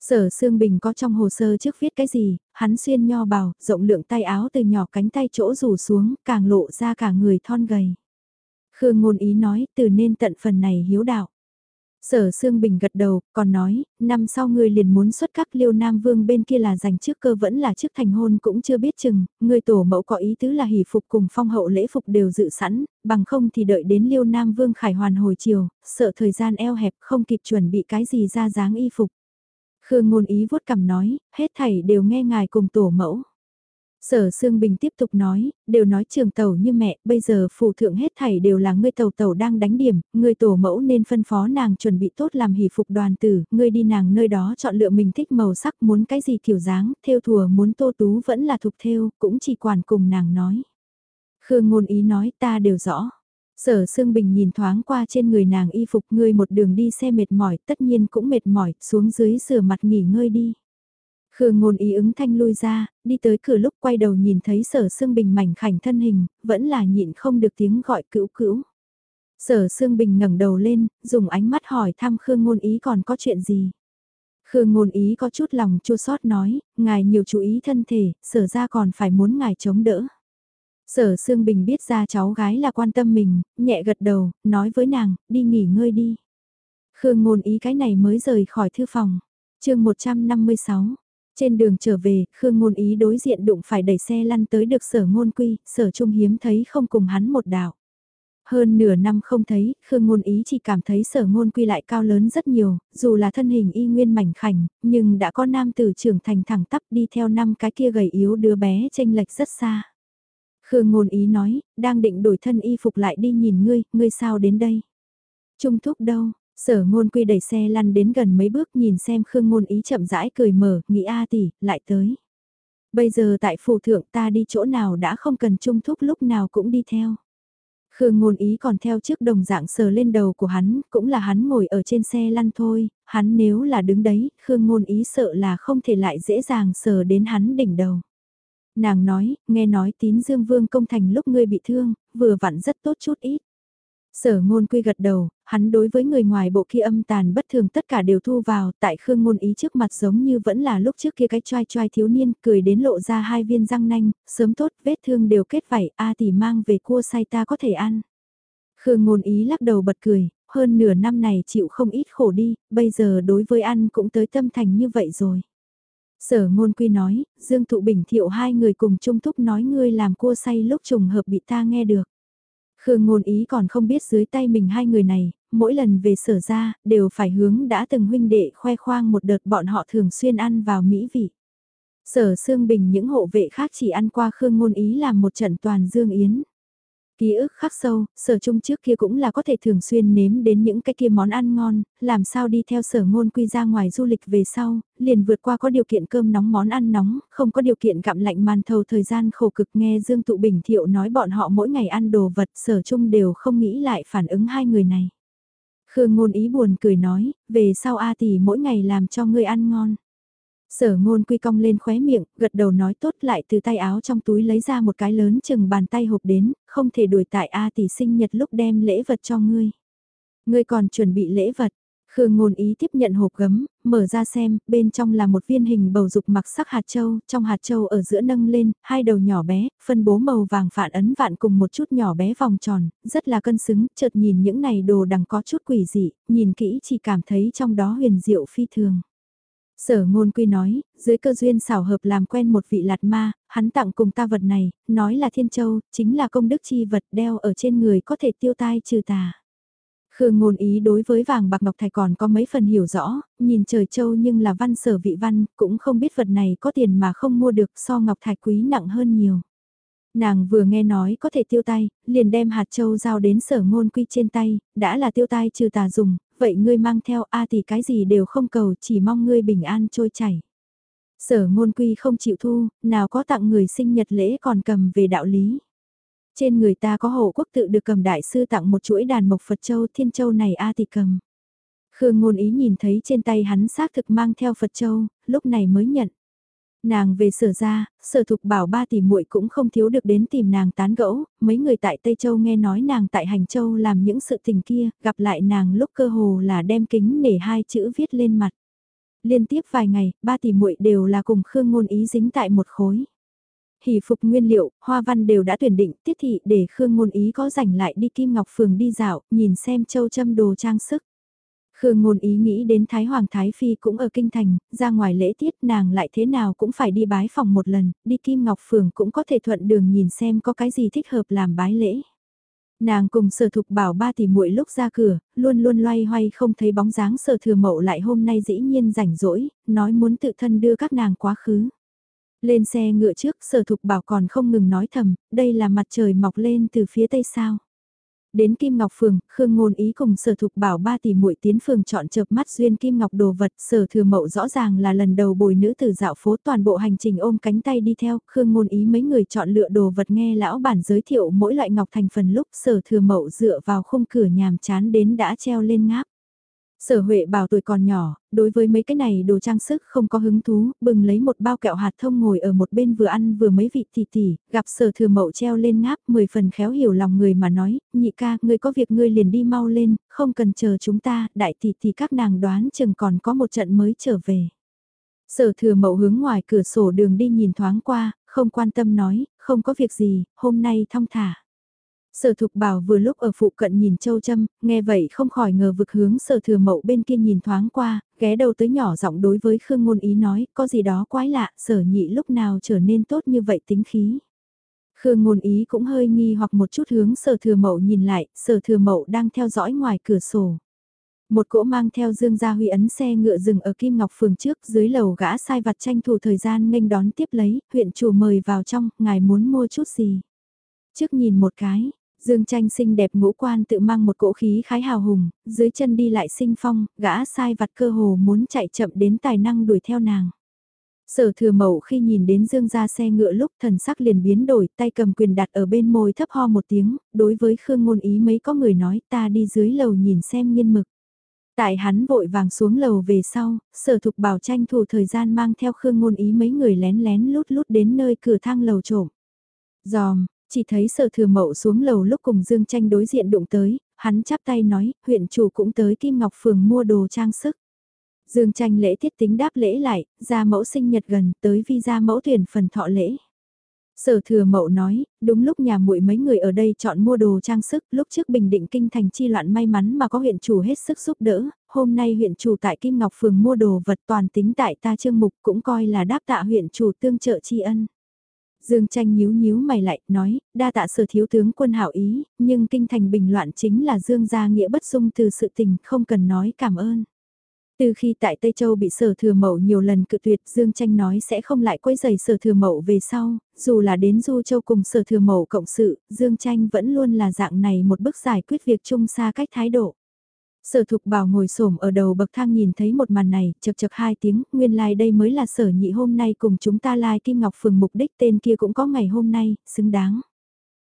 Sở Sương Bình có trong hồ sơ trước viết cái gì, hắn xuyên nho bào, rộng lượng tay áo từ nhỏ cánh tay chỗ rủ xuống, càng lộ ra cả người thon gầy. Khương ngôn ý nói, từ nên tận phần này hiếu đạo. Sở Sương Bình gật đầu, còn nói, năm sau ngươi liền muốn xuất các liêu Nam Vương bên kia là giành trước cơ vẫn là trước thành hôn cũng chưa biết chừng, ngươi tổ mẫu có ý tứ là hỷ phục cùng phong hậu lễ phục đều dự sẵn, bằng không thì đợi đến liêu Nam Vương khải hoàn hồi chiều, sợ thời gian eo hẹp không kịp chuẩn bị cái gì ra dáng y phục. Khương ngôn ý vuốt cằm nói, hết thảy đều nghe ngài cùng tổ mẫu. Sở Sương Bình tiếp tục nói, đều nói trường tàu như mẹ, bây giờ phù thượng hết thảy đều là ngươi tàu tàu đang đánh điểm, ngươi tổ mẫu nên phân phó nàng chuẩn bị tốt làm hỷ phục đoàn tử, ngươi đi nàng nơi đó chọn lựa mình thích màu sắc muốn cái gì kiểu dáng, theo thùa muốn tô tú vẫn là thục theo, cũng chỉ quản cùng nàng nói. Khương ngôn ý nói ta đều rõ. Sở Sương Bình nhìn thoáng qua trên người nàng y phục ngươi một đường đi xe mệt mỏi, tất nhiên cũng mệt mỏi, xuống dưới rửa mặt nghỉ ngơi đi. Khương ngôn ý ứng thanh lui ra, đi tới cửa lúc quay đầu nhìn thấy sở Sương Bình mảnh khảnh thân hình, vẫn là nhịn không được tiếng gọi cữu cữu. Sở Sương Bình ngẩng đầu lên, dùng ánh mắt hỏi thăm Khương ngôn ý còn có chuyện gì. Khương ngôn ý có chút lòng chua sót nói, ngài nhiều chú ý thân thể, sở ra còn phải muốn ngài chống đỡ. Sở Sương Bình biết ra cháu gái là quan tâm mình, nhẹ gật đầu, nói với nàng, đi nghỉ ngơi đi. Khương ngôn ý cái này mới rời khỏi thư phòng. chương 156, trên đường trở về, Khương Ngôn Ý đối diện đụng phải đẩy xe lăn tới được sở ngôn quy, sở trung hiếm thấy không cùng hắn một đạo. Hơn nửa năm không thấy, Khương Ngôn Ý chỉ cảm thấy sở ngôn quy lại cao lớn rất nhiều, dù là thân hình y nguyên mảnh khảnh, nhưng đã có nam tử trưởng thành thẳng tắp đi theo năm cái kia gầy yếu đứa bé tranh lệch rất xa. Khương Ngôn Ý nói, đang định đổi thân y phục lại đi nhìn ngươi, ngươi sao đến đây? Trung thúc đâu? Sở ngôn quy đẩy xe lăn đến gần mấy bước nhìn xem Khương ngôn ý chậm rãi cười mở, nghĩ a tỷ, lại tới. Bây giờ tại phủ thượng ta đi chỗ nào đã không cần trung thúc lúc nào cũng đi theo. Khương ngôn ý còn theo trước đồng dạng sờ lên đầu của hắn, cũng là hắn ngồi ở trên xe lăn thôi, hắn nếu là đứng đấy, Khương ngôn ý sợ là không thể lại dễ dàng sờ đến hắn đỉnh đầu. Nàng nói, nghe nói tín dương vương công thành lúc ngươi bị thương, vừa vặn rất tốt chút ít. Sở ngôn quy gật đầu, hắn đối với người ngoài bộ kia âm tàn bất thường tất cả đều thu vào, tại khương ngôn ý trước mặt giống như vẫn là lúc trước kia cái choai choai thiếu niên, cười đến lộ ra hai viên răng nanh, sớm tốt, vết thương đều kết vảy, a tỷ mang về cua say ta có thể ăn. Khương ngôn ý lắc đầu bật cười, hơn nửa năm này chịu không ít khổ đi, bây giờ đối với ăn cũng tới tâm thành như vậy rồi. Sở ngôn quy nói, Dương Thụ Bình thiệu hai người cùng trung thúc nói ngươi làm cua say lúc trùng hợp bị ta nghe được. Khương ngôn ý còn không biết dưới tay mình hai người này, mỗi lần về sở ra, đều phải hướng đã từng huynh đệ khoe khoang một đợt bọn họ thường xuyên ăn vào mỹ vị. Sở Sương Bình những hộ vệ khác chỉ ăn qua Khương ngôn ý làm một trận toàn dương yến. Ký ức khắc sâu, sở trung trước kia cũng là có thể thường xuyên nếm đến những cái kia món ăn ngon, làm sao đi theo sở ngôn quy ra ngoài du lịch về sau, liền vượt qua có điều kiện cơm nóng món ăn nóng, không có điều kiện gặm lạnh màn thầu thời gian khổ cực nghe Dương Tụ Bình Thiệu nói bọn họ mỗi ngày ăn đồ vật sở trung đều không nghĩ lại phản ứng hai người này. Khương ngôn ý buồn cười nói, về sau A tỷ mỗi ngày làm cho ngươi ăn ngon. Sở ngôn quy cong lên khóe miệng, gật đầu nói tốt lại từ tay áo trong túi lấy ra một cái lớn chừng bàn tay hộp đến, không thể đuổi tại A tỷ sinh nhật lúc đem lễ vật cho ngươi. Ngươi còn chuẩn bị lễ vật. Khương ngôn ý tiếp nhận hộp gấm, mở ra xem, bên trong là một viên hình bầu dục mặc sắc hạt châu, trong hạt châu ở giữa nâng lên, hai đầu nhỏ bé, phân bố màu vàng phản ấn vạn cùng một chút nhỏ bé vòng tròn, rất là cân xứng, chợt nhìn những này đồ đằng có chút quỷ dị, nhìn kỹ chỉ cảm thấy trong đó huyền diệu phi thường. Sở ngôn quy nói, dưới cơ duyên xảo hợp làm quen một vị lạt ma, hắn tặng cùng ta vật này, nói là thiên châu, chính là công đức chi vật đeo ở trên người có thể tiêu tai trừ tà. Khương ngôn ý đối với vàng bạc ngọc thạch còn có mấy phần hiểu rõ, nhìn trời châu nhưng là văn sở vị văn, cũng không biết vật này có tiền mà không mua được so ngọc thạch quý nặng hơn nhiều. Nàng vừa nghe nói có thể tiêu tay, liền đem hạt châu giao đến sở ngôn quy trên tay, đã là tiêu tai trừ tà dùng, vậy ngươi mang theo A thì cái gì đều không cầu, chỉ mong ngươi bình an trôi chảy. Sở ngôn quy không chịu thu, nào có tặng người sinh nhật lễ còn cầm về đạo lý. Trên người ta có hộ quốc tự được cầm đại sư tặng một chuỗi đàn mộc Phật Châu Thiên Châu này A thì cầm. Khương ngôn ý nhìn thấy trên tay hắn xác thực mang theo Phật Châu, lúc này mới nhận. Nàng về sở ra, sở thục bảo ba tỷ muội cũng không thiếu được đến tìm nàng tán gẫu, mấy người tại Tây Châu nghe nói nàng tại Hành Châu làm những sự tình kia, gặp lại nàng lúc cơ hồ là đem kính để hai chữ viết lên mặt. Liên tiếp vài ngày, ba tỷ muội đều là cùng Khương Ngôn Ý dính tại một khối. Hỷ phục nguyên liệu, hoa văn đều đã tuyển định, tiết thị để Khương Ngôn Ý có rảnh lại đi Kim Ngọc Phường đi dạo, nhìn xem châu châm đồ trang sức. Khương ngôn ý nghĩ đến Thái Hoàng Thái Phi cũng ở Kinh Thành, ra ngoài lễ tiết nàng lại thế nào cũng phải đi bái phòng một lần, đi Kim Ngọc Phường cũng có thể thuận đường nhìn xem có cái gì thích hợp làm bái lễ. Nàng cùng sở thục bảo ba tỷ muội lúc ra cửa, luôn luôn loay hoay không thấy bóng dáng sở thừa mậu lại hôm nay dĩ nhiên rảnh rỗi, nói muốn tự thân đưa các nàng quá khứ. Lên xe ngựa trước sở thục bảo còn không ngừng nói thầm, đây là mặt trời mọc lên từ phía tây sao. Đến Kim Ngọc Phường, Khương Ngôn Ý cùng sở thục bảo ba tỷ muội tiến phường chọn chợp mắt duyên Kim Ngọc đồ vật, sở thừa mậu rõ ràng là lần đầu bồi nữ tử dạo phố toàn bộ hành trình ôm cánh tay đi theo, Khương Ngôn Ý mấy người chọn lựa đồ vật nghe lão bản giới thiệu mỗi loại ngọc thành phần lúc sở thừa mậu dựa vào khung cửa nhàm chán đến đã treo lên ngáp. Sở Huệ bảo tuổi còn nhỏ, đối với mấy cái này đồ trang sức không có hứng thú, bừng lấy một bao kẹo hạt thông ngồi ở một bên vừa ăn vừa mấy vị tỷ tỷ, gặp sở thừa mậu treo lên ngáp, mười phần khéo hiểu lòng người mà nói, nhị ca, ngươi có việc ngươi liền đi mau lên, không cần chờ chúng ta, đại tỷ tỷ các nàng đoán chừng còn có một trận mới trở về. Sở thừa mậu hướng ngoài cửa sổ đường đi nhìn thoáng qua, không quan tâm nói, không có việc gì, hôm nay thong thả. Sở thục bảo vừa lúc ở phụ cận nhìn châu châm, nghe vậy không khỏi ngờ vực hướng sở thừa mậu bên kia nhìn thoáng qua, ghé đầu tới nhỏ giọng đối với Khương Ngôn Ý nói, có gì đó quái lạ, sở nhị lúc nào trở nên tốt như vậy tính khí. Khương Ngôn Ý cũng hơi nghi hoặc một chút hướng sở thừa mậu nhìn lại, sở thừa mậu đang theo dõi ngoài cửa sổ. Một cỗ mang theo Dương Gia Huy ấn xe ngựa dừng ở Kim Ngọc Phường trước dưới lầu gã sai vặt tranh thủ thời gian nghênh đón tiếp lấy, huyện chủ mời vào trong, ngài muốn mua chút gì. Trước nhìn một cái, Dương tranh xinh đẹp ngũ quan tự mang một cỗ khí khái hào hùng, dưới chân đi lại sinh phong, gã sai vặt cơ hồ muốn chạy chậm đến tài năng đuổi theo nàng. Sở thừa mậu khi nhìn đến dương ra xe ngựa lúc thần sắc liền biến đổi tay cầm quyền đặt ở bên môi thấp ho một tiếng, đối với Khương ngôn ý mấy có người nói ta đi dưới lầu nhìn xem nghiên mực. Tại hắn vội vàng xuống lầu về sau, sở thục bảo tranh thủ thời gian mang theo Khương ngôn ý mấy người lén lén lút lút đến nơi cửa thang lầu trộm. Giòm, chỉ thấy sở thừa mậu xuống lầu lúc cùng Dương Tranh đối diện đụng tới, hắn chắp tay nói, huyện chủ cũng tới Kim Ngọc Phường mua đồ trang sức. Dương Tranh lễ tiết tính đáp lễ lại, ra mẫu sinh nhật gần tới vi ra mẫu tuyển phần thọ lễ. Sở thừa mậu nói, đúng lúc nhà muội mấy người ở đây chọn mua đồ trang sức, lúc trước bình định kinh thành chi loạn may mắn mà có huyện chủ hết sức giúp đỡ, hôm nay huyện chủ tại Kim Ngọc Phường mua đồ vật toàn tính tại ta trương mục cũng coi là đáp tạ huyện chủ tương trợ tri ân. Dương tranh nhíu nhíu mày lại, nói, đa tạ sở thiếu tướng quân hảo ý, nhưng kinh thành bình loạn chính là Dương gia nghĩa bất dung từ sự tình, không cần nói cảm ơn. Từ khi tại Tây Châu bị sở thừa mậu nhiều lần cự tuyệt Dương Tranh nói sẽ không lại quấy giày sở thừa mậu về sau, dù là đến Du Châu cùng sở thừa mậu cộng sự, Dương Tranh vẫn luôn là dạng này một bước giải quyết việc chung xa cách thái độ. Sở thục bảo ngồi xổm ở đầu bậc thang nhìn thấy một màn này, chập chập hai tiếng, nguyên lai like đây mới là sở nhị hôm nay cùng chúng ta lai like Kim Ngọc Phường mục đích tên kia cũng có ngày hôm nay, xứng đáng.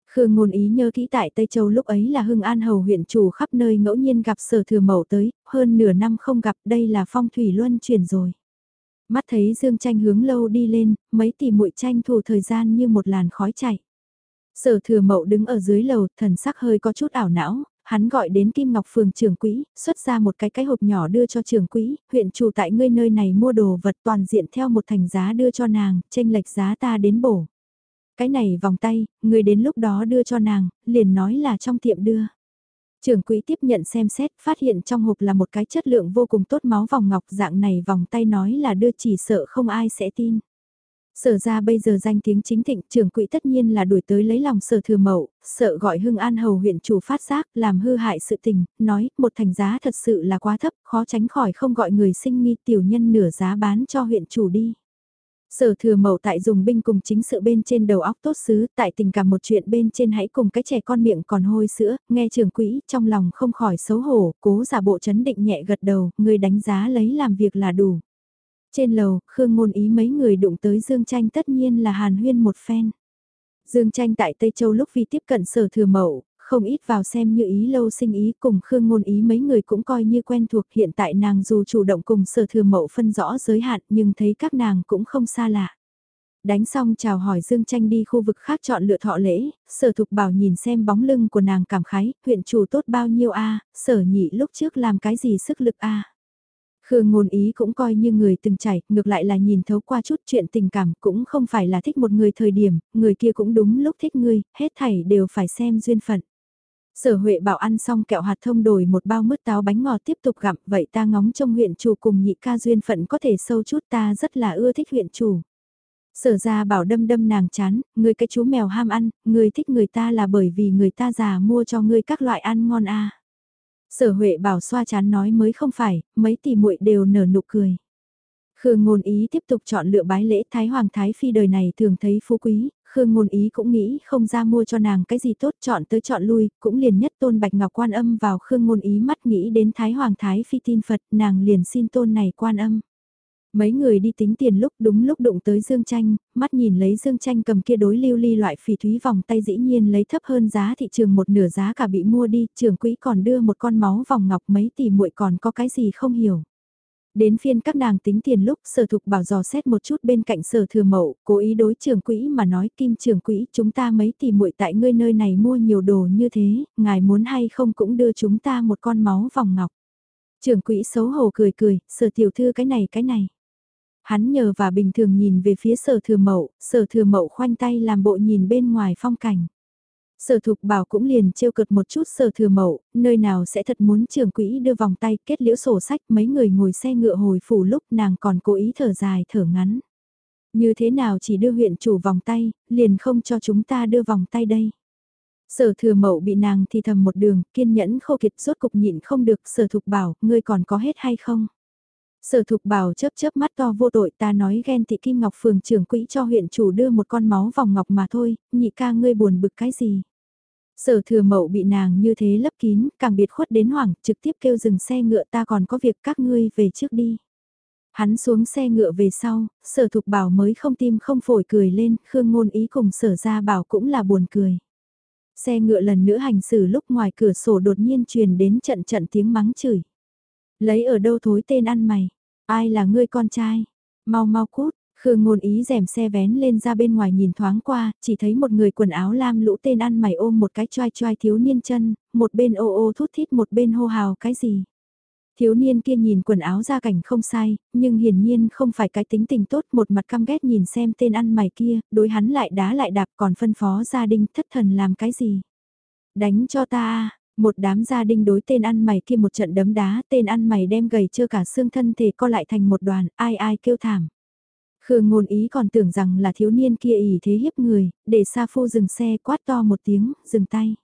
Khương ngôn ý nhớ kỹ tại Tây Châu lúc ấy là Hưng An Hầu huyện chủ khắp nơi ngẫu nhiên gặp sở thừa mẫu tới, hơn nửa năm không gặp đây là phong thủy luân chuyển rồi. Mắt thấy Dương tranh hướng lâu đi lên, mấy tỷ muội tranh thủ thời gian như một làn khói chạy. Sở thừa mậu đứng ở dưới lầu, thần sắc hơi có chút ảo não, hắn gọi đến Kim Ngọc Phường trưởng quỹ, xuất ra một cái cái hộp nhỏ đưa cho trưởng quỹ, huyện chủ tại ngươi nơi này mua đồ vật toàn diện theo một thành giá đưa cho nàng, tranh lệch giá ta đến bổ. Cái này vòng tay, người đến lúc đó đưa cho nàng, liền nói là trong tiệm đưa. Trưởng quỹ tiếp nhận xem xét, phát hiện trong hộp là một cái chất lượng vô cùng tốt máu vòng ngọc dạng này vòng tay nói là đưa chỉ sợ không ai sẽ tin. Sở ra bây giờ danh tiếng chính thịnh, trưởng quỹ tất nhiên là đuổi tới lấy lòng sở thừa mậu, sợ gọi Hưng An Hầu huyện chủ phát giác, làm hư hại sự tình, nói, một thành giá thật sự là quá thấp, khó tránh khỏi không gọi người sinh nghi tiểu nhân nửa giá bán cho huyện chủ đi. Sở thừa mậu tại dùng binh cùng chính sự bên trên đầu óc tốt xứ, tại tình cảm một chuyện bên trên hãy cùng cái trẻ con miệng còn hôi sữa, nghe trường quỹ, trong lòng không khỏi xấu hổ, cố giả bộ chấn định nhẹ gật đầu, người đánh giá lấy làm việc là đủ. Trên lầu, Khương ngôn ý mấy người đụng tới Dương Tranh tất nhiên là hàn huyên một phen. Dương Tranh tại Tây Châu lúc vì tiếp cận sở thừa mậu, không ít vào xem như ý lâu sinh ý cùng Khương ngôn ý mấy người cũng coi như quen thuộc hiện tại nàng dù chủ động cùng sở thừa mậu phân rõ giới hạn nhưng thấy các nàng cũng không xa lạ. Đánh xong chào hỏi Dương Tranh đi khu vực khác chọn lựa thọ lễ, sở thục bảo nhìn xem bóng lưng của nàng cảm khái, huyện chủ tốt bao nhiêu a sở nhị lúc trước làm cái gì sức lực a Khương ngôn ý cũng coi như người từng trải, ngược lại là nhìn thấu qua chút chuyện tình cảm cũng không phải là thích một người thời điểm, người kia cũng đúng lúc thích ngươi, hết thảy đều phải xem duyên phận. Sở Huệ bảo ăn xong kẹo hạt thông đổi một bao mứt táo bánh ngọt tiếp tục gặm, vậy ta ngóng trong huyện chủ cùng nhị ca duyên phận có thể sâu chút ta rất là ưa thích huyện chủ. Sở ra bảo đâm đâm nàng chán, người cái chú mèo ham ăn, người thích người ta là bởi vì người ta già mua cho ngươi các loại ăn ngon a. Sở Huệ bảo xoa chán nói mới không phải, mấy tỷ muội đều nở nụ cười. Khương ngôn ý tiếp tục chọn lựa bái lễ Thái Hoàng Thái Phi đời này thường thấy phú quý, Khương ngôn ý cũng nghĩ không ra mua cho nàng cái gì tốt chọn tới chọn lui, cũng liền nhất tôn bạch ngọc quan âm vào Khương ngôn ý mắt nghĩ đến Thái Hoàng Thái Phi tin Phật nàng liền xin tôn này quan âm. Mấy người đi tính tiền lúc đúng lúc đụng tới Dương Tranh, mắt nhìn lấy Dương Tranh cầm kia đối lưu ly loại phỉ thúy vòng tay dĩ nhiên lấy thấp hơn giá thị trường một nửa giá cả bị mua đi, trưởng quỹ còn đưa một con máu vòng ngọc mấy tỷ muội còn có cái gì không hiểu. Đến phiên các nàng tính tiền lúc sở thục bảo dò xét một chút bên cạnh sở thừa mậu, cố ý đối trưởng quỹ mà nói kim trưởng quỹ chúng ta mấy tỷ muội tại ngươi nơi này mua nhiều đồ như thế, ngài muốn hay không cũng đưa chúng ta một con máu vòng ngọc. Trưởng quỹ xấu hổ cười cười, sở tiểu thư cái này cái này. Hắn nhờ và bình thường nhìn về phía sở thừa mậu, sở thừa mậu khoanh tay làm bộ nhìn bên ngoài phong cảnh. Sở thục bảo cũng liền trêu cợt một chút sở thừa mậu, nơi nào sẽ thật muốn trường quỹ đưa vòng tay kết liễu sổ sách mấy người ngồi xe ngựa hồi phủ lúc nàng còn cố ý thở dài thở ngắn. Như thế nào chỉ đưa huyện chủ vòng tay, liền không cho chúng ta đưa vòng tay đây. Sở thừa mậu bị nàng thì thầm một đường, kiên nhẫn khô kiệt rốt cục nhịn không được, sở thục bảo, ngươi còn có hết hay không? Sở thục bảo chớp chớp mắt to vô tội ta nói ghen thị Kim Ngọc phường trưởng quỹ cho huyện chủ đưa một con máu vòng ngọc mà thôi, nhị ca ngươi buồn bực cái gì. Sở thừa mậu bị nàng như thế lấp kín, càng biệt khuất đến hoảng, trực tiếp kêu dừng xe ngựa ta còn có việc các ngươi về trước đi. Hắn xuống xe ngựa về sau, sở thục bảo mới không tim không phổi cười lên, khương ngôn ý cùng sở ra bảo cũng là buồn cười. Xe ngựa lần nữa hành xử lúc ngoài cửa sổ đột nhiên truyền đến trận trận tiếng mắng chửi. Lấy ở đâu thối tên ăn mày? Ai là ngươi con trai? Mau mau cút, Khương ngôn ý rèm xe vén lên ra bên ngoài nhìn thoáng qua, chỉ thấy một người quần áo lam lũ tên ăn mày ôm một cái choai choai thiếu niên chân, một bên ô ô thút thít một bên hô hào cái gì. Thiếu niên kia nhìn quần áo ra cảnh không sai, nhưng hiển nhiên không phải cái tính tình tốt một mặt căm ghét nhìn xem tên ăn mày kia, đối hắn lại đá lại đạp còn phân phó gia đình thất thần làm cái gì. Đánh cho ta, một đám gia đình đối tên ăn mày kia một trận đấm đá, tên ăn mày đem gầy chưa cả xương thân thể co lại thành một đoàn, ai ai kêu thảm. Khương ngôn ý còn tưởng rằng là thiếu niên kia ỉ thế hiếp người, để Sa Phu dừng xe quát to một tiếng, dừng tay.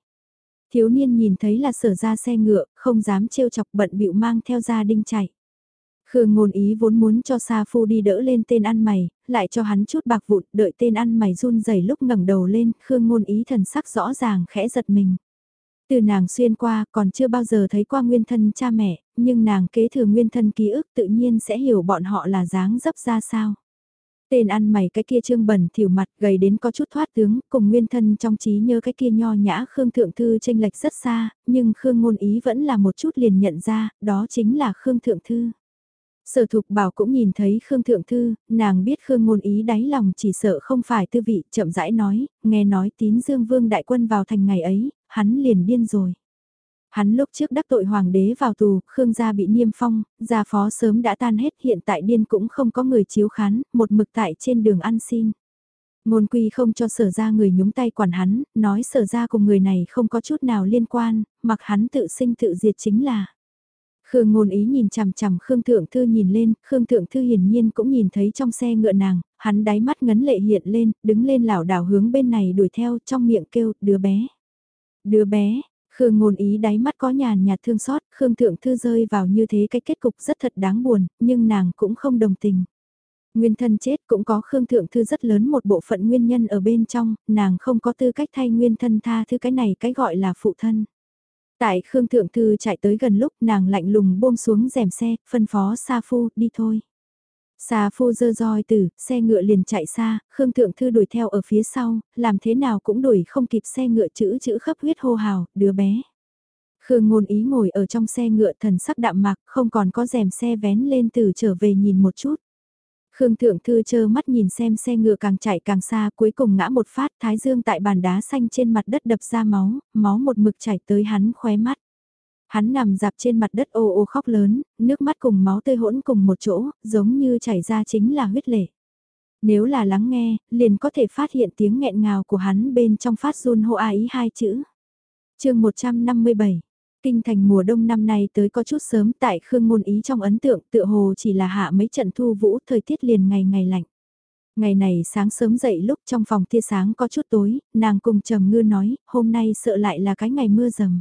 Thiếu niên nhìn thấy là sở ra xe ngựa, không dám trêu chọc bận bịu mang theo gia đinh chạy. Khương ngôn ý vốn muốn cho Sa Phu đi đỡ lên tên ăn mày, lại cho hắn chút bạc vụn, đợi tên ăn mày run rẩy lúc ngẩng đầu lên, Khương ngôn ý thần sắc rõ ràng khẽ giật mình. Từ nàng xuyên qua còn chưa bao giờ thấy qua nguyên thân cha mẹ, nhưng nàng kế thừa nguyên thân ký ức tự nhiên sẽ hiểu bọn họ là dáng dấp ra sao. Tên ăn mày cái kia trương bẩn thiểu mặt gầy đến có chút thoát tướng, cùng nguyên thân trong trí nhớ cái kia nho nhã Khương Thượng Thư tranh lệch rất xa, nhưng Khương ngôn ý vẫn là một chút liền nhận ra, đó chính là Khương Thượng Thư. Sở thục bảo cũng nhìn thấy Khương Thượng Thư, nàng biết Khương ngôn ý đáy lòng chỉ sợ không phải tư vị, chậm rãi nói, nghe nói tín dương vương đại quân vào thành ngày ấy, hắn liền điên rồi. Hắn lúc trước đắc tội hoàng đế vào tù, Khương gia bị niêm phong, gia phó sớm đã tan hết hiện tại điên cũng không có người chiếu khán, một mực tại trên đường ăn xin. Ngôn quy không cho sở ra người nhúng tay quản hắn, nói sở ra cùng người này không có chút nào liên quan, mặc hắn tự sinh tự diệt chính là. Khương ngôn ý nhìn chằm chằm Khương Thượng Thư nhìn lên, Khương Thượng Thư hiển nhiên cũng nhìn thấy trong xe ngựa nàng, hắn đáy mắt ngấn lệ hiện lên, đứng lên lảo đảo hướng bên này đuổi theo trong miệng kêu, đứa bé. Đứa bé, Khương ngôn ý đáy mắt có nhàn nhạt thương xót, Khương Thượng Thư rơi vào như thế cái kết cục rất thật đáng buồn, nhưng nàng cũng không đồng tình. Nguyên thân chết cũng có Khương Thượng Thư rất lớn một bộ phận nguyên nhân ở bên trong, nàng không có tư cách thay nguyên thân tha thứ cái này cái gọi là phụ thân. Tại Khương Thượng Thư chạy tới gần lúc nàng lạnh lùng buông xuống rèm xe, phân phó Sa Phu đi thôi. Sa Phu dơ roi từ, xe ngựa liền chạy xa, Khương Thượng Thư đuổi theo ở phía sau, làm thế nào cũng đuổi không kịp xe ngựa chữ chữ khắp huyết hô hào, đứa bé. Khương ngôn ý ngồi ở trong xe ngựa thần sắc đạm mạc, không còn có rèm xe vén lên từ trở về nhìn một chút. Khương Thượng Thư chơ mắt nhìn xem xe ngựa càng chạy càng xa cuối cùng ngã một phát thái dương tại bàn đá xanh trên mặt đất đập ra máu, máu một mực chảy tới hắn khóe mắt. Hắn nằm dạp trên mặt đất ô ô khóc lớn, nước mắt cùng máu tươi hỗn cùng một chỗ, giống như chảy ra chính là huyết lệ. Nếu là lắng nghe, liền có thể phát hiện tiếng nghẹn ngào của hắn bên trong phát run hô a ý hai chữ. chương 157 Kinh thành mùa đông năm nay tới có chút sớm tại Khương Ngôn Ý trong ấn tượng tựa hồ chỉ là hạ mấy trận thu vũ thời tiết liền ngày ngày lạnh. Ngày này sáng sớm dậy lúc trong phòng tia sáng có chút tối, nàng cùng trầm ngư nói, hôm nay sợ lại là cái ngày mưa rầm.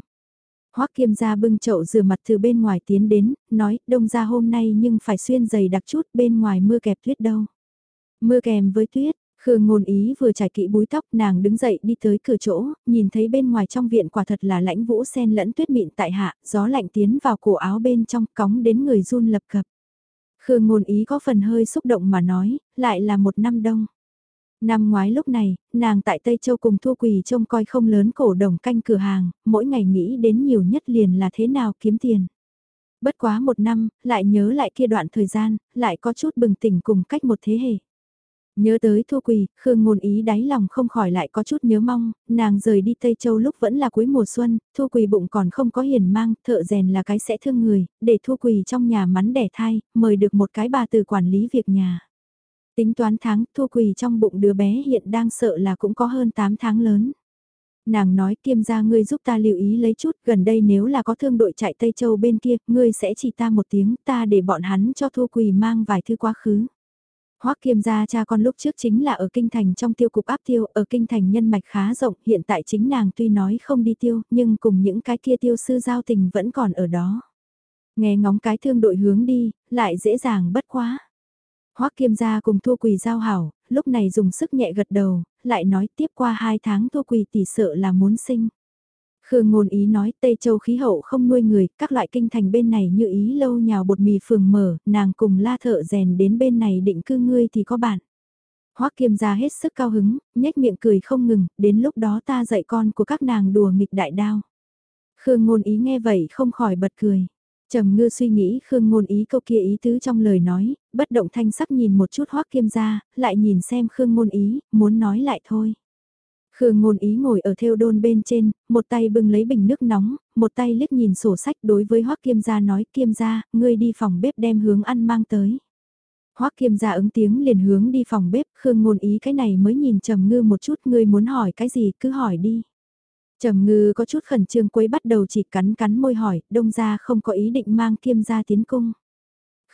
Hoắc Kiêm gia bưng chậu rửa mặt từ bên ngoài tiến đến, nói, đông ra hôm nay nhưng phải xuyên giày đặc chút, bên ngoài mưa kẹp tuyết đâu. Mưa kèm với tuyết, Khương ngôn ý vừa trải kỹ búi tóc nàng đứng dậy đi tới cửa chỗ, nhìn thấy bên ngoài trong viện quả thật là lãnh vũ sen lẫn tuyết mịn tại hạ, gió lạnh tiến vào cổ áo bên trong cóng đến người run lập cập. Khương ngôn ý có phần hơi xúc động mà nói, lại là một năm đông. Năm ngoái lúc này, nàng tại Tây Châu cùng Thu Quỳ trông coi không lớn cổ đồng canh cửa hàng, mỗi ngày nghĩ đến nhiều nhất liền là thế nào kiếm tiền. Bất quá một năm, lại nhớ lại kia đoạn thời gian, lại có chút bừng tỉnh cùng cách một thế hệ. Nhớ tới Thu Quỳ, Khương ngôn ý đáy lòng không khỏi lại có chút nhớ mong, nàng rời đi Tây Châu lúc vẫn là cuối mùa xuân, Thu Quỳ bụng còn không có hiền mang, thợ rèn là cái sẽ thương người, để Thu Quỳ trong nhà mắn đẻ thai, mời được một cái bà từ quản lý việc nhà. Tính toán tháng, Thu Quỳ trong bụng đứa bé hiện đang sợ là cũng có hơn 8 tháng lớn. Nàng nói kiêm gia ngươi giúp ta lưu ý lấy chút, gần đây nếu là có thương đội chạy Tây Châu bên kia, ngươi sẽ chỉ ta một tiếng, ta để bọn hắn cho Thu Quỳ mang vài thư quá khứ. Hoắc Kiêm gia cha con lúc trước chính là ở kinh thành trong tiêu cục áp tiêu, ở kinh thành nhân mạch khá rộng, hiện tại chính nàng tuy nói không đi tiêu, nhưng cùng những cái kia tiêu sư giao tình vẫn còn ở đó. Nghe ngóng cái thương đội hướng đi, lại dễ dàng bất quá. Hoắc Kiêm gia cùng Thua Quỳ giao hảo, lúc này dùng sức nhẹ gật đầu, lại nói tiếp qua hai tháng Thua Quỳ tỷ sợ là muốn sinh. Khương ngôn ý nói Tây Châu khí hậu không nuôi người, các loại kinh thành bên này như ý lâu nhào bột mì phường mở, nàng cùng la thợ rèn đến bên này định cư ngươi thì có bạn. Hoắc Kiêm gia hết sức cao hứng, nhếch miệng cười không ngừng, đến lúc đó ta dạy con của các nàng đùa nghịch đại đao. Khương ngôn ý nghe vậy không khỏi bật cười. Trầm ngư suy nghĩ Khương ngôn ý câu kia ý tứ trong lời nói, bất động thanh sắc nhìn một chút hoắc kiêm ra, lại nhìn xem Khương ngôn ý, muốn nói lại thôi. Khương ngôn ý ngồi ở theo đôn bên trên, một tay bưng lấy bình nước nóng, một tay liếc nhìn sổ sách đối với Hoắc Kiêm gia nói Kiêm gia, ngươi đi phòng bếp đem hướng ăn mang tới. Hoắc Kiêm gia ứng tiếng liền hướng đi phòng bếp, Khương ngôn ý cái này mới nhìn Trầm Ngư một chút, ngươi muốn hỏi cái gì cứ hỏi đi. Trầm Ngư có chút khẩn trương quấy bắt đầu chỉ cắn cắn môi hỏi, đông gia không có ý định mang Kiêm gia tiến cung.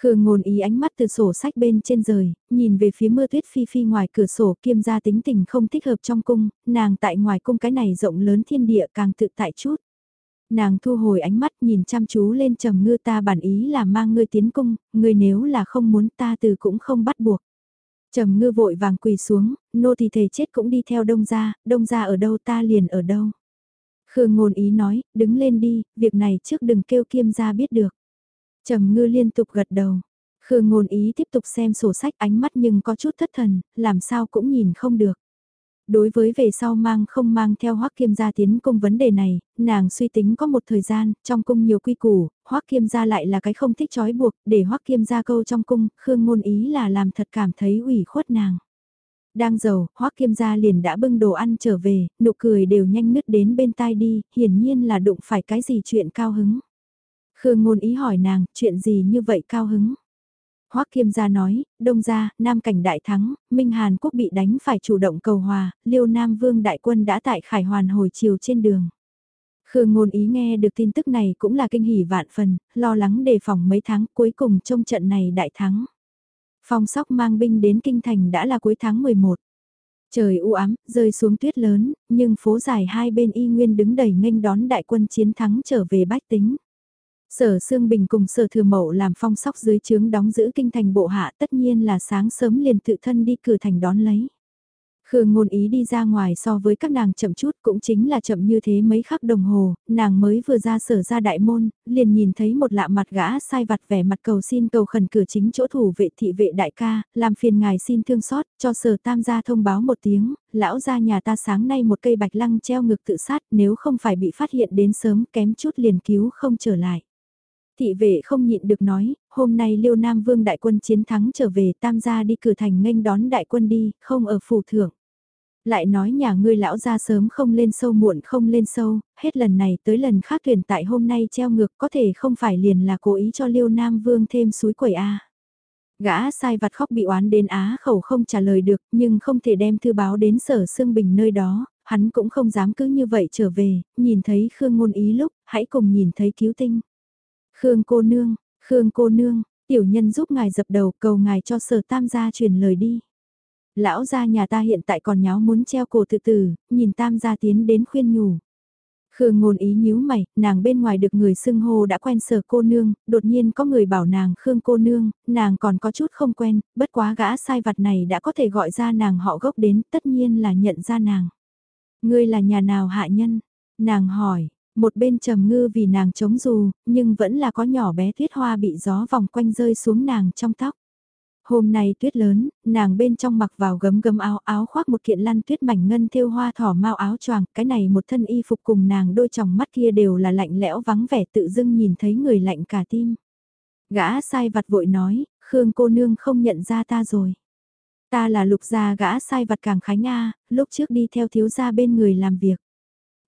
Khương ngôn ý ánh mắt từ sổ sách bên trên rời, nhìn về phía mưa tuyết phi phi ngoài cửa sổ kiêm gia tính tình không thích hợp trong cung, nàng tại ngoài cung cái này rộng lớn thiên địa càng tự tại chút. Nàng thu hồi ánh mắt nhìn chăm chú lên trầm ngư ta bản ý là mang ngươi tiến cung, ngươi nếu là không muốn ta từ cũng không bắt buộc. Trầm ngư vội vàng quỳ xuống, nô thì thầy chết cũng đi theo đông gia, đông gia ở đâu ta liền ở đâu. Khương ngôn ý nói, đứng lên đi, việc này trước đừng kêu kiêm gia biết được. Trầm ngư liên tục gật đầu. Khương ngôn ý tiếp tục xem sổ sách ánh mắt nhưng có chút thất thần, làm sao cũng nhìn không được. Đối với về sau mang không mang theo Hoắc Kiêm gia tiến cung vấn đề này, nàng suy tính có một thời gian, trong cung nhiều quy củ, Hoắc Kiêm gia lại là cái không thích trói buộc, để Hoắc Kiêm gia câu trong cung, Khương ngôn ý là làm thật cảm thấy ủy khuất nàng. Đang giàu, Hoắc Kiêm gia liền đã bưng đồ ăn trở về, nụ cười đều nhanh nứt đến bên tai đi, hiển nhiên là đụng phải cái gì chuyện cao hứng. Khương ngôn ý hỏi nàng, chuyện gì như vậy cao hứng? Hoắc Kiêm gia nói, đông gia, Nam cảnh đại thắng, Minh Hàn quốc bị đánh phải chủ động cầu hòa, Liêu Nam Vương đại quân đã tại Khải Hoàn hồi chiều trên đường. Khương ngôn ý nghe được tin tức này cũng là kinh hỉ vạn phần, lo lắng đề phòng mấy tháng cuối cùng trong trận này đại thắng. Phong sóc mang binh đến kinh thành đã là cuối tháng 11. Trời u ám, rơi xuống tuyết lớn, nhưng phố dài hai bên y nguyên đứng đầy nghênh đón đại quân chiến thắng trở về bách tính. Sở Sương Bình cùng Sở Thừa Mậu làm phong sóc dưới trướng đóng giữ kinh thành bộ hạ tất nhiên là sáng sớm liền tự thân đi cử thành đón lấy. Khương ngôn ý đi ra ngoài so với các nàng chậm chút cũng chính là chậm như thế mấy khắc đồng hồ, nàng mới vừa ra sở ra đại môn, liền nhìn thấy một lạ mặt gã sai vặt vẻ mặt cầu xin cầu khẩn cửa chính chỗ thủ vệ thị vệ đại ca, làm phiền ngài xin thương xót, cho sở tam gia thông báo một tiếng, lão ra nhà ta sáng nay một cây bạch lăng treo ngực tự sát nếu không phải bị phát hiện đến sớm kém chút liền cứu không trở lại. Thị vệ không nhịn được nói, hôm nay Liêu Nam Vương đại quân chiến thắng trở về tam gia đi cử thành nghênh đón đại quân đi, không ở phủ thưởng. Lại nói nhà ngươi lão ra sớm không lên sâu muộn không lên sâu, hết lần này tới lần khác tuyển tại hôm nay treo ngược có thể không phải liền là cố ý cho Liêu Nam Vương thêm suối quẩy A. Gã sai vặt khóc bị oán đến Á khẩu không trả lời được nhưng không thể đem thư báo đến sở Sương Bình nơi đó, hắn cũng không dám cứ như vậy trở về, nhìn thấy Khương Ngôn Ý lúc, hãy cùng nhìn thấy cứu tinh. Khương cô nương, Khương cô nương, tiểu nhân giúp ngài dập đầu cầu ngài cho sở tam gia truyền lời đi. Lão gia nhà ta hiện tại còn nháo muốn treo cổ tự tử, nhìn tam gia tiến đến khuyên nhủ. Khương ngôn ý nhíu mày, nàng bên ngoài được người xưng hô đã quen sở cô nương, đột nhiên có người bảo nàng Khương cô nương, nàng còn có chút không quen, bất quá gã sai vặt này đã có thể gọi ra nàng họ gốc đến, tất nhiên là nhận ra nàng. Ngươi là nhà nào hạ nhân? Nàng hỏi, một bên trầm ngư vì nàng chống dù, nhưng vẫn là có nhỏ bé tuyết hoa bị gió vòng quanh rơi xuống nàng trong tóc. Hôm nay tuyết lớn, nàng bên trong mặc vào gấm gấm áo áo khoác một kiện lăn tuyết mảnh ngân thêu hoa thỏ mau áo choàng, cái này một thân y phục cùng nàng đôi tròng mắt kia đều là lạnh lẽo vắng vẻ tự dưng nhìn thấy người lạnh cả tim. Gã sai vặt vội nói, Khương cô nương không nhận ra ta rồi. Ta là lục gia gã sai vặt càng khánh A, lúc trước đi theo thiếu gia bên người làm việc.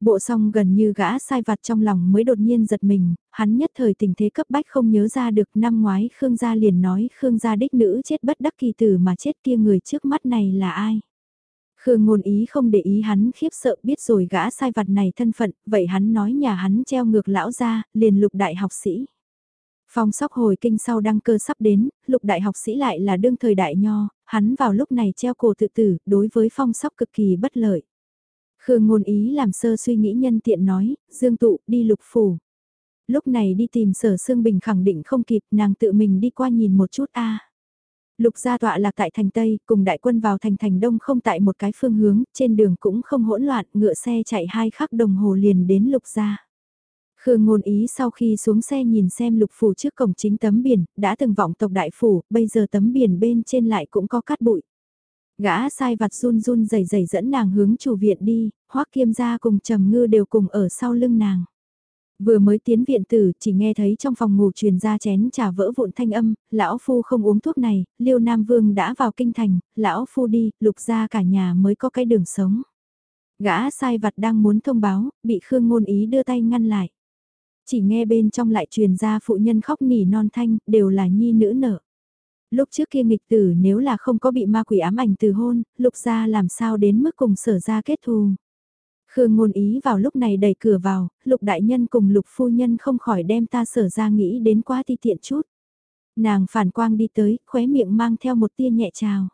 Bộ song gần như gã sai vặt trong lòng mới đột nhiên giật mình, hắn nhất thời tình thế cấp bách không nhớ ra được năm ngoái Khương gia liền nói Khương gia đích nữ chết bất đắc kỳ tử mà chết kia người trước mắt này là ai. Khương ngôn ý không để ý hắn khiếp sợ biết rồi gã sai vặt này thân phận, vậy hắn nói nhà hắn treo ngược lão ra, liền lục đại học sĩ. Phong sóc hồi kinh sau đăng cơ sắp đến, lục đại học sĩ lại là đương thời đại nho, hắn vào lúc này treo cổ tự tử, đối với phong sóc cực kỳ bất lợi. Khương ngôn ý làm sơ suy nghĩ nhân tiện nói, Dương tụ đi lục phủ. Lúc này đi tìm sở Sương Bình khẳng định không kịp nàng tự mình đi qua nhìn một chút a Lục gia tọa lạc tại thành Tây, cùng đại quân vào thành thành Đông không tại một cái phương hướng, trên đường cũng không hỗn loạn, ngựa xe chạy hai khắc đồng hồ liền đến lục gia. Khương ngôn ý sau khi xuống xe nhìn xem lục phủ trước cổng chính tấm biển, đã từng vọng tộc đại phủ, bây giờ tấm biển bên trên lại cũng có cát bụi. Gã sai vặt run run rẩy rẩy dẫn nàng hướng chủ viện đi, hoắc kiêm gia cùng trầm ngư đều cùng ở sau lưng nàng. Vừa mới tiến viện tử, chỉ nghe thấy trong phòng ngủ truyền ra chén trà vỡ vụn thanh âm, lão phu không uống thuốc này, liêu nam vương đã vào kinh thành, lão phu đi, lục ra cả nhà mới có cái đường sống. Gã sai vặt đang muốn thông báo, bị Khương Ngôn Ý đưa tay ngăn lại. Chỉ nghe bên trong lại truyền ra phụ nhân khóc nỉ non thanh, đều là nhi nữ nở. Lúc trước kia nghịch tử nếu là không có bị ma quỷ ám ảnh từ hôn, lục gia làm sao đến mức cùng sở ra kết thù. Khương ngôn ý vào lúc này đẩy cửa vào, lục đại nhân cùng lục phu nhân không khỏi đem ta sở ra nghĩ đến quá ti tiện chút. Nàng phản quang đi tới, khóe miệng mang theo một tia nhẹ trào.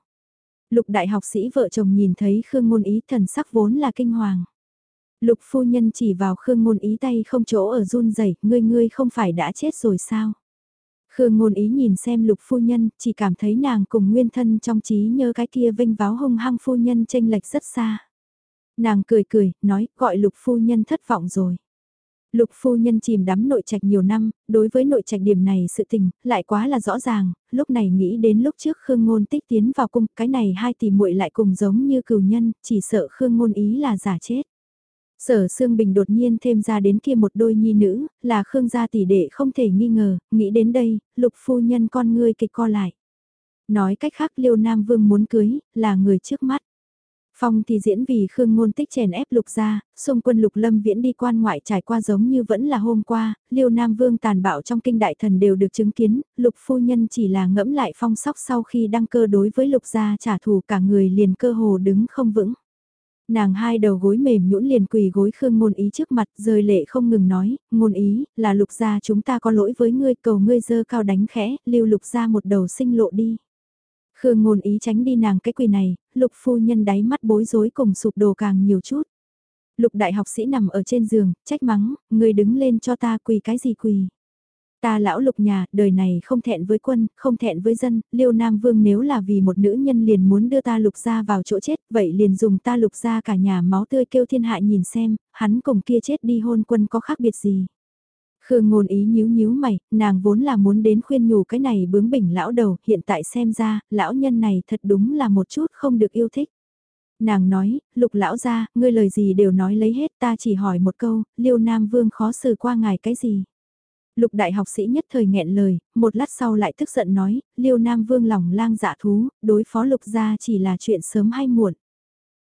Lục đại học sĩ vợ chồng nhìn thấy Khương ngôn ý thần sắc vốn là kinh hoàng. Lục phu nhân chỉ vào Khương ngôn ý tay không chỗ ở run rẩy ngươi ngươi không phải đã chết rồi sao? Khương ngôn ý nhìn xem lục phu nhân, chỉ cảm thấy nàng cùng nguyên thân trong trí nhớ cái kia vinh váo hung hăng phu nhân tranh lệch rất xa. Nàng cười cười, nói, gọi lục phu nhân thất vọng rồi. Lục phu nhân chìm đắm nội trạch nhiều năm, đối với nội trạch điểm này sự tình, lại quá là rõ ràng, lúc này nghĩ đến lúc trước Khương Ngôn tích tiến vào cung, cái này hai tỷ muội lại cùng giống như cừu nhân, chỉ sợ Khương Ngôn ý là giả chết. Sở Sương Bình đột nhiên thêm ra đến kia một đôi nhi nữ, là Khương gia tỷ đệ không thể nghi ngờ, nghĩ đến đây, lục phu nhân con ngươi kịch co lại. Nói cách khác Liêu Nam Vương muốn cưới, là người trước mắt. Phong thì diễn vì Khương Ngôn Tích chèn ép lục gia, xung quân lục lâm viễn đi quan ngoại trải qua giống như vẫn là hôm qua, Liêu Nam Vương tàn bạo trong kinh đại thần đều được chứng kiến, lục phu nhân chỉ là ngẫm lại phong sóc sau khi đăng cơ đối với lục gia trả thù cả người liền cơ hồ đứng không vững. Nàng hai đầu gối mềm nhũn liền quỳ gối Khương Ngôn Ý trước mặt, rơi lệ không ngừng nói, Ngôn Ý, là lục gia chúng ta có lỗi với ngươi, cầu ngươi dơ cao đánh khẽ, lưu lục gia một đầu sinh lộ đi. Khương Ngôn Ý tránh đi nàng cái quỳ này, lục phu nhân đáy mắt bối rối cùng sụp đổ càng nhiều chút. Lục đại học sĩ nằm ở trên giường, trách mắng, ngươi đứng lên cho ta quỳ cái gì quỳ. Ta lão lục nhà, đời này không thẹn với quân, không thẹn với dân, liêu nam vương nếu là vì một nữ nhân liền muốn đưa ta lục ra vào chỗ chết, vậy liền dùng ta lục ra cả nhà máu tươi kêu thiên hạ nhìn xem, hắn cùng kia chết đi hôn quân có khác biệt gì. Khương ngôn ý nhíu nhíu mày, nàng vốn là muốn đến khuyên nhủ cái này bướng bỉnh lão đầu, hiện tại xem ra, lão nhân này thật đúng là một chút không được yêu thích. Nàng nói, lục lão ra, ngươi lời gì đều nói lấy hết ta chỉ hỏi một câu, liêu nam vương khó xử qua ngài cái gì. Lục đại học sĩ nhất thời nghẹn lời, một lát sau lại tức giận nói, liêu nam vương lòng lang dạ thú, đối phó lục gia chỉ là chuyện sớm hay muộn.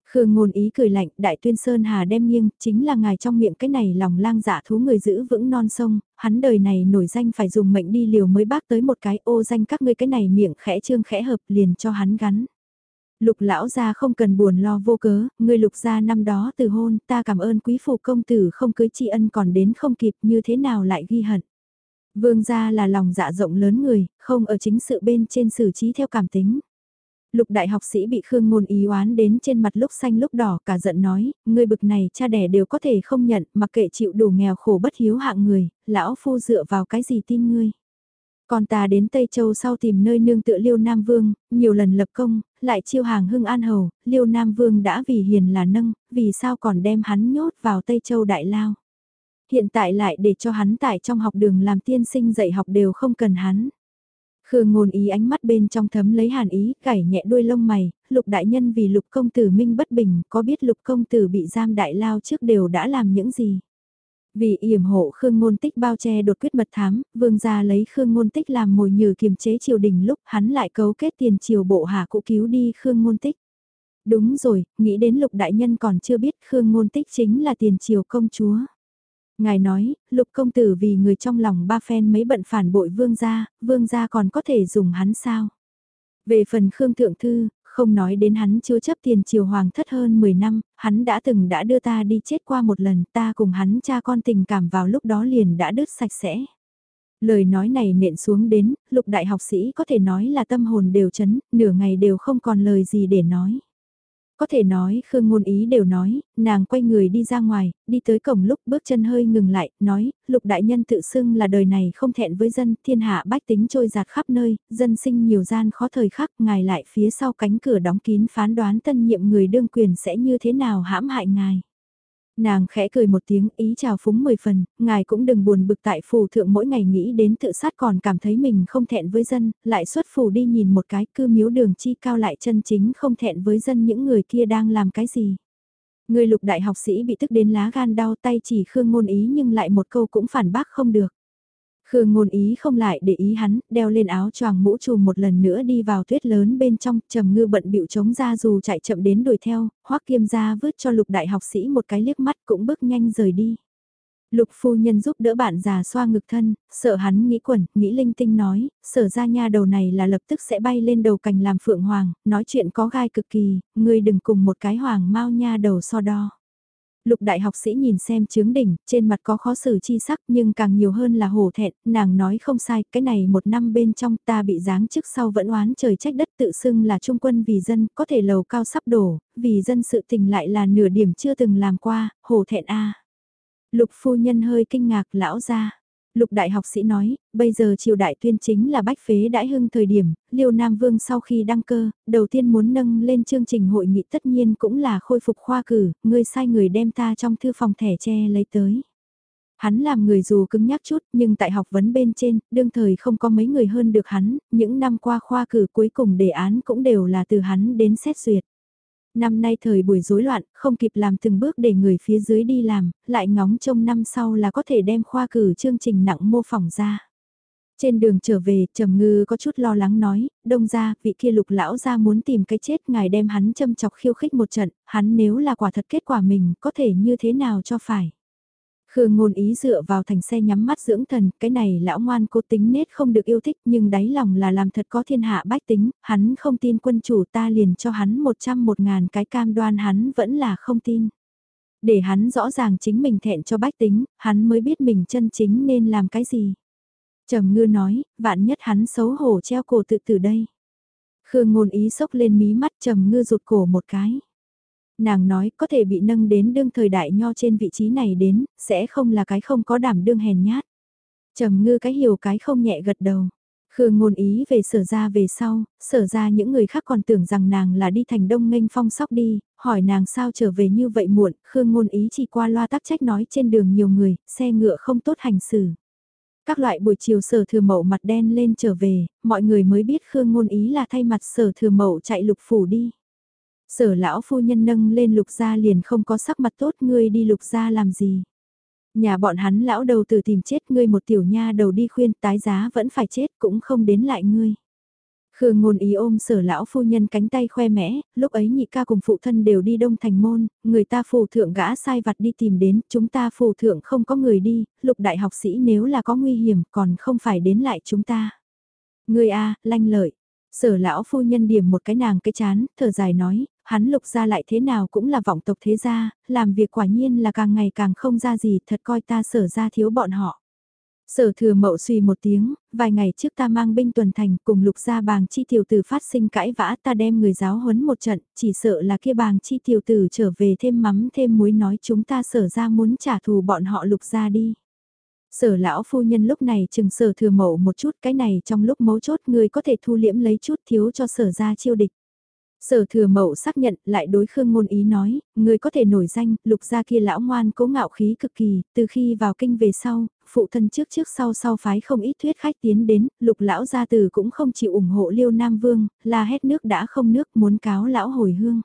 Khương ngôn ý cười lạnh, đại tuyên sơn hà đem nghiêng, chính là ngài trong miệng cái này lòng lang dạ thú người giữ vững non sông, hắn đời này nổi danh phải dùng mệnh đi liều mới bác tới một cái ô danh các ngươi cái này miệng khẽ trương khẽ hợp liền cho hắn gắn. Lục lão gia không cần buồn lo vô cớ, người lục gia năm đó từ hôn, ta cảm ơn quý phụ công tử không cưới tri ân còn đến không kịp như thế nào lại ghi hận. Vương gia là lòng dạ rộng lớn người, không ở chính sự bên trên xử trí theo cảm tính. Lục đại học sĩ bị Khương Ngôn ý oán đến trên mặt lúc xanh lúc đỏ cả giận nói, người bực này cha đẻ đều có thể không nhận, mặc kệ chịu đủ nghèo khổ bất hiếu hạng người, lão phu dựa vào cái gì tin ngươi. Còn ta đến Tây Châu sau tìm nơi nương tựa Liêu Nam Vương, nhiều lần lập công, lại chiêu hàng hưng an hầu, Liêu Nam Vương đã vì hiền là nâng, vì sao còn đem hắn nhốt vào Tây Châu Đại Lao hiện tại lại để cho hắn tại trong học đường làm tiên sinh dạy học đều không cần hắn. Khương ngôn ý ánh mắt bên trong thấm lấy hàn ý, gảy nhẹ đuôi lông mày, lục đại nhân vì lục công tử minh bất bình, có biết lục công tử bị giam đại lao trước đều đã làm những gì. Vì yểm hộ Khương Ngôn Tích bao che đột quyết mật thám, vương gia lấy Khương Ngôn Tích làm mồi nhử kiềm chế triều đình lúc hắn lại cấu kết tiền triều bộ hạ cụ cứu đi Khương Ngôn Tích. Đúng rồi, nghĩ đến lục đại nhân còn chưa biết Khương Ngôn Tích chính là tiền triều công chúa. Ngài nói, lục công tử vì người trong lòng ba phen mấy bận phản bội vương gia, vương gia còn có thể dùng hắn sao? Về phần Khương Thượng Thư, không nói đến hắn chưa chấp tiền triều hoàng thất hơn 10 năm, hắn đã từng đã đưa ta đi chết qua một lần, ta cùng hắn cha con tình cảm vào lúc đó liền đã đứt sạch sẽ. Lời nói này nện xuống đến, lục đại học sĩ có thể nói là tâm hồn đều chấn, nửa ngày đều không còn lời gì để nói. Có thể nói Khương Ngôn Ý đều nói, nàng quay người đi ra ngoài, đi tới cổng lúc bước chân hơi ngừng lại, nói, lục đại nhân tự xưng là đời này không thẹn với dân, thiên hạ bách tính trôi giạt khắp nơi, dân sinh nhiều gian khó thời khắc, ngài lại phía sau cánh cửa đóng kín phán đoán tân nhiệm người đương quyền sẽ như thế nào hãm hại ngài. Nàng khẽ cười một tiếng ý chào phúng mười phần, ngài cũng đừng buồn bực tại phù thượng mỗi ngày nghĩ đến tự sát còn cảm thấy mình không thẹn với dân, lại xuất phù đi nhìn một cái cư miếu đường chi cao lại chân chính không thẹn với dân những người kia đang làm cái gì. Người lục đại học sĩ bị tức đến lá gan đau tay chỉ khương ngôn ý nhưng lại một câu cũng phản bác không được. Khương ngôn ý không lại để ý hắn, đeo lên áo choàng mũ trùm một lần nữa đi vào tuyết lớn bên trong, trầm ngư bận bịu chống ra dù chạy chậm đến đuổi theo, hoắc kiêm ra vứt cho lục đại học sĩ một cái liếc mắt cũng bước nhanh rời đi. Lục phu nhân giúp đỡ bạn già xoa ngực thân, sợ hắn nghĩ quẩn, nghĩ linh tinh nói, sở ra nha đầu này là lập tức sẽ bay lên đầu cành làm phượng hoàng, nói chuyện có gai cực kỳ, ngươi đừng cùng một cái hoàng mau nha đầu so đo. Lục đại học sĩ nhìn xem chướng đỉnh, trên mặt có khó xử chi sắc nhưng càng nhiều hơn là hổ thẹn, nàng nói không sai, cái này một năm bên trong ta bị giáng trước sau vẫn oán trời trách đất tự xưng là trung quân vì dân, có thể lầu cao sắp đổ, vì dân sự tình lại là nửa điểm chưa từng làm qua, hổ thẹn a Lục phu nhân hơi kinh ngạc lão ra. Lục đại học sĩ nói, bây giờ triều đại tuyên chính là bách phế đãi hưng thời điểm, liêu Nam Vương sau khi đăng cơ, đầu tiên muốn nâng lên chương trình hội nghị tất nhiên cũng là khôi phục khoa cử, ngươi sai người đem ta trong thư phòng thẻ tre lấy tới. Hắn làm người dù cứng nhắc chút nhưng tại học vấn bên trên, đương thời không có mấy người hơn được hắn, những năm qua khoa cử cuối cùng đề án cũng đều là từ hắn đến xét duyệt. Năm nay thời buổi rối loạn, không kịp làm từng bước để người phía dưới đi làm, lại ngóng trông năm sau là có thể đem khoa cử chương trình nặng mô phỏng ra. Trên đường trở về, Trầm Ngư có chút lo lắng nói, đông ra, vị kia lục lão ra muốn tìm cái chết ngài đem hắn châm chọc khiêu khích một trận, hắn nếu là quả thật kết quả mình, có thể như thế nào cho phải. Khương ngôn ý dựa vào thành xe nhắm mắt dưỡng thần, cái này lão ngoan cố tính nết không được yêu thích nhưng đáy lòng là làm thật có thiên hạ bách tính, hắn không tin quân chủ ta liền cho hắn một trăm một ngàn cái cam đoan hắn vẫn là không tin. Để hắn rõ ràng chính mình thẹn cho bách tính, hắn mới biết mình chân chính nên làm cái gì. Trầm ngư nói, vạn nhất hắn xấu hổ treo cổ tự tử đây. Khương ngôn ý sốc lên mí mắt trầm ngư rụt cổ một cái nàng nói có thể bị nâng đến đương thời đại nho trên vị trí này đến, sẽ không là cái không có đảm đương hèn nhát. trầm ngư cái hiểu cái không nhẹ gật đầu. Khương ngôn ý về sở ra về sau, sở ra những người khác còn tưởng rằng nàng là đi thành đông nghênh phong sóc đi, hỏi nàng sao trở về như vậy muộn, Khương ngôn ý chỉ qua loa tắc trách nói trên đường nhiều người, xe ngựa không tốt hành xử. Các loại buổi chiều sở thừa mậu mặt đen lên trở về, mọi người mới biết Khương ngôn ý là thay mặt sở thừa mậu chạy lục phủ đi. Sở lão phu nhân nâng lên lục gia liền không có sắc mặt tốt ngươi đi lục gia làm gì. Nhà bọn hắn lão đầu từ tìm chết ngươi một tiểu nha đầu đi khuyên tái giá vẫn phải chết cũng không đến lại ngươi. Khương ngôn ý ôm sở lão phu nhân cánh tay khoe mẽ, lúc ấy nhị ca cùng phụ thân đều đi đông thành môn, người ta phù thượng gã sai vặt đi tìm đến, chúng ta phù thượng không có người đi, lục đại học sĩ nếu là có nguy hiểm còn không phải đến lại chúng ta. Người a lanh lợi, sở lão phu nhân điểm một cái nàng cái chán, thở dài nói, hắn lục ra lại thế nào cũng là vọng tộc thế gia, làm việc quả nhiên là càng ngày càng không ra gì, thật coi ta sở ra thiếu bọn họ. Sở thừa mậu suy một tiếng, vài ngày trước ta mang binh tuần thành cùng lục gia bàng chi tiểu tử phát sinh cãi vã ta đem người giáo huấn một trận, chỉ sợ là kia bàng chi tiểu tử trở về thêm mắm thêm muối nói chúng ta sở ra muốn trả thù bọn họ lục gia đi. Sở lão phu nhân lúc này chừng sở thừa mậu một chút cái này trong lúc mấu chốt người có thể thu liễm lấy chút thiếu cho sở ra chiêu địch. Sở thừa mậu xác nhận lại đối Khương Ngôn Ý nói, người có thể nổi danh, lục gia kia lão ngoan cố ngạo khí cực kỳ, từ khi vào kinh về sau, phụ thân trước trước sau sau phái không ít thuyết khách tiến đến, lục lão gia từ cũng không chịu ủng hộ liêu Nam Vương, là hết nước đã không nước muốn cáo lão hồi hương.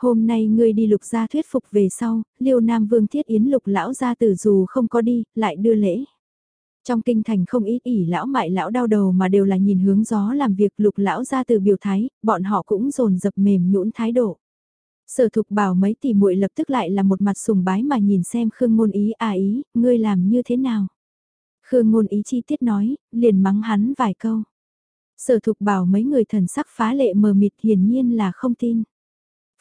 Hôm nay ngươi đi lục gia thuyết phục về sau, liêu Nam Vương thiết yến lục lão gia tử dù không có đi, lại đưa lễ. Trong kinh thành không ít ỉ lão mại lão đau đầu mà đều là nhìn hướng gió làm việc lục lão gia tử biểu thái, bọn họ cũng dồn dập mềm nhũn thái độ. Sở thục bảo mấy tỷ muội lập tức lại là một mặt sùng bái mà nhìn xem Khương Ngôn Ý à ý, ngươi làm như thế nào? Khương Ngôn Ý chi tiết nói, liền mắng hắn vài câu. Sở thục bảo mấy người thần sắc phá lệ mờ mịt hiển nhiên là không tin.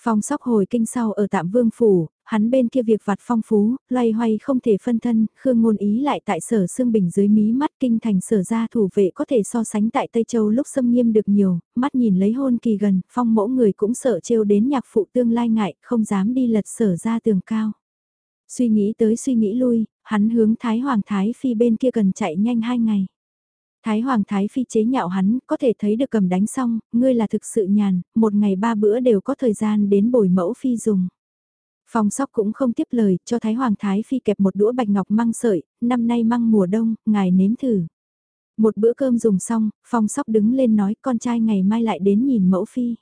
Phong sóc hồi kinh sau ở tạm vương phủ, hắn bên kia việc vặt phong phú, loay hoay không thể phân thân, Khương ngôn ý lại tại sở xương bình dưới mí mắt kinh thành sở gia thủ vệ có thể so sánh tại Tây Châu lúc xâm nghiêm được nhiều, mắt nhìn lấy hôn kỳ gần, phong mẫu người cũng sợ trêu đến nhạc phụ tương lai ngại, không dám đi lật sở ra tường cao. Suy nghĩ tới suy nghĩ lui, hắn hướng Thái Hoàng Thái Phi bên kia cần chạy nhanh hai ngày. Thái Hoàng Thái Phi chế nhạo hắn, có thể thấy được cầm đánh xong, ngươi là thực sự nhàn, một ngày ba bữa đều có thời gian đến bồi mẫu phi dùng. Phong sóc cũng không tiếp lời, cho Thái Hoàng Thái Phi kẹp một đũa bạch ngọc măng sợi, năm nay măng mùa đông, ngài nếm thử. Một bữa cơm dùng xong, Phong sóc đứng lên nói con trai ngày mai lại đến nhìn mẫu phi.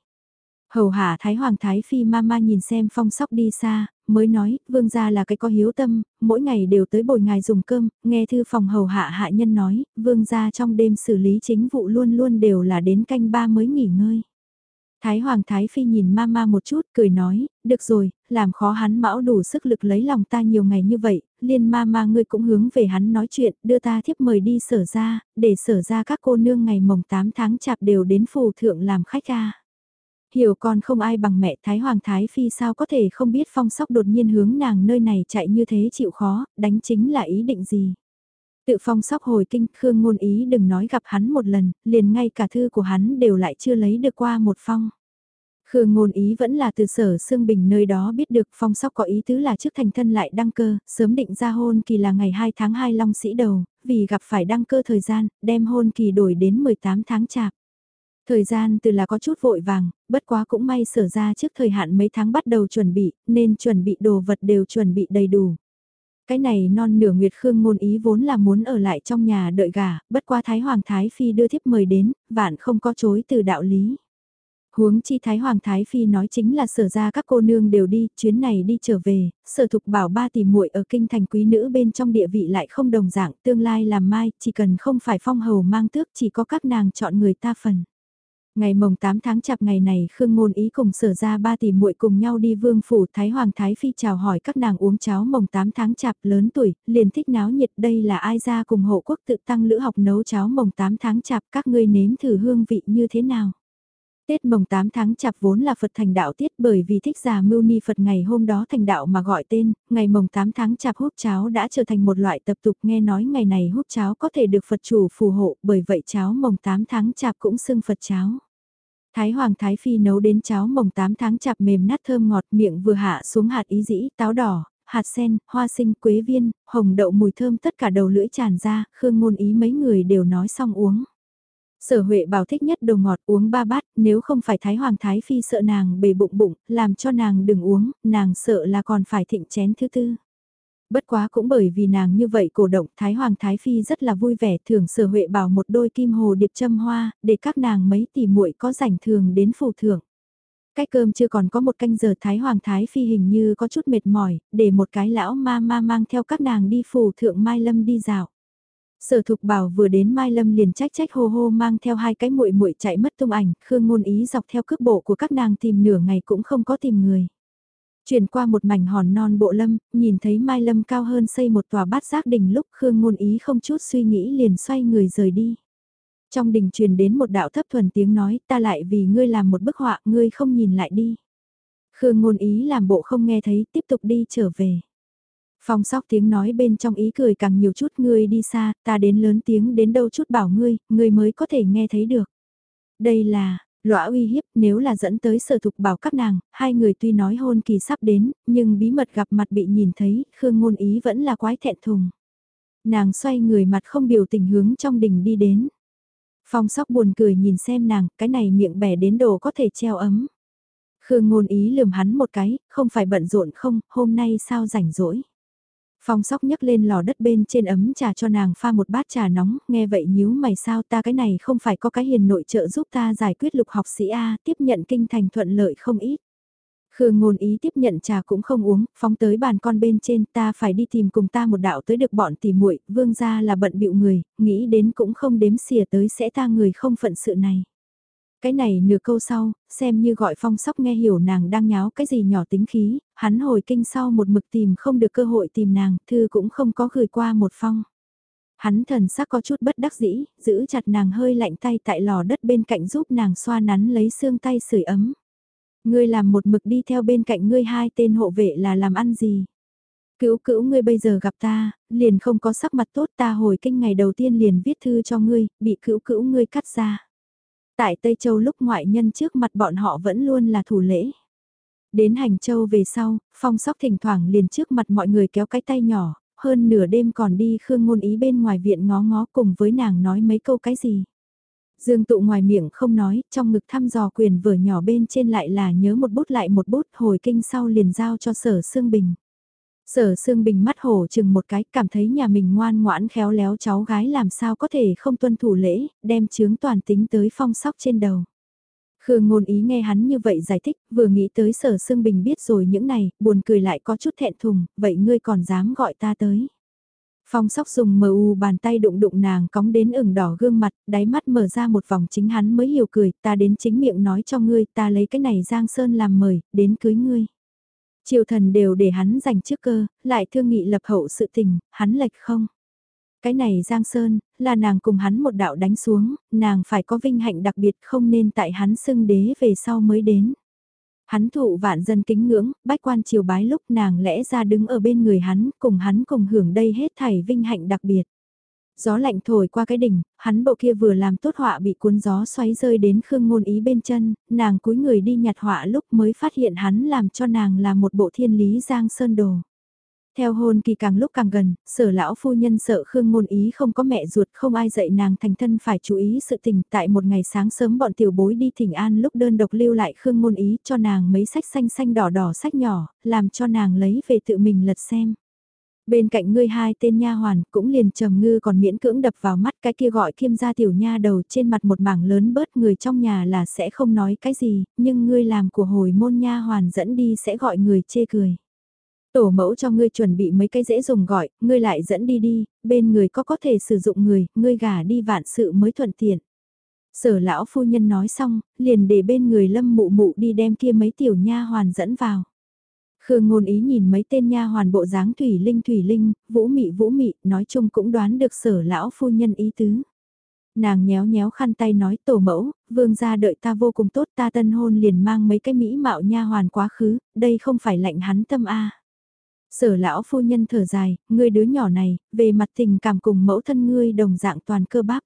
Hầu hạ Thái Hoàng Thái Phi ma ma nhìn xem phong sóc đi xa, mới nói, vương gia là cái có hiếu tâm, mỗi ngày đều tới bồi ngài dùng cơm, nghe thư phòng hầu hạ hạ nhân nói, vương gia trong đêm xử lý chính vụ luôn luôn đều là đến canh ba mới nghỉ ngơi. Thái Hoàng Thái Phi nhìn mama một chút, cười nói, được rồi, làm khó hắn mão đủ sức lực lấy lòng ta nhiều ngày như vậy, liên mama ngươi cũng hướng về hắn nói chuyện, đưa ta thiếp mời đi sở ra, để sở ra các cô nương ngày mồng 8 tháng chạp đều đến phù thượng làm khách ca. Hiểu con không ai bằng mẹ Thái Hoàng Thái Phi sao có thể không biết phong sóc đột nhiên hướng nàng nơi này chạy như thế chịu khó, đánh chính là ý định gì. Tự phong sóc hồi kinh, Khương ngôn ý đừng nói gặp hắn một lần, liền ngay cả thư của hắn đều lại chưa lấy được qua một phong. Khương ngôn ý vẫn là từ sở Sương Bình nơi đó biết được phong sóc có ý tứ là trước thành thân lại đăng cơ, sớm định ra hôn kỳ là ngày 2 tháng 2 long sĩ đầu, vì gặp phải đăng cơ thời gian, đem hôn kỳ đổi đến 18 tháng chạp. Thời gian từ là có chút vội vàng, bất quá cũng may sở ra trước thời hạn mấy tháng bắt đầu chuẩn bị, nên chuẩn bị đồ vật đều chuẩn bị đầy đủ. Cái này non nửa Nguyệt Khương ngôn ý vốn là muốn ở lại trong nhà đợi gà, bất qua Thái Hoàng Thái Phi đưa thiếp mời đến, vạn không có chối từ đạo lý. Huống chi Thái Hoàng Thái Phi nói chính là sở ra các cô nương đều đi, chuyến này đi trở về, sở thục bảo ba tỷ muội ở kinh thành quý nữ bên trong địa vị lại không đồng dạng, tương lai làm mai, chỉ cần không phải phong hầu mang tước chỉ có các nàng chọn người ta phần. Ngày mồng 8 tháng chạp ngày này Khương Ngôn Ý cùng sở ra ba tỷ muội cùng nhau đi vương phủ Thái Hoàng Thái Phi chào hỏi các nàng uống cháo mồng 8 tháng chạp lớn tuổi, liền thích náo nhiệt đây là ai ra cùng hộ quốc tự tăng lữ học nấu cháo mồng 8 tháng chạp các ngươi nếm thử hương vị như thế nào. Tết mồng 8 tháng chạp vốn là Phật thành đạo tiết bởi vì thích già mưu ni Phật ngày hôm đó thành đạo mà gọi tên, ngày mồng 8 tháng chạp hút cháo đã trở thành một loại tập tục nghe nói ngày này hút cháo có thể được Phật chủ phù hộ bởi vậy cháo mồng 8 tháng chạp cũng xưng Phật cháo. Thái Hoàng Thái Phi nấu đến cháo mồng 8 tháng chạp mềm nát thơm ngọt miệng vừa hạ xuống hạt ý dĩ, táo đỏ, hạt sen, hoa sinh, quế viên, hồng đậu mùi thơm tất cả đầu lưỡi tràn ra, khương ngôn ý mấy người đều nói xong uống. Sở Huệ bảo thích nhất đồ ngọt uống ba bát, nếu không phải Thái Hoàng Thái Phi sợ nàng bề bụng bụng, làm cho nàng đừng uống, nàng sợ là còn phải thịnh chén thứ tư. Bất quá cũng bởi vì nàng như vậy cổ động Thái Hoàng Thái Phi rất là vui vẻ thưởng sở huệ bảo một đôi kim hồ điệp châm hoa, để các nàng mấy tỷ muội có rảnh thường đến phù thưởng. Cái cơm chưa còn có một canh giờ Thái Hoàng Thái Phi hình như có chút mệt mỏi, để một cái lão ma ma mang theo các nàng đi phù thượng Mai Lâm đi dạo. Sở Thục Bảo vừa đến Mai Lâm liền trách trách hô hô mang theo hai cái muội muội chạy mất tung ảnh, Khương Ngôn Ý dọc theo cước bộ của các nàng tìm nửa ngày cũng không có tìm người. Chuyển qua một mảnh hòn non bộ lâm, nhìn thấy Mai Lâm cao hơn xây một tòa bát giác đình lúc Khương Ngôn Ý không chút suy nghĩ liền xoay người rời đi. Trong đình truyền đến một đạo thấp thuần tiếng nói ta lại vì ngươi làm một bức họa ngươi không nhìn lại đi. Khương Ngôn Ý làm bộ không nghe thấy tiếp tục đi trở về. Phong sóc tiếng nói bên trong ý cười càng nhiều chút ngươi đi xa, ta đến lớn tiếng đến đâu chút bảo ngươi, ngươi mới có thể nghe thấy được. Đây là, Lõa uy hiếp nếu là dẫn tới sở thục bảo các nàng, hai người tuy nói hôn kỳ sắp đến, nhưng bí mật gặp mặt bị nhìn thấy, Khương ngôn ý vẫn là quái thẹn thùng. Nàng xoay người mặt không biểu tình hướng trong đình đi đến. Phong sóc buồn cười nhìn xem nàng, cái này miệng bẻ đến đồ có thể treo ấm. Khương ngôn ý lườm hắn một cái, không phải bận rộn không, hôm nay sao rảnh rỗi. Phong sóc nhấc lên lò đất bên trên ấm trà cho nàng pha một bát trà nóng, nghe vậy nhíu mày sao ta cái này không phải có cái hiền nội trợ giúp ta giải quyết lục học sĩ A, tiếp nhận kinh thành thuận lợi không ít. Khương ngôn ý tiếp nhận trà cũng không uống, phóng tới bàn con bên trên ta phải đi tìm cùng ta một đạo tới được bọn tỉ muội vương gia là bận bịu người, nghĩ đến cũng không đếm xỉa tới sẽ ta người không phận sự này. Cái này nửa câu sau, xem như gọi phong sóc nghe hiểu nàng đang nháo cái gì nhỏ tính khí, hắn hồi kinh sau một mực tìm không được cơ hội tìm nàng, thư cũng không có gửi qua một phong. Hắn thần sắc có chút bất đắc dĩ, giữ chặt nàng hơi lạnh tay tại lò đất bên cạnh giúp nàng xoa nắn lấy xương tay sưởi ấm. Ngươi làm một mực đi theo bên cạnh ngươi hai tên hộ vệ là làm ăn gì? Cữu cữu ngươi bây giờ gặp ta, liền không có sắc mặt tốt ta hồi kinh ngày đầu tiên liền viết thư cho ngươi, bị cữu cữu ngươi cắt ra. Tại Tây Châu lúc ngoại nhân trước mặt bọn họ vẫn luôn là thủ lễ. Đến Hành Châu về sau, phong sóc thỉnh thoảng liền trước mặt mọi người kéo cái tay nhỏ, hơn nửa đêm còn đi khương ngôn ý bên ngoài viện ngó ngó cùng với nàng nói mấy câu cái gì. Dương tụ ngoài miệng không nói, trong ngực thăm dò quyền vở nhỏ bên trên lại là nhớ một bút lại một bút hồi kinh sau liền giao cho sở Sương Bình. Sở Sương Bình mắt hổ chừng một cái cảm thấy nhà mình ngoan ngoãn khéo léo cháu gái làm sao có thể không tuân thủ lễ, đem chướng toàn tính tới phong sóc trên đầu. Khương ngôn ý nghe hắn như vậy giải thích, vừa nghĩ tới sở Sương Bình biết rồi những này, buồn cười lại có chút thẹn thùng, vậy ngươi còn dám gọi ta tới. Phong sóc dùng mờ u bàn tay đụng đụng nàng cóng đến ửng đỏ gương mặt, đáy mắt mở ra một vòng chính hắn mới hiểu cười, ta đến chính miệng nói cho ngươi, ta lấy cái này Giang Sơn làm mời, đến cưới ngươi. Triều thần đều để hắn giành trước cơ, lại thương nghị lập hậu sự tình, hắn lệch không. Cái này Giang Sơn, là nàng cùng hắn một đạo đánh xuống, nàng phải có vinh hạnh đặc biệt không nên tại hắn xưng đế về sau mới đến. Hắn thụ vạn dân kính ngưỡng, bách quan triều bái lúc nàng lẽ ra đứng ở bên người hắn, cùng hắn cùng hưởng đây hết thảy vinh hạnh đặc biệt. Gió lạnh thổi qua cái đỉnh, hắn bộ kia vừa làm tốt họa bị cuốn gió xoáy rơi đến khương ngôn ý bên chân, nàng cúi người đi nhặt họa lúc mới phát hiện hắn làm cho nàng là một bộ thiên lý giang sơn đồ. Theo hôn kỳ càng lúc càng gần, sở lão phu nhân sợ Khương Ngôn Ý không có mẹ ruột không ai dạy nàng thành thân phải chú ý sự tình tại một ngày sáng sớm bọn tiểu bối đi thỉnh an lúc đơn độc lưu lại Khương Ngôn Ý cho nàng mấy sách xanh xanh đỏ đỏ sách nhỏ, làm cho nàng lấy về tự mình lật xem. Bên cạnh ngươi hai tên nha hoàn cũng liền trầm ngư còn miễn cưỡng đập vào mắt cái kia gọi kiêm gia tiểu nha đầu trên mặt một mảng lớn bớt người trong nhà là sẽ không nói cái gì, nhưng ngươi làm của hồi môn nha hoàn dẫn đi sẽ gọi người chê cười. Tổ mẫu cho ngươi chuẩn bị mấy cái dễ dùng gọi, ngươi lại dẫn đi đi, bên người có có thể sử dụng người, ngươi gả đi vạn sự mới thuận tiện. Sở lão phu nhân nói xong, liền để bên người lâm mụ mụ đi đem kia mấy tiểu nha hoàn dẫn vào. Khương ngôn ý nhìn mấy tên nha hoàn bộ dáng thủy linh thủy linh, vũ mị vũ mị, nói chung cũng đoán được sở lão phu nhân ý tứ. Nàng nhéo nhéo khăn tay nói tổ mẫu, vương gia đợi ta vô cùng tốt ta tân hôn liền mang mấy cái mỹ mạo nha hoàn quá khứ, đây không phải lạnh hắn tâm a Sở lão phu nhân thở dài, ngươi đứa nhỏ này, về mặt tình cảm cùng mẫu thân ngươi đồng dạng toàn cơ bắp.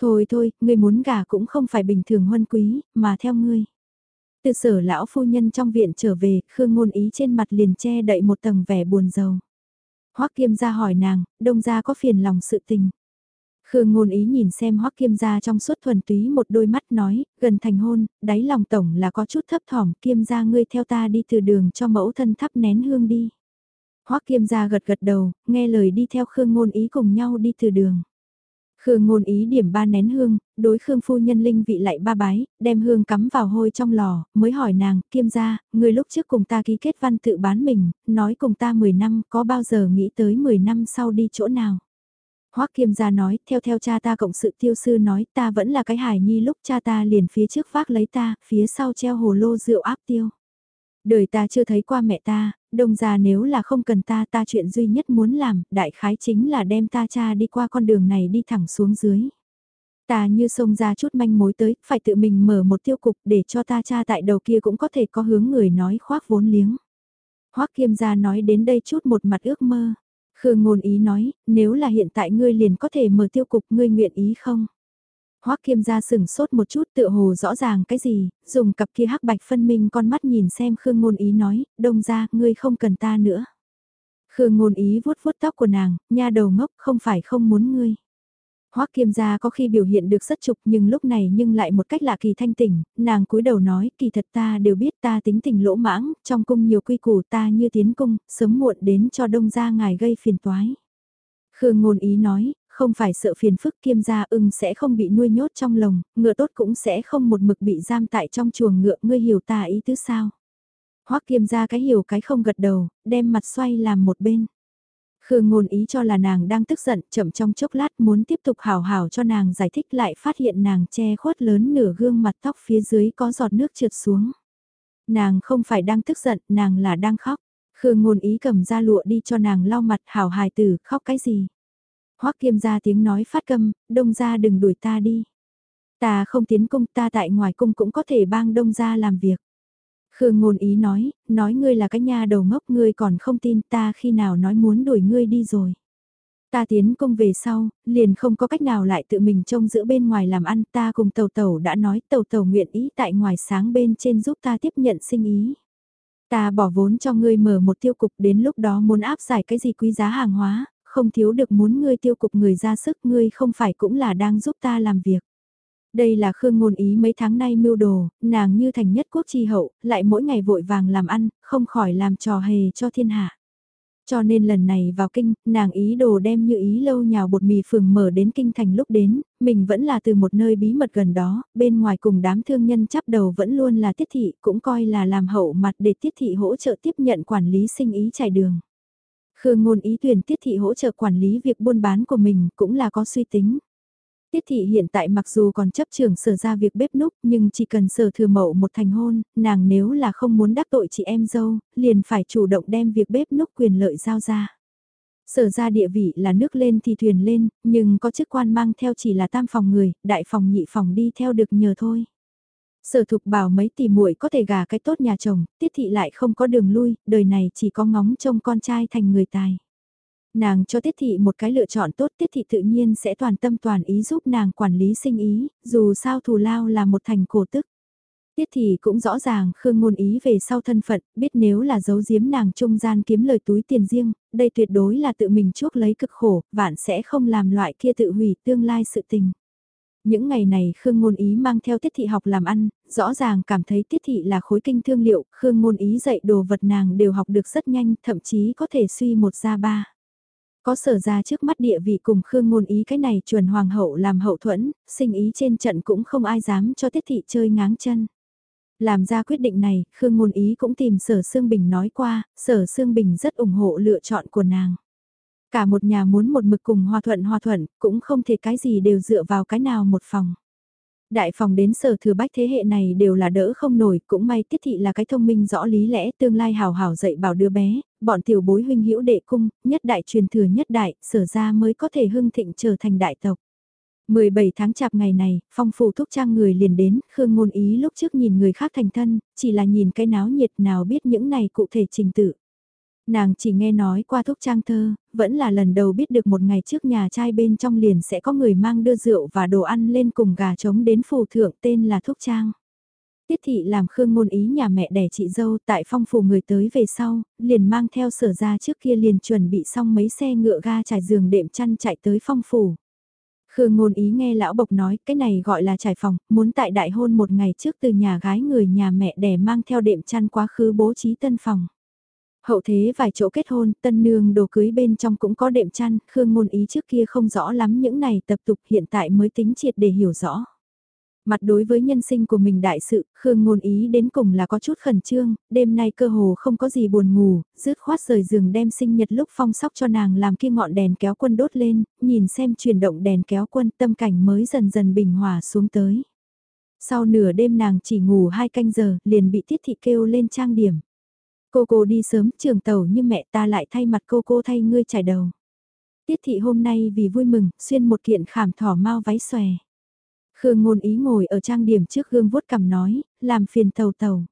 Thôi thôi, ngươi muốn gả cũng không phải bình thường huân quý, mà theo ngươi. Từ sở lão phu nhân trong viện trở về, Khương ngôn ý trên mặt liền che đậy một tầng vẻ buồn rầu. Hoắc Kiêm gia hỏi nàng, đông gia có phiền lòng sự tình. Khương ngôn ý nhìn xem Hoắc Kiêm gia trong suốt thuần túy một đôi mắt nói, gần thành hôn, đáy lòng tổng là có chút thấp thỏm, Kiêm gia ngươi theo ta đi từ đường cho mẫu thân thắp nén hương đi. Hoắc Kiêm gia gật gật đầu, nghe lời đi theo Khương Ngôn Ý cùng nhau đi từ đường. Khương Ngôn Ý điểm ba nén hương, đối Khương phu nhân linh vị lại ba bái, đem hương cắm vào hôi trong lò, mới hỏi nàng, Kiêm gia, người lúc trước cùng ta ký kết văn tự bán mình, nói cùng ta 10 năm, có bao giờ nghĩ tới 10 năm sau đi chỗ nào? Hoắc Kiêm gia nói, theo theo cha ta cộng sự tiêu sư nói, ta vẫn là cái hài nhi lúc cha ta liền phía trước vác lấy ta, phía sau treo hồ lô rượu áp tiêu. Đời ta chưa thấy qua mẹ ta, đông ra nếu là không cần ta ta chuyện duy nhất muốn làm, đại khái chính là đem ta cha đi qua con đường này đi thẳng xuống dưới. Ta như xông ra chút manh mối tới, phải tự mình mở một tiêu cục để cho ta cha tại đầu kia cũng có thể có hướng người nói khoác vốn liếng. Hoắc Kiêm gia nói đến đây chút một mặt ước mơ. Khương ngôn ý nói, nếu là hiện tại ngươi liền có thể mở tiêu cục ngươi nguyện ý không? Hoắc Kiêm gia sừng sốt một chút tựa hồ rõ ràng cái gì, dùng cặp kia hắc bạch phân minh con mắt nhìn xem Khương Ngôn Ý nói, đông ra, ngươi không cần ta nữa. Khương Ngôn Ý vuốt vuốt tóc của nàng, nha đầu ngốc không phải không muốn ngươi. Hoắc Kiêm gia có khi biểu hiện được rất trục nhưng lúc này nhưng lại một cách lạ kỳ thanh tỉnh, nàng cúi đầu nói, kỳ thật ta đều biết ta tính tình lỗ mãng, trong cung nhiều quy củ ta như tiến cung, sớm muộn đến cho đông gia ngài gây phiền toái. Khương ngôn ý nói, không phải sợ phiền phức kiêm gia ưng sẽ không bị nuôi nhốt trong lồng, ngựa tốt cũng sẽ không một mực bị giam tại trong chuồng ngựa, ngươi hiểu ta ý tứ sao? Hoắc kiêm gia cái hiểu cái không gật đầu, đem mặt xoay làm một bên. Khương ngôn ý cho là nàng đang tức giận, chậm trong chốc lát muốn tiếp tục hào hào cho nàng giải thích lại phát hiện nàng che khuất lớn nửa gương mặt tóc phía dưới có giọt nước trượt xuống. Nàng không phải đang tức giận, nàng là đang khóc. Khương ngôn ý cầm ra lụa đi cho nàng lau mặt hào hài tử, khóc cái gì? Hoắc Kiêm ra tiếng nói phát câm, đông ra đừng đuổi ta đi. Ta không tiến cung ta tại ngoài cung cũng có thể bang đông ra làm việc. Khương ngôn ý nói, nói ngươi là cái nha đầu ngốc ngươi còn không tin ta khi nào nói muốn đuổi ngươi đi rồi. Ta tiến công về sau, liền không có cách nào lại tự mình trông giữ bên ngoài làm ăn ta cùng tàu tàu đã nói tàu tàu nguyện ý tại ngoài sáng bên trên giúp ta tiếp nhận sinh ý. Ta bỏ vốn cho ngươi mở một tiêu cục đến lúc đó muốn áp giải cái gì quý giá hàng hóa, không thiếu được muốn ngươi tiêu cục người ra sức ngươi không phải cũng là đang giúp ta làm việc. Đây là Khương ngôn ý mấy tháng nay mưu đồ, nàng như thành nhất quốc tri hậu, lại mỗi ngày vội vàng làm ăn, không khỏi làm trò hề cho thiên hạ. Cho nên lần này vào kinh, nàng ý đồ đem như ý lâu nhào bột mì phường mở đến kinh thành lúc đến, mình vẫn là từ một nơi bí mật gần đó, bên ngoài cùng đám thương nhân chắp đầu vẫn luôn là tiết thị, cũng coi là làm hậu mặt để tiết thị hỗ trợ tiếp nhận quản lý sinh ý trải đường. Khương ngôn ý tuyển tiết thị hỗ trợ quản lý việc buôn bán của mình cũng là có suy tính. Tiết thị hiện tại mặc dù còn chấp trường sở ra việc bếp núc nhưng chỉ cần sở thừa mậu một thành hôn, nàng nếu là không muốn đắc tội chị em dâu, liền phải chủ động đem việc bếp núc quyền lợi giao ra. Sở ra địa vị là nước lên thì thuyền lên, nhưng có chức quan mang theo chỉ là tam phòng người, đại phòng nhị phòng đi theo được nhờ thôi. Sở thục bảo mấy tỷ muội có thể gà cái tốt nhà chồng, tiết thị lại không có đường lui, đời này chỉ có ngóng trông con trai thành người tài. Nàng cho Tiết Thị một cái lựa chọn tốt Tiết Thị tự nhiên sẽ toàn tâm toàn ý giúp nàng quản lý sinh ý, dù sao thù lao là một thành cổ tức. Tiết Thị cũng rõ ràng Khương Ngôn Ý về sau thân phận, biết nếu là giấu giếm nàng trung gian kiếm lời túi tiền riêng, đây tuyệt đối là tự mình chuốc lấy cực khổ, vạn sẽ không làm loại kia tự hủy tương lai sự tình. Những ngày này Khương Ngôn Ý mang theo Tiết Thị học làm ăn, rõ ràng cảm thấy Tiết Thị là khối kinh thương liệu, Khương Ngôn Ý dạy đồ vật nàng đều học được rất nhanh, thậm chí có thể suy một ra ba. Có sở ra trước mắt địa vị cùng Khương ngôn ý cái này chuẩn hoàng hậu làm hậu thuẫn, sinh ý trên trận cũng không ai dám cho tiết thị chơi ngáng chân. Làm ra quyết định này, Khương ngôn ý cũng tìm sở Sương Bình nói qua, sở Sương Bình rất ủng hộ lựa chọn của nàng. Cả một nhà muốn một mực cùng hòa thuận hòa thuận, cũng không thể cái gì đều dựa vào cái nào một phòng. Đại phòng đến sở thừa bách thế hệ này đều là đỡ không nổi, cũng may tiết thị là cái thông minh rõ lý lẽ tương lai hào hào dạy bảo đứa bé, bọn tiểu bối huynh hữu đệ cung, nhất đại truyền thừa nhất đại, sở ra mới có thể hưng thịnh trở thành đại tộc. 17 tháng chạp ngày này, phong phủ thúc trang người liền đến, Khương ngôn ý lúc trước nhìn người khác thành thân, chỉ là nhìn cái náo nhiệt nào biết những này cụ thể trình tự. Nàng chỉ nghe nói qua thuốc trang thơ, vẫn là lần đầu biết được một ngày trước nhà trai bên trong liền sẽ có người mang đưa rượu và đồ ăn lên cùng gà trống đến phù thượng tên là thuốc trang. Tiết thị làm khương ngôn ý nhà mẹ đẻ chị dâu tại phong phủ người tới về sau, liền mang theo sở ra trước kia liền chuẩn bị xong mấy xe ngựa ga trải giường đệm chăn chạy tới phong phủ. Khương ngôn ý nghe lão bộc nói cái này gọi là trải phòng, muốn tại đại hôn một ngày trước từ nhà gái người nhà mẹ đẻ mang theo đệm chăn quá khứ bố trí tân phòng. Hậu thế vài chỗ kết hôn, tân nương đồ cưới bên trong cũng có đệm chăn, Khương ngôn ý trước kia không rõ lắm những này tập tục hiện tại mới tính triệt để hiểu rõ. Mặt đối với nhân sinh của mình đại sự, Khương ngôn ý đến cùng là có chút khẩn trương, đêm nay cơ hồ không có gì buồn ngủ, rứt khoát rời giường đem sinh nhật lúc phong sóc cho nàng làm kia ngọn đèn kéo quân đốt lên, nhìn xem chuyển động đèn kéo quân tâm cảnh mới dần dần bình hòa xuống tới. Sau nửa đêm nàng chỉ ngủ hai canh giờ, liền bị tiết thị kêu lên trang điểm. Cô cô đi sớm trường tàu như mẹ ta lại thay mặt cô cô thay ngươi trải đầu. Tiết thị hôm nay vì vui mừng, xuyên một kiện khảm thỏ mau váy xòe. Khương ngôn ý ngồi ở trang điểm trước gương vuốt cằm nói, làm phiền tàu tàu.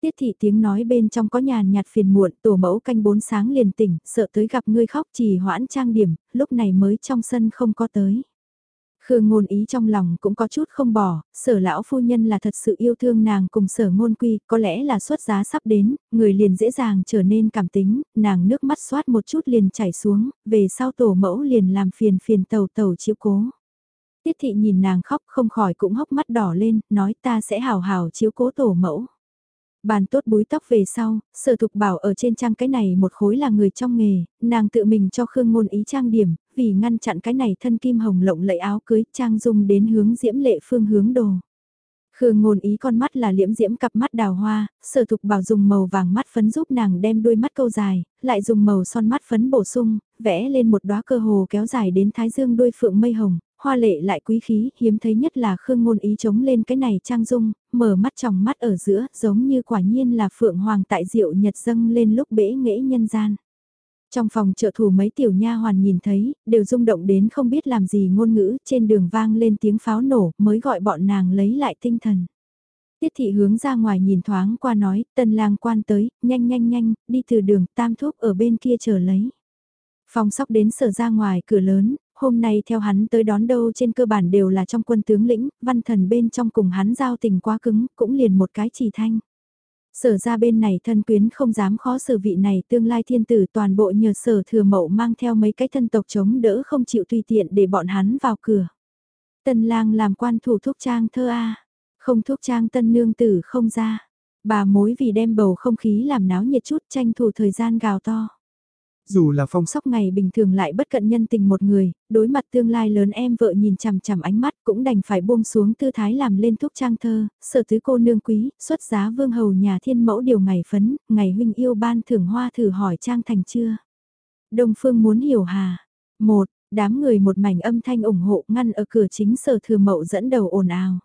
Tiết thị tiếng nói bên trong có nhàn nhạt phiền muộn, tổ mẫu canh bốn sáng liền tỉnh, sợ tới gặp ngươi khóc trì hoãn trang điểm, lúc này mới trong sân không có tới. Khương ngôn ý trong lòng cũng có chút không bỏ, sở lão phu nhân là thật sự yêu thương nàng cùng sở ngôn quy, có lẽ là xuất giá sắp đến, người liền dễ dàng trở nên cảm tính, nàng nước mắt xoát một chút liền chảy xuống, về sau tổ mẫu liền làm phiền phiền tàu tàu chiếu cố. Tiết thị nhìn nàng khóc không khỏi cũng hốc mắt đỏ lên, nói ta sẽ hào hào chiếu cố tổ mẫu. Bàn tốt búi tóc về sau, sở thục bảo ở trên trang cái này một khối là người trong nghề, nàng tự mình cho Khương Ngôn ý trang điểm, vì ngăn chặn cái này thân kim hồng lộng lẫy áo cưới trang dung đến hướng diễm lệ phương hướng đồ. Khương ngôn ý con mắt là liễm diễm cặp mắt đào hoa, sở thục bảo dùng màu vàng mắt phấn giúp nàng đem đôi mắt câu dài, lại dùng màu son mắt phấn bổ sung, vẽ lên một đóa cơ hồ kéo dài đến thái dương đôi phượng mây hồng, hoa lệ lại quý khí, hiếm thấy nhất là Khương ngôn ý chống lên cái này trang dung, mở mắt trong mắt ở giữa, giống như quả nhiên là phượng hoàng tại diệu nhật dâng lên lúc bể nghệ nhân gian. Trong phòng trợ thủ mấy tiểu nha hoàn nhìn thấy, đều rung động đến không biết làm gì ngôn ngữ, trên đường vang lên tiếng pháo nổ, mới gọi bọn nàng lấy lại tinh thần. Tiết thị hướng ra ngoài nhìn thoáng qua nói, tân lang quan tới, nhanh nhanh nhanh, đi từ đường, tam thuốc ở bên kia chờ lấy. Phong sóc đến sở ra ngoài cửa lớn, hôm nay theo hắn tới đón đâu trên cơ bản đều là trong quân tướng lĩnh, văn thần bên trong cùng hắn giao tình quá cứng, cũng liền một cái chỉ thanh. Sở ra bên này thân quyến không dám khó xử vị này tương lai thiên tử toàn bộ nhờ sở thừa mậu mang theo mấy cái thân tộc chống đỡ không chịu tùy tiện để bọn hắn vào cửa. Tân lang làm quan thủ thuốc trang thơ A, không thuốc trang tân nương tử không ra. Bà mối vì đem bầu không khí làm náo nhiệt chút tranh thủ thời gian gào to. Dù là phong Sóc ngày bình thường lại bất cận nhân tình một người, đối mặt tương lai lớn em vợ nhìn chằm chằm ánh mắt cũng đành phải buông xuống tư thái làm lên thuốc trang thơ, sở tứ cô nương quý, xuất giá vương hầu nhà thiên mẫu điều ngày phấn, ngày huynh yêu ban thưởng hoa thử hỏi trang thành chưa. Đông Phương muốn hiểu hà. Một, đám người một mảnh âm thanh ủng hộ ngăn ở cửa chính sở thừa mậu dẫn đầu ồn ào.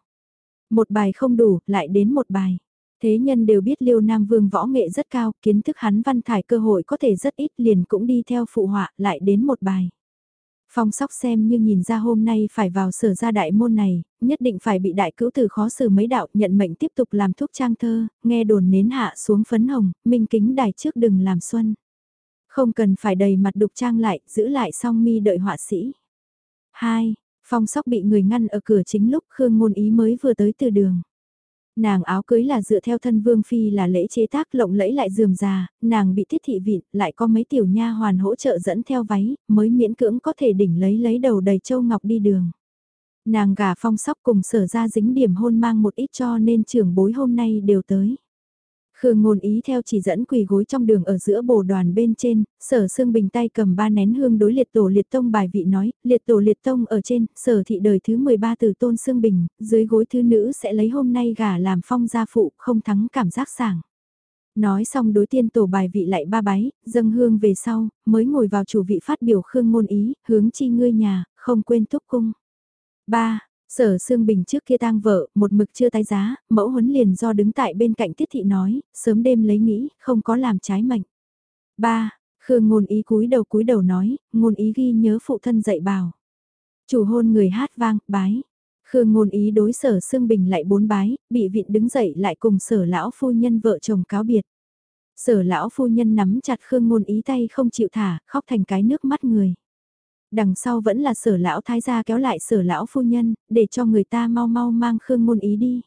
Một bài không đủ, lại đến một bài. Thế nhân đều biết Liêu Nam Vương võ nghệ rất cao, kiến thức hắn văn thải cơ hội có thể rất ít liền cũng đi theo phụ họa lại đến một bài. Phong sóc xem như nhìn ra hôm nay phải vào sở ra đại môn này, nhất định phải bị đại cữu tử khó xử mấy đạo nhận mệnh tiếp tục làm thuốc trang thơ, nghe đồn nến hạ xuống phấn hồng, minh kính đài trước đừng làm xuân. Không cần phải đầy mặt đục trang lại, giữ lại song mi đợi họa sĩ. 2. Phong sóc bị người ngăn ở cửa chính lúc Khương Ngôn Ý mới vừa tới từ đường. Nàng áo cưới là dựa theo thân vương phi là lễ chế tác lộng lẫy lại dườm già, nàng bị thiết thị vịn, lại có mấy tiểu nha hoàn hỗ trợ dẫn theo váy, mới miễn cưỡng có thể đỉnh lấy lấy đầu đầy châu ngọc đi đường. Nàng gà phong sóc cùng sở ra dính điểm hôn mang một ít cho nên trưởng bối hôm nay đều tới. Khương ngôn ý theo chỉ dẫn quỳ gối trong đường ở giữa bồ đoàn bên trên, sở xương bình tay cầm ba nén hương đối liệt tổ liệt tông bài vị nói, liệt tổ liệt tông ở trên, sở thị đời thứ 13 từ tôn xương bình, dưới gối thứ nữ sẽ lấy hôm nay gả làm phong gia phụ, không thắng cảm giác sảng. Nói xong đối tiên tổ bài vị lại ba bái, dâng hương về sau, mới ngồi vào chủ vị phát biểu khương ngôn ý, hướng chi ngươi nhà, không quên túc cung. 3. Sở Sương Bình trước kia tang vợ, một mực chưa tái giá, mẫu huấn liền do đứng tại bên cạnh tiết thị nói, sớm đêm lấy nghĩ, không có làm trái mệnh. ba Khương ngôn ý cúi đầu cúi đầu nói, ngôn ý ghi nhớ phụ thân dạy bảo. Chủ hôn người hát vang, bái. Khương ngôn ý đối sở Sương Bình lại bốn bái, bị viện đứng dậy lại cùng sở lão phu nhân vợ chồng cáo biệt. Sở lão phu nhân nắm chặt Khương ngôn ý tay không chịu thả, khóc thành cái nước mắt người. Đằng sau vẫn là sở lão thái gia kéo lại sở lão phu nhân, để cho người ta mau mau mang Khương Ngôn Ý đi.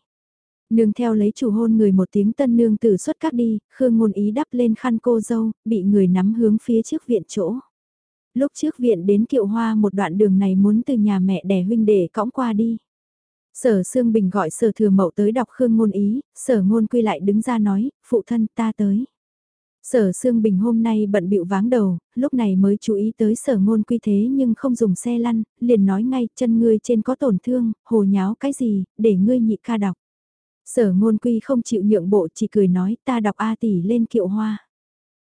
Nương theo lấy chủ hôn người một tiếng tân nương tử xuất các đi, Khương Ngôn Ý đắp lên khăn cô dâu, bị người nắm hướng phía trước viện chỗ. Lúc trước viện đến kiệu hoa một đoạn đường này muốn từ nhà mẹ đẻ huynh để cõng qua đi. Sở Sương Bình gọi sở thừa mậu tới đọc Khương Ngôn Ý, sở ngôn quy lại đứng ra nói, phụ thân ta tới. Sở Sương Bình hôm nay bận bịu váng đầu, lúc này mới chú ý tới sở ngôn quy thế nhưng không dùng xe lăn, liền nói ngay chân ngươi trên có tổn thương, hồ nháo cái gì, để ngươi nhị ca đọc. Sở ngôn quy không chịu nhượng bộ chỉ cười nói ta đọc A tỷ lên kiệu hoa.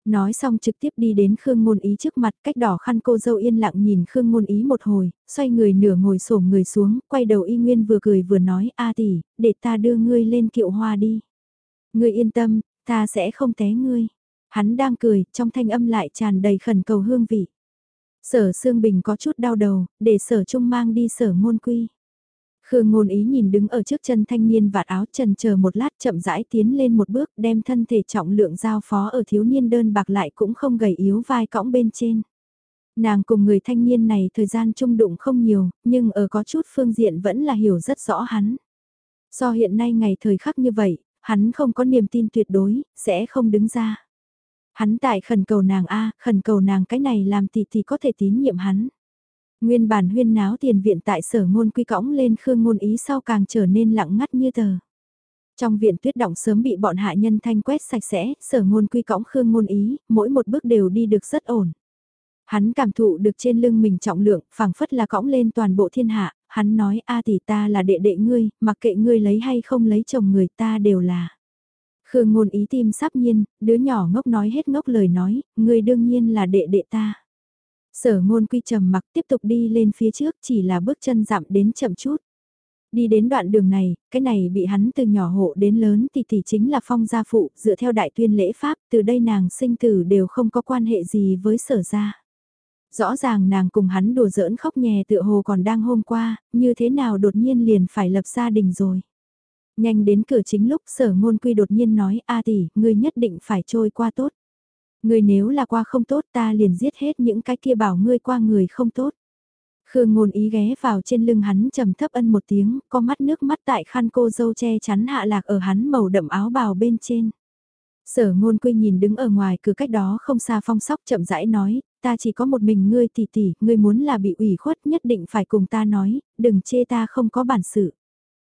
Nói xong trực tiếp đi đến Khương Ngôn Ý trước mặt cách đỏ khăn cô dâu yên lặng nhìn Khương Ngôn Ý một hồi, xoay người nửa ngồi xổm người xuống, quay đầu y nguyên vừa cười vừa nói A tỷ, để ta đưa ngươi lên kiệu hoa đi. Ngươi yên tâm, ta sẽ không té ngươi. Hắn đang cười, trong thanh âm lại tràn đầy khẩn cầu hương vị. Sở Sương Bình có chút đau đầu, để sở trung mang đi sở ngôn quy. Khương ngôn ý nhìn đứng ở trước chân thanh niên vạt áo trần chờ một lát chậm rãi tiến lên một bước đem thân thể trọng lượng giao phó ở thiếu niên đơn bạc lại cũng không gầy yếu vai cõng bên trên. Nàng cùng người thanh niên này thời gian chung đụng không nhiều, nhưng ở có chút phương diện vẫn là hiểu rất rõ hắn. Do hiện nay ngày thời khắc như vậy, hắn không có niềm tin tuyệt đối, sẽ không đứng ra. Hắn tại khẩn cầu nàng A, khẩn cầu nàng cái này làm tỷ tỷ có thể tín nhiệm hắn. Nguyên bản huyên náo tiền viện tại sở ngôn quy cõng lên khương ngôn ý sau càng trở nên lặng ngắt như tờ. Trong viện tuyết động sớm bị bọn hạ nhân thanh quét sạch sẽ, sở ngôn quy cõng khương ngôn ý, mỗi một bước đều đi được rất ổn. Hắn cảm thụ được trên lưng mình trọng lượng, phảng phất là cõng lên toàn bộ thiên hạ, hắn nói a tỷ ta là đệ đệ ngươi, mặc kệ ngươi lấy hay không lấy chồng người ta đều là. Khương ngôn ý tim sắp nhiên, đứa nhỏ ngốc nói hết ngốc lời nói, người đương nhiên là đệ đệ ta. Sở ngôn quy trầm mặc tiếp tục đi lên phía trước chỉ là bước chân dặm đến chậm chút. Đi đến đoạn đường này, cái này bị hắn từ nhỏ hộ đến lớn thì thì chính là phong gia phụ, dựa theo đại tuyên lễ pháp, từ đây nàng sinh tử đều không có quan hệ gì với sở gia. Rõ ràng nàng cùng hắn đùa giỡn khóc nhè tựa hồ còn đang hôm qua, như thế nào đột nhiên liền phải lập gia đình rồi. Nhanh đến cửa chính lúc sở ngôn quy đột nhiên nói a tỷ, ngươi nhất định phải trôi qua tốt. Ngươi nếu là qua không tốt ta liền giết hết những cái kia bảo ngươi qua người không tốt. Khương ngôn ý ghé vào trên lưng hắn trầm thấp ân một tiếng, có mắt nước mắt tại khăn cô dâu che chắn hạ lạc ở hắn màu đậm áo bào bên trên. Sở ngôn quy nhìn đứng ở ngoài cửa cách đó không xa phong sóc chậm rãi nói, ta chỉ có một mình ngươi tỷ tỷ, ngươi muốn là bị ủy khuất nhất định phải cùng ta nói, đừng chê ta không có bản sự.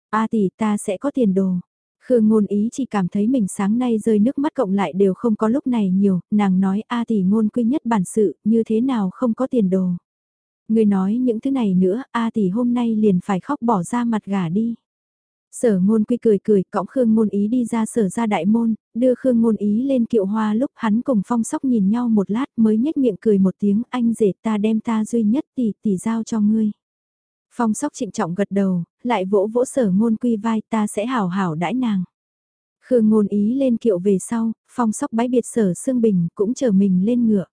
A tỷ ta sẽ có tiền đồ. Khương ngôn ý chỉ cảm thấy mình sáng nay rơi nước mắt cộng lại đều không có lúc này nhiều, nàng nói a tỷ ngôn quy nhất bản sự, như thế nào không có tiền đồ. Người nói những thứ này nữa, a tỷ hôm nay liền phải khóc bỏ ra mặt gà đi. Sở ngôn quy cười cười, cõng Khương ngôn ý đi ra sở ra đại môn, đưa Khương ngôn ý lên kiệu hoa lúc hắn cùng phong sóc nhìn nhau một lát mới nhếch miệng cười một tiếng anh rể ta đem ta duy nhất tỷ tỷ giao cho ngươi. Phong sóc trịnh trọng gật đầu, lại vỗ vỗ sở ngôn quy vai ta sẽ hảo hảo đãi nàng. Khương ngôn ý lên kiệu về sau, phong sóc bái biệt sở xương bình cũng chờ mình lên ngựa.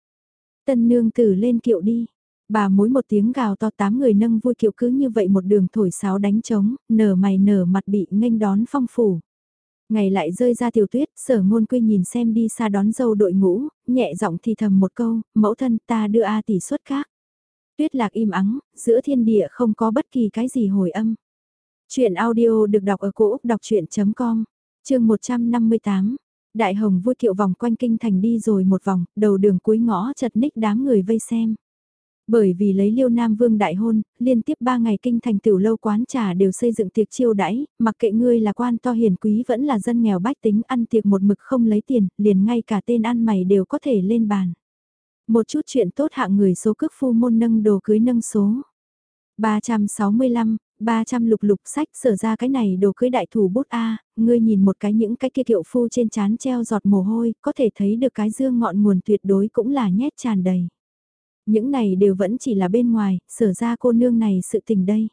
Tân nương tử lên kiệu đi. Bà mối một tiếng gào to tám người nâng vui kiệu cứ như vậy một đường thổi sáo đánh trống, nở mày nở mặt bị nghênh đón phong phủ. Ngày lại rơi ra tiểu tuyết, sở ngôn quy nhìn xem đi xa đón dâu đội ngũ, nhẹ giọng thì thầm một câu, mẫu thân ta đưa A tỷ xuất khác. Tuyết lạc im ắng, giữa thiên địa không có bất kỳ cái gì hồi âm. Chuyện audio được đọc ở cổ Úc đọc chuyện.com, chương 158. Đại hồng vui kiệu vòng quanh kinh thành đi rồi một vòng, đầu đường cuối ngõ chật ních đám người vây xem. Bởi vì lấy liêu nam vương đại hôn, liên tiếp ba ngày kinh thành tiểu lâu quán trà đều xây dựng tiệc chiêu đãi, mặc kệ ngươi là quan to hiền quý vẫn là dân nghèo bách tính ăn tiệc một mực không lấy tiền, liền ngay cả tên ăn mày đều có thể lên bàn. Một chút chuyện tốt hạng người số cước phu môn nâng đồ cưới nâng số. 365, 300 lục lục sách sở ra cái này đồ cưới đại thủ bút A, ngươi nhìn một cái những cái kia kiệu phu trên chán treo giọt mồ hôi, có thể thấy được cái dương ngọn nguồn tuyệt đối cũng là nhét tràn đầy. Những này đều vẫn chỉ là bên ngoài, sở ra cô nương này sự tình đây.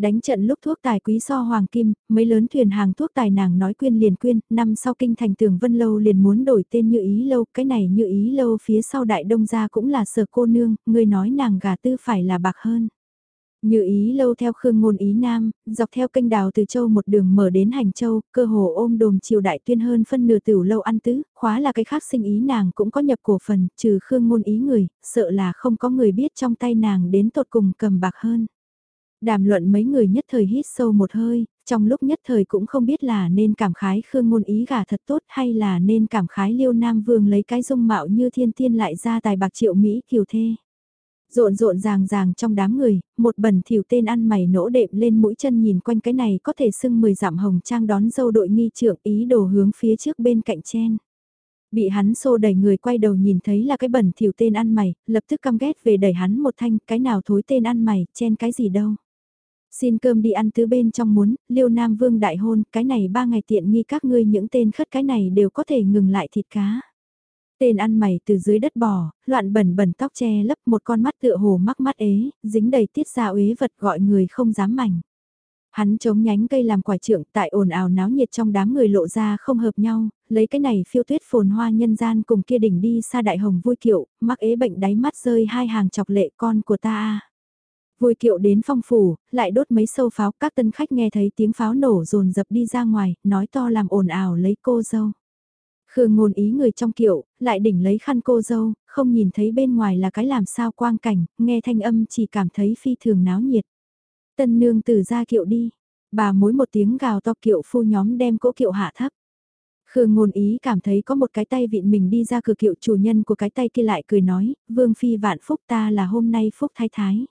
Đánh trận lúc thuốc tài quý so hoàng kim, mấy lớn thuyền hàng thuốc tài nàng nói quyên liền quyên, năm sau kinh thành tường vân lâu liền muốn đổi tên như ý lâu, cái này như ý lâu phía sau đại đông gia cũng là sở cô nương, người nói nàng gà tư phải là bạc hơn. Như ý lâu theo khương ngôn ý nam, dọc theo kênh đào từ châu một đường mở đến hành châu, cơ hồ ôm đồm triều đại tuyên hơn phân nửa tiểu lâu ăn tứ, khóa là cái khác sinh ý nàng cũng có nhập cổ phần, trừ khương ngôn ý người, sợ là không có người biết trong tay nàng đến tột cùng cầm bạc hơn. Đàm luận mấy người nhất thời hít sâu một hơi, trong lúc nhất thời cũng không biết là nên cảm khái khương ngôn ý gà thật tốt hay là nên cảm khái liêu nam vương lấy cái dung mạo như thiên tiên lại ra tài bạc triệu Mỹ kiều thê. Rộn rộn ràng ràng trong đám người, một bẩn thiểu tên ăn mày nỗ đệm lên mũi chân nhìn quanh cái này có thể sưng mười giảm hồng trang đón dâu đội nghi trưởng ý đồ hướng phía trước bên cạnh chen. Bị hắn xô đẩy người quay đầu nhìn thấy là cái bẩn thỉu tên ăn mày, lập tức căm ghét về đẩy hắn một thanh, cái nào thối tên ăn mày, chen cái gì đâu. Xin cơm đi ăn thứ bên trong muốn, liêu nam vương đại hôn, cái này ba ngày tiện nghi các ngươi những tên khất cái này đều có thể ngừng lại thịt cá. Tên ăn mày từ dưới đất bò, loạn bẩn bẩn tóc che lấp một con mắt tựa hồ mắc mắt ế, dính đầy tiết ra uế vật gọi người không dám mảnh. Hắn chống nhánh cây làm quả trượng tại ồn ào náo nhiệt trong đám người lộ ra không hợp nhau, lấy cái này phiêu tuyết phồn hoa nhân gian cùng kia đỉnh đi xa đại hồng vui kiệu, mắc ế bệnh đáy mắt rơi hai hàng chọc lệ con của ta Vui kiệu đến phong phủ, lại đốt mấy sâu pháo, các tân khách nghe thấy tiếng pháo nổ rồn dập đi ra ngoài, nói to làm ồn ào lấy cô dâu. Khương ngôn ý người trong kiệu, lại đỉnh lấy khăn cô dâu, không nhìn thấy bên ngoài là cái làm sao quang cảnh, nghe thanh âm chỉ cảm thấy phi thường náo nhiệt. Tân nương từ ra kiệu đi, bà mối một tiếng gào to kiệu phu nhóm đem cỗ kiệu hạ thấp. Khương ngôn ý cảm thấy có một cái tay vịn mình đi ra cửa kiệu chủ nhân của cái tay kia lại cười nói, vương phi vạn phúc ta là hôm nay phúc thái thái.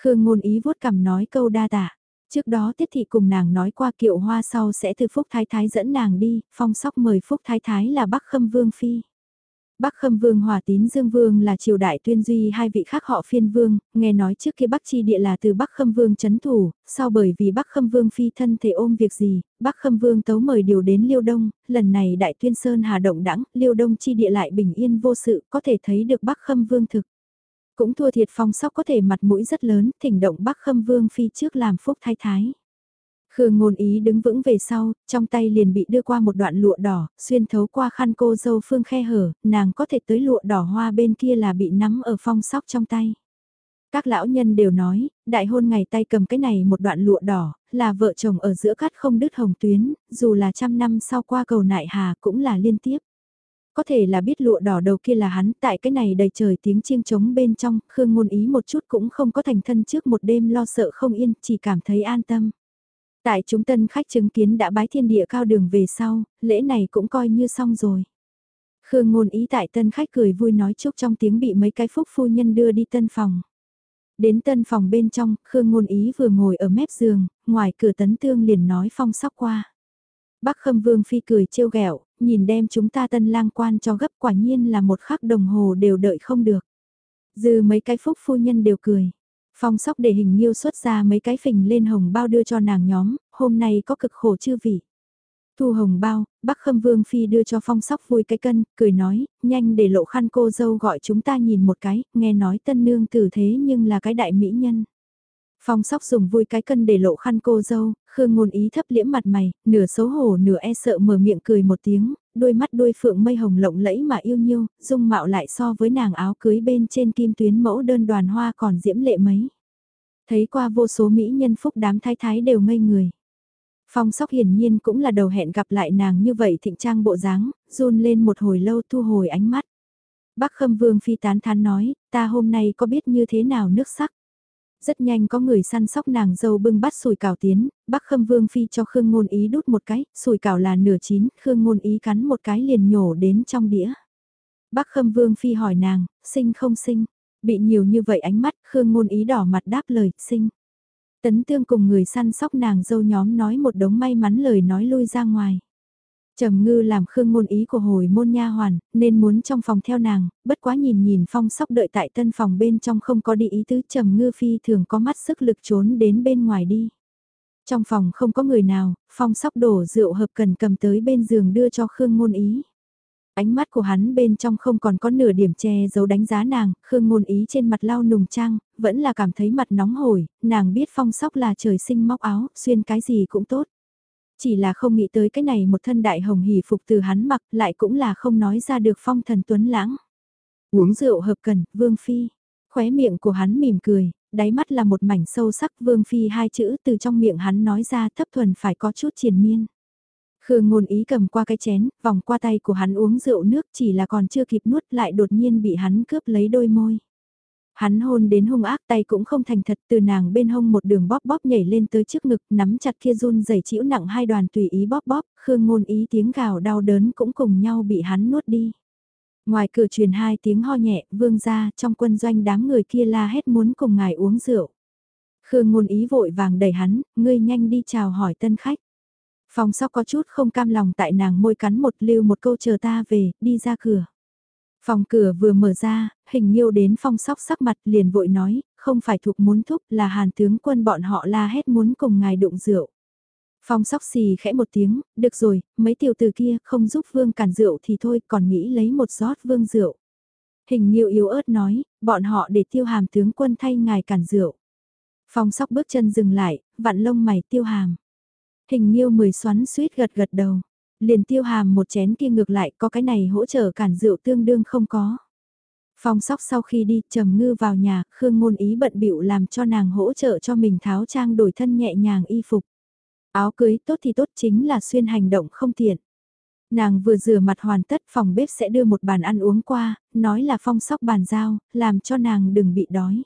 Khương ngôn ý vuốt cằm nói câu đa tạ. Trước đó Tiết Thị cùng nàng nói qua kiệu hoa sau sẽ từ Phúc Thái Thái dẫn nàng đi, phong sóc mời Phúc Thái Thái là Bắc Khâm Vương Phi. Bắc Khâm Vương Hòa Tín Dương Vương là triều đại tuyên duy hai vị khác họ phiên vương, nghe nói trước kia Bắc Chi địa là từ Bắc Khâm Vương chấn thủ, sau bởi vì Bắc Khâm Vương phi thân thể ôm việc gì, Bắc Khâm Vương tấu mời điều đến Liêu Đông, lần này đại tuyên sơn hà động đẳng, Liêu Đông chi địa lại bình yên vô sự, có thể thấy được Bắc Khâm Vương thực. Cũng thua thiệt phong sóc có thể mặt mũi rất lớn, thỉnh động Bắc Khâm Vương phi trước làm phúc thái thái. Khương ngôn ý đứng vững về sau, trong tay liền bị đưa qua một đoạn lụa đỏ, xuyên thấu qua khăn cô dâu phương khe hở, nàng có thể tới lụa đỏ hoa bên kia là bị nắm ở phong sóc trong tay. Các lão nhân đều nói, đại hôn ngày tay cầm cái này một đoạn lụa đỏ, là vợ chồng ở giữa cắt không đứt hồng tuyến, dù là trăm năm sau qua cầu nại hà cũng là liên tiếp có thể là biết lụa đỏ đầu kia là hắn, tại cái này đầy trời tiếng chiêng trống bên trong, Khương ngôn ý một chút cũng không có thành thân trước một đêm lo sợ không yên, chỉ cảm thấy an tâm. Tại chúng tân khách chứng kiến đã bái thiên địa cao đường về sau, lễ này cũng coi như xong rồi. Khương ngôn ý tại tân khách cười vui nói chúc trong tiếng bị mấy cái phúc phu nhân đưa đi tân phòng. Đến tân phòng bên trong, Khương ngôn ý vừa ngồi ở mép giường, ngoài cửa tấn tương liền nói phong sóc qua. bắc Khâm Vương Phi cười trêu ghẹo, nhìn đem chúng ta tân lang quan cho gấp quả nhiên là một khắc đồng hồ đều đợi không được. Dư mấy cái phúc phu nhân đều cười. Phong sóc để hình nhiêu xuất ra mấy cái phình lên hồng bao đưa cho nàng nhóm, hôm nay có cực khổ chư vị. Thu hồng bao, bác khâm vương phi đưa cho phong sóc vui cái cân, cười nói, nhanh để lộ khăn cô dâu gọi chúng ta nhìn một cái, nghe nói tân nương tử thế nhưng là cái đại mỹ nhân. Phong sóc dùng vui cái cân để lộ khăn cô dâu, khương ngôn ý thấp liễm mặt mày, nửa xấu hổ nửa e sợ mở miệng cười một tiếng, đôi mắt đôi phượng mây hồng lộng lẫy mà yêu nhiêu, dung mạo lại so với nàng áo cưới bên trên kim tuyến mẫu đơn đoàn hoa còn diễm lệ mấy. Thấy qua vô số mỹ nhân phúc đám thái thái đều ngây người. Phong sóc hiển nhiên cũng là đầu hẹn gặp lại nàng như vậy thịnh trang bộ dáng, run lên một hồi lâu thu hồi ánh mắt. Bác Khâm Vương phi tán thán nói, ta hôm nay có biết như thế nào nước sắc. Rất nhanh có người săn sóc nàng dâu bưng bắt sùi cảo tiến, bác khâm vương phi cho Khương Ngôn Ý đút một cái, sùi cảo là nửa chín, Khương Ngôn Ý cắn một cái liền nhổ đến trong đĩa. Bác khâm vương phi hỏi nàng, sinh không sinh, bị nhiều như vậy ánh mắt, Khương Ngôn Ý đỏ mặt đáp lời, sinh. Tấn tương cùng người săn sóc nàng dâu nhóm nói một đống may mắn lời nói lui ra ngoài. Trầm ngư làm khương ngôn ý của hồi môn nha hoàn, nên muốn trong phòng theo nàng, bất quá nhìn nhìn phong sóc đợi tại tân phòng bên trong không có đi ý tứ trầm ngư phi thường có mắt sức lực trốn đến bên ngoài đi. Trong phòng không có người nào, phong sóc đổ rượu hợp cần cầm tới bên giường đưa cho khương ngôn ý. Ánh mắt của hắn bên trong không còn có nửa điểm che giấu đánh giá nàng, khương ngôn ý trên mặt lau nùng trang, vẫn là cảm thấy mặt nóng hổi, nàng biết phong sóc là trời sinh móc áo, xuyên cái gì cũng tốt. Chỉ là không nghĩ tới cái này một thân đại hồng hỉ phục từ hắn mặc lại cũng là không nói ra được phong thần tuấn lãng. Uống rượu hợp cần, vương phi. Khóe miệng của hắn mỉm cười, đáy mắt là một mảnh sâu sắc vương phi hai chữ từ trong miệng hắn nói ra thấp thuần phải có chút triền miên. Khương ngôn ý cầm qua cái chén, vòng qua tay của hắn uống rượu nước chỉ là còn chưa kịp nuốt lại đột nhiên bị hắn cướp lấy đôi môi. Hắn hôn đến hung ác tay cũng không thành thật từ nàng bên hông một đường bóp bóp nhảy lên tới trước ngực nắm chặt kia run rẩy chịu nặng hai đoàn tùy ý bóp bóp, khương ngôn ý tiếng gào đau đớn cũng cùng nhau bị hắn nuốt đi. Ngoài cửa truyền hai tiếng ho nhẹ, vương ra trong quân doanh đám người kia la hét muốn cùng ngài uống rượu. Khương ngôn ý vội vàng đẩy hắn, ngươi nhanh đi chào hỏi tân khách. Phòng sóc có chút không cam lòng tại nàng môi cắn một lưu một câu chờ ta về, đi ra cửa. Phòng cửa vừa mở ra, hình nhiêu đến phong sóc sắc mặt liền vội nói, không phải thuộc muốn thúc là hàn tướng quân bọn họ la hét muốn cùng ngài đụng rượu. Phong sóc xì khẽ một tiếng, được rồi, mấy tiểu từ kia không giúp vương cản rượu thì thôi còn nghĩ lấy một rót vương rượu. Hình nhiêu yếu ớt nói, bọn họ để tiêu hàm tướng quân thay ngài cản rượu. Phong sóc bước chân dừng lại, vặn lông mày tiêu hàm. Hình nhiêu mười xoắn suýt gật gật đầu liền tiêu hàm một chén kia ngược lại có cái này hỗ trợ cản rượu tương đương không có. Phong sóc sau khi đi trầm ngư vào nhà, Khương ngôn ý bận bịu làm cho nàng hỗ trợ cho mình tháo trang đổi thân nhẹ nhàng y phục. Áo cưới tốt thì tốt chính là xuyên hành động không tiện. Nàng vừa rửa mặt hoàn tất phòng bếp sẽ đưa một bàn ăn uống qua, nói là phong sóc bàn giao, làm cho nàng đừng bị đói.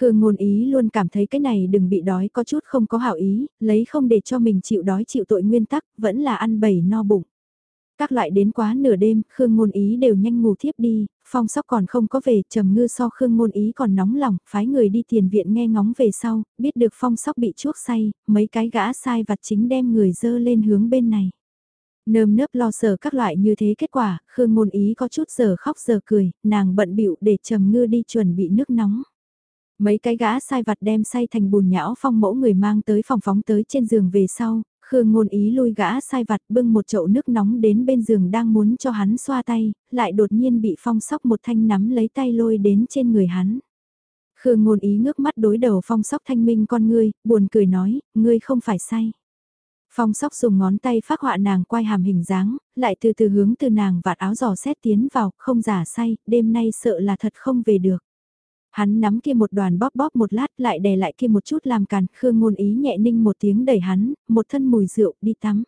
Khương ngôn ý luôn cảm thấy cái này đừng bị đói có chút không có hảo ý, lấy không để cho mình chịu đói chịu tội nguyên tắc, vẫn là ăn bầy no bụng. Các loại đến quá nửa đêm, Khương ngôn ý đều nhanh ngủ thiếp đi, phong sóc còn không có về, trầm ngư so Khương ngôn ý còn nóng lòng, phái người đi tiền viện nghe ngóng về sau, biết được phong sóc bị chuốc say, mấy cái gã sai vặt chính đem người dơ lên hướng bên này. Nơm nớp lo sợ các loại như thế kết quả, Khương ngôn ý có chút giờ khóc giờ cười, nàng bận bịu để trầm ngư đi chuẩn bị nước nóng. Mấy cái gã sai vặt đem say thành bùn nhão phong mẫu người mang tới phòng phóng tới trên giường về sau, Khương ngôn ý lui gã sai vặt bưng một chậu nước nóng đến bên giường đang muốn cho hắn xoa tay, lại đột nhiên bị phong sóc một thanh nắm lấy tay lôi đến trên người hắn. Khương ngôn ý ngước mắt đối đầu phong sóc thanh minh con ngươi, buồn cười nói, ngươi không phải say. Phong sóc dùng ngón tay phát họa nàng quay hàm hình dáng, lại từ từ hướng từ nàng vạt áo giò xét tiến vào, không giả say, đêm nay sợ là thật không về được. Hắn nắm kia một đoàn bóp bóp một lát lại đè lại kia một chút làm càn, Khương ngôn ý nhẹ ninh một tiếng đẩy hắn, một thân mùi rượu đi tắm.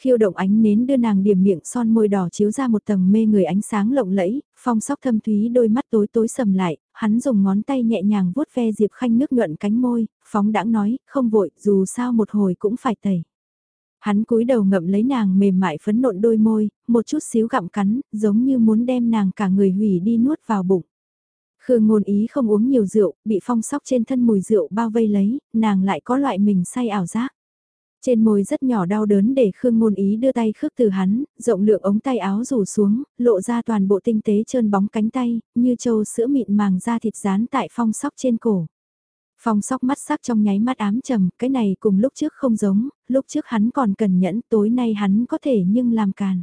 Khiêu động ánh nến đưa nàng điểm miệng son môi đỏ chiếu ra một tầng mê người ánh sáng lộng lẫy, phong sóc thâm thúy đôi mắt tối tối sầm lại, hắn dùng ngón tay nhẹ nhàng vuốt ve Diệp Khanh nước nhuận cánh môi, phóng đãng nói, không vội, dù sao một hồi cũng phải tẩy. Hắn cúi đầu ngậm lấy nàng mềm mại phấn nộn đôi môi, một chút xíu gặm cắn, giống như muốn đem nàng cả người hủy đi nuốt vào bụng. Khương ngôn ý không uống nhiều rượu, bị phong sóc trên thân mùi rượu bao vây lấy, nàng lại có loại mình say ảo giác. Trên môi rất nhỏ đau đớn để Khương Ngôn Ý đưa tay khước từ hắn, rộng lượng ống tay áo rủ xuống, lộ ra toàn bộ tinh tế trơn bóng cánh tay, như trâu sữa mịn màng da thịt rán tại phong sóc trên cổ. Phong sóc mắt sắc trong nháy mắt ám trầm, cái này cùng lúc trước không giống, lúc trước hắn còn cần nhẫn, tối nay hắn có thể nhưng làm càn.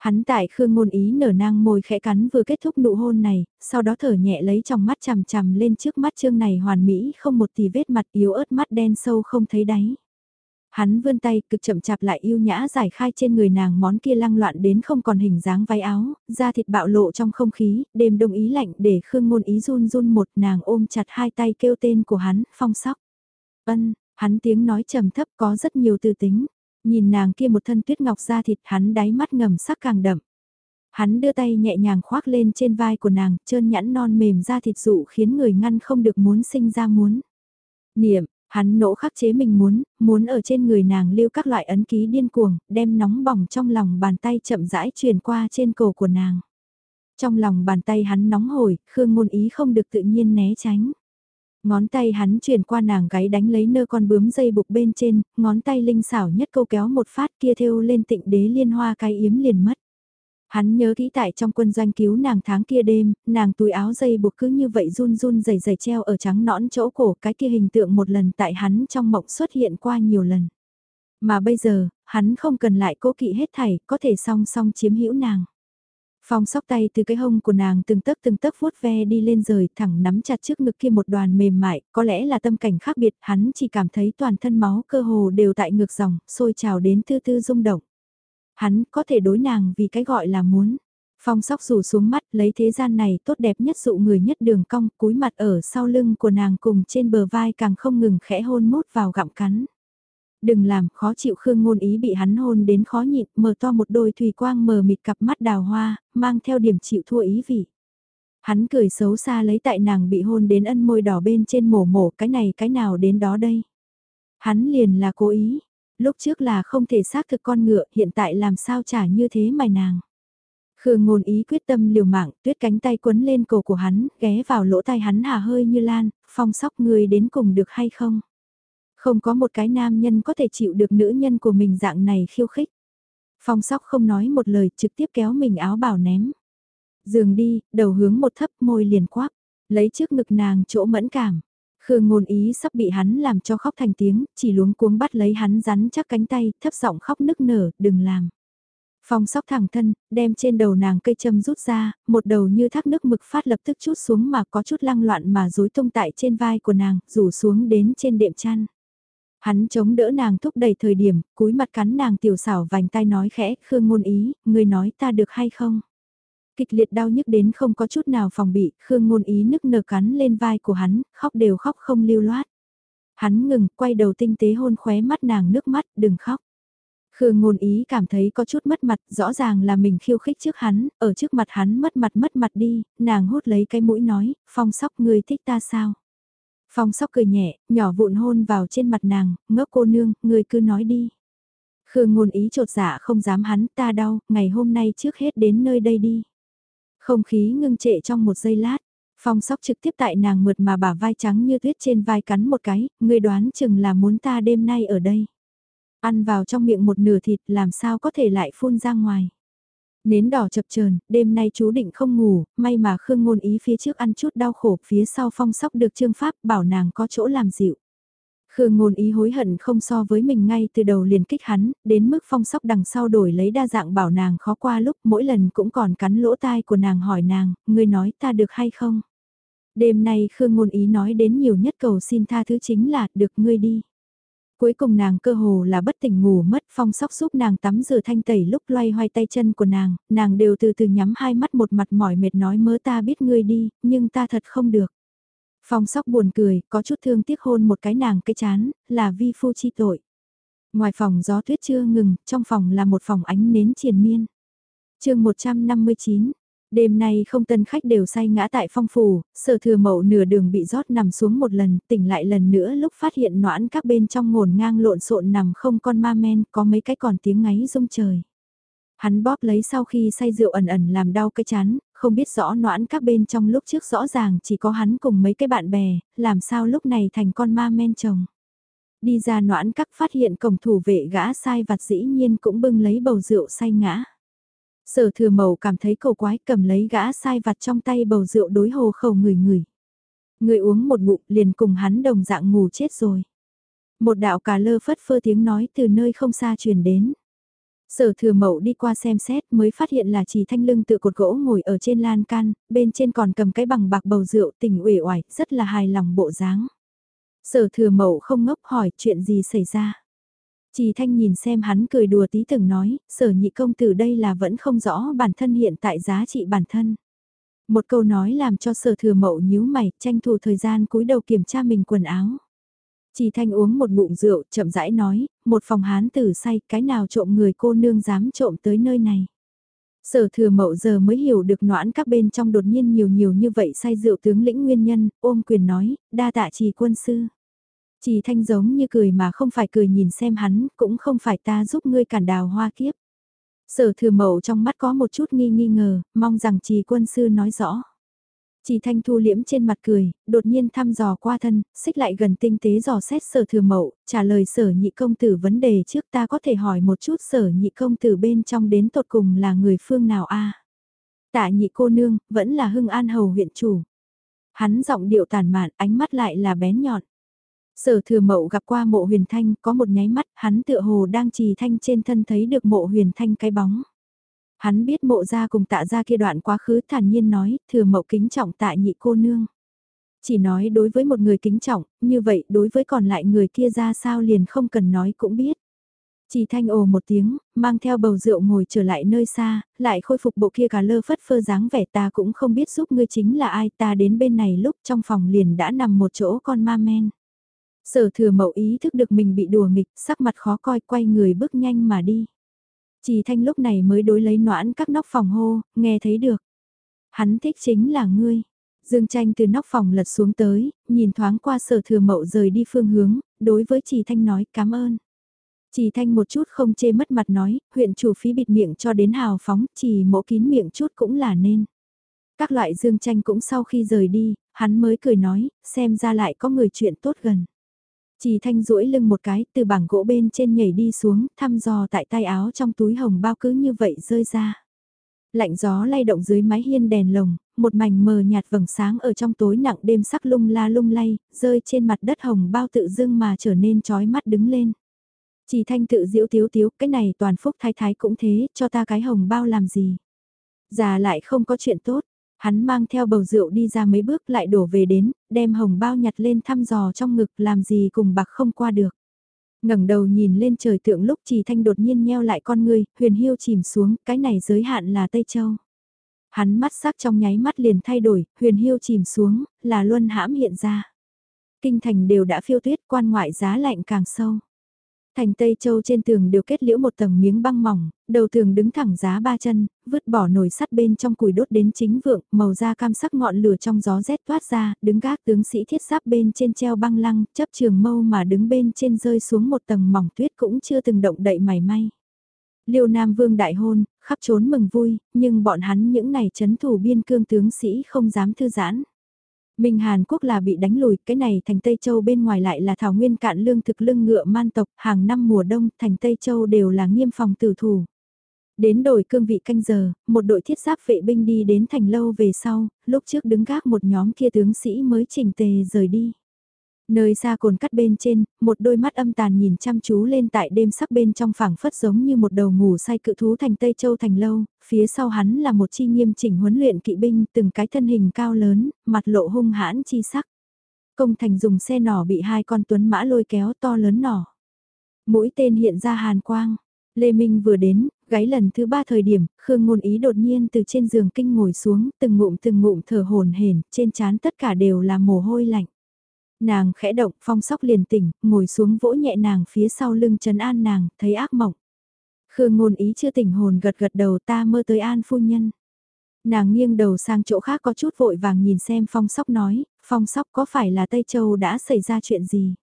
Hắn tại Khương Ngôn Ý nở nang môi khẽ cắn vừa kết thúc nụ hôn này, sau đó thở nhẹ lấy trong mắt chằm chằm lên trước mắt trương này hoàn mỹ không một tì vết mặt yếu ớt mắt đen sâu không thấy đáy. Hắn vươn tay cực chậm chạp lại yêu nhã giải khai trên người nàng món kia lăng loạn đến không còn hình dáng váy áo, da thịt bạo lộ trong không khí, đêm đông ý lạnh để Khương Ngôn Ý run run một nàng ôm chặt hai tay kêu tên của hắn, phong sóc. Ân, hắn tiếng nói trầm thấp có rất nhiều tư tính, nhìn nàng kia một thân tuyết ngọc da thịt hắn đáy mắt ngầm sắc càng đậm. Hắn đưa tay nhẹ nhàng khoác lên trên vai của nàng, trơn nhẵn non mềm da thịt dụ khiến người ngăn không được muốn sinh ra muốn. Niệm, Hắn nỗ khắc chế mình muốn, muốn ở trên người nàng lưu các loại ấn ký điên cuồng, đem nóng bỏng trong lòng bàn tay chậm rãi truyền qua trên cổ của nàng. Trong lòng bàn tay hắn nóng hổi, Khương ngôn ý không được tự nhiên né tránh. Ngón tay hắn truyền qua nàng gáy đánh lấy nơ con bướm dây buộc bên trên, ngón tay linh xảo nhất câu kéo một phát kia thêu lên tịnh đế liên hoa cái yếm liền mất. Hắn nhớ kỹ tại trong quân doanh cứu nàng tháng kia đêm, nàng túi áo dây buộc cứ như vậy run run dày dày treo ở trắng nõn chỗ cổ cái kia hình tượng một lần tại hắn trong mộng xuất hiện qua nhiều lần. Mà bây giờ, hắn không cần lại cố kỵ hết thảy, có thể song song chiếm hữu nàng. Phong sóc tay từ cái hông của nàng từng tấc từng tấc vuốt ve đi lên rời thẳng nắm chặt trước ngực kia một đoàn mềm mại, có lẽ là tâm cảnh khác biệt, hắn chỉ cảm thấy toàn thân máu cơ hồ đều tại ngược dòng, sôi trào đến tư tư rung động hắn có thể đối nàng vì cái gọi là muốn. Phong sóc rủ xuống mắt lấy thế gian này tốt đẹp nhất dụ người nhất đường cong cúi mặt ở sau lưng của nàng cùng trên bờ vai càng không ngừng khẽ hôn mút vào gặm cắn. Đừng làm khó chịu Khương ngôn ý bị hắn hôn đến khó nhịn mở to một đôi thủy quang mờ mịt cặp mắt đào hoa, mang theo điểm chịu thua ý vị. Hắn cười xấu xa lấy tại nàng bị hôn đến ân môi đỏ bên trên mổ mổ cái này cái nào đến đó đây. Hắn liền là cố ý, lúc trước là không thể xác thực con ngựa, hiện tại làm sao trả như thế mày nàng. Khương ngôn ý quyết tâm liều mạng, tuyết cánh tay quấn lên cổ của hắn, ghé vào lỗ tai hắn hà hơi như lan, phong sóc người đến cùng được hay không. Không có một cái nam nhân có thể chịu được nữ nhân của mình dạng này khiêu khích. Phong sóc không nói một lời trực tiếp kéo mình áo bảo ném. Dường đi, đầu hướng một thấp môi liền quáp, lấy trước ngực nàng chỗ mẫn cảm. Khương ngôn ý sắp bị hắn làm cho khóc thành tiếng, chỉ luống cuống bắt lấy hắn rắn chắc cánh tay, thấp giọng khóc nức nở, đừng làm. Phong sóc thẳng thân, đem trên đầu nàng cây châm rút ra, một đầu như thác nước mực phát lập tức chút xuống mà có chút lăng loạn mà rối tung tại trên vai của nàng, rủ xuống đến trên đệm chăn. Hắn chống đỡ nàng thúc đẩy thời điểm, cúi mặt cắn nàng tiểu xảo vành tay nói khẽ, Khương ngôn ý, người nói ta được hay không? kịch liệt đau nhức đến không có chút nào phòng bị, Khương ngôn ý nức nở cắn lên vai của hắn, khóc đều khóc không lưu loát. Hắn ngừng, quay đầu tinh tế hôn khóe mắt nàng nước mắt, đừng khóc. Khương ngôn ý cảm thấy có chút mất mặt, rõ ràng là mình khiêu khích trước hắn, ở trước mặt hắn mất mặt mất mặt đi, nàng hút lấy cái mũi nói, phong sóc người thích ta sao? Phong sóc cười nhẹ, nhỏ vụn hôn vào trên mặt nàng, ngốc cô nương, người cứ nói đi. Khương ngôn ý trột dạ không dám hắn ta đau, ngày hôm nay trước hết đến nơi đây đi. Không khí ngưng trệ trong một giây lát, phong sóc trực tiếp tại nàng mượt mà bả vai trắng như tuyết trên vai cắn một cái, người đoán chừng là muốn ta đêm nay ở đây. Ăn vào trong miệng một nửa thịt làm sao có thể lại phun ra ngoài. Nến đỏ chập chờn đêm nay chú định không ngủ, may mà Khương ngôn ý phía trước ăn chút đau khổ, phía sau phong sóc được trương pháp bảo nàng có chỗ làm dịu. Khương ngôn ý hối hận không so với mình ngay từ đầu liền kích hắn, đến mức phong sóc đằng sau đổi lấy đa dạng bảo nàng khó qua lúc mỗi lần cũng còn cắn lỗ tai của nàng hỏi nàng, ngươi nói ta được hay không? Đêm nay Khương ngôn ý nói đến nhiều nhất cầu xin tha thứ chính là, được ngươi đi. Cuối cùng nàng cơ hồ là bất tỉnh ngủ mất phong sóc giúp nàng tắm rửa thanh tẩy lúc loay hoay tay chân của nàng, nàng đều từ từ nhắm hai mắt một mặt mỏi mệt nói mớ ta biết ngươi đi, nhưng ta thật không được. Phong sóc buồn cười, có chút thương tiếc hôn một cái nàng cái chán, là vi phu chi tội. Ngoài phòng gió tuyết chưa ngừng, trong phòng là một phòng ánh nến triền miên. chương 159, đêm nay không tân khách đều say ngã tại phong phủ, sở thừa mậu nửa đường bị rót nằm xuống một lần, tỉnh lại lần nữa lúc phát hiện noãn các bên trong ngổn ngang lộn xộn nằm không con ma men, có mấy cái còn tiếng ngáy rung trời. Hắn bóp lấy sau khi say rượu ẩn ẩn làm đau cái chán, không biết rõ noãn các bên trong lúc trước rõ ràng chỉ có hắn cùng mấy cái bạn bè, làm sao lúc này thành con ma men chồng. Đi ra noãn các phát hiện cổng thủ vệ gã sai vặt dĩ nhiên cũng bưng lấy bầu rượu say ngã. Sở thừa mậu cảm thấy cầu quái cầm lấy gã sai vặt trong tay bầu rượu đối hồ khẩu người người. Người uống một ngụm liền cùng hắn đồng dạng ngủ chết rồi. Một đạo cà lơ phất phơ tiếng nói từ nơi không xa truyền đến. Sở thừa mậu đi qua xem xét mới phát hiện là chỉ thanh lưng tự cột gỗ ngồi ở trên lan can, bên trên còn cầm cái bằng bạc bầu rượu tỉnh uể oải, rất là hài lòng bộ dáng. Sở thừa mậu không ngốc hỏi chuyện gì xảy ra. Trì thanh nhìn xem hắn cười đùa tí từng nói, sở nhị công tử đây là vẫn không rõ bản thân hiện tại giá trị bản thân. Một câu nói làm cho sở thừa mậu nhíu mày, tranh thủ thời gian cúi đầu kiểm tra mình quần áo. Trì thanh uống một bụng rượu, chậm rãi nói, một phòng hán tử say, cái nào trộm người cô nương dám trộm tới nơi này. Sở thừa mậu giờ mới hiểu được noãn các bên trong đột nhiên nhiều nhiều như vậy say rượu tướng lĩnh nguyên nhân, ôm quyền nói, đa tạ trì quân sư. Chỉ thanh giống như cười mà không phải cười nhìn xem hắn, cũng không phải ta giúp ngươi cản đào hoa kiếp. Sở thừa mậu trong mắt có một chút nghi nghi ngờ, mong rằng trì quân sư nói rõ. Chỉ thanh thu liễm trên mặt cười, đột nhiên thăm dò qua thân, xích lại gần tinh tế dò xét sở thừa mậu, trả lời sở nhị công tử vấn đề trước ta có thể hỏi một chút sở nhị công tử bên trong đến tột cùng là người phương nào a Tạ nhị cô nương, vẫn là hưng an hầu huyện chủ. Hắn giọng điệu tàn mạn, ánh mắt lại là bén nhọn. Sở thừa mậu gặp qua mộ huyền thanh, có một nháy mắt, hắn tựa hồ đang trì thanh trên thân thấy được mộ huyền thanh cái bóng. Hắn biết mộ ra cùng tạ ra kia đoạn quá khứ thản nhiên nói, thừa mậu kính trọng tạ nhị cô nương. Chỉ nói đối với một người kính trọng, như vậy đối với còn lại người kia ra sao liền không cần nói cũng biết. Chỉ thanh ồ một tiếng, mang theo bầu rượu ngồi trở lại nơi xa, lại khôi phục bộ kia cả lơ phất phơ dáng vẻ ta cũng không biết giúp ngươi chính là ai ta đến bên này lúc trong phòng liền đã nằm một chỗ con ma men. Sở thừa mậu ý thức được mình bị đùa nghịch, sắc mặt khó coi quay người bước nhanh mà đi. Chỉ thanh lúc này mới đối lấy noãn các nóc phòng hô, nghe thấy được. Hắn thích chính là ngươi. Dương tranh từ nóc phòng lật xuống tới, nhìn thoáng qua sở thừa mậu rời đi phương hướng, đối với chỉ thanh nói cảm ơn. Chỉ thanh một chút không chê mất mặt nói, huyện chủ phí bịt miệng cho đến hào phóng, chỉ mỗ kín miệng chút cũng là nên. Các loại dương tranh cũng sau khi rời đi, hắn mới cười nói, xem ra lại có người chuyện tốt gần. Chỉ thanh duỗi lưng một cái, từ bảng gỗ bên trên nhảy đi xuống, thăm dò tại tay áo trong túi hồng bao cứ như vậy rơi ra. Lạnh gió lay động dưới mái hiên đèn lồng, một mảnh mờ nhạt vầng sáng ở trong tối nặng đêm sắc lung la lung lay, rơi trên mặt đất hồng bao tự dưng mà trở nên trói mắt đứng lên. Chỉ thanh tự diễu tiếu tiếu, cái này toàn phúc thái thái cũng thế, cho ta cái hồng bao làm gì. Già lại không có chuyện tốt, Hắn mang theo bầu rượu đi ra mấy bước lại đổ về đến, đem hồng bao nhặt lên thăm dò trong ngực làm gì cùng bạc không qua được. ngẩng đầu nhìn lên trời tượng lúc trì thanh đột nhiên nheo lại con người, huyền hiêu chìm xuống, cái này giới hạn là Tây Châu. Hắn mắt sắc trong nháy mắt liền thay đổi, huyền hiêu chìm xuống, là luân hãm hiện ra. Kinh thành đều đã phiêu tuyết quan ngoại giá lạnh càng sâu. Thành Tây Châu trên tường đều kết liễu một tầng miếng băng mỏng, đầu tường đứng thẳng giá ba chân, vứt bỏ nồi sắt bên trong củi đốt đến chính vượng, màu da cam sắc ngọn lửa trong gió rét thoát ra, đứng gác tướng sĩ thiết giáp bên trên treo băng lăng, chấp trường mâu mà đứng bên trên rơi xuống một tầng mỏng tuyết cũng chưa từng động đậy mảy may. Liêu Nam Vương đại hôn, khắp trốn mừng vui, nhưng bọn hắn những ngày chấn thủ biên cương tướng sĩ không dám thư giãn. Minh Hàn Quốc là bị đánh lùi, cái này thành Tây Châu bên ngoài lại là thảo nguyên cạn lương thực lưng ngựa man tộc, hàng năm mùa đông thành Tây Châu đều là nghiêm phòng tử thủ. Đến đổi cương vị canh giờ, một đội thiết giáp vệ binh đi đến thành lâu về sau, lúc trước đứng gác một nhóm kia tướng sĩ mới chỉnh tề rời đi. Nơi xa cồn cắt bên trên, một đôi mắt âm tàn nhìn chăm chú lên tại đêm sắc bên trong phảng phất giống như một đầu ngủ say cự thú thành Tây Châu thành lâu, phía sau hắn là một chi nghiêm chỉnh huấn luyện kỵ binh từng cái thân hình cao lớn, mặt lộ hung hãn chi sắc. Công thành dùng xe nỏ bị hai con tuấn mã lôi kéo to lớn nỏ. Mũi tên hiện ra hàn quang. Lê Minh vừa đến, gáy lần thứ ba thời điểm, Khương Ngôn Ý đột nhiên từ trên giường kinh ngồi xuống, từng ngụm từng ngụm thở hồn hển, trên trán tất cả đều là mồ hôi lạnh. Nàng khẽ động, phong sóc liền tỉnh, ngồi xuống vỗ nhẹ nàng phía sau lưng trấn an nàng, thấy ác mộng. Khương ngôn ý chưa tỉnh hồn gật gật đầu ta mơ tới an phu nhân. Nàng nghiêng đầu sang chỗ khác có chút vội vàng nhìn xem phong sóc nói, phong sóc có phải là Tây Châu đã xảy ra chuyện gì?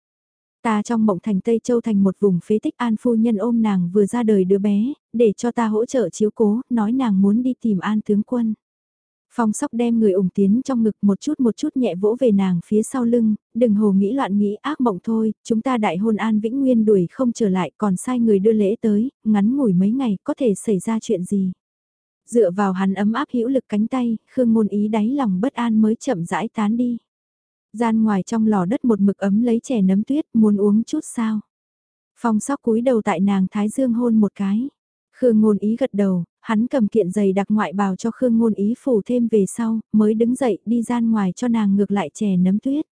Ta trong mộng thành Tây Châu thành một vùng phế tích an phu nhân ôm nàng vừa ra đời đứa bé, để cho ta hỗ trợ chiếu cố, nói nàng muốn đi tìm an tướng quân. Phong sóc đem người ủng tiến trong ngực một chút một chút nhẹ vỗ về nàng phía sau lưng, đừng hồ nghĩ loạn nghĩ ác mộng thôi, chúng ta đại hôn an vĩnh nguyên đuổi không trở lại còn sai người đưa lễ tới, ngắn ngủi mấy ngày có thể xảy ra chuyện gì. Dựa vào hắn ấm áp hữu lực cánh tay, Khương Ngôn Ý đáy lòng bất an mới chậm rãi tán đi. Gian ngoài trong lò đất một mực ấm lấy chè nấm tuyết muốn uống chút sao. Phong sóc cúi đầu tại nàng Thái Dương hôn một cái. Khương Ngôn Ý gật đầu, hắn cầm kiện giày đặc ngoại bào cho Khương Ngôn Ý phủ thêm về sau, mới đứng dậy đi gian ngoài cho nàng ngược lại chè nấm tuyết.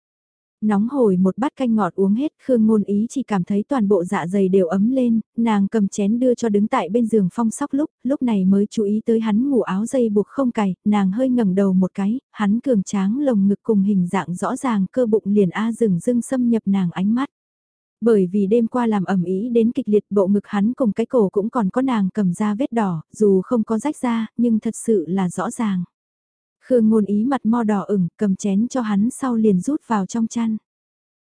Nóng hổi một bát canh ngọt uống hết, Khương Ngôn Ý chỉ cảm thấy toàn bộ dạ dày đều ấm lên, nàng cầm chén đưa cho đứng tại bên giường phong sóc lúc, lúc này mới chú ý tới hắn ngủ áo dây buộc không cài, nàng hơi ngẩng đầu một cái, hắn cường tráng lồng ngực cùng hình dạng rõ ràng cơ bụng liền A rừng rưng xâm nhập nàng ánh mắt. Bởi vì đêm qua làm ẩm ý đến kịch liệt bộ ngực hắn cùng cái cổ cũng còn có nàng cầm ra vết đỏ, dù không có rách ra, nhưng thật sự là rõ ràng. Khương ngôn ý mặt mo đỏ ửng, cầm chén cho hắn sau liền rút vào trong chăn.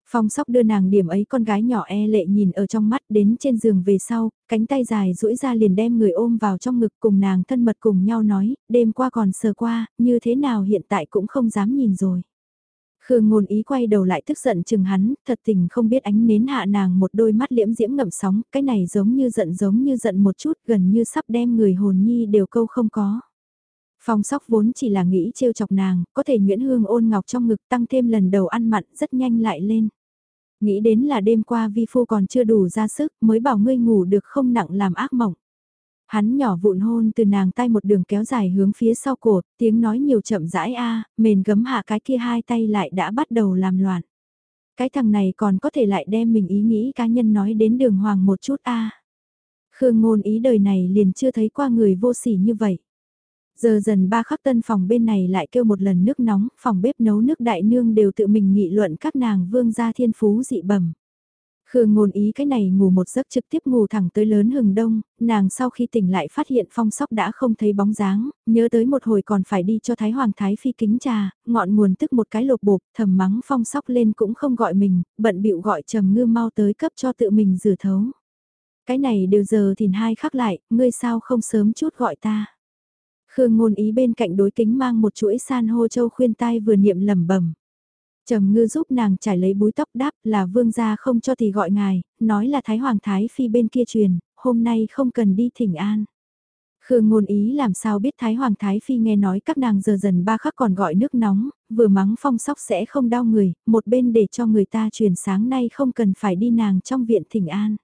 Phong sóc đưa nàng điểm ấy con gái nhỏ e lệ nhìn ở trong mắt đến trên giường về sau, cánh tay dài duỗi ra liền đem người ôm vào trong ngực cùng nàng thân mật cùng nhau nói, đêm qua còn sờ qua, như thế nào hiện tại cũng không dám nhìn rồi. Khương ngôn ý quay đầu lại tức giận chừng hắn, thật tình không biết ánh nến hạ nàng một đôi mắt liễm diễm ngậm sóng, cái này giống như giận giống như giận một chút gần như sắp đem người hồn nhi đều câu không có. Phong sóc vốn chỉ là nghĩ trêu chọc nàng, có thể Nguyễn Hương ôn ngọc trong ngực tăng thêm lần đầu ăn mặn rất nhanh lại lên. Nghĩ đến là đêm qua vi phu còn chưa đủ ra sức mới bảo ngươi ngủ được không nặng làm ác mộng. Hắn nhỏ vụn hôn từ nàng tay một đường kéo dài hướng phía sau cổ, tiếng nói nhiều chậm rãi a, mền gấm hạ cái kia hai tay lại đã bắt đầu làm loạn. Cái thằng này còn có thể lại đem mình ý nghĩ cá nhân nói đến đường hoàng một chút a. Khương ngôn ý đời này liền chưa thấy qua người vô sỉ như vậy. Giờ dần ba khắc tân phòng bên này lại kêu một lần nước nóng, phòng bếp nấu nước đại nương đều tự mình nghị luận các nàng vương gia thiên phú dị bẩm. Khương ngôn ý cái này ngủ một giấc trực tiếp ngủ thẳng tới lớn hừng đông, nàng sau khi tỉnh lại phát hiện phong sóc đã không thấy bóng dáng, nhớ tới một hồi còn phải đi cho Thái Hoàng Thái Phi kính trà, ngọn nguồn tức một cái lột bột, thầm mắng phong sóc lên cũng không gọi mình, bận bịu gọi trầm ngư mau tới cấp cho tự mình rửa thấu. Cái này đều giờ thìn hai khắc lại, ngươi sao không sớm chút gọi ta. Khương ngôn ý bên cạnh đối kính mang một chuỗi san hô châu khuyên tai vừa niệm lẩm bẩm Trầm ngư giúp nàng trải lấy búi tóc đáp là vương gia không cho thì gọi ngài, nói là Thái Hoàng Thái Phi bên kia truyền, hôm nay không cần đi thỉnh an. Khương ngôn ý làm sao biết Thái Hoàng Thái Phi nghe nói các nàng giờ dần ba khắc còn gọi nước nóng, vừa mắng phong sóc sẽ không đau người, một bên để cho người ta truyền sáng nay không cần phải đi nàng trong viện thỉnh an.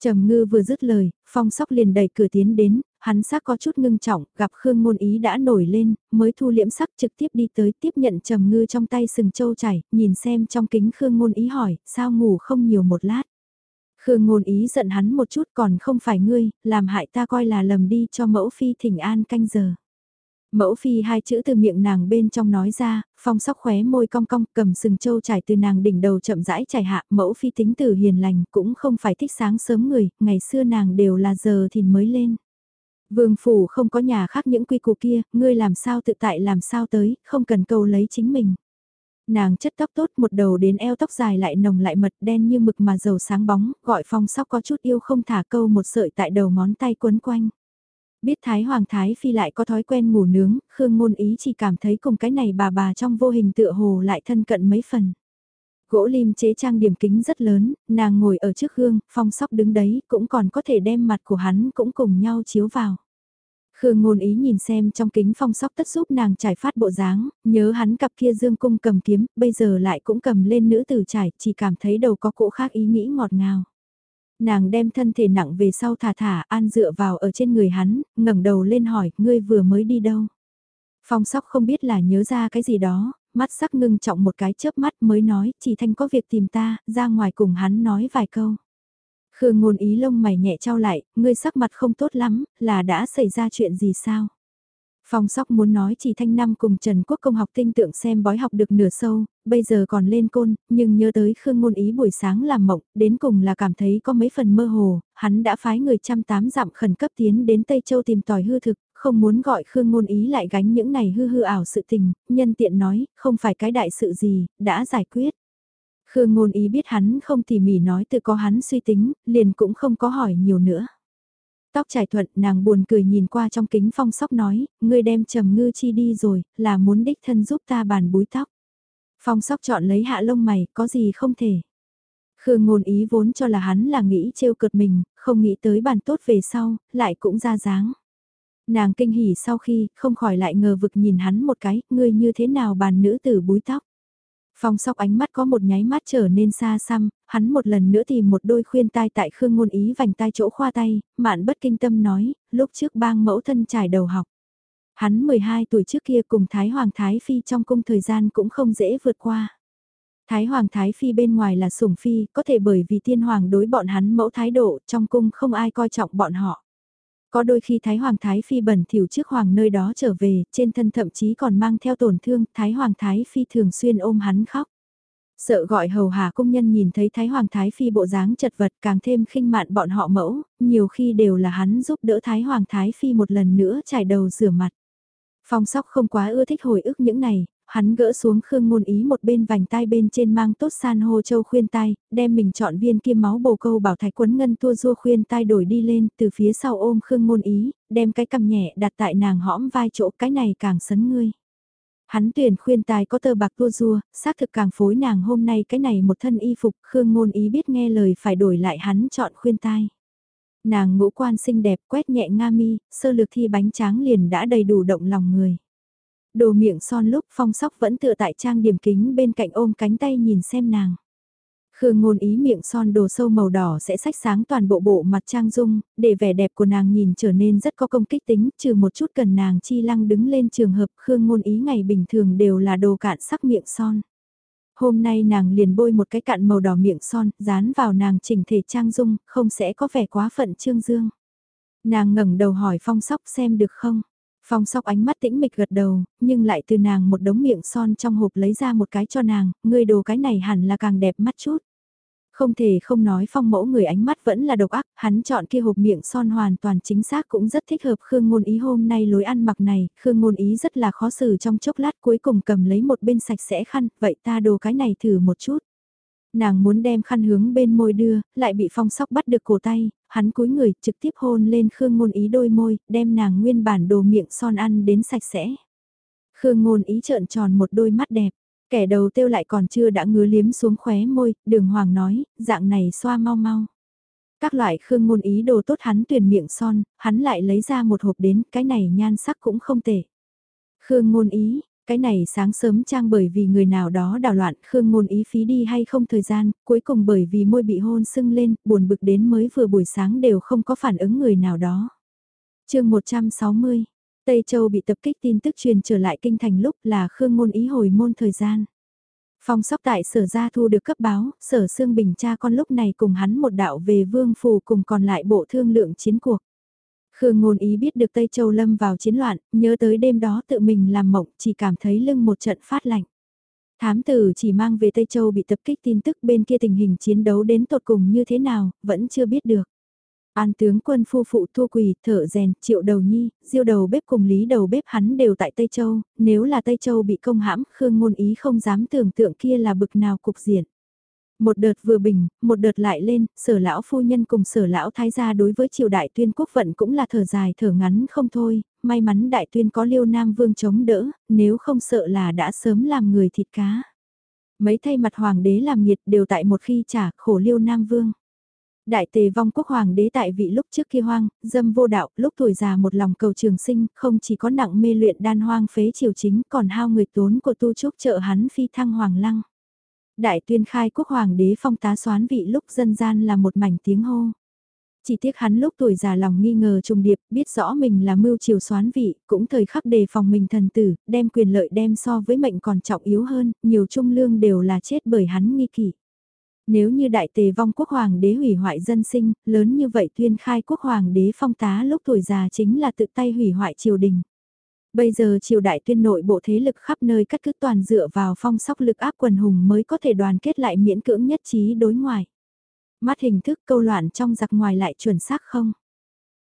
Trầm ngư vừa dứt lời, phong sóc liền đẩy cửa tiến đến, hắn sắc có chút ngưng trọng, gặp Khương Ngôn Ý đã nổi lên, mới thu liễm sắc trực tiếp đi tới tiếp nhận trầm ngư trong tay sừng châu chảy, nhìn xem trong kính Khương Ngôn Ý hỏi, sao ngủ không nhiều một lát. Khương Ngôn Ý giận hắn một chút còn không phải ngươi, làm hại ta coi là lầm đi cho mẫu phi thỉnh an canh giờ. Mẫu phi hai chữ từ miệng nàng bên trong nói ra, phong sóc khóe môi cong cong cầm sừng châu trải từ nàng đỉnh đầu chậm rãi trải hạ, mẫu phi tính từ hiền lành cũng không phải thích sáng sớm người, ngày xưa nàng đều là giờ thì mới lên. Vương phủ không có nhà khác những quy củ kia, ngươi làm sao tự tại làm sao tới, không cần câu lấy chính mình. Nàng chất tóc tốt một đầu đến eo tóc dài lại nồng lại mật đen như mực mà dầu sáng bóng, gọi phong sóc có chút yêu không thả câu một sợi tại đầu ngón tay quấn quanh. Biết Thái Hoàng Thái Phi lại có thói quen ngủ nướng, Khương Ngôn Ý chỉ cảm thấy cùng cái này bà bà trong vô hình tựa hồ lại thân cận mấy phần. Gỗ lim chế trang điểm kính rất lớn, nàng ngồi ở trước gương, phong sóc đứng đấy, cũng còn có thể đem mặt của hắn cũng cùng nhau chiếu vào. Khương ngôn ý nhìn xem trong kính phong sóc tất giúp nàng trải phát bộ dáng, nhớ hắn cặp kia dương cung cầm kiếm, bây giờ lại cũng cầm lên nữ tử trải, chỉ cảm thấy đầu có cỗ khác ý nghĩ ngọt ngào. Nàng đem thân thể nặng về sau thả thả an dựa vào ở trên người hắn, ngẩng đầu lên hỏi, ngươi vừa mới đi đâu? Phong sóc không biết là nhớ ra cái gì đó, mắt sắc ngưng trọng một cái chớp mắt mới nói, chỉ thanh có việc tìm ta, ra ngoài cùng hắn nói vài câu. Khương ngôn ý lông mày nhẹ trao lại, ngươi sắc mặt không tốt lắm, là đã xảy ra chuyện gì sao? Phong sóc muốn nói chỉ thanh năm cùng Trần Quốc công học tinh tượng xem bói học được nửa sâu, bây giờ còn lên côn, nhưng nhớ tới Khương Ngôn Ý buổi sáng làm mộng, đến cùng là cảm thấy có mấy phần mơ hồ, hắn đã phái người trăm tám dặm khẩn cấp tiến đến Tây Châu tìm tòi hư thực, không muốn gọi Khương Ngôn Ý lại gánh những này hư hư ảo sự tình, nhân tiện nói, không phải cái đại sự gì, đã giải quyết. Khương Ngôn Ý biết hắn không tỉ mỉ nói tự có hắn suy tính, liền cũng không có hỏi nhiều nữa. Tóc trải thuận, nàng buồn cười nhìn qua trong kính phong sóc nói, ngươi đem trầm ngư chi đi rồi, là muốn đích thân giúp ta bàn búi tóc. Phong sóc chọn lấy hạ lông mày, có gì không thể. Khương ngôn ý vốn cho là hắn là nghĩ trêu cợt mình, không nghĩ tới bàn tốt về sau, lại cũng ra dáng. Nàng kinh hỉ sau khi, không khỏi lại ngờ vực nhìn hắn một cái, ngươi như thế nào bàn nữ tử búi tóc. Phong sóc ánh mắt có một nháy mắt trở nên xa xăm, hắn một lần nữa tìm một đôi khuyên tai tại Khương Ngôn Ý vành tai chỗ khoa tay, mạn bất kinh tâm nói, lúc trước bang mẫu thân trải đầu học. Hắn 12 tuổi trước kia cùng Thái Hoàng Thái Phi trong cung thời gian cũng không dễ vượt qua. Thái Hoàng Thái Phi bên ngoài là sủng phi, có thể bởi vì tiên hoàng đối bọn hắn mẫu thái độ, trong cung không ai coi trọng bọn họ. Có đôi khi Thái Hoàng Thái Phi bẩn thỉu trước hoàng nơi đó trở về, trên thân thậm chí còn mang theo tổn thương, Thái Hoàng Thái Phi thường xuyên ôm hắn khóc. Sợ gọi hầu hà công nhân nhìn thấy Thái Hoàng Thái Phi bộ dáng chật vật càng thêm khinh mạn bọn họ mẫu, nhiều khi đều là hắn giúp đỡ Thái Hoàng Thái Phi một lần nữa trải đầu rửa mặt. Phong sóc không quá ưa thích hồi ức những này, hắn gỡ xuống khương ngôn ý một bên vành tai bên trên mang tốt san hô châu khuyên tai, đem mình chọn viên kim máu bồ câu bảo thạch quấn ngân tua rua khuyên tai đổi đi lên từ phía sau ôm khương ngôn ý, đem cái cầm nhẹ đặt tại nàng hõm vai chỗ cái này càng sấn ngươi. Hắn tuyển khuyên tai có tơ bạc tua rua, xác thực càng phối nàng hôm nay cái này một thân y phục khương ngôn ý biết nghe lời phải đổi lại hắn chọn khuyên tai. Nàng ngũ quan xinh đẹp quét nhẹ nga mi, sơ lược thi bánh tráng liền đã đầy đủ động lòng người. Đồ miệng son lúc phong sóc vẫn tựa tại trang điểm kính bên cạnh ôm cánh tay nhìn xem nàng. Khương ngôn ý miệng son đồ sâu màu đỏ sẽ sách sáng toàn bộ bộ mặt trang dung, để vẻ đẹp của nàng nhìn trở nên rất có công kích tính, trừ một chút cần nàng chi lăng đứng lên trường hợp Khương ngôn ý ngày bình thường đều là đồ cạn sắc miệng son. Hôm nay nàng liền bôi một cái cạn màu đỏ miệng son, dán vào nàng chỉnh thể trang dung, không sẽ có vẻ quá phận trương dương. Nàng ngẩng đầu hỏi phong sóc xem được không? Phong sóc ánh mắt tĩnh mịch gật đầu, nhưng lại từ nàng một đống miệng son trong hộp lấy ra một cái cho nàng, ngươi đồ cái này hẳn là càng đẹp mắt chút. Không thể không nói phong mẫu người ánh mắt vẫn là độc ác, hắn chọn kia hộp miệng son hoàn toàn chính xác cũng rất thích hợp Khương Ngôn Ý hôm nay lối ăn mặc này, Khương Ngôn Ý rất là khó xử trong chốc lát cuối cùng cầm lấy một bên sạch sẽ khăn, vậy ta đồ cái này thử một chút nàng muốn đem khăn hướng bên môi đưa, lại bị phong sóc bắt được cổ tay, hắn cúi người trực tiếp hôn lên Khương Ngôn Ý đôi môi, đem nàng nguyên bản đồ miệng son ăn đến sạch sẽ. Khương Ngôn Ý trợn tròn một đôi mắt đẹp, kẻ đầu tiêu lại còn chưa đã ngứa liếm xuống khóe môi, đường hoàng nói, dạng này xoa mau mau. Các loại Khương Ngôn Ý đồ tốt hắn tuyển miệng son, hắn lại lấy ra một hộp đến, cái này nhan sắc cũng không tệ. Khương Ngôn Ý, cái này sáng sớm trang bởi vì người nào đó đảo loạn Khương ngôn ý phí đi hay không thời gian, cuối cùng bởi vì môi bị hôn sưng lên, buồn bực đến mới vừa buổi sáng đều không có phản ứng người nào đó. chương 160, Tây Châu bị tập kích tin tức truyền trở lại kinh thành lúc là Khương ngôn ý hồi môn thời gian. Phong sóc tại sở gia thu được cấp báo, sở xương bình cha con lúc này cùng hắn một đạo về vương phù cùng còn lại bộ thương lượng chiến cuộc. Khương ngôn ý biết được Tây Châu lâm vào chiến loạn, nhớ tới đêm đó tự mình làm mộng chỉ cảm thấy lưng một trận phát lạnh. Thám tử chỉ mang về Tây Châu bị tập kích tin tức bên kia tình hình chiến đấu đến tột cùng như thế nào, vẫn chưa biết được. An tướng quân phu phụ thua quỳ, thở rèn, triệu đầu nhi, diêu đầu bếp cùng lý đầu bếp hắn đều tại Tây Châu, nếu là Tây Châu bị công hãm, Khương ngôn ý không dám tưởng tượng kia là bực nào cục diện. Một đợt vừa bình, một đợt lại lên, sở lão phu nhân cùng sở lão thái gia đối với triều đại tuyên quốc vận cũng là thở dài thở ngắn không thôi, may mắn đại tuyên có liêu nam vương chống đỡ, nếu không sợ là đã sớm làm người thịt cá. Mấy thay mặt hoàng đế làm nhiệt đều tại một khi trả khổ liêu nam vương. Đại tề vong quốc hoàng đế tại vị lúc trước kia hoang, dâm vô đạo, lúc tuổi già một lòng cầu trường sinh, không chỉ có nặng mê luyện đan hoang phế triều chính còn hao người tốn của tu trúc trợ hắn phi thăng hoàng lăng. Đại tuyên khai quốc hoàng đế phong tá xoán vị lúc dân gian là một mảnh tiếng hô. Chỉ tiếc hắn lúc tuổi già lòng nghi ngờ trùng điệp, biết rõ mình là mưu triều xoán vị, cũng thời khắc đề phòng mình thần tử, đem quyền lợi đem so với mệnh còn trọng yếu hơn, nhiều trung lương đều là chết bởi hắn nghi kỷ. Nếu như đại tề vong quốc hoàng đế hủy hoại dân sinh, lớn như vậy tuyên khai quốc hoàng đế phong tá lúc tuổi già chính là tự tay hủy hoại triều đình. Bây giờ triều đại tuyên nội bộ thế lực khắp nơi cắt cứ toàn dựa vào phong sóc lực áp quần hùng mới có thể đoàn kết lại miễn cưỡng nhất trí đối ngoại. Mắt hình thức câu loạn trong giặc ngoài lại chuẩn xác không?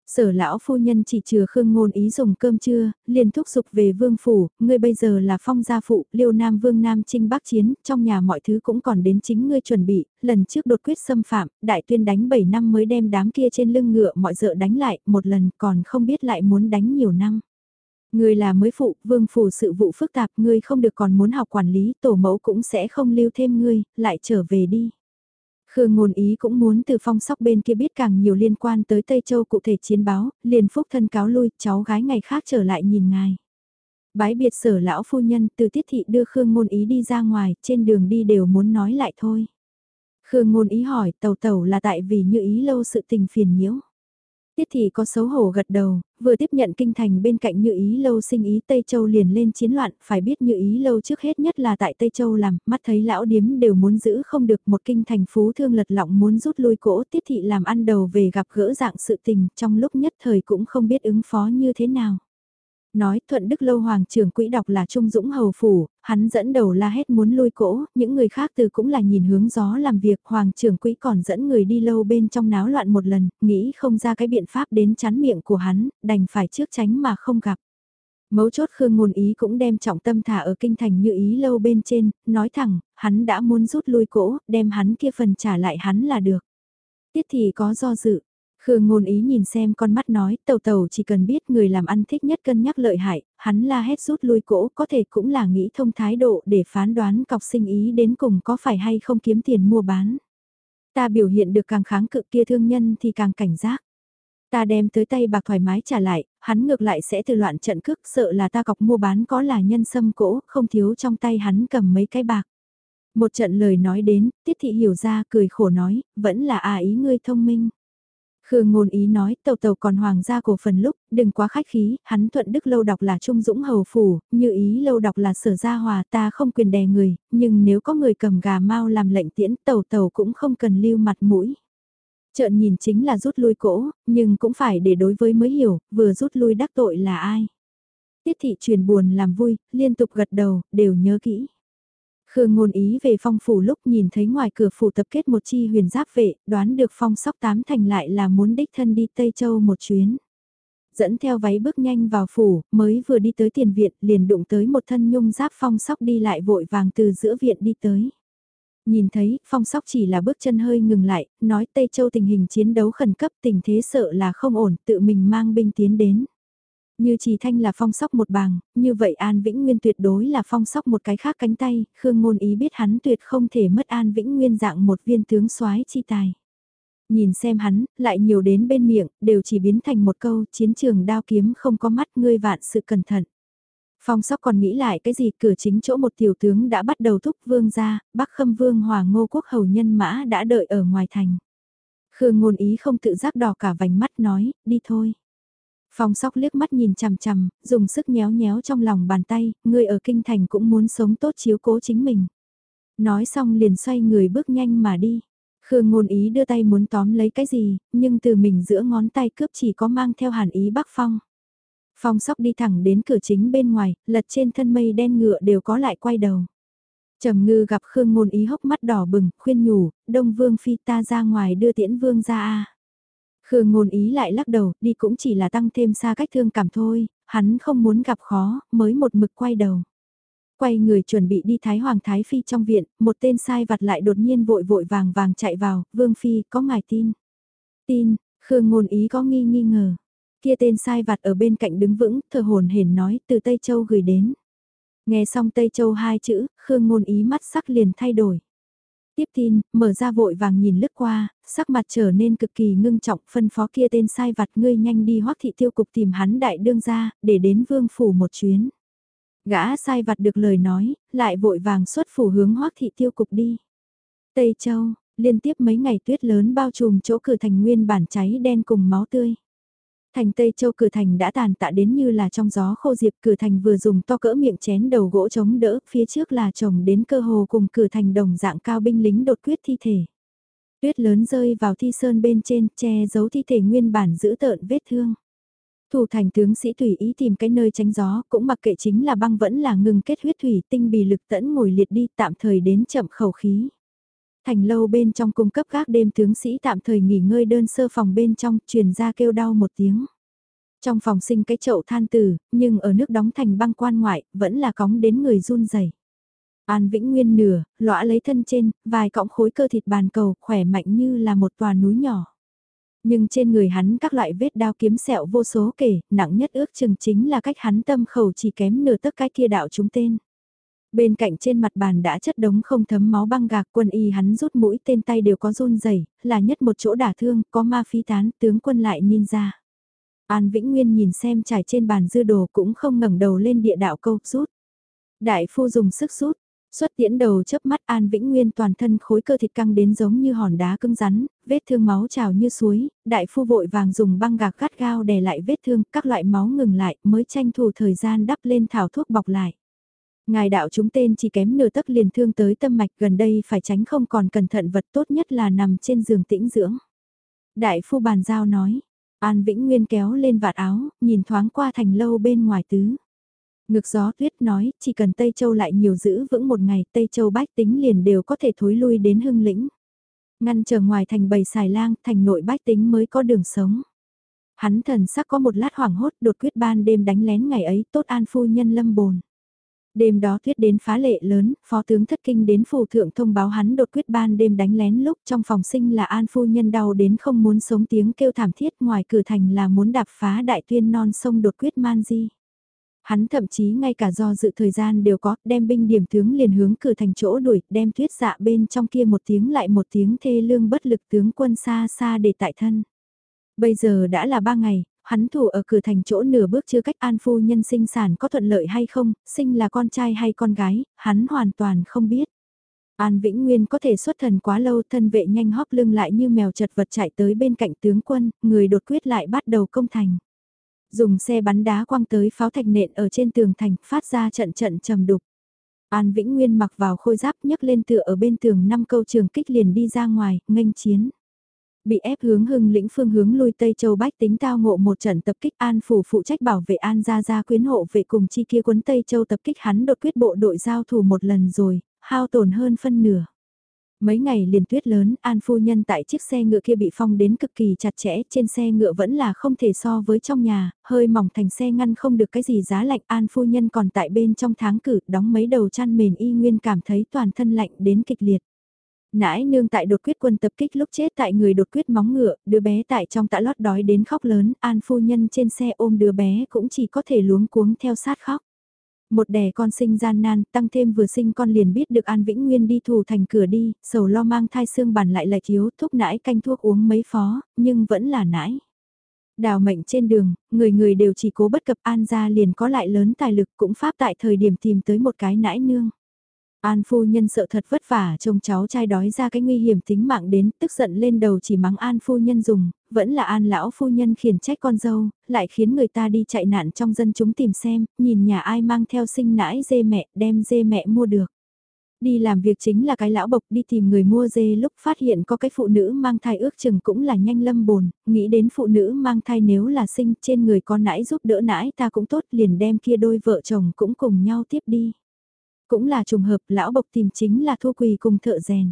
Sở lão phu nhân chỉ trừ khương ngôn ý dùng cơm trưa, liền thúc giục về vương phủ, ngươi bây giờ là phong gia phụ, liêu nam vương nam trinh bắc chiến, trong nhà mọi thứ cũng còn đến chính ngươi chuẩn bị, lần trước đột quyết xâm phạm, đại tuyên đánh 7 năm mới đem đám kia trên lưng ngựa mọi dợ đánh lại, một lần còn không biết lại muốn đánh nhiều năm người là mới phụ, vương phủ sự vụ phức tạp, ngươi không được còn muốn học quản lý, tổ mẫu cũng sẽ không lưu thêm ngươi, lại trở về đi. Khương ngôn ý cũng muốn từ phong sóc bên kia biết càng nhiều liên quan tới Tây Châu cụ thể chiến báo, liền phúc thân cáo lui, cháu gái ngày khác trở lại nhìn ngài. Bái biệt sở lão phu nhân từ tiết thị đưa Khương ngôn ý đi ra ngoài, trên đường đi đều muốn nói lại thôi. Khương ngôn ý hỏi tàu tàu là tại vì như ý lâu sự tình phiền nhiễu. Tiết thị có xấu hổ gật đầu, vừa tiếp nhận kinh thành bên cạnh như ý lâu sinh ý Tây Châu liền lên chiến loạn, phải biết như ý lâu trước hết nhất là tại Tây Châu làm, mắt thấy lão điếm đều muốn giữ không được một kinh thành phú thương lật lọng muốn rút lui cỗ tiết thị làm ăn đầu về gặp gỡ dạng sự tình trong lúc nhất thời cũng không biết ứng phó như thế nào. Nói thuận đức lâu hoàng trưởng quỹ đọc là Trung Dũng Hầu Phủ, hắn dẫn đầu la hét muốn lui cỗ, những người khác từ cũng là nhìn hướng gió làm việc, hoàng trưởng quỹ còn dẫn người đi lâu bên trong náo loạn một lần, nghĩ không ra cái biện pháp đến chán miệng của hắn, đành phải trước tránh mà không gặp. Mấu chốt Khương Ngôn Ý cũng đem trọng tâm thả ở kinh thành như ý lâu bên trên, nói thẳng, hắn đã muốn rút lui cỗ, đem hắn kia phần trả lại hắn là được. Tiết thì có do dự, Khương ngôn ý nhìn xem con mắt nói, tàu tàu chỉ cần biết người làm ăn thích nhất cân nhắc lợi hại, hắn la hét rút lui cỗ có thể cũng là nghĩ thông thái độ để phán đoán cọc sinh ý đến cùng có phải hay không kiếm tiền mua bán. Ta biểu hiện được càng kháng cự kia thương nhân thì càng cảnh giác. Ta đem tới tay bạc thoải mái trả lại, hắn ngược lại sẽ từ loạn trận cước sợ là ta cọc mua bán có là nhân sâm cỗ, không thiếu trong tay hắn cầm mấy cái bạc. Một trận lời nói đến, tiết thị hiểu ra cười khổ nói, vẫn là à ý ngươi thông minh. Khương ngôn ý nói tàu tàu còn hoàng gia cổ phần lúc, đừng quá khách khí, hắn thuận đức lâu đọc là Trung Dũng Hầu Phủ, như ý lâu đọc là sở gia hòa ta không quyền đè người, nhưng nếu có người cầm gà mau làm lệnh tiễn tàu tàu cũng không cần lưu mặt mũi. Trợn nhìn chính là rút lui cỗ, nhưng cũng phải để đối với mới hiểu, vừa rút lui đắc tội là ai. Tiết thị truyền buồn làm vui, liên tục gật đầu, đều nhớ kỹ. Khương ngôn ý về phong phủ lúc nhìn thấy ngoài cửa phủ tập kết một chi huyền giáp vệ, đoán được phong sóc tám thành lại là muốn đích thân đi Tây Châu một chuyến. Dẫn theo váy bước nhanh vào phủ, mới vừa đi tới tiền viện liền đụng tới một thân nhung giáp phong sóc đi lại vội vàng từ giữa viện đi tới. Nhìn thấy, phong sóc chỉ là bước chân hơi ngừng lại, nói Tây Châu tình hình chiến đấu khẩn cấp tình thế sợ là không ổn, tự mình mang binh tiến đến. Như Trì Thanh là phong sóc một bàng, như vậy An Vĩnh Nguyên tuyệt đối là phong sóc một cái khác cánh tay, Khương Ngôn Ý biết hắn tuyệt không thể mất An Vĩnh Nguyên dạng một viên tướng soái chi tài. Nhìn xem hắn, lại nhiều đến bên miệng, đều chỉ biến thành một câu chiến trường đao kiếm không có mắt ngươi vạn sự cẩn thận. Phong sóc còn nghĩ lại cái gì cửa chính chỗ một tiểu tướng đã bắt đầu thúc vương ra, bắc khâm vương hòa ngô quốc hầu nhân mã đã đợi ở ngoài thành. Khương ngôn ý không tự giác đỏ cả vành mắt nói, đi thôi. Phong sóc liếc mắt nhìn chằm chằm, dùng sức nhéo nhéo trong lòng bàn tay, người ở kinh thành cũng muốn sống tốt chiếu cố chính mình. Nói xong liền xoay người bước nhanh mà đi. Khương ngôn ý đưa tay muốn tóm lấy cái gì, nhưng từ mình giữa ngón tay cướp chỉ có mang theo hàn ý bắc phong. Phong sóc đi thẳng đến cửa chính bên ngoài, lật trên thân mây đen ngựa đều có lại quay đầu. Trầm ngư gặp Khương ngôn ý hốc mắt đỏ bừng, khuyên nhủ, đông vương phi ta ra ngoài đưa tiễn vương ra a Khương ngôn ý lại lắc đầu, đi cũng chỉ là tăng thêm xa cách thương cảm thôi, hắn không muốn gặp khó, mới một mực quay đầu. Quay người chuẩn bị đi Thái Hoàng Thái Phi trong viện, một tên sai vặt lại đột nhiên vội vội vàng vàng chạy vào, Vương Phi, có ngài tin. Tin, Khương ngôn ý có nghi nghi ngờ. Kia tên sai vặt ở bên cạnh đứng vững, thờ hồn hển nói, từ Tây Châu gửi đến. Nghe xong Tây Châu hai chữ, Khương ngôn ý mắt sắc liền thay đổi. Tiếp tin, mở ra vội vàng nhìn lướt qua, sắc mặt trở nên cực kỳ ngưng trọng, phân phó kia tên sai vặt ngươi nhanh đi hoắc thị tiêu cục tìm hắn đại đương ra, để đến vương phủ một chuyến. Gã sai vặt được lời nói, lại vội vàng xuất phủ hướng hoắc thị tiêu cục đi. Tây Châu, liên tiếp mấy ngày tuyết lớn bao trùm chỗ cửa thành nguyên bản cháy đen cùng máu tươi. Thành Tây Châu cửa thành đã tàn tạ đến như là trong gió khô diệp cửa thành vừa dùng to cỡ miệng chén đầu gỗ chống đỡ, phía trước là chồng đến cơ hồ cùng cửa thành đồng dạng cao binh lính đột quyết thi thể. Tuyết lớn rơi vào thi sơn bên trên, che giấu thi thể nguyên bản giữ tợn vết thương. Thủ thành tướng sĩ tùy ý tìm cái nơi tránh gió, cũng mặc kệ chính là băng vẫn là ngừng kết huyết thủy tinh bì lực tẫn ngồi liệt đi tạm thời đến chậm khẩu khí. Thành lâu bên trong cung cấp gác đêm tướng sĩ tạm thời nghỉ ngơi đơn sơ phòng bên trong, truyền ra kêu đau một tiếng. Trong phòng sinh cái chậu than tử, nhưng ở nước đóng thành băng quan ngoại, vẫn là cóng đến người run rẩy. An Vĩnh Nguyên nửa, lõa lấy thân trên, vài cọng khối cơ thịt bàn cầu, khỏe mạnh như là một tòa núi nhỏ. Nhưng trên người hắn các loại vết đao kiếm sẹo vô số kể, nặng nhất ước chừng chính là cách hắn tâm khẩu chỉ kém nửa tất cái kia đạo chúng tên. Bên cạnh trên mặt bàn đã chất đống không thấm máu băng gạc quân y hắn rút mũi tên tay đều có run rẩy là nhất một chỗ đả thương, có ma phi tán, tướng quân lại ninja. An Vĩnh Nguyên nhìn xem trải trên bàn dư đồ cũng không ngẩng đầu lên địa đạo câu, rút. Đại phu dùng sức rút, Xuất tiễn đầu chớp mắt An Vĩnh Nguyên toàn thân khối cơ thịt căng đến giống như hòn đá cứng rắn, vết thương máu trào như suối, đại phu vội vàng dùng băng gạc gắt gao đè lại vết thương, các loại máu ngừng lại mới tranh thủ thời gian đắp lên thảo thuốc bọc lại. Ngài đạo chúng tên chỉ kém nửa tấc liền thương tới tâm mạch gần đây phải tránh không còn cẩn thận vật tốt nhất là nằm trên giường tĩnh dưỡng. Đại phu bàn giao nói, An Vĩnh Nguyên kéo lên vạt áo, nhìn thoáng qua thành lâu bên ngoài tứ. Ngực gió tuyết nói, chỉ cần Tây Châu lại nhiều giữ vững một ngày, Tây Châu bách tính liền đều có thể thối lui đến hưng lĩnh. Ngăn chờ ngoài thành bầy xài lang, thành nội bách tính mới có đường sống. Hắn thần sắc có một lát hoảng hốt đột quyết ban đêm đánh lén ngày ấy tốt an phu nhân lâm bồn. Đêm đó tuyết đến phá lệ lớn, phó tướng thất kinh đến phù thượng thông báo hắn đột quyết ban đêm đánh lén lúc trong phòng sinh là an phu nhân đau đến không muốn sống tiếng kêu thảm thiết ngoài cửa thành là muốn đạp phá đại tuyên non sông đột quyết man di. Hắn thậm chí ngay cả do dự thời gian đều có, đem binh điểm tướng liền hướng cửa thành chỗ đuổi, đem tuyết dạ bên trong kia một tiếng lại một tiếng thê lương bất lực tướng quân xa xa để tại thân. Bây giờ đã là ba ngày, hắn thủ ở cửa thành chỗ nửa bước chưa cách an phu nhân sinh sản có thuận lợi hay không, sinh là con trai hay con gái, hắn hoàn toàn không biết. An Vĩnh Nguyên có thể xuất thần quá lâu thân vệ nhanh hóp lưng lại như mèo chật vật chạy tới bên cạnh tướng quân, người đột quyết lại bắt đầu công thành dùng xe bắn đá quăng tới pháo thạch nện ở trên tường thành, phát ra trận trận trầm đục. An Vĩnh Nguyên mặc vào khôi giáp nhấc lên tựa ở bên tường năm câu trường kích liền đi ra ngoài, nghênh chiến. Bị ép hướng hưng lĩnh phương hướng lui Tây Châu Bách tính tao ngộ một trận tập kích An Phủ phụ trách bảo vệ An Gia Gia quyến hộ vệ cùng chi kia quấn Tây Châu tập kích hắn đột quyết bộ đội giao thủ một lần rồi, hao tổn hơn phân nửa. Mấy ngày liền tuyết lớn, An phu nhân tại chiếc xe ngựa kia bị phong đến cực kỳ chặt chẽ, trên xe ngựa vẫn là không thể so với trong nhà, hơi mỏng thành xe ngăn không được cái gì giá lạnh. An phu nhân còn tại bên trong tháng cử, đóng mấy đầu chăn mền y nguyên cảm thấy toàn thân lạnh đến kịch liệt. Nãi nương tại đột quyết quân tập kích lúc chết tại người đột quyết móng ngựa, đứa bé tại trong tạ lót đói đến khóc lớn, an phu nhân trên xe ôm đứa bé cũng chỉ có thể luống cuống theo sát khóc. Một đẻ con sinh gian nan, tăng thêm vừa sinh con liền biết được An Vĩnh Nguyên đi thù thành cửa đi, sầu lo mang thai xương bản lại lại thiếu, thuốc nãi canh thuốc uống mấy phó, nhưng vẫn là nãi. Đào mệnh trên đường, người người đều chỉ cố bất cập An ra liền có lại lớn tài lực cũng pháp tại thời điểm tìm tới một cái nãi nương. An phu nhân sợ thật vất vả trông cháu trai đói ra cái nguy hiểm tính mạng đến, tức giận lên đầu chỉ mắng An phu nhân dùng, vẫn là An lão phu nhân khiển trách con dâu, lại khiến người ta đi chạy nạn trong dân chúng tìm xem, nhìn nhà ai mang theo sinh nãi dê mẹ, đem dê mẹ mua được. Đi làm việc chính là cái lão bộc đi tìm người mua dê lúc phát hiện có cái phụ nữ mang thai ước chừng cũng là nhanh lâm bồn, nghĩ đến phụ nữ mang thai nếu là sinh trên người con nãi giúp đỡ nãi ta cũng tốt liền đem kia đôi vợ chồng cũng cùng nhau tiếp đi. Cũng là trùng hợp lão bộc tìm chính là thua Quỳ cùng thợ rèn.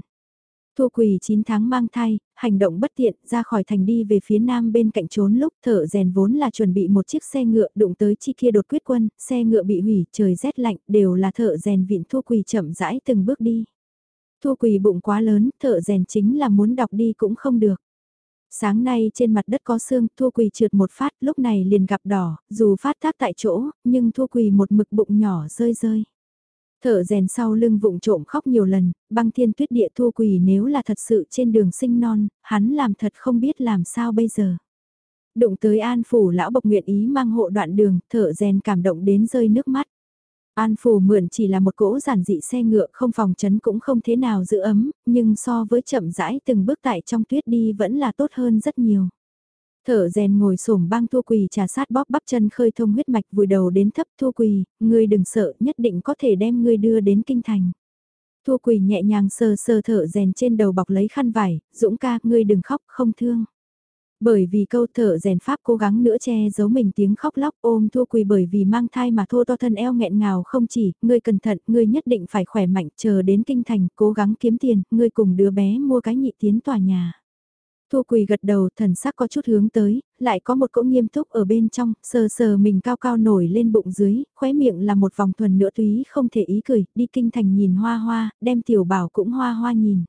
thua Quỳ 9 tháng mang thai, hành động bất tiện, ra khỏi thành đi về phía nam bên cạnh trốn lúc thợ rèn vốn là chuẩn bị một chiếc xe ngựa đụng tới chi kia đột quyết quân, xe ngựa bị hủy, trời rét lạnh, đều là thợ rèn viện thua Quỳ chậm rãi từng bước đi. thua Quỳ bụng quá lớn, thợ rèn chính là muốn đọc đi cũng không được. Sáng nay trên mặt đất có xương, thua Quỳ trượt một phát, lúc này liền gặp đỏ, dù phát tác tại chỗ, nhưng thua Quỳ một mực bụng nhỏ rơi rơi. Thở rèn sau lưng vụng trộm khóc nhiều lần, băng thiên tuyết địa thua quỳ nếu là thật sự trên đường sinh non, hắn làm thật không biết làm sao bây giờ. Đụng tới An Phủ lão bộc nguyện ý mang hộ đoạn đường, thở rèn cảm động đến rơi nước mắt. An Phủ mượn chỉ là một cỗ giản dị xe ngựa không phòng chấn cũng không thế nào giữ ấm, nhưng so với chậm rãi từng bước tại trong tuyết đi vẫn là tốt hơn rất nhiều. Thở rèn ngồi xổm băng thua quỳ trà sát bóp bắp chân khơi thông huyết mạch vùi đầu đến thấp thua quỳ, ngươi đừng sợ nhất định có thể đem ngươi đưa đến kinh thành. Thua quỳ nhẹ nhàng sờ sờ thở rèn trên đầu bọc lấy khăn vải, dũng ca, ngươi đừng khóc, không thương. Bởi vì câu thở rèn pháp cố gắng nữa che giấu mình tiếng khóc lóc ôm thua quỳ bởi vì mang thai mà thua to thân eo nghẹn ngào không chỉ, ngươi cẩn thận, ngươi nhất định phải khỏe mạnh chờ đến kinh thành, cố gắng kiếm tiền, ngươi cùng đứa bé mua cái nhị tiến tòa nhà. Thu Quỳ gật đầu thần sắc có chút hướng tới, lại có một cỗ nghiêm túc ở bên trong, sờ sờ mình cao cao nổi lên bụng dưới, khóe miệng là một vòng thuần nữa túy không thể ý cười, đi kinh thành nhìn hoa hoa, đem tiểu bảo cũng hoa hoa nhìn.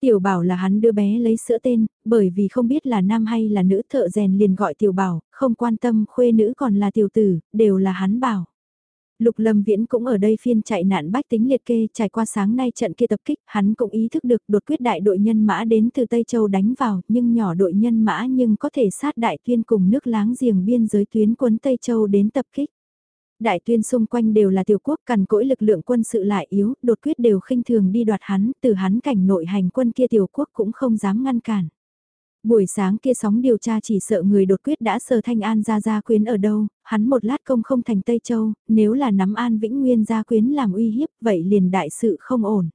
Tiểu bảo là hắn đưa bé lấy sữa tên, bởi vì không biết là nam hay là nữ thợ rèn liền gọi tiểu bảo, không quan tâm khuê nữ còn là tiểu tử, đều là hắn bảo. Lục Lâm Viễn cũng ở đây phiên chạy nạn bách tính liệt kê trải qua sáng nay trận kia tập kích, hắn cũng ý thức được đột quyết đại đội nhân mã đến từ Tây Châu đánh vào, nhưng nhỏ đội nhân mã nhưng có thể sát đại tuyên cùng nước láng giềng biên giới tuyến quân Tây Châu đến tập kích. Đại tuyên xung quanh đều là tiểu quốc cằn cỗi lực lượng quân sự lại yếu, đột quyết đều khinh thường đi đoạt hắn, từ hắn cảnh nội hành quân kia tiểu quốc cũng không dám ngăn cản. Buổi sáng kia sóng điều tra chỉ sợ người đột quyết đã sờ thanh an ra gia quyến ở đâu, hắn một lát công không thành Tây Châu, nếu là nắm an vĩnh nguyên gia quyến làm uy hiếp vậy liền đại sự không ổn.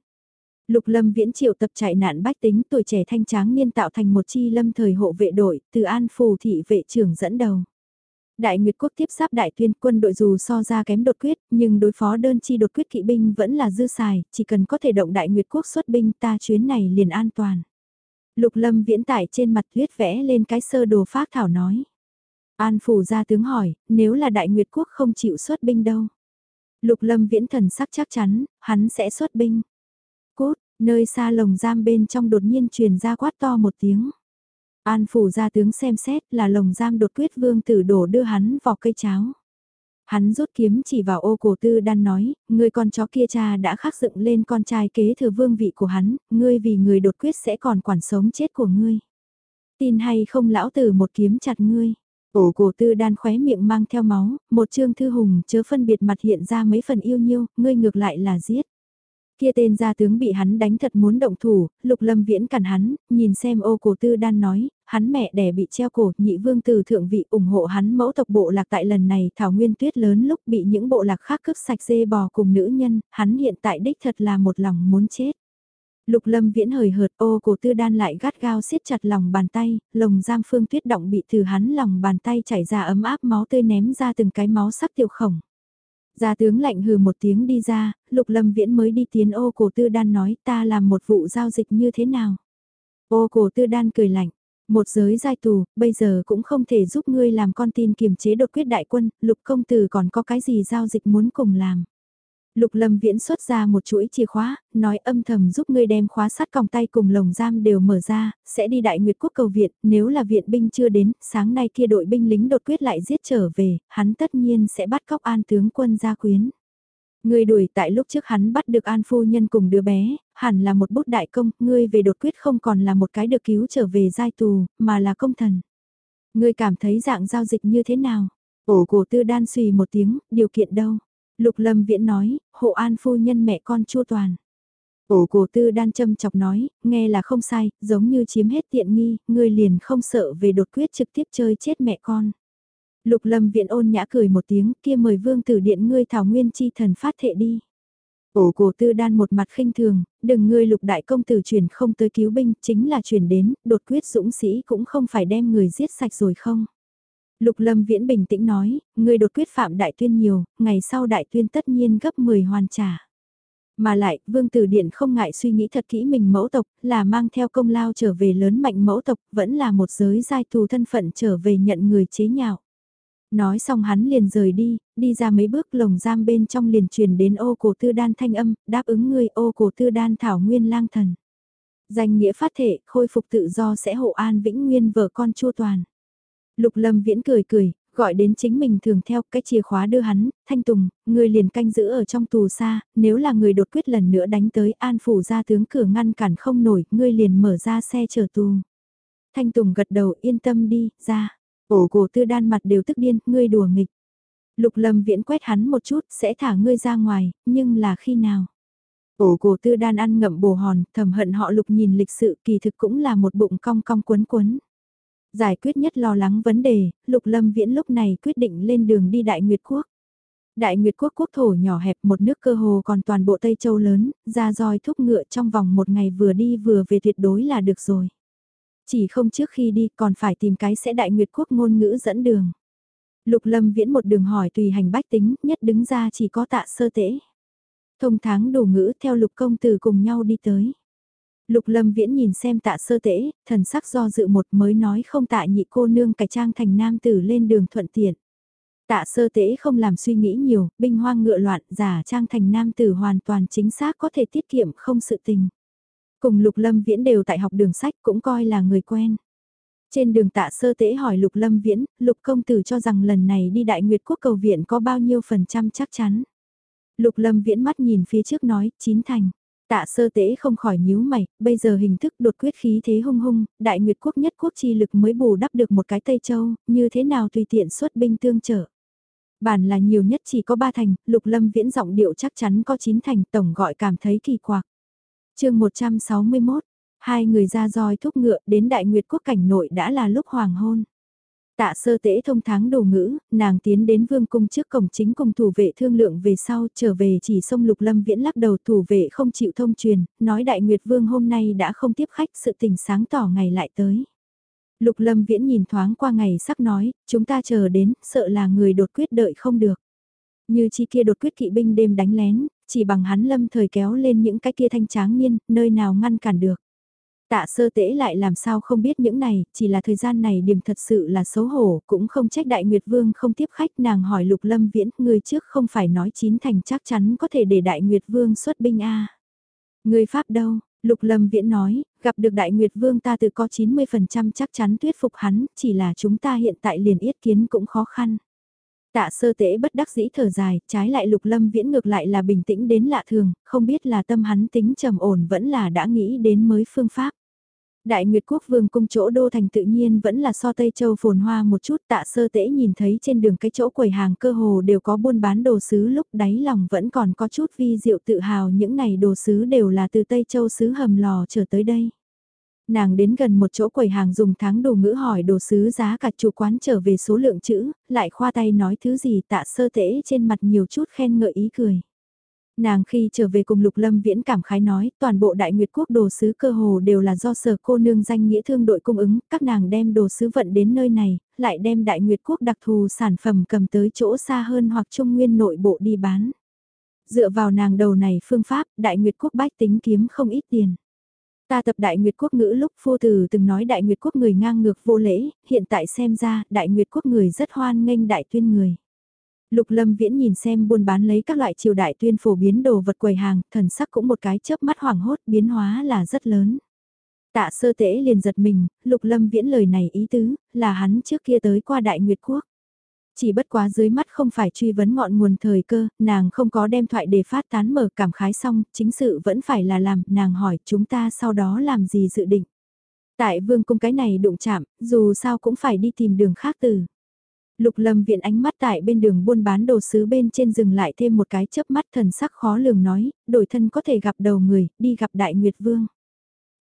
Lục lâm viễn triệu tập chạy nạn bách tính tuổi trẻ thanh tráng niên tạo thành một chi lâm thời hộ vệ đội, từ an phù thị vệ trưởng dẫn đầu. Đại Nguyệt Quốc tiếp sáp đại tuyên quân đội dù so ra kém đột quyết, nhưng đối phó đơn chi đột quyết kỵ binh vẫn là dư xài, chỉ cần có thể động Đại Nguyệt Quốc xuất binh ta chuyến này liền an toàn. Lục lâm viễn tải trên mặt tuyết vẽ lên cái sơ đồ phác thảo nói. An phủ ra tướng hỏi, nếu là đại nguyệt quốc không chịu xuất binh đâu. Lục lâm viễn thần sắc chắc chắn, hắn sẽ xuất binh. Cốt, nơi xa lồng giam bên trong đột nhiên truyền ra quát to một tiếng. An phủ ra tướng xem xét là lồng giam đột quyết vương tử đổ đưa hắn vào cây cháo. Hắn rút kiếm chỉ vào ô cổ tư đan nói, người con chó kia cha đã khắc dựng lên con trai kế thừa vương vị của hắn, ngươi vì người đột quyết sẽ còn quản sống chết của ngươi. Tin hay không lão tử một kiếm chặt ngươi. Ổ cổ tư đan khóe miệng mang theo máu, một chương thư hùng chớ phân biệt mặt hiện ra mấy phần yêu nhiêu, ngươi ngược lại là giết. Kia tên gia tướng bị hắn đánh thật muốn động thủ, lục lâm viễn cản hắn, nhìn xem ô cổ tư đan nói, hắn mẹ đẻ bị treo cổ, nhị vương từ thượng vị ủng hộ hắn mẫu tộc bộ lạc tại lần này thảo nguyên tuyết lớn lúc bị những bộ lạc khác cướp sạch dê bò cùng nữ nhân, hắn hiện tại đích thật là một lòng muốn chết. Lục lâm viễn hời hợt ô cổ tư đan lại gắt gao siết chặt lòng bàn tay, lồng giam phương tuyết động bị từ hắn lòng bàn tay chảy ra ấm áp máu tươi ném ra từng cái máu sắc tiểu khổng. Gia tướng lạnh hừ một tiếng đi ra, lục lâm viễn mới đi tiến ô cổ tư đan nói ta làm một vụ giao dịch như thế nào. Ô cổ tư đan cười lạnh, một giới giai tù, bây giờ cũng không thể giúp ngươi làm con tin kiềm chế đột quyết đại quân, lục công tử còn có cái gì giao dịch muốn cùng làm. Lục lâm viễn xuất ra một chuỗi chìa khóa, nói âm thầm giúp ngươi đem khóa sắt còng tay cùng lồng giam đều mở ra, sẽ đi đại nguyệt quốc cầu viện, nếu là viện binh chưa đến, sáng nay kia đội binh lính đột quyết lại giết trở về, hắn tất nhiên sẽ bắt cóc an tướng quân gia quyến. Ngươi đuổi tại lúc trước hắn bắt được an phu nhân cùng đứa bé, hẳn là một bút đại công, ngươi về đột quyết không còn là một cái được cứu trở về giai tù, mà là công thần. Ngươi cảm thấy dạng giao dịch như thế nào? Ổ cổ tư đan suy một tiếng, điều kiện đâu? Lục Lâm Viễn nói, hộ an phu nhân mẹ con chua toàn. Ổ cổ tư đan châm chọc nói, nghe là không sai, giống như chiếm hết tiện nghi, ngươi liền không sợ về đột quyết trực tiếp chơi chết mẹ con. Lục lâm viện ôn nhã cười một tiếng, kia mời vương tử điện ngươi thảo nguyên chi thần phát thệ đi. Ổ cổ tư đan một mặt khinh thường, đừng ngươi lục đại công tử chuyển không tới cứu binh, chính là chuyển đến, đột quyết dũng sĩ cũng không phải đem người giết sạch rồi không. Lục lâm viễn bình tĩnh nói, ngươi đột quyết phạm đại tuyên nhiều, ngày sau đại tuyên tất nhiên gấp 10 hoàn trả. Mà lại, vương tử điện không ngại suy nghĩ thật kỹ mình mẫu tộc, là mang theo công lao trở về lớn mạnh mẫu tộc, vẫn là một giới giai thù thân phận trở về nhận người chế nhạo. Nói xong hắn liền rời đi, đi ra mấy bước lồng giam bên trong liền truyền đến ô cổ tư đan thanh âm, đáp ứng người ô cổ tư đan thảo nguyên lang thần. Danh nghĩa phát thể, khôi phục tự do sẽ hộ an vĩnh nguyên vợ con chua toàn. Lục lâm viễn cười cười, gọi đến chính mình thường theo cái chìa khóa đưa hắn, thanh tùng, người liền canh giữ ở trong tù xa, nếu là người đột quyết lần nữa đánh tới an phủ ra tướng cửa ngăn cản không nổi, ngươi liền mở ra xe chở tù. Thanh tùng gật đầu yên tâm đi, ra. Ổ cổ tư đan mặt đều tức điên, ngươi đùa nghịch. Lục lâm viễn quét hắn một chút, sẽ thả ngươi ra ngoài, nhưng là khi nào? Ổ cổ tư đan ăn ngậm bồ hòn, thầm hận họ lục nhìn lịch sự kỳ thực cũng là một bụng cong cong quấn quấn. Giải quyết nhất lo lắng vấn đề, lục lâm viễn lúc này quyết định lên đường đi Đại Nguyệt Quốc. Đại Nguyệt Quốc quốc thổ nhỏ hẹp một nước cơ hồ còn toàn bộ Tây Châu lớn, ra roi thúc ngựa trong vòng một ngày vừa đi vừa về tuyệt đối là được rồi. Chỉ không trước khi đi còn phải tìm cái sẽ đại nguyệt quốc ngôn ngữ dẫn đường. Lục lâm viễn một đường hỏi tùy hành bách tính, nhất đứng ra chỉ có tạ sơ tễ. Thông tháng đủ ngữ theo lục công tử cùng nhau đi tới. Lục lâm viễn nhìn xem tạ sơ tễ, thần sắc do dự một mới nói không tạ nhị cô nương cải trang thành nam tử lên đường thuận tiện. Tạ sơ tễ không làm suy nghĩ nhiều, binh hoang ngựa loạn, giả trang thành nam tử hoàn toàn chính xác có thể tiết kiệm không sự tình. Cùng Lục Lâm Viễn đều tại học đường sách cũng coi là người quen. Trên đường tạ sơ tễ hỏi Lục Lâm Viễn, Lục công tử cho rằng lần này đi Đại Nguyệt Quốc cầu viện có bao nhiêu phần trăm chắc chắn. Lục Lâm Viễn mắt nhìn phía trước nói, chín thành. Tạ sơ tế không khỏi nhíu mày, bây giờ hình thức đột quyết khí thế hung hung, Đại Nguyệt Quốc nhất quốc chi lực mới bù đắp được một cái Tây Châu, như thế nào tùy tiện xuất binh tương trợ. Bản là nhiều nhất chỉ có ba thành, Lục Lâm Viễn giọng điệu chắc chắn có chín thành, tổng gọi cảm thấy kỳ quặc chương 161, hai người ra roi thúc ngựa đến đại nguyệt quốc cảnh nội đã là lúc hoàng hôn. Tạ sơ tễ thông tháng đồ ngữ, nàng tiến đến vương cung trước cổng chính cùng thủ vệ thương lượng về sau trở về chỉ sông lục lâm viễn lắc đầu thủ vệ không chịu thông truyền, nói đại nguyệt vương hôm nay đã không tiếp khách sự tình sáng tỏ ngày lại tới. Lục lâm viễn nhìn thoáng qua ngày sắc nói, chúng ta chờ đến, sợ là người đột quyết đợi không được. Như chi kia đột quyết kỵ binh đêm đánh lén, chỉ bằng hắn lâm thời kéo lên những cái kia thanh tráng niên, nơi nào ngăn cản được. Tạ sơ tễ lại làm sao không biết những này, chỉ là thời gian này điểm thật sự là xấu hổ, cũng không trách đại nguyệt vương không tiếp khách nàng hỏi lục lâm viễn, người trước không phải nói chín thành chắc chắn có thể để đại nguyệt vương xuất binh a Người Pháp đâu, lục lâm viễn nói, gặp được đại nguyệt vương ta tự có 90% chắc chắn thuyết phục hắn, chỉ là chúng ta hiện tại liền yết kiến cũng khó khăn. Tạ sơ tễ bất đắc dĩ thở dài, trái lại lục lâm viễn ngược lại là bình tĩnh đến lạ thường, không biết là tâm hắn tính trầm ổn vẫn là đã nghĩ đến mới phương pháp. Đại Nguyệt Quốc Vương cung chỗ đô thành tự nhiên vẫn là so Tây Châu phồn hoa một chút tạ sơ tễ nhìn thấy trên đường cái chỗ quầy hàng cơ hồ đều có buôn bán đồ sứ lúc đáy lòng vẫn còn có chút vi diệu tự hào những này đồ sứ đều là từ Tây Châu sứ hầm lò trở tới đây nàng đến gần một chỗ quầy hàng dùng tháng đồ ngữ hỏi đồ sứ giá cả chủ quán trở về số lượng chữ, lại khoa tay nói thứ gì tạ sơ tễ trên mặt nhiều chút khen ngợi ý cười. Nàng khi trở về cùng Lục Lâm Viễn cảm khái nói, toàn bộ Đại Nguyệt Quốc đồ sứ cơ hồ đều là do sở cô nương danh nghĩa thương đội cung ứng, các nàng đem đồ sứ vận đến nơi này, lại đem Đại Nguyệt Quốc đặc thù sản phẩm cầm tới chỗ xa hơn hoặc trung nguyên nội bộ đi bán. Dựa vào nàng đầu này phương pháp, Đại Nguyệt Quốc bách tính kiếm không ít tiền. Ta tập Đại Nguyệt Quốc ngữ lúc phu tử từng nói Đại Nguyệt Quốc người ngang ngược vô lễ, hiện tại xem ra Đại Nguyệt Quốc người rất hoan nghênh Đại Tuyên người. Lục Lâm Viễn nhìn xem buôn bán lấy các loại triều đại tuyên phổ biến đồ vật quầy hàng, thần sắc cũng một cái chớp mắt hoảng hốt biến hóa là rất lớn. Tạ sơ tễ liền giật mình, Lục Lâm Viễn lời này ý tứ, là hắn trước kia tới qua Đại Nguyệt Quốc. Chỉ bất quá dưới mắt không phải truy vấn ngọn nguồn thời cơ, nàng không có đem thoại để phát tán mở cảm khái xong, chính sự vẫn phải là làm, nàng hỏi chúng ta sau đó làm gì dự định. Tại vương cung cái này đụng chạm, dù sao cũng phải đi tìm đường khác từ. Lục lâm viện ánh mắt tại bên đường buôn bán đồ sứ bên trên dừng lại thêm một cái chớp mắt thần sắc khó lường nói, đổi thân có thể gặp đầu người, đi gặp đại nguyệt vương.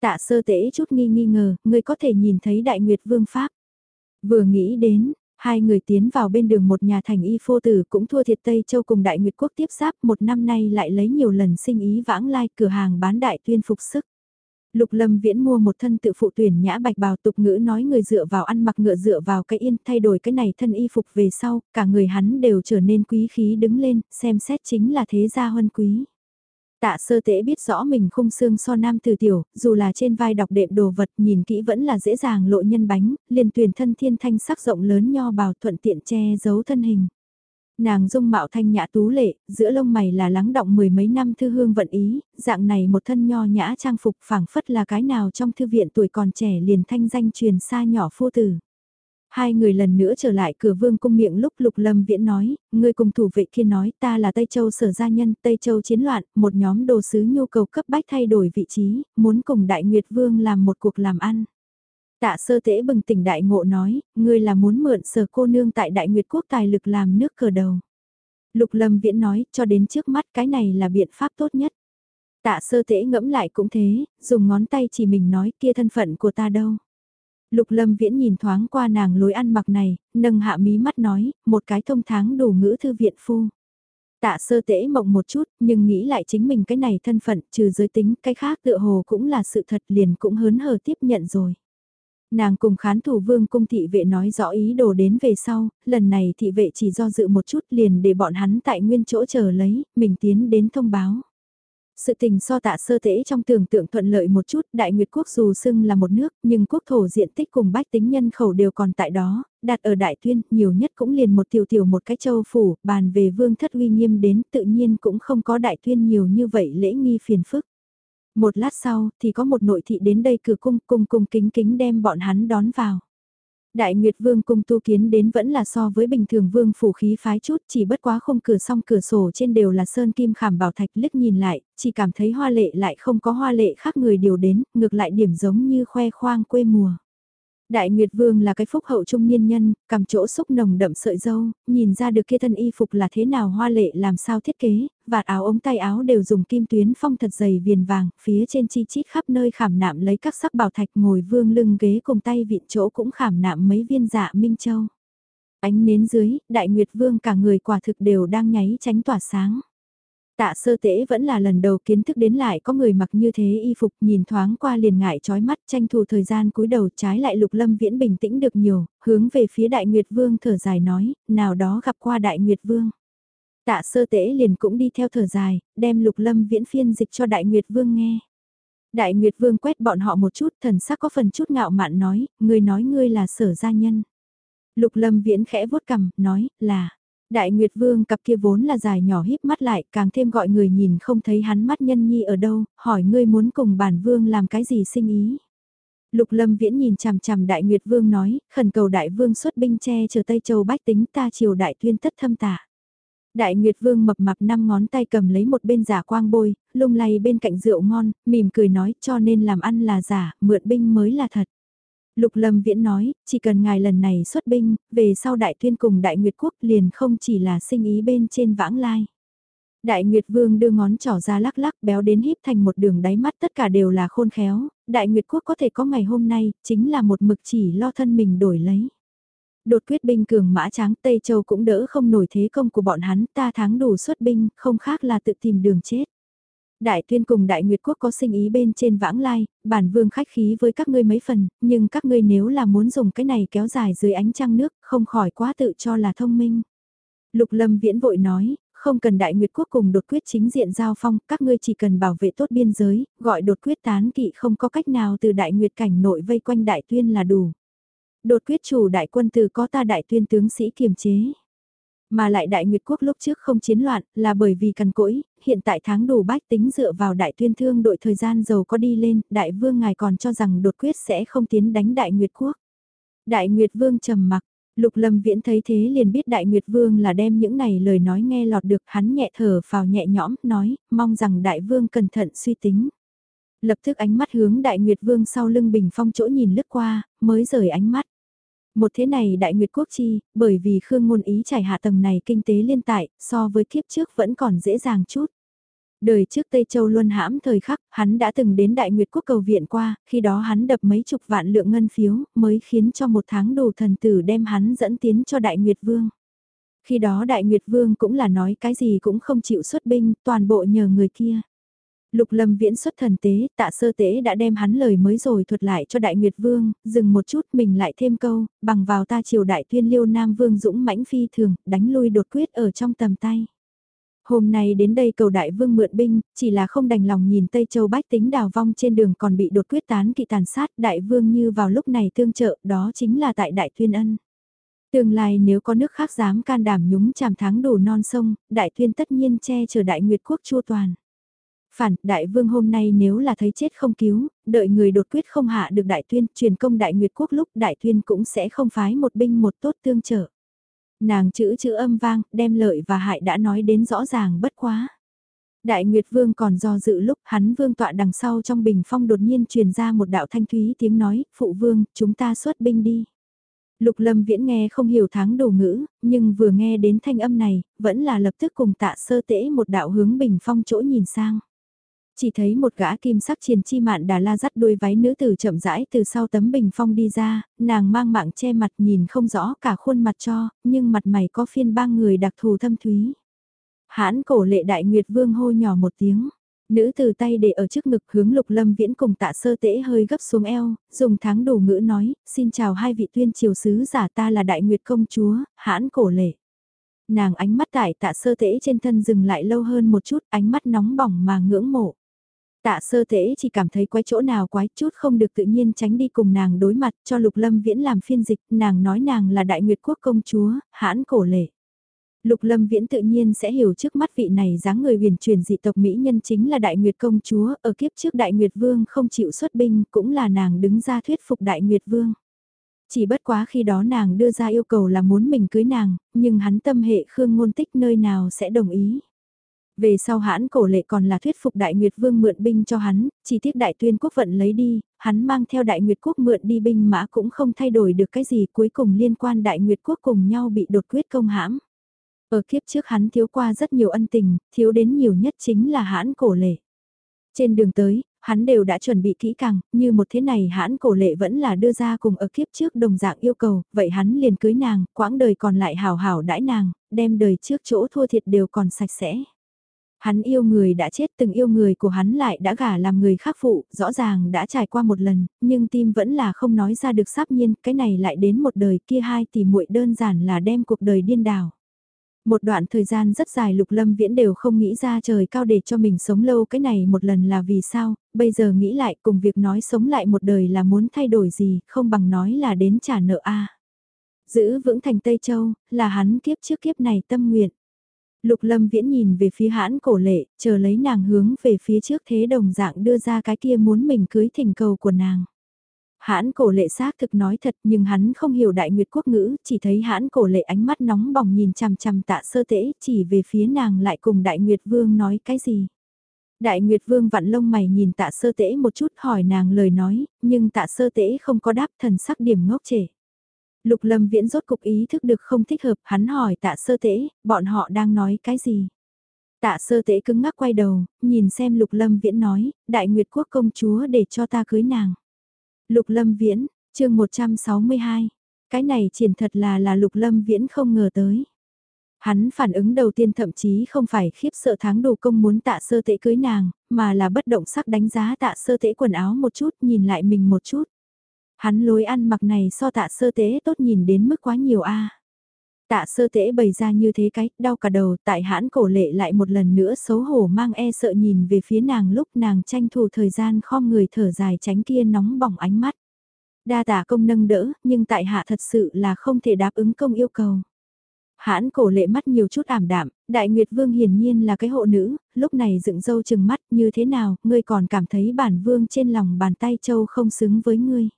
Tạ sơ tễ chút nghi nghi ngờ, người có thể nhìn thấy đại nguyệt vương Pháp. Vừa nghĩ đến, Hai người tiến vào bên đường một nhà thành y phô tử cũng thua thiệt Tây Châu cùng Đại Nguyệt Quốc tiếp giáp một năm nay lại lấy nhiều lần sinh ý vãng lai cửa hàng bán đại tuyên phục sức. Lục Lâm Viễn mua một thân tự phụ tuyển nhã bạch bào tục ngữ nói người dựa vào ăn mặc ngựa dựa vào cái yên thay đổi cái này thân y phục về sau, cả người hắn đều trở nên quý khí đứng lên, xem xét chính là thế gia huân quý. Tạ sơ tế biết rõ mình khung xương so nam từ tiểu, dù là trên vai đọc đệm đồ vật nhìn kỹ vẫn là dễ dàng lộ nhân bánh, liền tuyển thân thiên thanh sắc rộng lớn nho bào thuận tiện che giấu thân hình. Nàng dung mạo thanh nhã tú lệ, giữa lông mày là lắng động mười mấy năm thư hương vận ý, dạng này một thân nho nhã trang phục phảng phất là cái nào trong thư viện tuổi còn trẻ liền thanh danh truyền xa nhỏ phu tử. Hai người lần nữa trở lại cửa vương cung miệng lúc lục lâm viễn nói, người cùng thủ vệ kia nói ta là Tây Châu sở gia nhân, Tây Châu chiến loạn, một nhóm đồ sứ nhu cầu cấp bách thay đổi vị trí, muốn cùng Đại Nguyệt Vương làm một cuộc làm ăn. Tạ sơ tễ bừng tỉnh đại ngộ nói, ngươi là muốn mượn sở cô nương tại Đại Nguyệt Quốc tài lực làm nước cờ đầu. Lục lâm viễn nói, cho đến trước mắt cái này là biện pháp tốt nhất. Tạ sơ tễ ngẫm lại cũng thế, dùng ngón tay chỉ mình nói kia thân phận của ta đâu. Lục lâm viễn nhìn thoáng qua nàng lối ăn mặc này, nâng hạ mí mắt nói, một cái thông tháng đủ ngữ thư viện phu. Tạ sơ tễ mộng một chút, nhưng nghĩ lại chính mình cái này thân phận, trừ giới tính, cái khác tựa hồ cũng là sự thật liền cũng hớn hở tiếp nhận rồi. Nàng cùng khán thủ vương cung thị vệ nói rõ ý đồ đến về sau, lần này thị vệ chỉ do dự một chút liền để bọn hắn tại nguyên chỗ chờ lấy, mình tiến đến thông báo. Sự tình so tạ sơ tễ trong tưởng tượng thuận lợi một chút, Đại Nguyệt Quốc dù xưng là một nước, nhưng quốc thổ diện tích cùng bách tính nhân khẩu đều còn tại đó, đặt ở Đại Tuyên, nhiều nhất cũng liền một tiểu tiểu một cái châu phủ, bàn về vương thất uy nghiêm đến tự nhiên cũng không có Đại Tuyên nhiều như vậy lễ nghi phiền phức. Một lát sau, thì có một nội thị đến đây cửa cung, cung cung kính kính đem bọn hắn đón vào. Đại Nguyệt Vương cung tu kiến đến vẫn là so với bình thường vương phủ khí phái chút, chỉ bất quá không cửa song cửa sổ trên đều là sơn kim khảm bảo thạch liếc nhìn lại, chỉ cảm thấy hoa lệ lại không có hoa lệ khác người điều đến, ngược lại điểm giống như khoe khoang quê mùa. Đại Nguyệt Vương là cái phúc hậu trung niên nhân, cầm chỗ xúc nồng đậm sợi dâu, nhìn ra được kia thân y phục là thế nào hoa lệ làm sao thiết kế, vạt áo ống tay áo đều dùng kim tuyến phong thật dày viền vàng, phía trên chi chít khắp nơi khảm nạm lấy các sắc bảo thạch ngồi vương lưng ghế cùng tay vịn chỗ cũng khảm nạm mấy viên dạ minh châu. Ánh nến dưới, Đại Nguyệt Vương cả người quả thực đều đang nháy tránh tỏa sáng. Tạ sơ tễ vẫn là lần đầu kiến thức đến lại có người mặc như thế y phục nhìn thoáng qua liền ngại trói mắt tranh thủ thời gian cúi đầu trái lại lục lâm viễn bình tĩnh được nhiều, hướng về phía đại nguyệt vương thở dài nói, nào đó gặp qua đại nguyệt vương. Tạ sơ tễ liền cũng đi theo thở dài, đem lục lâm viễn phiên dịch cho đại nguyệt vương nghe. Đại nguyệt vương quét bọn họ một chút thần sắc có phần chút ngạo mạn nói, người nói ngươi là sở gia nhân. Lục lâm viễn khẽ vuốt cằm, nói, là, Đại Nguyệt Vương cặp kia vốn là dài nhỏ híp mắt lại, càng thêm gọi người nhìn không thấy hắn mắt nhân nhi ở đâu, hỏi ngươi muốn cùng bản vương làm cái gì sinh ý. Lục Lâm Viễn nhìn chằm chằm Đại Nguyệt Vương nói, khẩn cầu Đại Vương xuất binh che chở Tây Châu bách tính ta triều Đại Tuyên tất thâm tả. Đại Nguyệt Vương mập mạp năm ngón tay cầm lấy một bên giả quang bôi, lung lay bên cạnh rượu ngon, mỉm cười nói cho nên làm ăn là giả, mượn binh mới là thật. Lục Lâm Viễn nói, chỉ cần ngài lần này xuất binh, về sau đại tuyên cùng đại nguyệt quốc liền không chỉ là sinh ý bên trên vãng lai. Đại Nguyệt Vương đưa ngón trỏ ra lắc lắc béo đến híp thành một đường đáy mắt tất cả đều là khôn khéo, Đại Nguyệt Quốc có thể có ngày hôm nay, chính là một mực chỉ lo thân mình đổi lấy. Đột quyết binh cường mã tráng Tây Châu cũng đỡ không nổi thế công của bọn hắn ta thắng đủ xuất binh, không khác là tự tìm đường chết. Đại tuyên cùng đại nguyệt quốc có sinh ý bên trên vãng lai, bản vương khách khí với các ngươi mấy phần, nhưng các ngươi nếu là muốn dùng cái này kéo dài dưới ánh trăng nước, không khỏi quá tự cho là thông minh. Lục lâm viễn vội nói, không cần đại nguyệt quốc cùng đột quyết chính diện giao phong, các ngươi chỉ cần bảo vệ tốt biên giới, gọi đột quyết tán kỵ không có cách nào từ đại nguyệt cảnh nội vây quanh đại tuyên là đủ. Đột quyết chủ đại quân từ có ta đại tuyên tướng sĩ kiềm chế. Mà lại đại nguyệt quốc lúc trước không chiến loạn là bởi vì cần cỗi, hiện tại tháng đủ bách tính dựa vào đại tuyên thương đội thời gian giàu có đi lên, đại vương ngài còn cho rằng đột quyết sẽ không tiến đánh đại nguyệt quốc. Đại nguyệt vương trầm mặc, lục lâm viễn thấy thế liền biết đại nguyệt vương là đem những này lời nói nghe lọt được hắn nhẹ thở vào nhẹ nhõm, nói, mong rằng đại vương cẩn thận suy tính. Lập tức ánh mắt hướng đại nguyệt vương sau lưng bình phong chỗ nhìn lướt qua, mới rời ánh mắt. Một thế này đại nguyệt quốc chi, bởi vì Khương ngôn ý trải hạ tầng này kinh tế liên tại, so với kiếp trước vẫn còn dễ dàng chút. Đời trước Tây Châu luôn hãm thời khắc, hắn đã từng đến Đại Nguyệt Quốc cầu viện qua, khi đó hắn đập mấy chục vạn lượng ngân phiếu, mới khiến cho một tháng đồ thần tử đem hắn dẫn tiến cho Đại Nguyệt Vương. Khi đó Đại Nguyệt Vương cũng là nói cái gì cũng không chịu xuất binh, toàn bộ nhờ người kia. Lục lâm viễn xuất thần tế, tạ sơ tế đã đem hắn lời mới rồi thuật lại cho đại nguyệt vương, dừng một chút mình lại thêm câu, bằng vào ta triều đại tuyên liêu nam vương dũng mãnh phi thường, đánh lui đột quyết ở trong tầm tay. Hôm nay đến đây cầu đại vương mượn binh, chỉ là không đành lòng nhìn Tây Châu bách tính đào vong trên đường còn bị đột quyết tán kỵ tàn sát đại vương như vào lúc này tương trợ, đó chính là tại đại tuyên ân. Tương lai nếu có nước khác dám can đảm nhúng chàm tháng đủ non sông, đại tuyên tất nhiên che chở đại nguyệt quốc chua toàn. Phản, đại vương hôm nay nếu là thấy chết không cứu, đợi người đột quyết không hạ được đại tuyên, truyền công đại nguyệt quốc lúc đại tuyên cũng sẽ không phái một binh một tốt tương trợ. Nàng chữ chữ âm vang, đem lợi và hại đã nói đến rõ ràng bất quá. Đại Nguyệt Vương còn do dự lúc hắn vương tọa đằng sau trong bình phong đột nhiên truyền ra một đạo thanh thúy tiếng nói, phụ vương, chúng ta xuất binh đi. Lục lâm viễn nghe không hiểu tháng đồ ngữ, nhưng vừa nghe đến thanh âm này, vẫn là lập tức cùng tạ sơ tễ một đạo hướng bình phong chỗ nhìn sang chỉ thấy một gã kim sắc triền chi mạn đà la dắt đuôi váy nữ tử chậm rãi từ sau tấm bình phong đi ra, nàng mang mạng che mặt nhìn không rõ cả khuôn mặt cho, nhưng mặt mày có phiên ba người đặc thù thâm thúy. Hãn cổ lệ đại nguyệt vương hô nhỏ một tiếng, Nữ từ tay để ở trước ngực hướng lục lâm viễn cùng tạ sơ tễ hơi gấp xuống eo, dùng tháng đủ ngữ nói, xin chào hai vị tuyên triều sứ giả ta là đại nguyệt công chúa, hãn cổ lệ. Nàng ánh mắt tại tạ sơ tễ trên thân dừng lại lâu hơn một chút, ánh mắt nóng bỏng mà ngưỡng mộ. Tạ sơ tễ chỉ cảm thấy quái chỗ nào quái chút không được tự nhiên tránh đi cùng nàng đối mặt cho lục lâm viễn làm phiên dịch, nàng nói nàng là đại nguyệt quốc công chúa, hãn cổ lệ. Lục Lâm Viễn tự nhiên sẽ hiểu trước mắt vị này dáng người huyền truyền dị tộc Mỹ nhân chính là Đại Nguyệt Công Chúa, ở kiếp trước Đại Nguyệt Vương không chịu xuất binh cũng là nàng đứng ra thuyết phục Đại Nguyệt Vương. Chỉ bất quá khi đó nàng đưa ra yêu cầu là muốn mình cưới nàng, nhưng hắn tâm hệ Khương Ngôn Tích nơi nào sẽ đồng ý. Về sau hãn cổ lệ còn là thuyết phục Đại Nguyệt Vương mượn binh cho hắn, chỉ tiếc Đại Tuyên Quốc vận lấy đi, hắn mang theo Đại Nguyệt Quốc mượn đi binh mã cũng không thay đổi được cái gì cuối cùng liên quan Đại Nguyệt Quốc cùng nhau bị đột quyết công hãm. Ở kiếp trước hắn thiếu qua rất nhiều ân tình, thiếu đến nhiều nhất chính là hãn cổ lệ. Trên đường tới, hắn đều đã chuẩn bị kỹ càng, như một thế này hãn cổ lệ vẫn là đưa ra cùng ở kiếp trước đồng dạng yêu cầu, vậy hắn liền cưới nàng, quãng đời còn lại hào hảo đãi nàng, đem đời trước chỗ thua thiệt đều còn sạch sẽ. Hắn yêu người đã chết từng yêu người của hắn lại đã gả làm người khác phụ, rõ ràng đã trải qua một lần, nhưng tim vẫn là không nói ra được sắp nhiên, cái này lại đến một đời kia hai tỷ muội đơn giản là đem cuộc đời điên đảo. Một đoạn thời gian rất dài Lục Lâm Viễn đều không nghĩ ra trời cao để cho mình sống lâu cái này một lần là vì sao, bây giờ nghĩ lại cùng việc nói sống lại một đời là muốn thay đổi gì, không bằng nói là đến trả nợ a. Giữ vững thành Tây Châu, là hắn kiếp trước kiếp này tâm nguyện. Lục Lâm Viễn nhìn về phía hãn cổ lệ, chờ lấy nàng hướng về phía trước thế đồng dạng đưa ra cái kia muốn mình cưới thỉnh cầu của nàng. Hãn cổ lệ xác thực nói thật nhưng hắn không hiểu đại nguyệt quốc ngữ, chỉ thấy hãn cổ lệ ánh mắt nóng bỏng nhìn chằm chằm tạ sơ tễ, chỉ về phía nàng lại cùng đại nguyệt vương nói cái gì. Đại Nguyệt Vương vặn lông mày nhìn tạ sơ tễ một chút hỏi nàng lời nói, nhưng tạ sơ tễ không có đáp thần sắc điểm ngốc trễ. Lục lâm viễn rốt cục ý thức được không thích hợp, hắn hỏi tạ sơ tễ, bọn họ đang nói cái gì? Tạ sơ tễ cứng ngắc quay đầu, nhìn xem lục lâm viễn nói, đại nguyệt quốc công chúa để cho ta cưới nàng. Lục Lâm Viễn, chương 162. Cái này triển thật là là Lục Lâm Viễn không ngờ tới. Hắn phản ứng đầu tiên thậm chí không phải khiếp sợ tháng đồ công muốn tạ sơ tễ cưới nàng, mà là bất động sắc đánh giá tạ sơ tễ quần áo một chút nhìn lại mình một chút. Hắn lối ăn mặc này so tạ sơ tế tốt nhìn đến mức quá nhiều a Tạ sơ tế bày ra như thế cái, đau cả đầu, tại hãn cổ lệ lại một lần nữa xấu hổ mang e sợ nhìn về phía nàng lúc nàng tranh thủ thời gian khom người thở dài tránh kia nóng bỏng ánh mắt. Đa tạ công nâng đỡ, nhưng tại hạ thật sự là không thể đáp ứng công yêu cầu. Hãn cổ lệ mắt nhiều chút ảm đạm, đại nguyệt vương hiển nhiên là cái hộ nữ, lúc này dựng dâu chừng mắt như thế nào, ngươi còn cảm thấy bản vương trên lòng bàn tay châu không xứng với ngươi.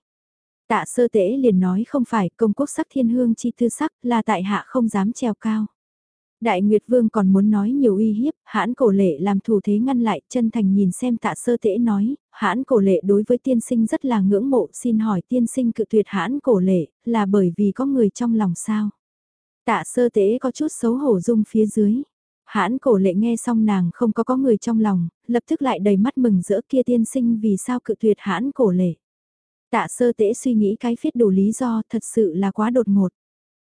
Tạ sơ tễ liền nói không phải công quốc sắc thiên hương chi thư sắc là tại hạ không dám treo cao. Đại Nguyệt Vương còn muốn nói nhiều uy hiếp, hãn cổ lệ làm thủ thế ngăn lại, chân thành nhìn xem tạ sơ tễ nói, hãn cổ lệ đối với tiên sinh rất là ngưỡng mộ, xin hỏi tiên sinh cự tuyệt hãn cổ lệ, là bởi vì có người trong lòng sao? Tạ sơ tễ có chút xấu hổ dung phía dưới. Hãn cổ lệ nghe xong nàng không có có người trong lòng, lập tức lại đầy mắt mừng rỡ kia tiên sinh vì sao cự tuyệt hãn cổ lệ. Tạ sơ tễ suy nghĩ cái phiết đủ lý do thật sự là quá đột ngột.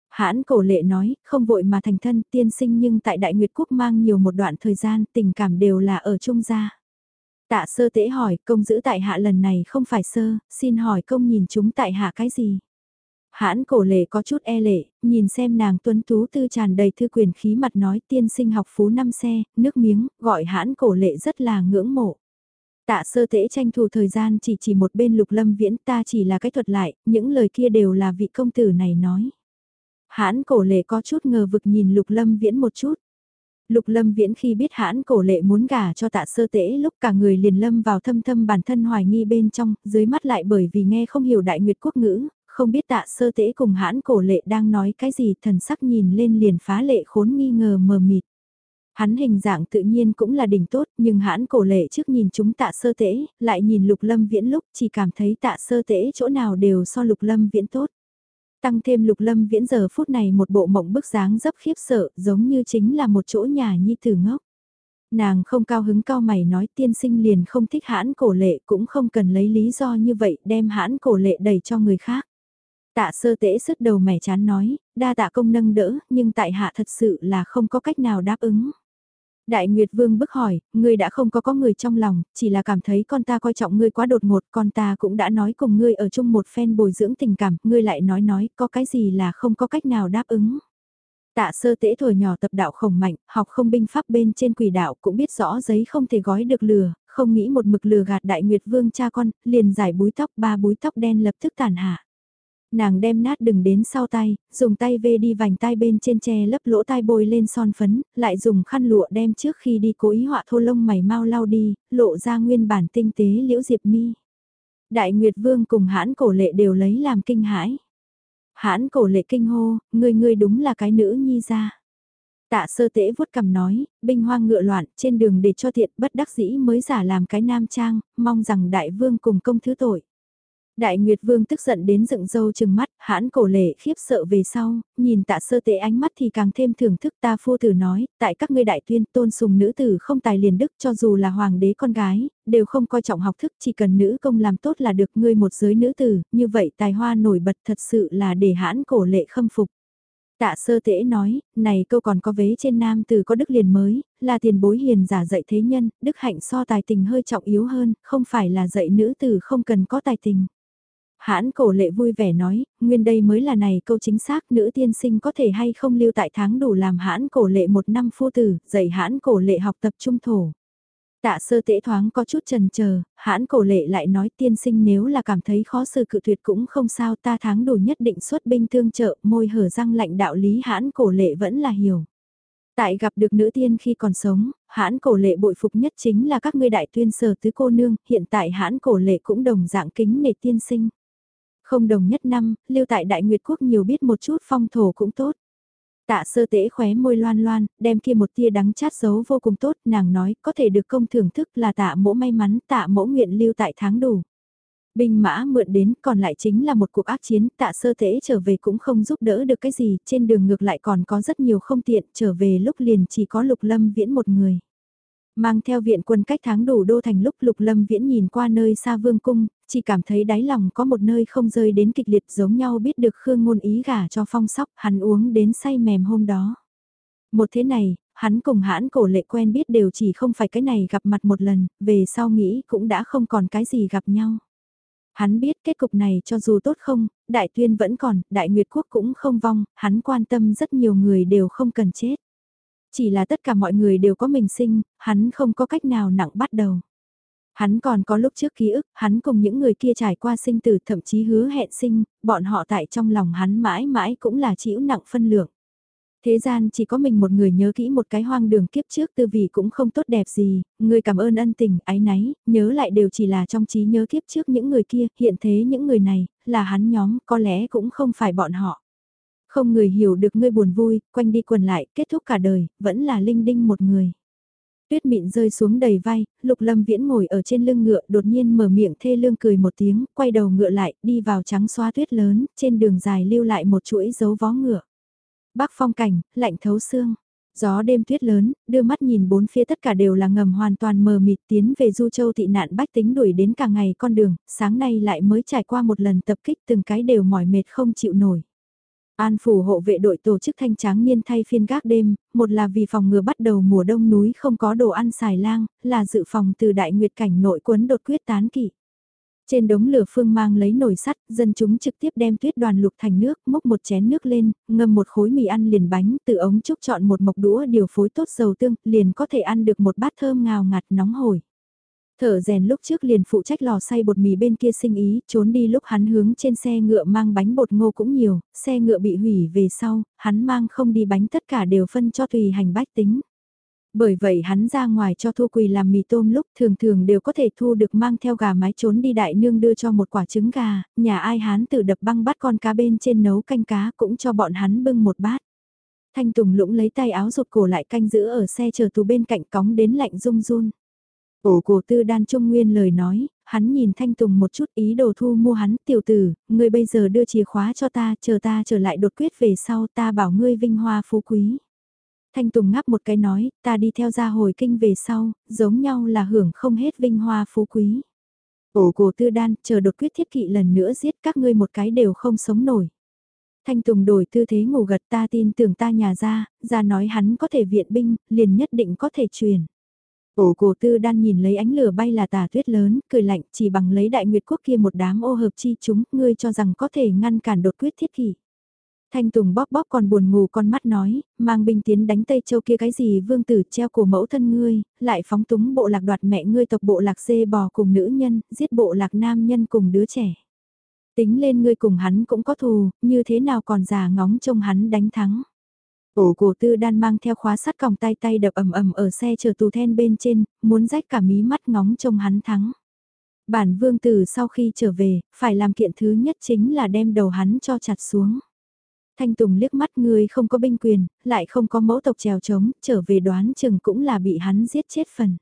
Hãn cổ lệ nói, không vội mà thành thân tiên sinh nhưng tại Đại Nguyệt Quốc mang nhiều một đoạn thời gian tình cảm đều là ở trung gia. Tạ sơ tễ hỏi công giữ tại hạ lần này không phải sơ, xin hỏi công nhìn chúng tại hạ cái gì? Hãn cổ lệ có chút e lệ, nhìn xem nàng tuấn tú tư tràn đầy thư quyền khí mặt nói tiên sinh học phú năm xe, nước miếng, gọi hãn cổ lệ rất là ngưỡng mộ. Tạ sơ tễ tranh thủ thời gian chỉ chỉ một bên lục lâm viễn ta chỉ là cái thuật lại, những lời kia đều là vị công tử này nói. Hãn cổ lệ có chút ngờ vực nhìn lục lâm viễn một chút. Lục lâm viễn khi biết hãn cổ lệ muốn gả cho tạ sơ tễ lúc cả người liền lâm vào thâm thâm bản thân hoài nghi bên trong, dưới mắt lại bởi vì nghe không hiểu đại nguyệt quốc ngữ, không biết tạ sơ tễ cùng hãn cổ lệ đang nói cái gì thần sắc nhìn lên liền phá lệ khốn nghi ngờ mờ mịt. Hắn hình dạng tự nhiên cũng là đỉnh tốt, nhưng hãn cổ lệ trước nhìn chúng tạ sơ tễ, lại nhìn lục lâm viễn lúc chỉ cảm thấy tạ sơ tễ chỗ nào đều so lục lâm viễn tốt. Tăng thêm lục lâm viễn giờ phút này một bộ mộng bức dáng dấp khiếp sợ, giống như chính là một chỗ nhà nhi tử ngốc. Nàng không cao hứng cao mày nói tiên sinh liền không thích hãn cổ lệ cũng không cần lấy lý do như vậy đem hãn cổ lệ đẩy cho người khác. Tạ sơ tễ sứt đầu mẻ chán nói, đa tạ công nâng đỡ, nhưng tại hạ thật sự là không có cách nào đáp ứng. Đại Nguyệt Vương bức hỏi, ngươi đã không có có người trong lòng, chỉ là cảm thấy con ta coi trọng ngươi quá đột ngột, con ta cũng đã nói cùng ngươi ở chung một phen bồi dưỡng tình cảm, ngươi lại nói nói, có cái gì là không có cách nào đáp ứng. Tạ sơ tễ thổi nhỏ tập đạo khổng mạnh, học không binh pháp bên trên quỷ đạo cũng biết rõ giấy không thể gói được lừa, không nghĩ một mực lừa gạt đại nguyệt vương cha con, liền giải búi tóc ba búi tóc đen lập tức tàn hạ. Nàng đem nát đừng đến sau tay, dùng tay vê đi vành tai bên trên che lấp lỗ tai bôi lên son phấn, lại dùng khăn lụa đem trước khi đi cố ý họa thô lông mày mau lau đi, lộ ra nguyên bản tinh tế liễu diệp mi. Đại Nguyệt Vương cùng hãn cổ lệ đều lấy làm kinh hãi. Hãn cổ lệ kinh hô, người người đúng là cái nữ nhi ra. Tạ sơ tễ vuốt cầm nói, binh hoang ngựa loạn trên đường để cho thiện bất đắc dĩ mới giả làm cái nam trang, mong rằng đại vương cùng công thứ tội. Đại Nguyệt Vương tức giận đến dựng râu chừng mắt, hãn cổ lệ khiếp sợ về sau, nhìn tạ sơ tệ ánh mắt thì càng thêm thưởng thức ta phu tử nói, tại các ngươi đại tuyên tôn sùng nữ tử không tài liền đức cho dù là hoàng đế con gái, đều không coi trọng học thức chỉ cần nữ công làm tốt là được ngươi một giới nữ tử, như vậy tài hoa nổi bật thật sự là để hãn cổ lệ khâm phục. Tạ sơ tễ nói, này câu còn có vế trên nam từ có đức liền mới, là tiền bối hiền giả dạy thế nhân, đức hạnh so tài tình hơi trọng yếu hơn, không phải là dạy nữ tử không cần có tài tình. Hãn cổ lệ vui vẻ nói, nguyên đây mới là này câu chính xác nữ tiên sinh có thể hay không lưu tại tháng đủ làm hãn cổ lệ một năm phu tử, dạy hãn cổ lệ học tập trung thổ. Tạ sơ tễ thoáng có chút trần chờ hãn cổ lệ lại nói tiên sinh nếu là cảm thấy khó xử cự tuyệt cũng không sao ta tháng đủ nhất định xuất binh thương trợ môi hở răng lạnh đạo lý hãn cổ lệ vẫn là hiểu. Tại gặp được nữ tiên khi còn sống, hãn cổ lệ bội phục nhất chính là các ngươi đại tuyên sở tứ cô nương, hiện tại hãn cổ lệ cũng đồng dạng kính nể tiên sinh. Không đồng nhất năm, lưu tại Đại Nguyệt Quốc nhiều biết một chút phong thổ cũng tốt. Tạ sơ tễ khóe môi loan loan, đem kia một tia đắng chát giấu vô cùng tốt, nàng nói có thể được công thưởng thức là tạ mỗ may mắn, tạ mỗ nguyện lưu tại tháng đủ. Binh mã mượn đến còn lại chính là một cuộc ác chiến, tạ sơ tễ trở về cũng không giúp đỡ được cái gì, trên đường ngược lại còn có rất nhiều không tiện, trở về lúc liền chỉ có lục lâm viễn một người. Mang theo viện quân cách tháng đủ đô thành lúc lục lâm viễn nhìn qua nơi xa vương cung, chỉ cảm thấy đáy lòng có một nơi không rơi đến kịch liệt giống nhau biết được Khương ngôn ý gả cho phong sóc, hắn uống đến say mềm hôm đó. Một thế này, hắn cùng hãn cổ lệ quen biết đều chỉ không phải cái này gặp mặt một lần, về sau nghĩ cũng đã không còn cái gì gặp nhau. Hắn biết kết cục này cho dù tốt không, đại tuyên vẫn còn, đại nguyệt quốc cũng không vong, hắn quan tâm rất nhiều người đều không cần chết. Chỉ là tất cả mọi người đều có mình sinh, hắn không có cách nào nặng bắt đầu. Hắn còn có lúc trước ký ức, hắn cùng những người kia trải qua sinh tử thậm chí hứa hẹn sinh, bọn họ tại trong lòng hắn mãi mãi cũng là chịu nặng phân lượng. Thế gian chỉ có mình một người nhớ kỹ một cái hoang đường kiếp trước tư vị cũng không tốt đẹp gì, người cảm ơn ân tình, ái náy, nhớ lại đều chỉ là trong trí nhớ kiếp trước những người kia, hiện thế những người này, là hắn nhóm, có lẽ cũng không phải bọn họ. Không người hiểu được ngươi buồn vui, quanh đi quần lại, kết thúc cả đời, vẫn là linh đinh một người. Tuyết mịn rơi xuống đầy vai, lục lâm viễn ngồi ở trên lưng ngựa đột nhiên mở miệng thê lương cười một tiếng, quay đầu ngựa lại, đi vào trắng xóa tuyết lớn, trên đường dài lưu lại một chuỗi dấu vó ngựa. Bắc phong cảnh, lạnh thấu xương. Gió đêm tuyết lớn, đưa mắt nhìn bốn phía tất cả đều là ngầm hoàn toàn mờ mịt tiến về Du Châu thị nạn bách tính đuổi đến cả ngày con đường, sáng nay lại mới trải qua một lần tập kích từng cái đều mỏi mệt không chịu nổi. An phủ hộ vệ đội tổ chức thanh tráng niên thay phiên gác đêm, một là vì phòng ngừa bắt đầu mùa đông núi không có đồ ăn xài lang, là dự phòng từ đại nguyệt cảnh nội quấn đột quyết tán kỵ. Trên đống lửa phương mang lấy nồi sắt, dân chúng trực tiếp đem tuyết đoàn lục thành nước, múc một chén nước lên, ngâm một khối mì ăn liền bánh, từ ống trúc chọn một mộc đũa điều phối tốt dầu tương, liền có thể ăn được một bát thơm ngào ngạt nóng hổi. Thở rèn lúc trước liền phụ trách lò xay bột mì bên kia sinh ý, trốn đi lúc hắn hướng trên xe ngựa mang bánh bột ngô cũng nhiều, xe ngựa bị hủy về sau, hắn mang không đi bánh tất cả đều phân cho tùy hành bách tính. Bởi vậy hắn ra ngoài cho thu quỳ làm mì tôm lúc thường thường đều có thể thu được mang theo gà mái trốn đi đại nương đưa cho một quả trứng gà, nhà ai hắn tự đập băng bắt con cá bên trên nấu canh cá cũng cho bọn hắn bưng một bát. Thanh Tùng lũng lấy tay áo rụt cổ lại canh giữ ở xe chờ tù bên cạnh cóng đến lạnh rung run. Ổ cổ tư đan trung nguyên lời nói, hắn nhìn Thanh Tùng một chút ý đồ thu mua hắn tiểu tử, ngươi bây giờ đưa chìa khóa cho ta, chờ ta trở lại đột quyết về sau ta bảo ngươi vinh hoa phú quý. Thanh Tùng ngáp một cái nói, ta đi theo gia hồi kinh về sau, giống nhau là hưởng không hết vinh hoa phú quý. Ổ cổ tư đan, chờ đột quyết thiết kỵ lần nữa giết các ngươi một cái đều không sống nổi. Thanh Tùng đổi tư thế ngủ gật ta tin tưởng ta nhà ra, ra nói hắn có thể viện binh, liền nhất định có thể truyền. Ổ cổ tư đan nhìn lấy ánh lửa bay là tà tuyết lớn, cười lạnh chỉ bằng lấy đại nguyệt quốc kia một đám ô hợp chi chúng, ngươi cho rằng có thể ngăn cản đột quyết thiết kỷ. Thanh Tùng bóp bóp còn buồn ngủ con mắt nói, mang binh tiến đánh Tây Châu kia cái gì vương tử treo cổ mẫu thân ngươi, lại phóng túng bộ lạc đoạt mẹ ngươi tộc bộ lạc dê bò cùng nữ nhân, giết bộ lạc nam nhân cùng đứa trẻ. Tính lên ngươi cùng hắn cũng có thù, như thế nào còn già ngóng trông hắn đánh thắng. Ổ cổ tư đan mang theo khóa sắt còng tay tay đập ầm ầm ở xe chờ tù then bên trên, muốn rách cả mí mắt ngóng trông hắn thắng. Bản vương tử sau khi trở về, phải làm kiện thứ nhất chính là đem đầu hắn cho chặt xuống. Thanh Tùng liếc mắt người không có binh quyền, lại không có mẫu tộc trèo trống, trở về đoán chừng cũng là bị hắn giết chết phần.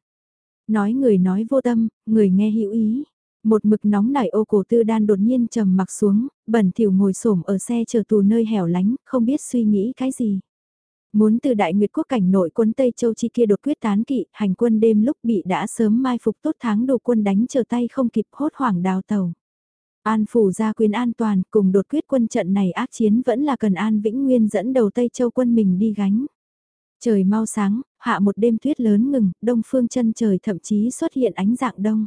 Nói người nói vô tâm, người nghe hữu ý. Một mực nóng nảy ô cổ tư đan đột nhiên trầm mặc xuống, bẩn thỉu ngồi xổm ở xe chờ tù nơi hẻo lánh, không biết suy nghĩ cái gì. Muốn từ đại nguyệt quốc cảnh nội quân Tây Châu chi kia đột quyết tán kỵ, hành quân đêm lúc bị đã sớm mai phục tốt tháng đồ quân đánh chờ tay không kịp hốt hoảng đào tàu. An phủ gia quyền an toàn cùng đột quyết quân trận này ác chiến vẫn là cần An Vĩnh Nguyên dẫn đầu Tây Châu quân mình đi gánh. Trời mau sáng, hạ một đêm tuyết lớn ngừng, đông phương chân trời thậm chí xuất hiện ánh dạng đông.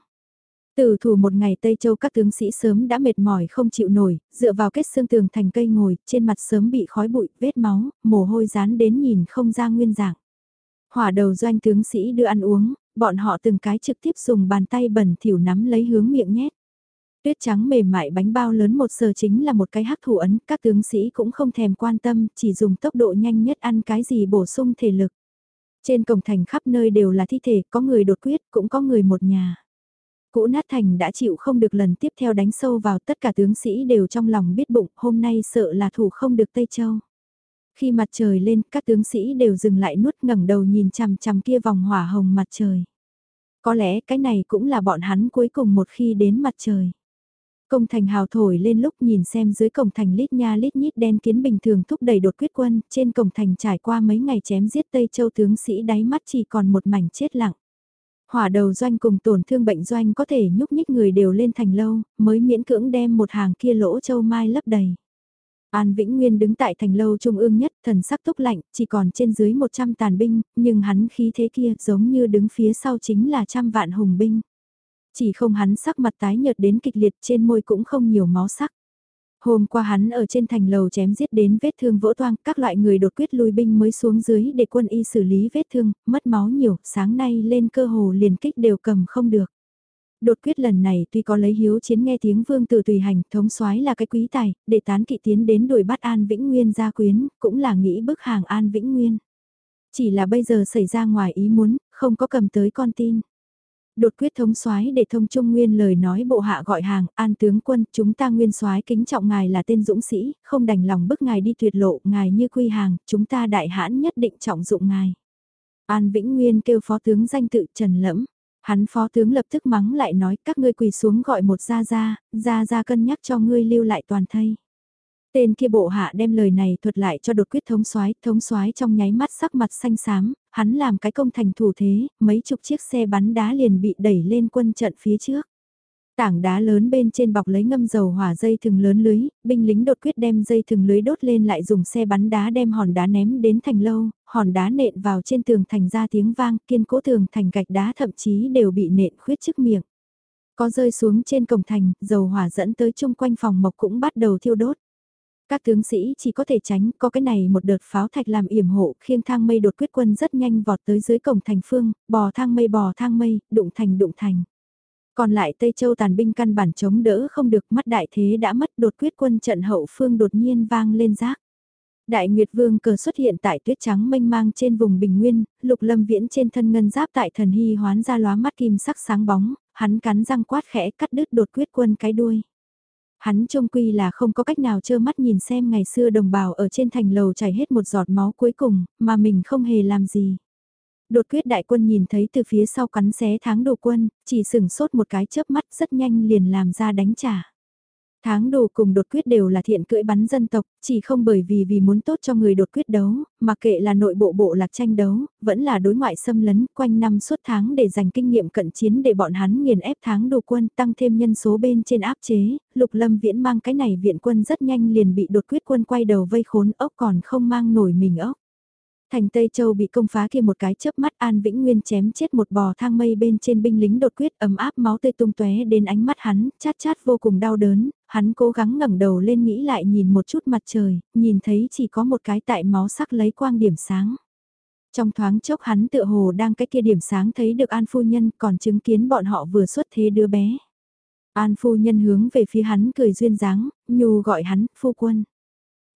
Từ thủ một ngày Tây Châu các tướng sĩ sớm đã mệt mỏi không chịu nổi, dựa vào kết xương tường thành cây ngồi, trên mặt sớm bị khói bụi, vết máu, mồ hôi dán đến nhìn không ra nguyên dạng. Hỏa đầu doanh tướng sĩ đưa ăn uống, bọn họ từng cái trực tiếp dùng bàn tay bẩn thỉu nắm lấy hướng miệng nhét. Tuyết trắng mềm mại bánh bao lớn một sờ chính là một cái hắc thủ ấn, các tướng sĩ cũng không thèm quan tâm, chỉ dùng tốc độ nhanh nhất ăn cái gì bổ sung thể lực. Trên cổng thành khắp nơi đều là thi thể, có người đột quyết, cũng có người một nhà. Cũ nát thành đã chịu không được lần tiếp theo đánh sâu vào tất cả tướng sĩ đều trong lòng biết bụng, hôm nay sợ là thủ không được Tây Châu. Khi mặt trời lên, các tướng sĩ đều dừng lại nuốt ngẩng đầu nhìn chằm chằm kia vòng hỏa hồng mặt trời. Có lẽ cái này cũng là bọn hắn cuối cùng một khi đến mặt trời. Công thành hào thổi lên lúc nhìn xem dưới cổng thành lít nha lít nhít đen kiến bình thường thúc đẩy đột quyết quân, trên cổng thành trải qua mấy ngày chém giết Tây Châu tướng sĩ đáy mắt chỉ còn một mảnh chết lặng. Hỏa đầu doanh cùng tổn thương bệnh doanh có thể nhúc nhích người đều lên thành lâu, mới miễn cưỡng đem một hàng kia lỗ châu mai lấp đầy. An Vĩnh Nguyên đứng tại thành lâu trung ương nhất, thần sắc túc lạnh, chỉ còn trên dưới 100 tàn binh, nhưng hắn khí thế kia giống như đứng phía sau chính là trăm vạn hùng binh. Chỉ không hắn sắc mặt tái nhợt đến kịch liệt trên môi cũng không nhiều máu sắc. Hôm qua hắn ở trên thành lầu chém giết đến vết thương vỡ toang, các loại người đột quyết lui binh mới xuống dưới để quân y xử lý vết thương, mất máu nhiều, sáng nay lên cơ hồ liền kích đều cầm không được. Đột quyết lần này tuy có lấy hiếu chiến nghe tiếng vương tử tùy hành, thống soái là cái quý tài, để tán kỵ tiến đến đuổi bắt An Vĩnh Nguyên gia quyến, cũng là nghĩ bức hàng An Vĩnh Nguyên. Chỉ là bây giờ xảy ra ngoài ý muốn, không có cầm tới con tin. Đột quyết thống soái để thông trung nguyên lời nói bộ hạ gọi hàng, an tướng quân, chúng ta nguyên soái kính trọng ngài là tên dũng sĩ, không đành lòng bức ngài đi tuyệt lộ, ngài như quy hàng, chúng ta đại hãn nhất định trọng dụng ngài. An Vĩnh Nguyên kêu phó tướng danh tự trần lẫm, hắn phó tướng lập tức mắng lại nói các ngươi quỳ xuống gọi một gia gia, gia gia cân nhắc cho ngươi lưu lại toàn thây. Tên kia bộ hạ đem lời này thuật lại cho đột quyết thống soái, thống soái trong nháy mắt sắc mặt xanh xám, hắn làm cái công thành thủ thế, mấy chục chiếc xe bắn đá liền bị đẩy lên quân trận phía trước. Tảng đá lớn bên trên bọc lấy ngâm dầu hỏa dây thừng lớn lưới, binh lính đột quyết đem dây thừng lưới đốt lên lại dùng xe bắn đá đem hòn đá ném đến thành lâu, hòn đá nện vào trên tường thành ra tiếng vang, kiên cố tường thành gạch đá thậm chí đều bị nện khuyết trước miệng. Có rơi xuống trên cổng thành, dầu hỏa dẫn tới chung quanh phòng mộc cũng bắt đầu thiêu đốt. Các tướng sĩ chỉ có thể tránh, có cái này một đợt pháo thạch làm yểm hộ, khiêng thang mây đột quyết quân rất nhanh vọt tới dưới cổng thành phương, bò thang mây bò thang mây, đụng thành đụng thành. Còn lại Tây Châu tàn binh căn bản chống đỡ không được mắt đại thế đã mất đột quyết quân trận hậu phương đột nhiên vang lên rác. Đại Nguyệt Vương cờ xuất hiện tại tuyết trắng mênh mang trên vùng bình nguyên, lục lâm viễn trên thân ngân giáp tại thần hy hoán ra lóa mắt kim sắc sáng bóng, hắn cắn răng quát khẽ cắt đứt đột quyết quân cái đuôi. Hắn trông quy là không có cách nào trơ mắt nhìn xem ngày xưa đồng bào ở trên thành lầu chảy hết một giọt máu cuối cùng, mà mình không hề làm gì. Đột quyết đại quân nhìn thấy từ phía sau cắn xé tháng đồ quân, chỉ sừng sốt một cái chớp mắt rất nhanh liền làm ra đánh trả. Tháng đồ cùng đột quyết đều là thiện cưỡi bắn dân tộc, chỉ không bởi vì vì muốn tốt cho người đột quyết đấu, mà kệ là nội bộ bộ lạc tranh đấu, vẫn là đối ngoại xâm lấn quanh năm suốt tháng để giành kinh nghiệm cận chiến để bọn hắn nghiền ép tháng đồ quân tăng thêm nhân số bên trên áp chế, lục lâm viễn mang cái này viện quân rất nhanh liền bị đột quyết quân quay đầu vây khốn ốc còn không mang nổi mình ốc. Thành Tây Châu bị công phá kia một cái chớp mắt An Vĩnh Nguyên chém chết một bò thang mây bên trên binh lính đột quyết ấm áp máu tươi tung tóe đến ánh mắt hắn, chát chát vô cùng đau đớn, hắn cố gắng ngẩng đầu lên nghĩ lại nhìn một chút mặt trời, nhìn thấy chỉ có một cái tại máu sắc lấy quang điểm sáng. Trong thoáng chốc hắn tựa hồ đang cái kia điểm sáng thấy được An Phu Nhân còn chứng kiến bọn họ vừa xuất thế đứa bé. An Phu Nhân hướng về phía hắn cười duyên dáng, nhu gọi hắn, Phu Quân.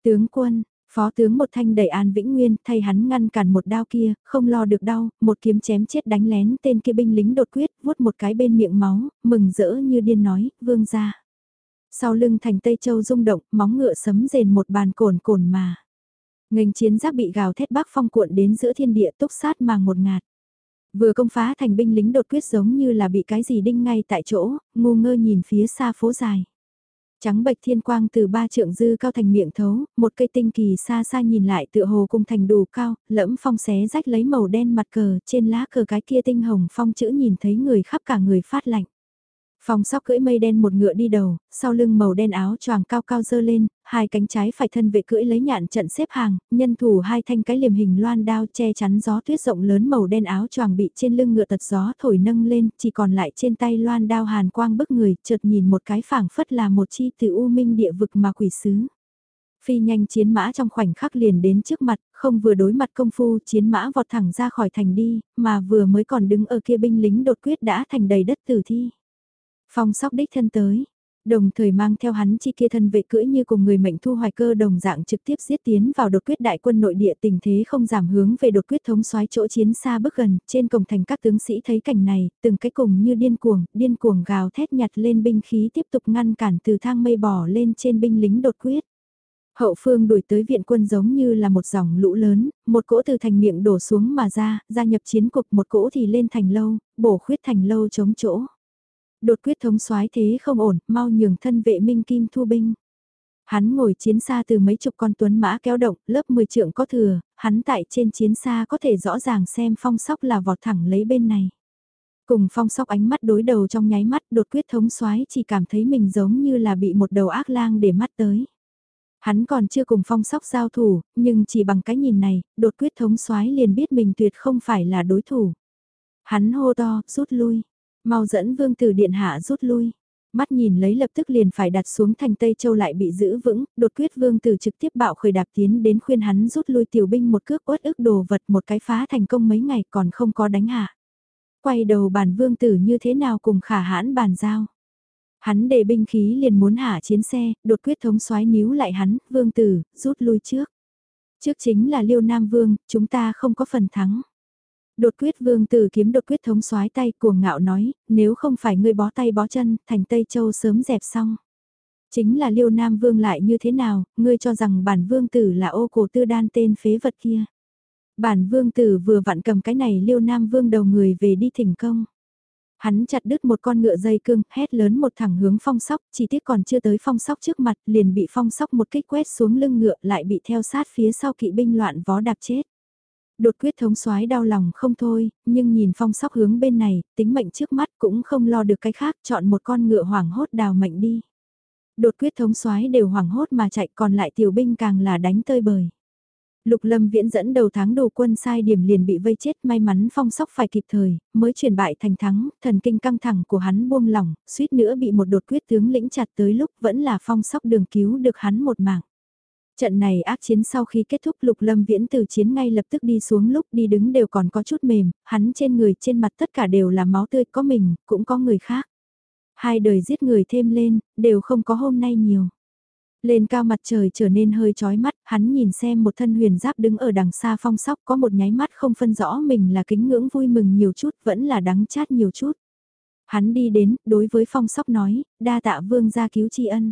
Tướng Quân, Phó tướng một thanh đẩy An Vĩnh Nguyên thay hắn ngăn cản một đao kia, không lo được đau, một kiếm chém chết đánh lén tên kia binh lính đột quyết, vuốt một cái bên miệng máu, mừng rỡ như điên nói, vương ra. Sau lưng thành Tây Châu rung động, móng ngựa sấm rền một bàn cồn cồn mà. Ngành chiến giáp bị gào thét bắc phong cuộn đến giữa thiên địa túc sát mà một ngạt. Vừa công phá thành binh lính đột quyết giống như là bị cái gì đinh ngay tại chỗ, ngu ngơ nhìn phía xa phố dài. Trắng bạch thiên quang từ ba trượng dư cao thành miệng thấu, một cây tinh kỳ xa xa nhìn lại tựa hồ cung thành đủ cao, lẫm phong xé rách lấy màu đen mặt cờ, trên lá cờ cái kia tinh hồng phong chữ nhìn thấy người khắp cả người phát lạnh. Phong sóc cưỡi mây đen một ngựa đi đầu, sau lưng màu đen áo choàng cao cao dơ lên, hai cánh trái phải thân vệ cưỡi lấy nhạn trận xếp hàng, nhân thủ hai thanh cái liềm hình loan đao che chắn gió tuyết rộng lớn màu đen áo choàng bị trên lưng ngựa tật gió thổi nâng lên, chỉ còn lại trên tay loan đao hàn quang bức người, chợt nhìn một cái phảng phất là một chi từ u minh địa vực mà quỷ sứ phi nhanh chiến mã trong khoảnh khắc liền đến trước mặt, không vừa đối mặt công phu chiến mã vọt thẳng ra khỏi thành đi, mà vừa mới còn đứng ở kia binh lính đột quyết đã thành đầy đất tử thi. Phong sóc đích thân tới, đồng thời mang theo hắn chi kia thân vệ cưỡi như cùng người mệnh thu hoài cơ đồng dạng trực tiếp giết tiến vào đột quyết đại quân nội địa tình thế không giảm hướng về đột quyết thống soái chỗ chiến xa bước gần, trên cổng thành các tướng sĩ thấy cảnh này, từng cái cùng như điên cuồng, điên cuồng gào thét nhặt lên binh khí tiếp tục ngăn cản từ thang mây bỏ lên trên binh lính đột quyết. Hậu phương đuổi tới viện quân giống như là một dòng lũ lớn, một cỗ từ thành miệng đổ xuống mà ra, gia nhập chiến cục một cỗ thì lên thành lâu, bổ khuyết thành lâu chống chỗ đột quyết thống soái thế không ổn, mau nhường thân vệ minh kim thu binh. Hắn ngồi chiến xa từ mấy chục con tuấn mã kéo động, lớp 10 trượng có thừa, hắn tại trên chiến xa có thể rõ ràng xem phong sóc là vọt thẳng lấy bên này. Cùng phong sóc ánh mắt đối đầu trong nháy mắt đột quyết thống soái chỉ cảm thấy mình giống như là bị một đầu ác lang để mắt tới. Hắn còn chưa cùng phong sóc giao thủ, nhưng chỉ bằng cái nhìn này, đột quyết thống soái liền biết mình tuyệt không phải là đối thủ. Hắn hô to, rút lui. Mau dẫn vương tử điện hạ rút lui. Mắt nhìn lấy lập tức liền phải đặt xuống thành Tây Châu lại bị giữ vững, đột quyết vương tử trực tiếp bạo khởi đạp tiến đến khuyên hắn rút lui tiểu binh một cước uất ức đồ vật một cái phá thành công mấy ngày còn không có đánh hạ. Quay đầu bàn vương tử như thế nào cùng khả hãn bàn giao. Hắn để binh khí liền muốn hạ chiến xe, đột quyết thống soái níu lại hắn, vương tử, rút lui trước. Trước chính là liêu nam vương, chúng ta không có phần thắng. Đột quyết vương tử kiếm đột quyết thống soái tay cuồng ngạo nói, nếu không phải ngươi bó tay bó chân, thành Tây Châu sớm dẹp xong. Chính là liêu nam vương lại như thế nào, ngươi cho rằng bản vương tử là ô cổ tư đan tên phế vật kia. Bản vương tử vừa vặn cầm cái này liêu nam vương đầu người về đi thỉnh công. Hắn chặt đứt một con ngựa dây cương, hét lớn một thẳng hướng phong sóc, chỉ tiếc còn chưa tới phong sóc trước mặt, liền bị phong sóc một kích quét xuống lưng ngựa lại bị theo sát phía sau kỵ binh loạn vó đạp chết. Đột quyết thống soái đau lòng không thôi, nhưng nhìn phong sóc hướng bên này, tính mệnh trước mắt cũng không lo được cái khác, chọn một con ngựa hoảng hốt đào mệnh đi. Đột quyết thống soái đều hoảng hốt mà chạy còn lại tiểu binh càng là đánh tơi bời. Lục Lâm Viễn dẫn đầu tháng đồ quân sai điểm liền bị vây chết may mắn phong sóc phải kịp thời, mới chuyển bại thành thắng, thần kinh căng thẳng của hắn buông lỏng, suýt nữa bị một đột quyết tướng lĩnh chặt tới lúc vẫn là phong sóc đường cứu được hắn một mạng. Trận này ác chiến sau khi kết thúc lục lâm viễn từ chiến ngay lập tức đi xuống lúc đi đứng đều còn có chút mềm, hắn trên người trên mặt tất cả đều là máu tươi có mình, cũng có người khác. Hai đời giết người thêm lên, đều không có hôm nay nhiều. Lên cao mặt trời trở nên hơi chói mắt, hắn nhìn xem một thân huyền giáp đứng ở đằng xa phong sóc có một nháy mắt không phân rõ mình là kính ngưỡng vui mừng nhiều chút vẫn là đắng chát nhiều chút. Hắn đi đến, đối với phong sóc nói, đa tạ vương gia cứu tri ân.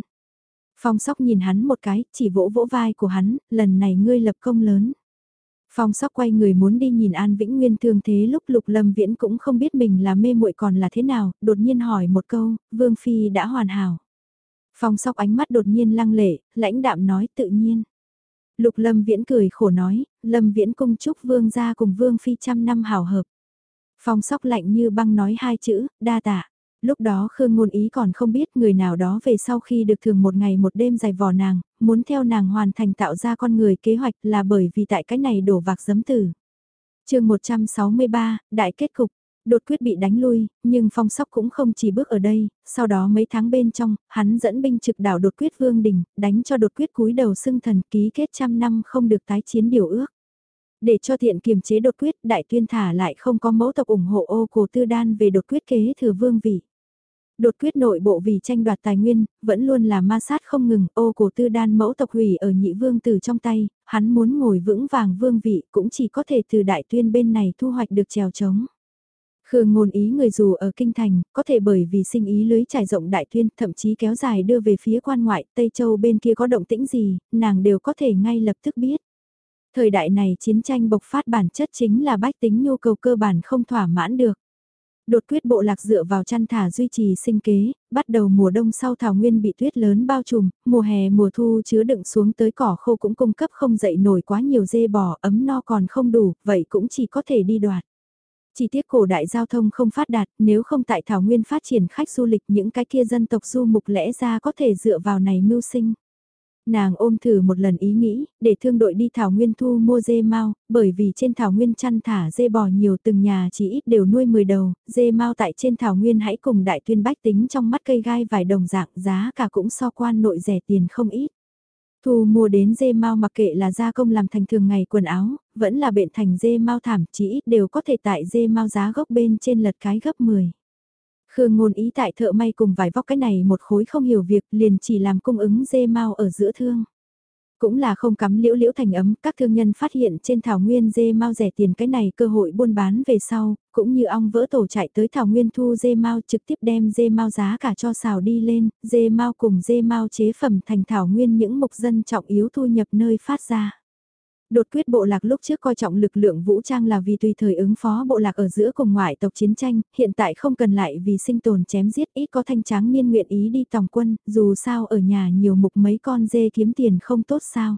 Phong sóc nhìn hắn một cái, chỉ vỗ vỗ vai của hắn, lần này ngươi lập công lớn. Phong sóc quay người muốn đi nhìn An Vĩnh Nguyên thương thế lúc Lục Lâm Viễn cũng không biết mình là mê muội còn là thế nào, đột nhiên hỏi một câu, Vương Phi đã hoàn hảo. Phong sóc ánh mắt đột nhiên lăng lệ, lãnh đạm nói tự nhiên. Lục Lâm Viễn cười khổ nói, Lâm Viễn cung chúc vương gia cùng vương phi trăm năm hảo hợp. Phong sóc lạnh như băng nói hai chữ, đa tạ. Lúc đó Khương Ngôn Ý còn không biết người nào đó về sau khi được thường một ngày một đêm dài vò nàng, muốn theo nàng hoàn thành tạo ra con người kế hoạch là bởi vì tại cái này đổ vạc giấm tử. chương 163, Đại kết cục. Đột quyết bị đánh lui, nhưng phong sóc cũng không chỉ bước ở đây, sau đó mấy tháng bên trong, hắn dẫn binh trực đảo đột quyết vương đình, đánh cho đột quyết cúi đầu xưng thần ký kết trăm năm không được tái chiến điều ước. Để cho thiện kiềm chế đột quyết, đại tuyên thả lại không có mẫu tộc ủng hộ ô cổ tư đan về đột quyết kế thừa vương vị. Đột quyết nội bộ vì tranh đoạt tài nguyên, vẫn luôn là ma sát không ngừng, ô cổ tư đan mẫu tộc hủy ở nhị vương tử trong tay, hắn muốn ngồi vững vàng vương vị cũng chỉ có thể từ đại tuyên bên này thu hoạch được trèo trống. Khương ngôn ý người dù ở kinh thành, có thể bởi vì sinh ý lưới trải rộng đại tuyên, thậm chí kéo dài đưa về phía quan ngoại, Tây Châu bên kia có động tĩnh gì, nàng đều có thể ngay lập tức biết. Thời đại này chiến tranh bộc phát bản chất chính là bách tính nhu cầu cơ bản không thỏa mãn được. Đột quyết bộ lạc dựa vào chăn thả duy trì sinh kế, bắt đầu mùa đông sau thảo nguyên bị tuyết lớn bao trùm, mùa hè mùa thu chứa đựng xuống tới cỏ khô cũng cung cấp không dậy nổi quá nhiều dê bò ấm no còn không đủ, vậy cũng chỉ có thể đi đoạt. Chỉ tiếc cổ đại giao thông không phát đạt, nếu không tại Thảo Nguyên phát triển khách du lịch những cái kia dân tộc du mục lẽ ra có thể dựa vào này mưu sinh. Nàng ôm thử một lần ý nghĩ, để thương đội đi Thảo Nguyên thu mua dê mau, bởi vì trên Thảo Nguyên chăn thả dê bò nhiều từng nhà chỉ ít đều nuôi 10 đầu, dê mau tại trên Thảo Nguyên hãy cùng đại tuyên bách tính trong mắt cây gai vài đồng dạng giá cả cũng so quan nội rẻ tiền không ít. Thu mua đến dê mau mặc kệ là gia công làm thành thường ngày quần áo, vẫn là bệnh thành dê mau thảm chỉ ít đều có thể tại dê mau giá gốc bên trên lật cái gấp 10. Khương ngôn ý tại thợ may cùng vải vóc cái này một khối không hiểu việc liền chỉ làm cung ứng dê mau ở giữa thương. Cũng là không cắm liễu liễu thành ấm, các thương nhân phát hiện trên thảo nguyên dê mau rẻ tiền cái này cơ hội buôn bán về sau, cũng như ong vỡ tổ chạy tới thảo nguyên thu dê mau trực tiếp đem dê mau giá cả cho xào đi lên, dê mau cùng dê mau chế phẩm thành thảo nguyên những mục dân trọng yếu thu nhập nơi phát ra. Đột quyết bộ lạc lúc trước coi trọng lực lượng vũ trang là vì tùy thời ứng phó bộ lạc ở giữa cùng ngoại tộc chiến tranh, hiện tại không cần lại vì sinh tồn chém giết ít có thanh tráng niên nguyện ý đi tòng quân, dù sao ở nhà nhiều mục mấy con dê kiếm tiền không tốt sao.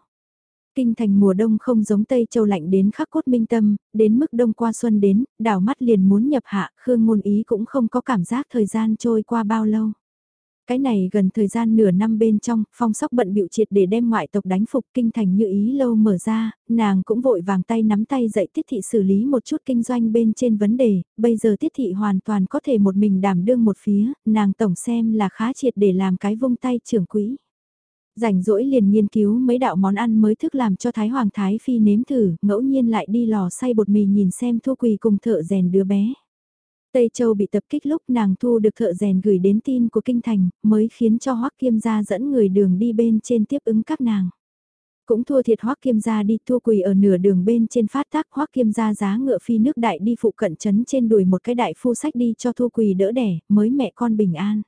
Kinh thành mùa đông không giống Tây Châu lạnh đến khắc cốt minh tâm, đến mức đông qua xuân đến, đảo mắt liền muốn nhập hạ, Khương Ngôn Ý cũng không có cảm giác thời gian trôi qua bao lâu. Cái này gần thời gian nửa năm bên trong, phong sóc bận biểu triệt để đem ngoại tộc đánh phục kinh thành như ý lâu mở ra, nàng cũng vội vàng tay nắm tay dạy tiết thị xử lý một chút kinh doanh bên trên vấn đề, bây giờ tiết thị hoàn toàn có thể một mình đảm đương một phía, nàng tổng xem là khá triệt để làm cái vung tay trưởng quỹ. Rảnh rỗi liền nghiên cứu mấy đạo món ăn mới thức làm cho Thái Hoàng Thái Phi nếm thử, ngẫu nhiên lại đi lò xay bột mì nhìn xem thua quỳ cùng thợ rèn đứa bé. Tây Châu bị tập kích lúc nàng thu được thợ rèn gửi đến tin của kinh thành, mới khiến cho Hoắc Kiêm gia dẫn người đường đi bên trên tiếp ứng các nàng. Cũng thua thiệt Hoắc Kiêm gia đi thua quỳ ở nửa đường bên trên phát tác Hoắc Kiêm gia giá ngựa phi nước đại đi phụ cận chấn trên đùi một cái đại phu sách đi cho thua quỳ đỡ đẻ, mới mẹ con bình an.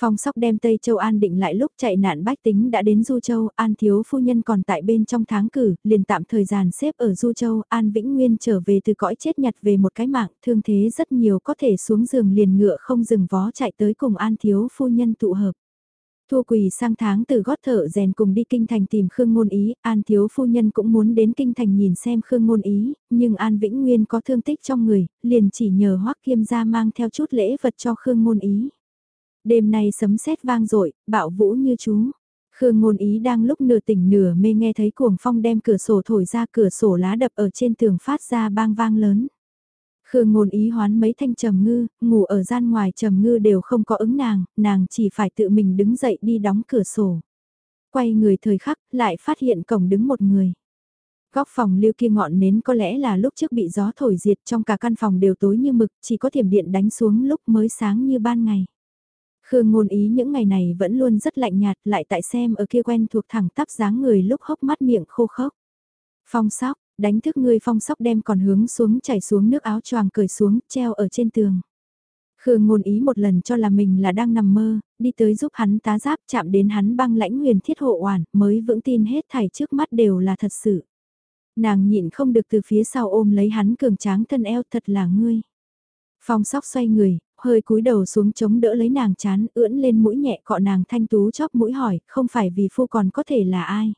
Phong sóc đem Tây Châu An định lại lúc chạy nạn bách tính đã đến Du Châu, An thiếu phu nhân còn tại bên trong tháng cử, liền tạm thời gian xếp ở Du Châu, An Vĩnh Nguyên trở về từ cõi chết nhặt về một cái mạng, thương thế rất nhiều có thể xuống giường liền ngựa không dừng vó chạy tới cùng An thiếu phu nhân tụ hợp. Thua quỳ sang tháng từ gót thợ rèn cùng đi kinh thành tìm Khương Ngôn Ý, An thiếu phu nhân cũng muốn đến kinh thành nhìn xem Khương Ngôn Ý, nhưng An Vĩnh Nguyên có thương tích trong người, liền chỉ nhờ Hoắc Kiêm gia mang theo chút lễ vật cho Khương Ngôn Ý. Đêm nay sấm sét vang dội bạo vũ như chú. Khương ngôn ý đang lúc nửa tỉnh nửa mê nghe thấy cuồng phong đem cửa sổ thổi ra cửa sổ lá đập ở trên tường phát ra bang vang lớn. Khương ngôn ý hoán mấy thanh trầm ngư, ngủ ở gian ngoài trầm ngư đều không có ứng nàng, nàng chỉ phải tự mình đứng dậy đi đóng cửa sổ. Quay người thời khắc, lại phát hiện cổng đứng một người. Góc phòng lưu kia ngọn nến có lẽ là lúc trước bị gió thổi diệt trong cả căn phòng đều tối như mực, chỉ có thiểm điện đánh xuống lúc mới sáng như ban ngày. Khương ngôn ý những ngày này vẫn luôn rất lạnh nhạt lại tại xem ở kia quen thuộc thẳng tắp dáng người lúc hốc mắt miệng khô khốc. Phong sóc, đánh thức ngươi phong sóc đem còn hướng xuống chảy xuống nước áo choàng cởi xuống, treo ở trên tường. Khương ngôn ý một lần cho là mình là đang nằm mơ, đi tới giúp hắn tá giáp chạm đến hắn băng lãnh huyền thiết hộ oản, mới vững tin hết thảy trước mắt đều là thật sự. Nàng nhịn không được từ phía sau ôm lấy hắn cường tráng thân eo thật là ngươi. Phong sóc xoay người, hơi cúi đầu xuống chống đỡ lấy nàng chán, ưỡn lên mũi nhẹ cọ nàng thanh tú chóp mũi hỏi, không phải vì phu còn có thể là ai.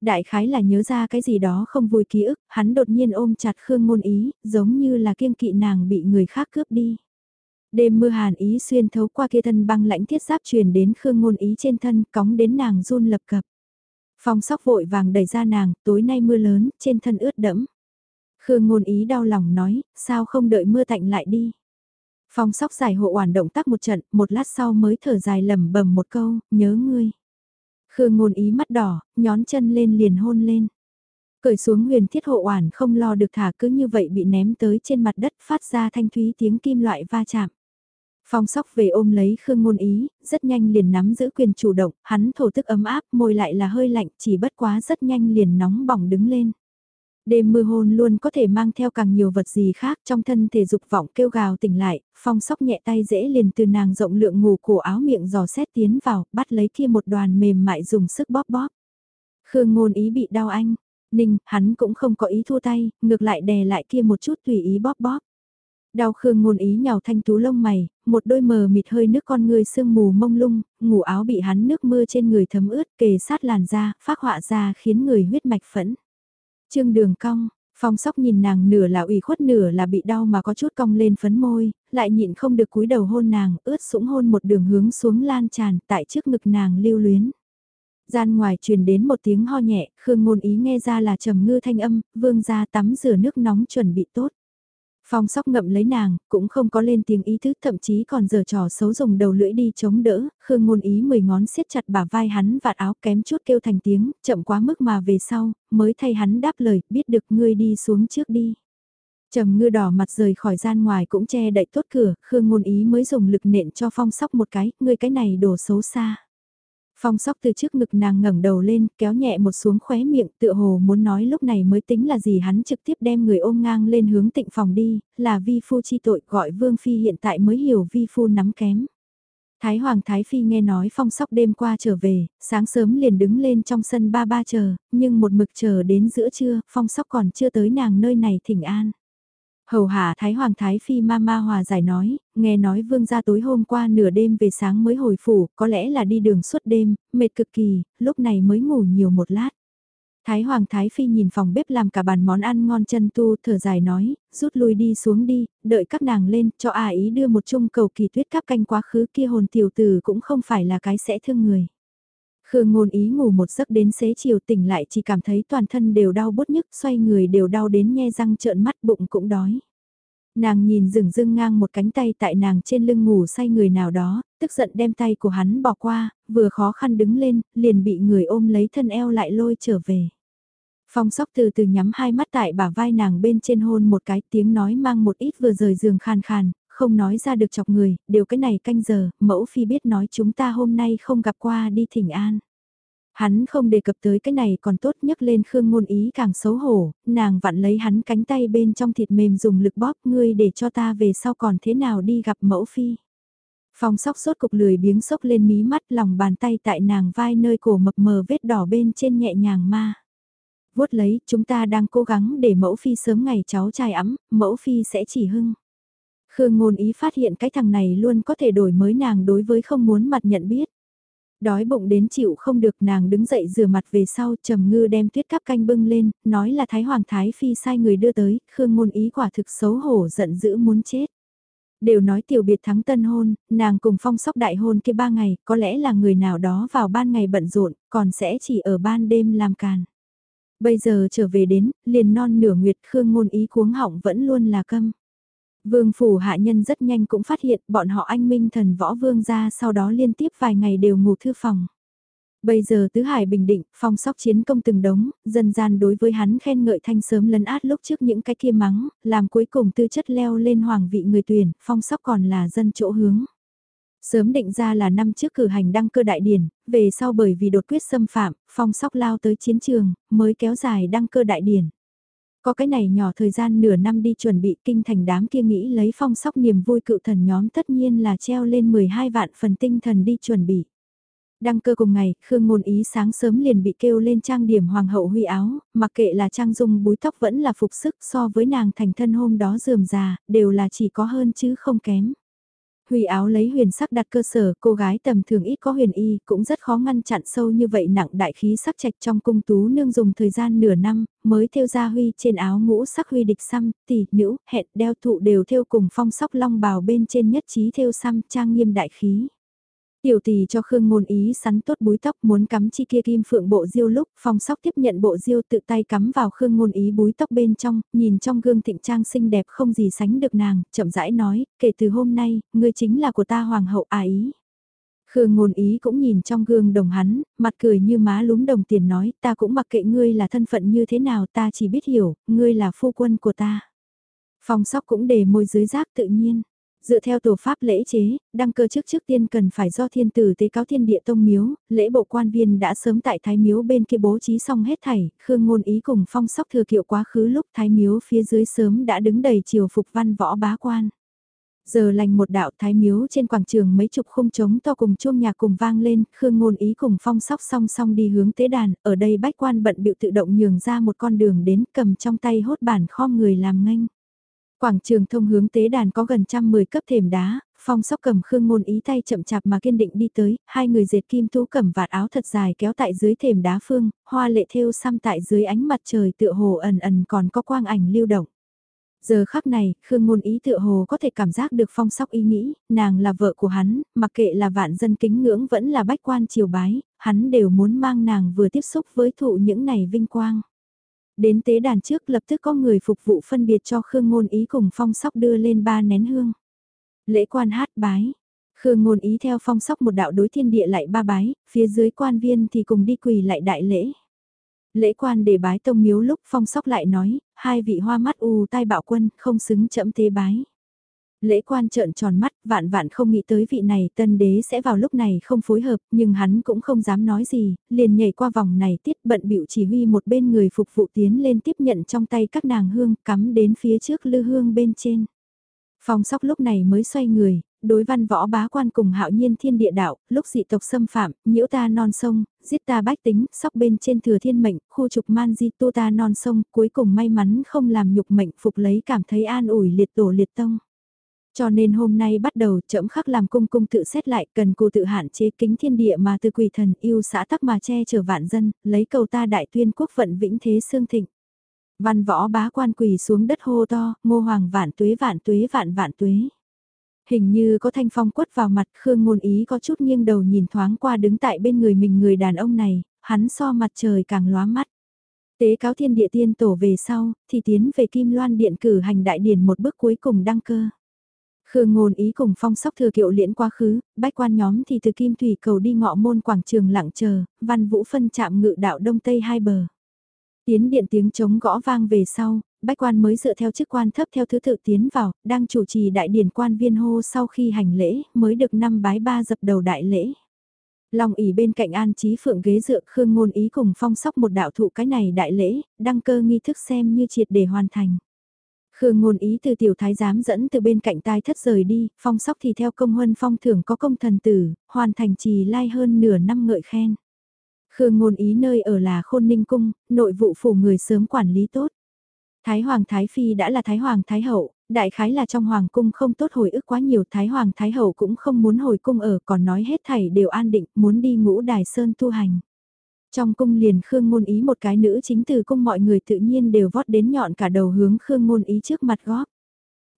Đại khái là nhớ ra cái gì đó không vui ký ức, hắn đột nhiên ôm chặt Khương Ngôn Ý, giống như là kiêng kỵ nàng bị người khác cướp đi. Đêm mưa hàn ý xuyên thấu qua kia thân băng lãnh thiết giáp truyền đến Khương Ngôn Ý trên thân, cóng đến nàng run lập cập. Phong sóc vội vàng đẩy ra nàng, tối nay mưa lớn, trên thân ướt đẫm. Khương Ngôn Ý đau lòng nói, sao không đợi mưa tạnh lại đi. Phong sóc giải hộ oản động tác một trận, một lát sau mới thở dài lầm bầm một câu, nhớ ngươi. Khương ngôn ý mắt đỏ, nhón chân lên liền hôn lên. Cởi xuống huyền thiết hộ oản không lo được thả cứ như vậy bị ném tới trên mặt đất phát ra thanh thúy tiếng kim loại va chạm. Phong sóc về ôm lấy Khương Ngôn Ý, rất nhanh liền nắm giữ quyền chủ động, hắn thổ tức ấm áp, môi lại là hơi lạnh, chỉ bất quá rất nhanh liền nóng bỏng đứng lên. Đêm mưa hôn luôn có thể mang theo càng nhiều vật gì khác trong thân thể dục vọng kêu gào tỉnh lại, phong sóc nhẹ tay dễ liền từ nàng rộng lượng ngủ cổ áo miệng giò xét tiến vào, bắt lấy kia một đoàn mềm mại dùng sức bóp bóp. Khương ngôn ý bị đau anh, ninh, hắn cũng không có ý thua tay, ngược lại đè lại kia một chút tùy ý bóp bóp. Đau khương ngôn ý nhào thanh tú lông mày, một đôi mờ mịt hơi nước con người sương mù mông lung, ngủ áo bị hắn nước mưa trên người thấm ướt kề sát làn da, phát họa ra khiến người huyết mạch phẫn. Trương đường cong, phong sóc nhìn nàng nửa là ủy khuất nửa là bị đau mà có chút cong lên phấn môi, lại nhịn không được cúi đầu hôn nàng, ướt sũng hôn một đường hướng xuống lan tràn tại trước ngực nàng lưu luyến. Gian ngoài truyền đến một tiếng ho nhẹ, Khương ngôn ý nghe ra là trầm ngư thanh âm, vương ra tắm rửa nước nóng chuẩn bị tốt. Phong sóc ngậm lấy nàng, cũng không có lên tiếng ý thức thậm chí còn giờ trò xấu dùng đầu lưỡi đi chống đỡ, Khương ngôn ý mười ngón siết chặt bả vai hắn vạt áo kém chút kêu thành tiếng, chậm quá mức mà về sau, mới thay hắn đáp lời, biết được ngươi đi xuống trước đi. Trầm ngư đỏ mặt rời khỏi gian ngoài cũng che đậy tốt cửa, Khương ngôn ý mới dùng lực nện cho phong sóc một cái, ngươi cái này đổ xấu xa. Phong sóc từ trước ngực nàng ngẩng đầu lên, kéo nhẹ một xuống khóe miệng, tựa hồ muốn nói lúc này mới tính là gì hắn trực tiếp đem người ôm ngang lên hướng tịnh phòng đi, là vi phu chi tội gọi vương phi hiện tại mới hiểu vi phu nắm kém. Thái Hoàng Thái Phi nghe nói phong sóc đêm qua trở về, sáng sớm liền đứng lên trong sân ba ba chờ, nhưng một mực chờ đến giữa trưa, phong sóc còn chưa tới nàng nơi này thỉnh an. Hầu hạ Thái Hoàng Thái Phi ma ma hòa giải nói, nghe nói vương gia tối hôm qua nửa đêm về sáng mới hồi phủ, có lẽ là đi đường suốt đêm, mệt cực kỳ, lúc này mới ngủ nhiều một lát. Thái Hoàng Thái Phi nhìn phòng bếp làm cả bàn món ăn ngon chân tu thở dài nói, rút lui đi xuống đi, đợi các nàng lên, cho à ý đưa một chung cầu kỳ tuyết cắp canh quá khứ kia hồn tiểu tử cũng không phải là cái sẽ thương người. Khương ngôn ý ngủ một giấc đến xế chiều tỉnh lại chỉ cảm thấy toàn thân đều đau bút nhức, xoay người đều đau đến nhe răng trợn mắt bụng cũng đói. Nàng nhìn rừng rưng ngang một cánh tay tại nàng trên lưng ngủ say người nào đó, tức giận đem tay của hắn bỏ qua, vừa khó khăn đứng lên, liền bị người ôm lấy thân eo lại lôi trở về. Phong sóc từ từ nhắm hai mắt tại bả vai nàng bên trên hôn một cái tiếng nói mang một ít vừa rời giường khàn khàn, không nói ra được chọc người, đều cái này canh giờ, mẫu phi biết nói chúng ta hôm nay không gặp qua đi thỉnh an. Hắn không đề cập tới cái này còn tốt nhất lên Khương ngôn ý càng xấu hổ, nàng vặn lấy hắn cánh tay bên trong thịt mềm dùng lực bóp ngươi để cho ta về sau còn thế nào đi gặp mẫu phi. Phong sóc sốt cục lười biếng sốc lên mí mắt lòng bàn tay tại nàng vai nơi cổ mập mờ vết đỏ bên trên nhẹ nhàng ma. Vuốt lấy, chúng ta đang cố gắng để mẫu phi sớm ngày cháu trai ấm, mẫu phi sẽ chỉ hưng. Khương ngôn ý phát hiện cái thằng này luôn có thể đổi mới nàng đối với không muốn mặt nhận biết. Đói bụng đến chịu không được nàng đứng dậy rửa mặt về sau trầm ngư đem tuyết cắp canh bưng lên, nói là Thái Hoàng Thái Phi sai người đưa tới, Khương ngôn ý quả thực xấu hổ giận dữ muốn chết. Đều nói tiểu biệt thắng tân hôn, nàng cùng phong sóc đại hôn kia ba ngày, có lẽ là người nào đó vào ban ngày bận rộn, còn sẽ chỉ ở ban đêm làm càn. Bây giờ trở về đến, liền non nửa nguyệt Khương ngôn ý cuống họng vẫn luôn là câm. Vương phủ hạ nhân rất nhanh cũng phát hiện bọn họ anh minh thần võ vương ra sau đó liên tiếp vài ngày đều ngủ thư phòng. Bây giờ Tứ Hải bình định, phong sóc chiến công từng đống, dân gian đối với hắn khen ngợi thanh sớm lấn át lúc trước những cái kia mắng, làm cuối cùng tư chất leo lên hoàng vị người tuyển, phong sóc còn là dân chỗ hướng. Sớm định ra là năm trước cử hành đăng cơ đại điển, về sau bởi vì đột quyết xâm phạm, phong sóc lao tới chiến trường, mới kéo dài đăng cơ đại điển. Có cái này nhỏ thời gian nửa năm đi chuẩn bị kinh thành đám kia nghĩ lấy phong sóc niềm vui cựu thần nhóm tất nhiên là treo lên 12 vạn phần tinh thần đi chuẩn bị. Đăng cơ cùng ngày, Khương Ngôn Ý sáng sớm liền bị kêu lên trang điểm hoàng hậu huy áo, mặc kệ là trang dung búi tóc vẫn là phục sức so với nàng thành thân hôm đó dườm già, đều là chỉ có hơn chứ không kém. Huy áo lấy huyền sắc đặt cơ sở, cô gái tầm thường ít có huyền y, cũng rất khó ngăn chặn sâu như vậy nặng đại khí sắc trạch trong cung tú nương dùng thời gian nửa năm, mới theo ra Huy trên áo ngũ sắc Huy địch xăm, tỷ, nữ, hẹn, đeo thụ đều theo cùng phong sóc long bào bên trên nhất trí theo xăm trang nghiêm đại khí. Tiểu tỷ cho Khương Ngôn Ý sắn tốt búi tóc muốn cắm chi kia kim phượng bộ diêu lúc phong sóc tiếp nhận bộ diêu tự tay cắm vào Khương Ngôn Ý búi tóc bên trong, nhìn trong gương thịnh trang xinh đẹp không gì sánh được nàng, chậm rãi nói, kể từ hôm nay, ngươi chính là của ta hoàng hậu à ý. Khương Ngôn Ý cũng nhìn trong gương đồng hắn, mặt cười như má lúm đồng tiền nói, ta cũng mặc kệ ngươi là thân phận như thế nào ta chỉ biết hiểu, ngươi là phu quân của ta. Phong sóc cũng để môi dưới giác tự nhiên. Dựa theo tổ pháp lễ chế, đăng cơ trước trước tiên cần phải do thiên tử tế cáo thiên địa tông miếu, lễ bộ quan viên đã sớm tại thái miếu bên kia bố trí xong hết thảy, khương ngôn ý cùng phong sóc thừa kiệu quá khứ lúc thái miếu phía dưới sớm đã đứng đầy triều phục văn võ bá quan. Giờ lành một đạo thái miếu trên quảng trường mấy chục khung trống to cùng chuông nhạc cùng vang lên, khương ngôn ý cùng phong sóc song song đi hướng tế đàn, ở đây bách quan bận biểu tự động nhường ra một con đường đến cầm trong tay hốt bản kho người làm nganh Quảng trường thông hướng tế đàn có gần trăm mười cấp thềm đá, phong sóc cầm khương ngôn ý tay chậm chạp mà kiên định đi tới, hai người dệt kim thú cầm vạt áo thật dài kéo tại dưới thềm đá phương, hoa lệ thêu xăm tại dưới ánh mặt trời tựa hồ ẩn ẩn còn có quang ảnh lưu động. Giờ khắc này, Khương Ngôn Ý tựa hồ có thể cảm giác được phong sóc ý nghĩ, nàng là vợ của hắn, mặc kệ là vạn dân kính ngưỡng vẫn là bách quan triều bái, hắn đều muốn mang nàng vừa tiếp xúc với thụ những này vinh quang. Đến tế đàn trước lập tức có người phục vụ phân biệt cho Khương Ngôn Ý cùng phong sóc đưa lên ba nén hương. Lễ quan hát bái. Khương Ngôn Ý theo phong sóc một đạo đối thiên địa lại ba bái, phía dưới quan viên thì cùng đi quỳ lại đại lễ. Lễ quan để bái tông miếu lúc phong sóc lại nói, hai vị hoa mắt u tai bạo quân không xứng chậm tế bái. Lễ quan trợn tròn mắt, vạn vạn không nghĩ tới vị này tân đế sẽ vào lúc này không phối hợp, nhưng hắn cũng không dám nói gì, liền nhảy qua vòng này tiết bận biểu chỉ huy một bên người phục vụ tiến lên tiếp nhận trong tay các nàng hương, cắm đến phía trước lư hương bên trên. Phong sóc lúc này mới xoay người, đối văn võ bá quan cùng hạo nhiên thiên địa đạo, lúc dị tộc xâm phạm, nhiễu ta non sông, giết ta bách tính, sóc bên trên thừa thiên mệnh, khu trục man di tu ta non sông, cuối cùng may mắn không làm nhục mệnh phục lấy cảm thấy an ủi liệt tổ liệt tông. Cho nên hôm nay bắt đầu chậm khắc làm cung cung tự xét lại cần cô tự hạn chế kính thiên địa mà từ quỷ thần yêu xã tắc mà che chở vạn dân, lấy cầu ta đại tuyên quốc vận vĩnh thế xương thịnh. Văn võ bá quan quỳ xuống đất hô to, ngô hoàng vạn tuế vạn tuế vạn vạn tuế. Hình như có thanh phong quất vào mặt Khương ngôn ý có chút nghiêng đầu nhìn thoáng qua đứng tại bên người mình người đàn ông này, hắn so mặt trời càng lóa mắt. Tế cáo thiên địa tiên tổ về sau, thì tiến về Kim Loan Điện cử hành đại điển một bước cuối cùng đăng cơ. Khương ngôn ý cùng phong sóc thừa kiệu liễn quá khứ, bách quan nhóm thì từ Kim Thủy cầu đi ngọ môn quảng trường lặng chờ, văn vũ phân chạm ngự đạo đông tây hai bờ. Tiến điện tiếng trống gõ vang về sau, bách quan mới dựa theo chức quan thấp theo thứ tự tiến vào, đang chủ trì đại điển quan viên hô sau khi hành lễ, mới được năm bái ba dập đầu đại lễ. Long ỉ bên cạnh an trí phượng ghế dựa khương ngôn ý cùng phong sóc một đạo thụ cái này đại lễ, đăng cơ nghi thức xem như triệt để hoàn thành. Khương ngôn ý từ tiểu thái giám dẫn từ bên cạnh tai thất rời đi, phong sóc thì theo công huân phong thưởng có công thần tử, hoàn thành trì lai hơn nửa năm ngợi khen. Khương ngôn ý nơi ở là khôn ninh cung, nội vụ phủ người sớm quản lý tốt. Thái Hoàng Thái Phi đã là Thái Hoàng Thái Hậu, đại khái là trong Hoàng cung không tốt hồi ức quá nhiều Thái Hoàng Thái Hậu cũng không muốn hồi cung ở còn nói hết thảy đều an định muốn đi ngũ đài sơn tu hành. Trong cung liền Khương Ngôn Ý một cái nữ chính từ cung mọi người tự nhiên đều vót đến nhọn cả đầu hướng Khương Ngôn Ý trước mặt góp.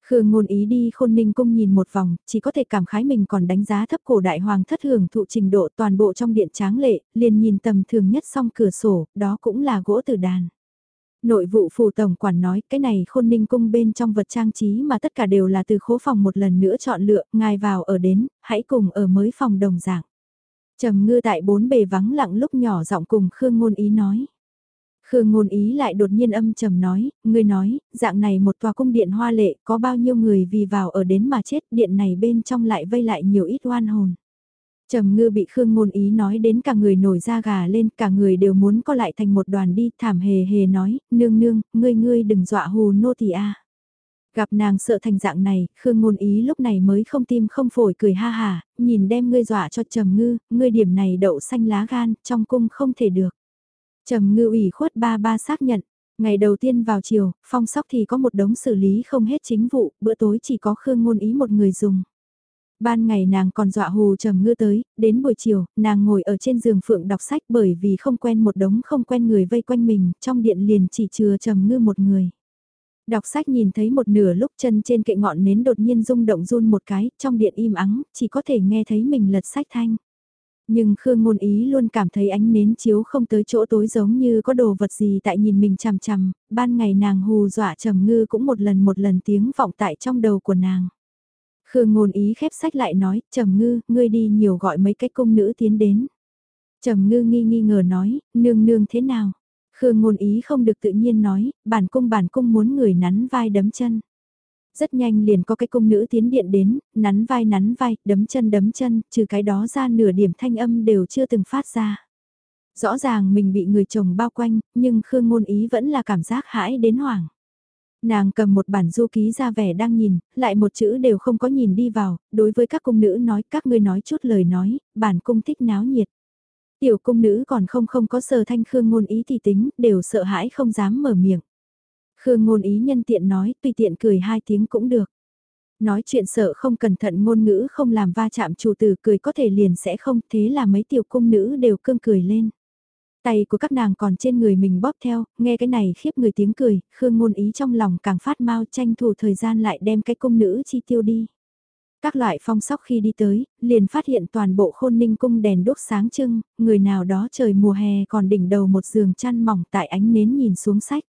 Khương Ngôn Ý đi khôn ninh cung nhìn một vòng, chỉ có thể cảm khái mình còn đánh giá thấp cổ đại hoàng thất hưởng thụ trình độ toàn bộ trong điện tráng lệ, liền nhìn tầm thường nhất song cửa sổ, đó cũng là gỗ tử đàn. Nội vụ phủ tổng quản nói cái này khôn ninh cung bên trong vật trang trí mà tất cả đều là từ khố phòng một lần nữa chọn lựa, ngài vào ở đến, hãy cùng ở mới phòng đồng dạng. Trầm ngư tại bốn bề vắng lặng lúc nhỏ giọng cùng Khương Ngôn Ý nói. Khương Ngôn Ý lại đột nhiên âm trầm nói, ngươi nói, dạng này một tòa cung điện hoa lệ, có bao nhiêu người vì vào ở đến mà chết, điện này bên trong lại vây lại nhiều ít oan hồn. Trầm ngư bị Khương Ngôn Ý nói đến cả người nổi da gà lên, cả người đều muốn co lại thành một đoàn đi, thảm hề hề nói, nương nương, ngươi ngươi đừng dọa hù nô tỳ a. Gặp nàng sợ thành dạng này, Khương Ngôn Ý lúc này mới không tim không phổi cười ha hà, nhìn đem ngươi dọa cho Trầm Ngư, ngươi điểm này đậu xanh lá gan, trong cung không thể được. Trầm Ngư ủy khuất ba ba xác nhận, ngày đầu tiên vào chiều, phong sóc thì có một đống xử lý không hết chính vụ, bữa tối chỉ có Khương Ngôn Ý một người dùng. Ban ngày nàng còn dọa hù trầm ngư tới, đến buổi chiều, nàng ngồi ở trên giường phượng đọc sách bởi vì không quen một đống không quen người vây quanh mình, trong điện liền chỉ chừa trầm ngư một người. Đọc sách nhìn thấy một nửa lúc chân trên kệ ngọn nến đột nhiên rung động run một cái, trong điện im ắng, chỉ có thể nghe thấy mình lật sách thanh. Nhưng Khương Ngôn Ý luôn cảm thấy ánh nến chiếu không tới chỗ tối giống như có đồ vật gì tại nhìn mình chằm chằm, ban ngày nàng hù dọa trầm ngư cũng một lần một lần tiếng vọng tại trong đầu của nàng. Khương Ngôn Ý khép sách lại nói, trầm ngư, ngươi đi nhiều gọi mấy cái công nữ tiến đến. Trầm ngư nghi nghi ngờ nói, nương nương thế nào? Khương Ngôn Ý không được tự nhiên nói, bản cung bản cung muốn người nắn vai đấm chân. Rất nhanh liền có cái cung nữ tiến điện đến, nắn vai nắn vai, đấm chân đấm chân, trừ cái đó ra nửa điểm thanh âm đều chưa từng phát ra. Rõ ràng mình bị người chồng bao quanh, nhưng Khương Ngôn Ý vẫn là cảm giác hãi đến hoảng. Nàng cầm một bản du ký ra vẻ đang nhìn, lại một chữ đều không có nhìn đi vào, đối với các cung nữ nói các ngươi nói chút lời nói, bản cung thích náo nhiệt. Tiểu cung nữ còn không không có sờ thanh Khương Ngôn Ý thì tính, đều sợ hãi không dám mở miệng. Khương ngôn ý nhân tiện nói, tùy tiện cười hai tiếng cũng được. Nói chuyện sợ không cẩn thận ngôn ngữ không làm va chạm chủ tử cười có thể liền sẽ không, thế là mấy tiểu cung nữ đều cương cười lên. Tay của các nàng còn trên người mình bóp theo, nghe cái này khiếp người tiếng cười, Khương ngôn ý trong lòng càng phát mau tranh thủ thời gian lại đem cái cung nữ chi tiêu đi. Các loại phong sóc khi đi tới, liền phát hiện toàn bộ khôn ninh cung đèn đốt sáng trưng, người nào đó trời mùa hè còn đỉnh đầu một giường chăn mỏng tại ánh nến nhìn xuống sách.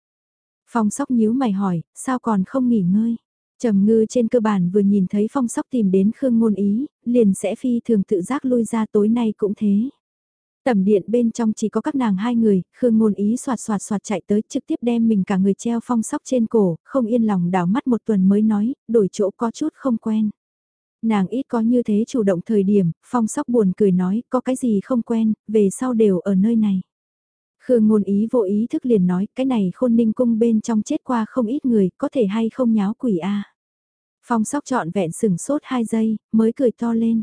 Phong sóc nhíu mày hỏi, sao còn không nghỉ ngơi? Trầm ngư trên cơ bản vừa nhìn thấy phong sóc tìm đến Khương Ngôn Ý, liền sẽ phi thường tự giác lui ra tối nay cũng thế. Tầm điện bên trong chỉ có các nàng hai người, Khương Ngôn Ý soạt soạt soạt chạy tới trực tiếp đem mình cả người treo phong sóc trên cổ, không yên lòng đảo mắt một tuần mới nói, đổi chỗ có chút không quen. Nàng ít có như thế chủ động thời điểm, phong sóc buồn cười nói, có cái gì không quen, về sau đều ở nơi này. Khương ngôn ý vô ý thức liền nói, cái này khôn ninh cung bên trong chết qua không ít người, có thể hay không nháo quỷ a Phong sóc trọn vẹn sừng sốt hai giây, mới cười to lên.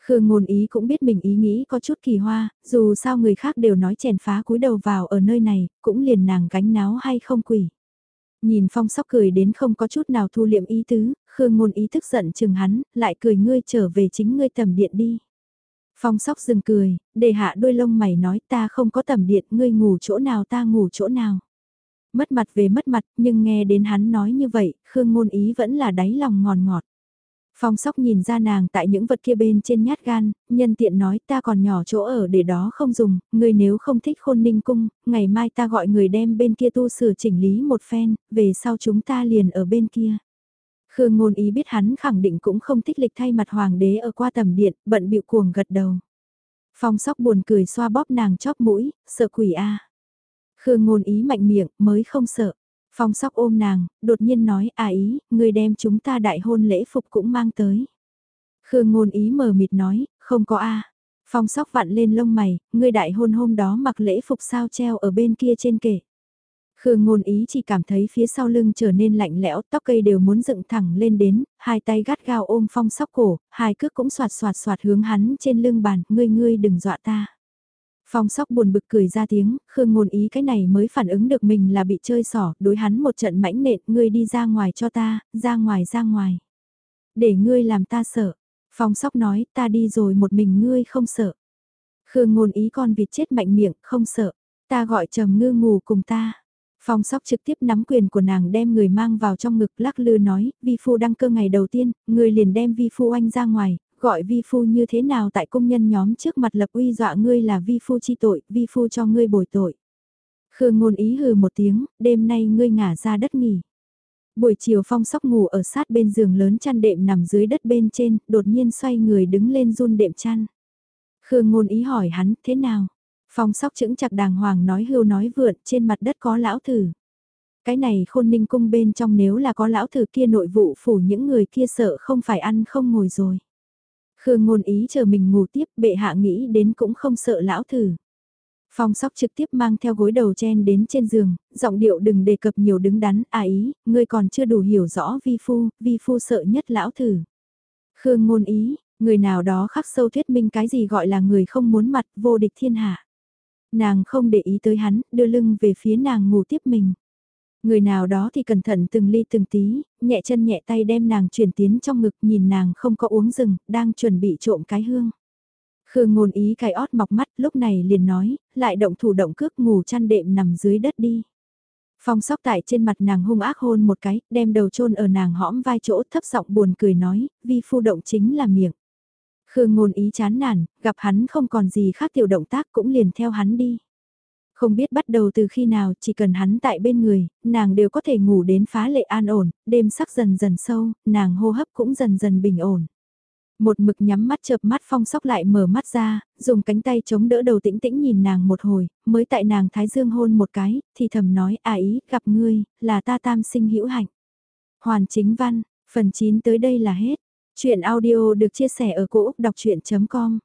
Khương ngôn ý cũng biết mình ý nghĩ có chút kỳ hoa, dù sao người khác đều nói chèn phá cúi đầu vào ở nơi này, cũng liền nàng gánh náo hay không quỷ. Nhìn phong sóc cười đến không có chút nào thu liệm ý tứ, Khương ngôn ý thức giận chừng hắn, lại cười ngươi trở về chính ngươi tầm điện đi. Phong sóc dừng cười, để hạ đôi lông mày nói ta không có tầm điện, ngươi ngủ chỗ nào ta ngủ chỗ nào. Mất mặt về mất mặt, nhưng nghe đến hắn nói như vậy, Khương ngôn ý vẫn là đáy lòng ngòn ngọt. Phong sóc nhìn ra nàng tại những vật kia bên trên nhát gan, nhân tiện nói ta còn nhỏ chỗ ở để đó không dùng, người nếu không thích khôn ninh cung, ngày mai ta gọi người đem bên kia tu sửa chỉnh lý một phen, về sau chúng ta liền ở bên kia. Khương ngôn ý biết hắn khẳng định cũng không thích lịch thay mặt hoàng đế ở qua tầm điện, bận bịu cuồng gật đầu. Phong sóc buồn cười xoa bóp nàng chóp mũi, sợ quỷ a. Khương ngôn ý mạnh miệng, mới không sợ. Phong sóc ôm nàng, đột nhiên nói, à ý, người đem chúng ta đại hôn lễ phục cũng mang tới. Khương ngôn ý mờ mịt nói, không có a. Phong sóc vặn lên lông mày, người đại hôn hôm đó mặc lễ phục sao treo ở bên kia trên kệ. Khương ngôn ý chỉ cảm thấy phía sau lưng trở nên lạnh lẽo, tóc cây đều muốn dựng thẳng lên đến, hai tay gắt gao ôm phong sóc cổ, hai cước cũng soạt soạt soạt hướng hắn trên lưng bàn, ngươi ngươi đừng dọa ta. Phong sóc buồn bực cười ra tiếng, Khương ngôn ý cái này mới phản ứng được mình là bị chơi xỏ, đối hắn một trận mãnh nện, ngươi đi ra ngoài cho ta, ra ngoài ra ngoài. Để ngươi làm ta sợ. Phong sóc nói, ta đi rồi một mình ngươi không sợ. Khương ngôn ý con vịt chết mạnh miệng, không sợ. Ta gọi trầm ngư ngủ cùng ta. Phong sóc trực tiếp nắm quyền của nàng đem người mang vào trong ngực lắc lư nói, vi phu đăng cơ ngày đầu tiên, người liền đem vi phu anh ra ngoài, gọi vi phu như thế nào tại công nhân nhóm trước mặt lập uy dọa ngươi là vi phu chi tội, vi phu cho ngươi bồi tội. Khương ngôn ý hừ một tiếng, đêm nay ngươi ngả ra đất nghỉ. Buổi chiều phong sóc ngủ ở sát bên giường lớn chăn đệm nằm dưới đất bên trên, đột nhiên xoay người đứng lên run đệm chăn. Khương ngôn ý hỏi hắn, thế nào? Phong sóc chững chặt đàng hoàng nói hưu nói vượn trên mặt đất có lão thử. Cái này khôn ninh cung bên trong nếu là có lão thử kia nội vụ phủ những người kia sợ không phải ăn không ngồi rồi. Khương ngôn ý chờ mình ngủ tiếp bệ hạ nghĩ đến cũng không sợ lão thử. Phong sóc trực tiếp mang theo gối đầu chen đến trên giường, giọng điệu đừng đề cập nhiều đứng đắn, à ý, ngươi còn chưa đủ hiểu rõ vi phu, vi phu sợ nhất lão thử. Khương ngôn ý, người nào đó khắc sâu thuyết minh cái gì gọi là người không muốn mặt vô địch thiên hạ. Nàng không để ý tới hắn, đưa lưng về phía nàng ngủ tiếp mình. Người nào đó thì cẩn thận từng ly từng tí, nhẹ chân nhẹ tay đem nàng chuyển tiến trong ngực nhìn nàng không có uống rừng, đang chuẩn bị trộm cái hương. Khương ngôn ý cái ót mọc mắt lúc này liền nói, lại động thủ động cước ngủ chăn đệm nằm dưới đất đi. Phong sóc tại trên mặt nàng hung ác hôn một cái, đem đầu chôn ở nàng hõm vai chỗ thấp giọng buồn cười nói, vi phu động chính là miệng. Khương ngôn ý chán nản, gặp hắn không còn gì khác tiểu động tác cũng liền theo hắn đi. Không biết bắt đầu từ khi nào chỉ cần hắn tại bên người, nàng đều có thể ngủ đến phá lệ an ổn, đêm sắc dần dần sâu, nàng hô hấp cũng dần dần bình ổn. Một mực nhắm mắt chợp mắt phong sóc lại mở mắt ra, dùng cánh tay chống đỡ đầu tĩnh tĩnh nhìn nàng một hồi, mới tại nàng thái dương hôn một cái, thì thầm nói à ý, gặp ngươi, là ta tam sinh hữu hạnh. Hoàn chính văn, phần 9 tới đây là hết. Chuyện audio được chia sẻ ở cỗ đọc chuyện.com